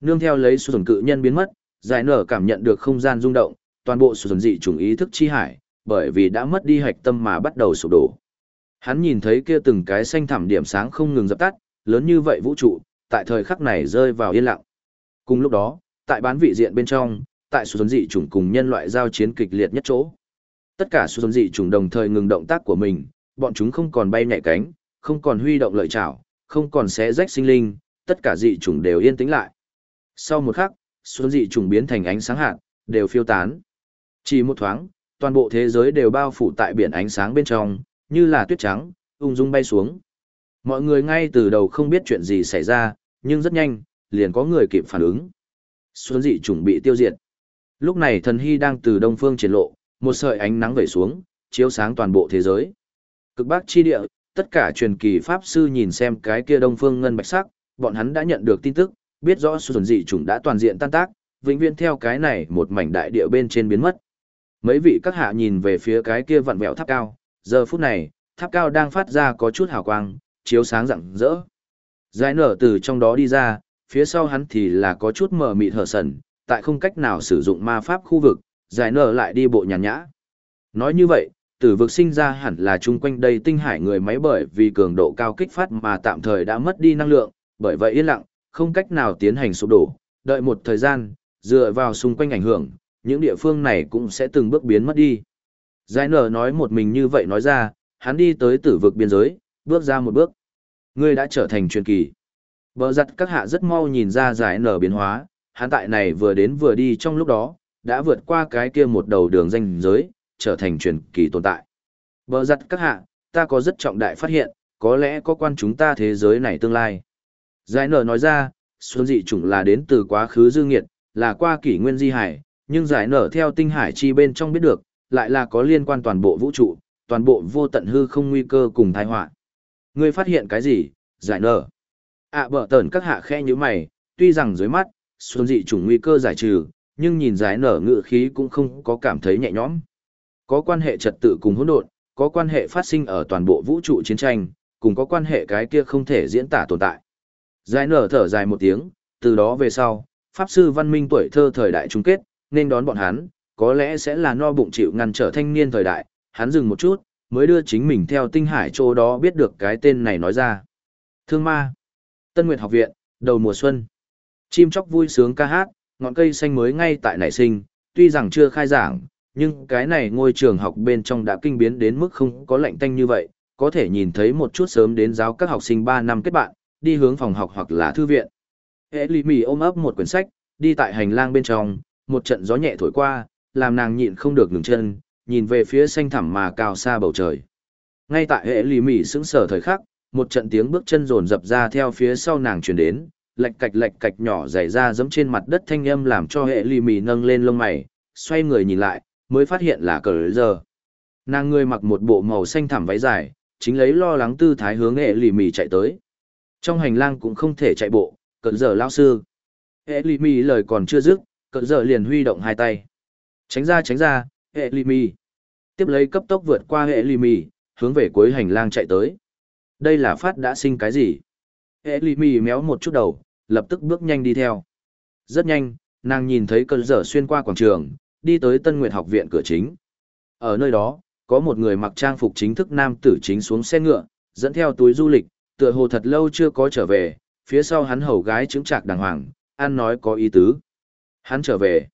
Nương theo lấy xuân cự nhân biến mất, giải nở cảm nhận được không gian rung động, toàn bộ xuân dị trùng ý thức chi hải, bởi vì đã mất đi hạch tâm mà bắt đầu sụp đổ. Hắn nhìn thấy kia từng cái xanh thẳm điểm sáng không ngừng dập tắt, lớn như vậy vũ trụ, tại thời khắc này rơi vào yên lặng. Cùng lúc đó, tại bán vị diện bên trong, tại xuân dị chủng cùng nhân loại giao chiến kịch liệt nhất chỗ. Tất cả xuân dị chủng đồng thời ngừng động tác của mình, bọn chúng không còn bay nhảy cánh, không còn huy động lợi chảo, không còn xé rách sinh linh, tất cả dị chủng đều yên tĩnh lại. Sau một khắc, xuân dị chủng biến thành ánh sáng hạt, đều phiêu tán. Chỉ một thoáng, toàn bộ thế giới đều bao phủ tại biển ánh sáng bên trong, như là tuyết trắng, ung dung bay xuống. Mọi người ngay từ đầu không biết chuyện gì xảy ra, nhưng rất nhanh, liền có người kịp phản ứng. Xuân dị chủng bị tiêu diệt. Lúc này thần hy đang từ đông phương triển lộ, một sợi ánh nắng vẩy xuống, chiếu sáng toàn bộ thế giới. Cực bắc chi địa, tất cả truyền kỳ pháp sư nhìn xem cái kia đông phương ngân bạch sắc, bọn hắn đã nhận được tin tức, biết rõ xuân dị chủng đã toàn diện tan tác, vĩnh viễn theo cái này một mảnh đại địa bên trên biến mất. Mấy vị các hạ nhìn về phía cái kia vặn vẹo tháp cao, giờ phút này, tháp cao đang phát ra có chút hào quang, chiếu sáng rạng rỡ. Giải nở từ trong đó đi ra, phía sau hắn thì là có chút mờ mịt thở sần, tại không cách nào sử dụng ma pháp khu vực, giải nở lại đi bộ nhàn nhã. Nói như vậy, tử vực sinh ra hẳn là chung quanh đây tinh hải người máy bởi vì cường độ cao kích phát mà tạm thời đã mất đi năng lượng, bởi vậy yên lặng, không cách nào tiến hành sụp đổ, đợi một thời gian, dựa vào xung quanh ảnh hưởng, những địa phương này cũng sẽ từng bước biến mất đi. Giải nở nói một mình như vậy nói ra, hắn đi tới tử vực biên giới, bước ra một bước. Ngươi đã trở thành truyền kỳ. Bờ giặt các hạ rất mau nhìn ra giải nở biến hóa, hắn tại này vừa đến vừa đi trong lúc đó, đã vượt qua cái kia một đầu đường danh giới, trở thành truyền kỳ tồn tại. Bờ giặt các hạ, ta có rất trọng đại phát hiện, có lẽ có quan chúng ta thế giới này tương lai. Giải nở nói ra, xuân dị chủng là đến từ quá khứ dư nghiệt, là qua kỷ nguyên di hải, nhưng giải nở theo tinh hải chi bên trong biết được, lại là có liên quan toàn bộ vũ trụ, toàn bộ vô tận hư không nguy cơ cùng tai họa. Ngươi phát hiện cái gì, giải nở? ạ à, bở tờn các hạ khe như mày, tuy rằng dưới mắt, xuân dị chủng nguy cơ giải trừ, nhưng nhìn giải nở ngự khí cũng không có cảm thấy nhẹ nhõm. Có quan hệ trật tự cùng hỗn độn, có quan hệ phát sinh ở toàn bộ vũ trụ chiến tranh, cùng có quan hệ cái kia không thể diễn tả tồn tại. Giải nở thở dài một tiếng, từ đó về sau, Pháp sư văn minh tuổi thơ thời đại chung kết, nên đón bọn hắn, có lẽ sẽ là no bụng chịu ngăn trở thanh niên thời đại, hắn dừng một chút, mới đưa chính mình theo tinh hải chỗ đó biết được cái tên này nói ra. Thương ma. Tân Nguyệt học viện, đầu mùa xuân. Chim chóc vui sướng ca hát, ngọn cây xanh mới ngay tại nảy sinh, tuy rằng chưa khai giảng, nhưng cái này ngôi trường học bên trong đã kinh biến đến mức không có lạnh tanh như vậy, có thể nhìn thấy một chút sớm đến giáo các học sinh 3 năm kết bạn, đi hướng phòng học hoặc là thư viện. Hệ lì mì ôm ấp một quyển sách, đi tại hành lang bên trong, một trận gió nhẹ thổi qua, làm nàng nhịn không được ngừng chân, nhìn về phía xanh thẳm mà cao xa bầu trời. Ngay tại hệ lì mì sững sờ thời khắc, một trận tiếng bước chân rồn rập ra theo phía sau nàng truyền đến, lạch cạch lạch cạch nhỏ dày ra giẫm trên mặt đất thanh âm làm cho hệ lì mì nâng lên lông mày, xoay người nhìn lại, mới phát hiện là cờ giờ. Nàng người mặc một bộ màu xanh thẳm váy dài, chính lấy lo lắng tư thái hướng hệ lì mì chạy tới. Trong hành lang cũng không thể chạy bộ, cờ giờ lao sư. Hệ lì mì lời còn chưa dứt, cờ giờ liền huy động hai tay. Tránh ra tránh ra, hệ lì mì. Tiếp lấy cấp tốc vượt qua hệ lì mì, hướng về cuối hành lang chạy tới. Đây là phát đã sinh cái gì? Hệ lì mì méo một chút đầu, lập tức bước nhanh đi theo. Rất nhanh, nàng nhìn thấy cơn dở xuyên qua quảng trường, đi tới Tân Nguyệt học viện cửa chính. Ở nơi đó, có một người mặc trang phục chính thức nam tử chính xuống xe ngựa, dẫn theo túi du lịch, tựa hồ thật lâu chưa có trở về, phía sau hắn hầu gái chứng trạc đàng hoàng, an nói có ý tứ. Hắn trở về.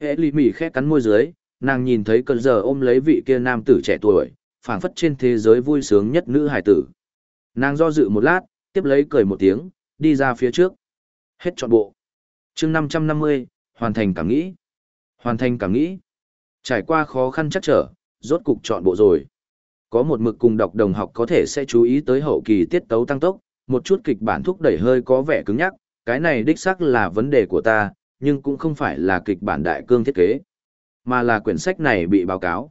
Hệ lì mỉ khẽ cắn môi dưới, nàng nhìn thấy cơn giờ ôm lấy vị kia nam tử trẻ tuổi, phảng phất trên thế giới vui sướng nhất nữ hải tử. Nàng do dự một lát, tiếp lấy cười một tiếng, đi ra phía trước. Hết trọn bộ. chương 550, hoàn thành cảm nghĩ. Hoàn thành cảm nghĩ. Trải qua khó khăn chắc trở, rốt cục chọn bộ rồi. Có một mực cùng đọc đồng học có thể sẽ chú ý tới hậu kỳ tiết tấu tăng tốc, một chút kịch bản thúc đẩy hơi có vẻ cứng nhắc, cái này đích xác là vấn đề của ta, nhưng cũng không phải là kịch bản đại cương thiết kế, mà là quyển sách này bị báo cáo.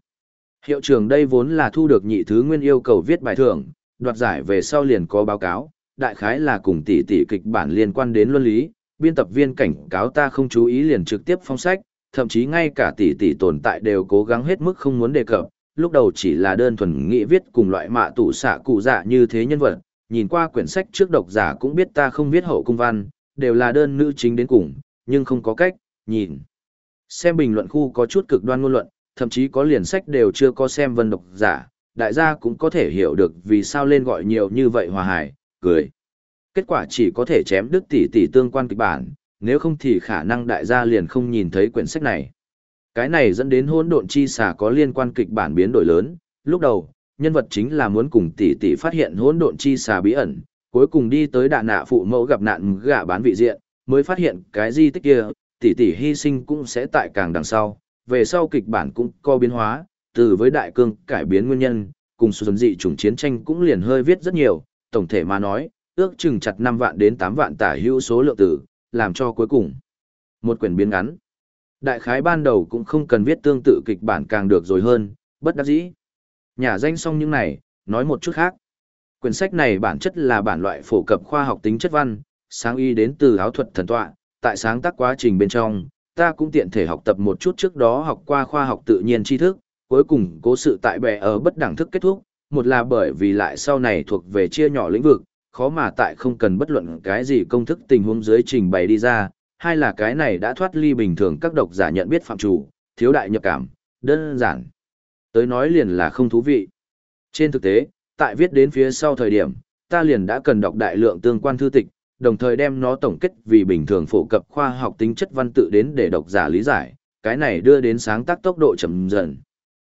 Hiệu trưởng đây vốn là thu được nhị thứ nguyên yêu cầu viết bài thưởng, đoạt giải về sau liền có báo cáo, đại khái là cùng tỷ tỷ kịch bản liên quan đến luân lý, biên tập viên cảnh cáo ta không chú ý liền trực tiếp phong sách, thậm chí ngay cả tỷ tỷ tồn tại đều cố gắng hết mức không muốn đề cập, lúc đầu chỉ là đơn thuần nghĩ viết cùng loại mạ tủ xạ cụ dạ như thế nhân vật, nhìn qua quyển sách trước độc giả cũng biết ta không viết hậu cung văn, đều là đơn nữ chính đến cùng, nhưng không có cách, nhìn. Xem bình luận khu có chút cực đoan ngôn luận, thậm chí có liền sách đều chưa có xem vân độc giả, đại gia cũng có thể hiểu được vì sao lên gọi nhiều như vậy hòa hải, cười. Kết quả chỉ có thể chém đứt tỷ tỷ tương quan kịch bản, nếu không thì khả năng đại gia liền không nhìn thấy quyển sách này. Cái này dẫn đến hỗn độn chi xà có liên quan kịch bản biến đổi lớn, lúc đầu, nhân vật chính là muốn cùng tỷ tỷ phát hiện hỗn độn chi xà bí ẩn, cuối cùng đi tới đạn nạ phụ mẫu gặp nạn gạ bán vị diện, mới phát hiện cái di tích kia, tỷ tỷ hy sinh cũng sẽ tại càng đằng sau, về sau kịch bản cũng có biến hóa, từ với đại cương cải biến nguyên nhân, cùng xuân dị chủng chiến tranh cũng liền hơi viết rất nhiều, tổng thể mà nói, ước chừng chặt 5 vạn đến 8 vạn tả hữu số lượng tử, làm cho cuối cùng một quyển biến ngắn. Đại khái ban đầu cũng không cần viết tương tự kịch bản càng được rồi hơn, bất đắc dĩ. Nhà danh xong những này, nói một chút khác. Quyển sách này bản chất là bản loại phổ cập khoa học tính chất văn, sáng y đến từ áo thuật thần tọa, tại sáng tác quá trình bên trong, ta cũng tiện thể học tập một chút trước đó học qua khoa học tự nhiên tri thức, cuối cùng cố sự tại bè ở bất đẳng thức kết thúc, một là bởi vì lại sau này thuộc về chia nhỏ lĩnh vực, khó mà tại không cần bất luận cái gì công thức tình huống dưới trình bày đi ra, hai là cái này đã thoát ly bình thường các độc giả nhận biết phạm chủ, thiếu đại nhập cảm, đơn giản. Tới nói liền là không thú vị. Trên thực tế, tại viết đến phía sau thời điểm, ta liền đã cần đọc đại lượng tương quan thư tịch, đồng thời đem nó tổng kết vì bình thường phổ cập khoa học tính chất văn tự đến để độc giả lý giải, cái này đưa đến sáng tác tốc độ chậm dần.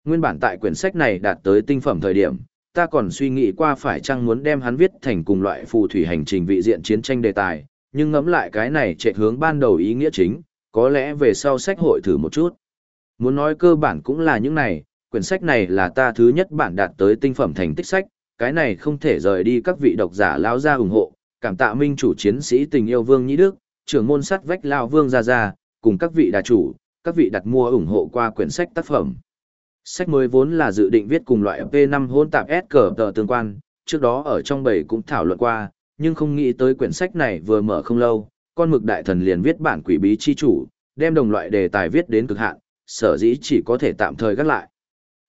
Nguyên bản tại quyển sách này đạt tới tinh phẩm thời điểm, ta còn suy nghĩ qua phải chăng muốn đem hắn viết thành cùng loại phù thủy hành trình vị diện chiến tranh đề tài, nhưng ngẫm lại cái này chạy hướng ban đầu ý nghĩa chính, có lẽ về sau sách hội thử một chút. Muốn nói cơ bản cũng là những này, quyển sách này là ta thứ nhất bản đạt tới tinh phẩm thành tích sách, cái này không thể rời đi các vị độc giả lao ra ủng hộ, cảm tạ minh chủ chiến sĩ tình yêu vương nhĩ đức, trưởng môn sắt vách lao vương gia gia, cùng các vị đà chủ, các vị đặt mua ủng hộ qua quyển sách tác phẩm. Sách mới vốn là dự định viết cùng loại P5 hôn tạp S cờ tờ tương quan, trước đó ở trong bầy cũng thảo luận qua, nhưng không nghĩ tới quyển sách này vừa mở không lâu, con mực đại thần liền viết bản quỷ bí chi chủ, đem đồng loại đề tài viết đến cực hạn, sở dĩ chỉ có thể tạm thời gác lại.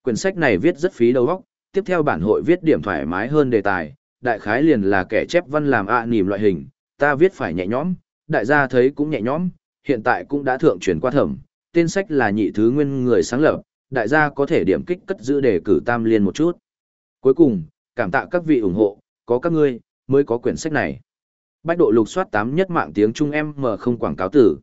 Quyển sách này viết rất phí đầu óc, tiếp theo bản hội viết điểm thoải mái hơn đề tài, đại khái liền là kẻ chép văn làm ạ à loại hình, ta viết phải nhẹ nhõm, đại gia thấy cũng nhẹ nhõm, hiện tại cũng đã thượng chuyển qua thẩm, tên sách là nhị thứ nguyên người sáng lập, đại gia có thể điểm kích cất giữ đề cử tam liên một chút. Cuối cùng, cảm tạ các vị ủng hộ, có các ngươi, mới có quyển sách này. Bách độ lục soát tám nhất mạng tiếng Trung em mở không quảng cáo tử.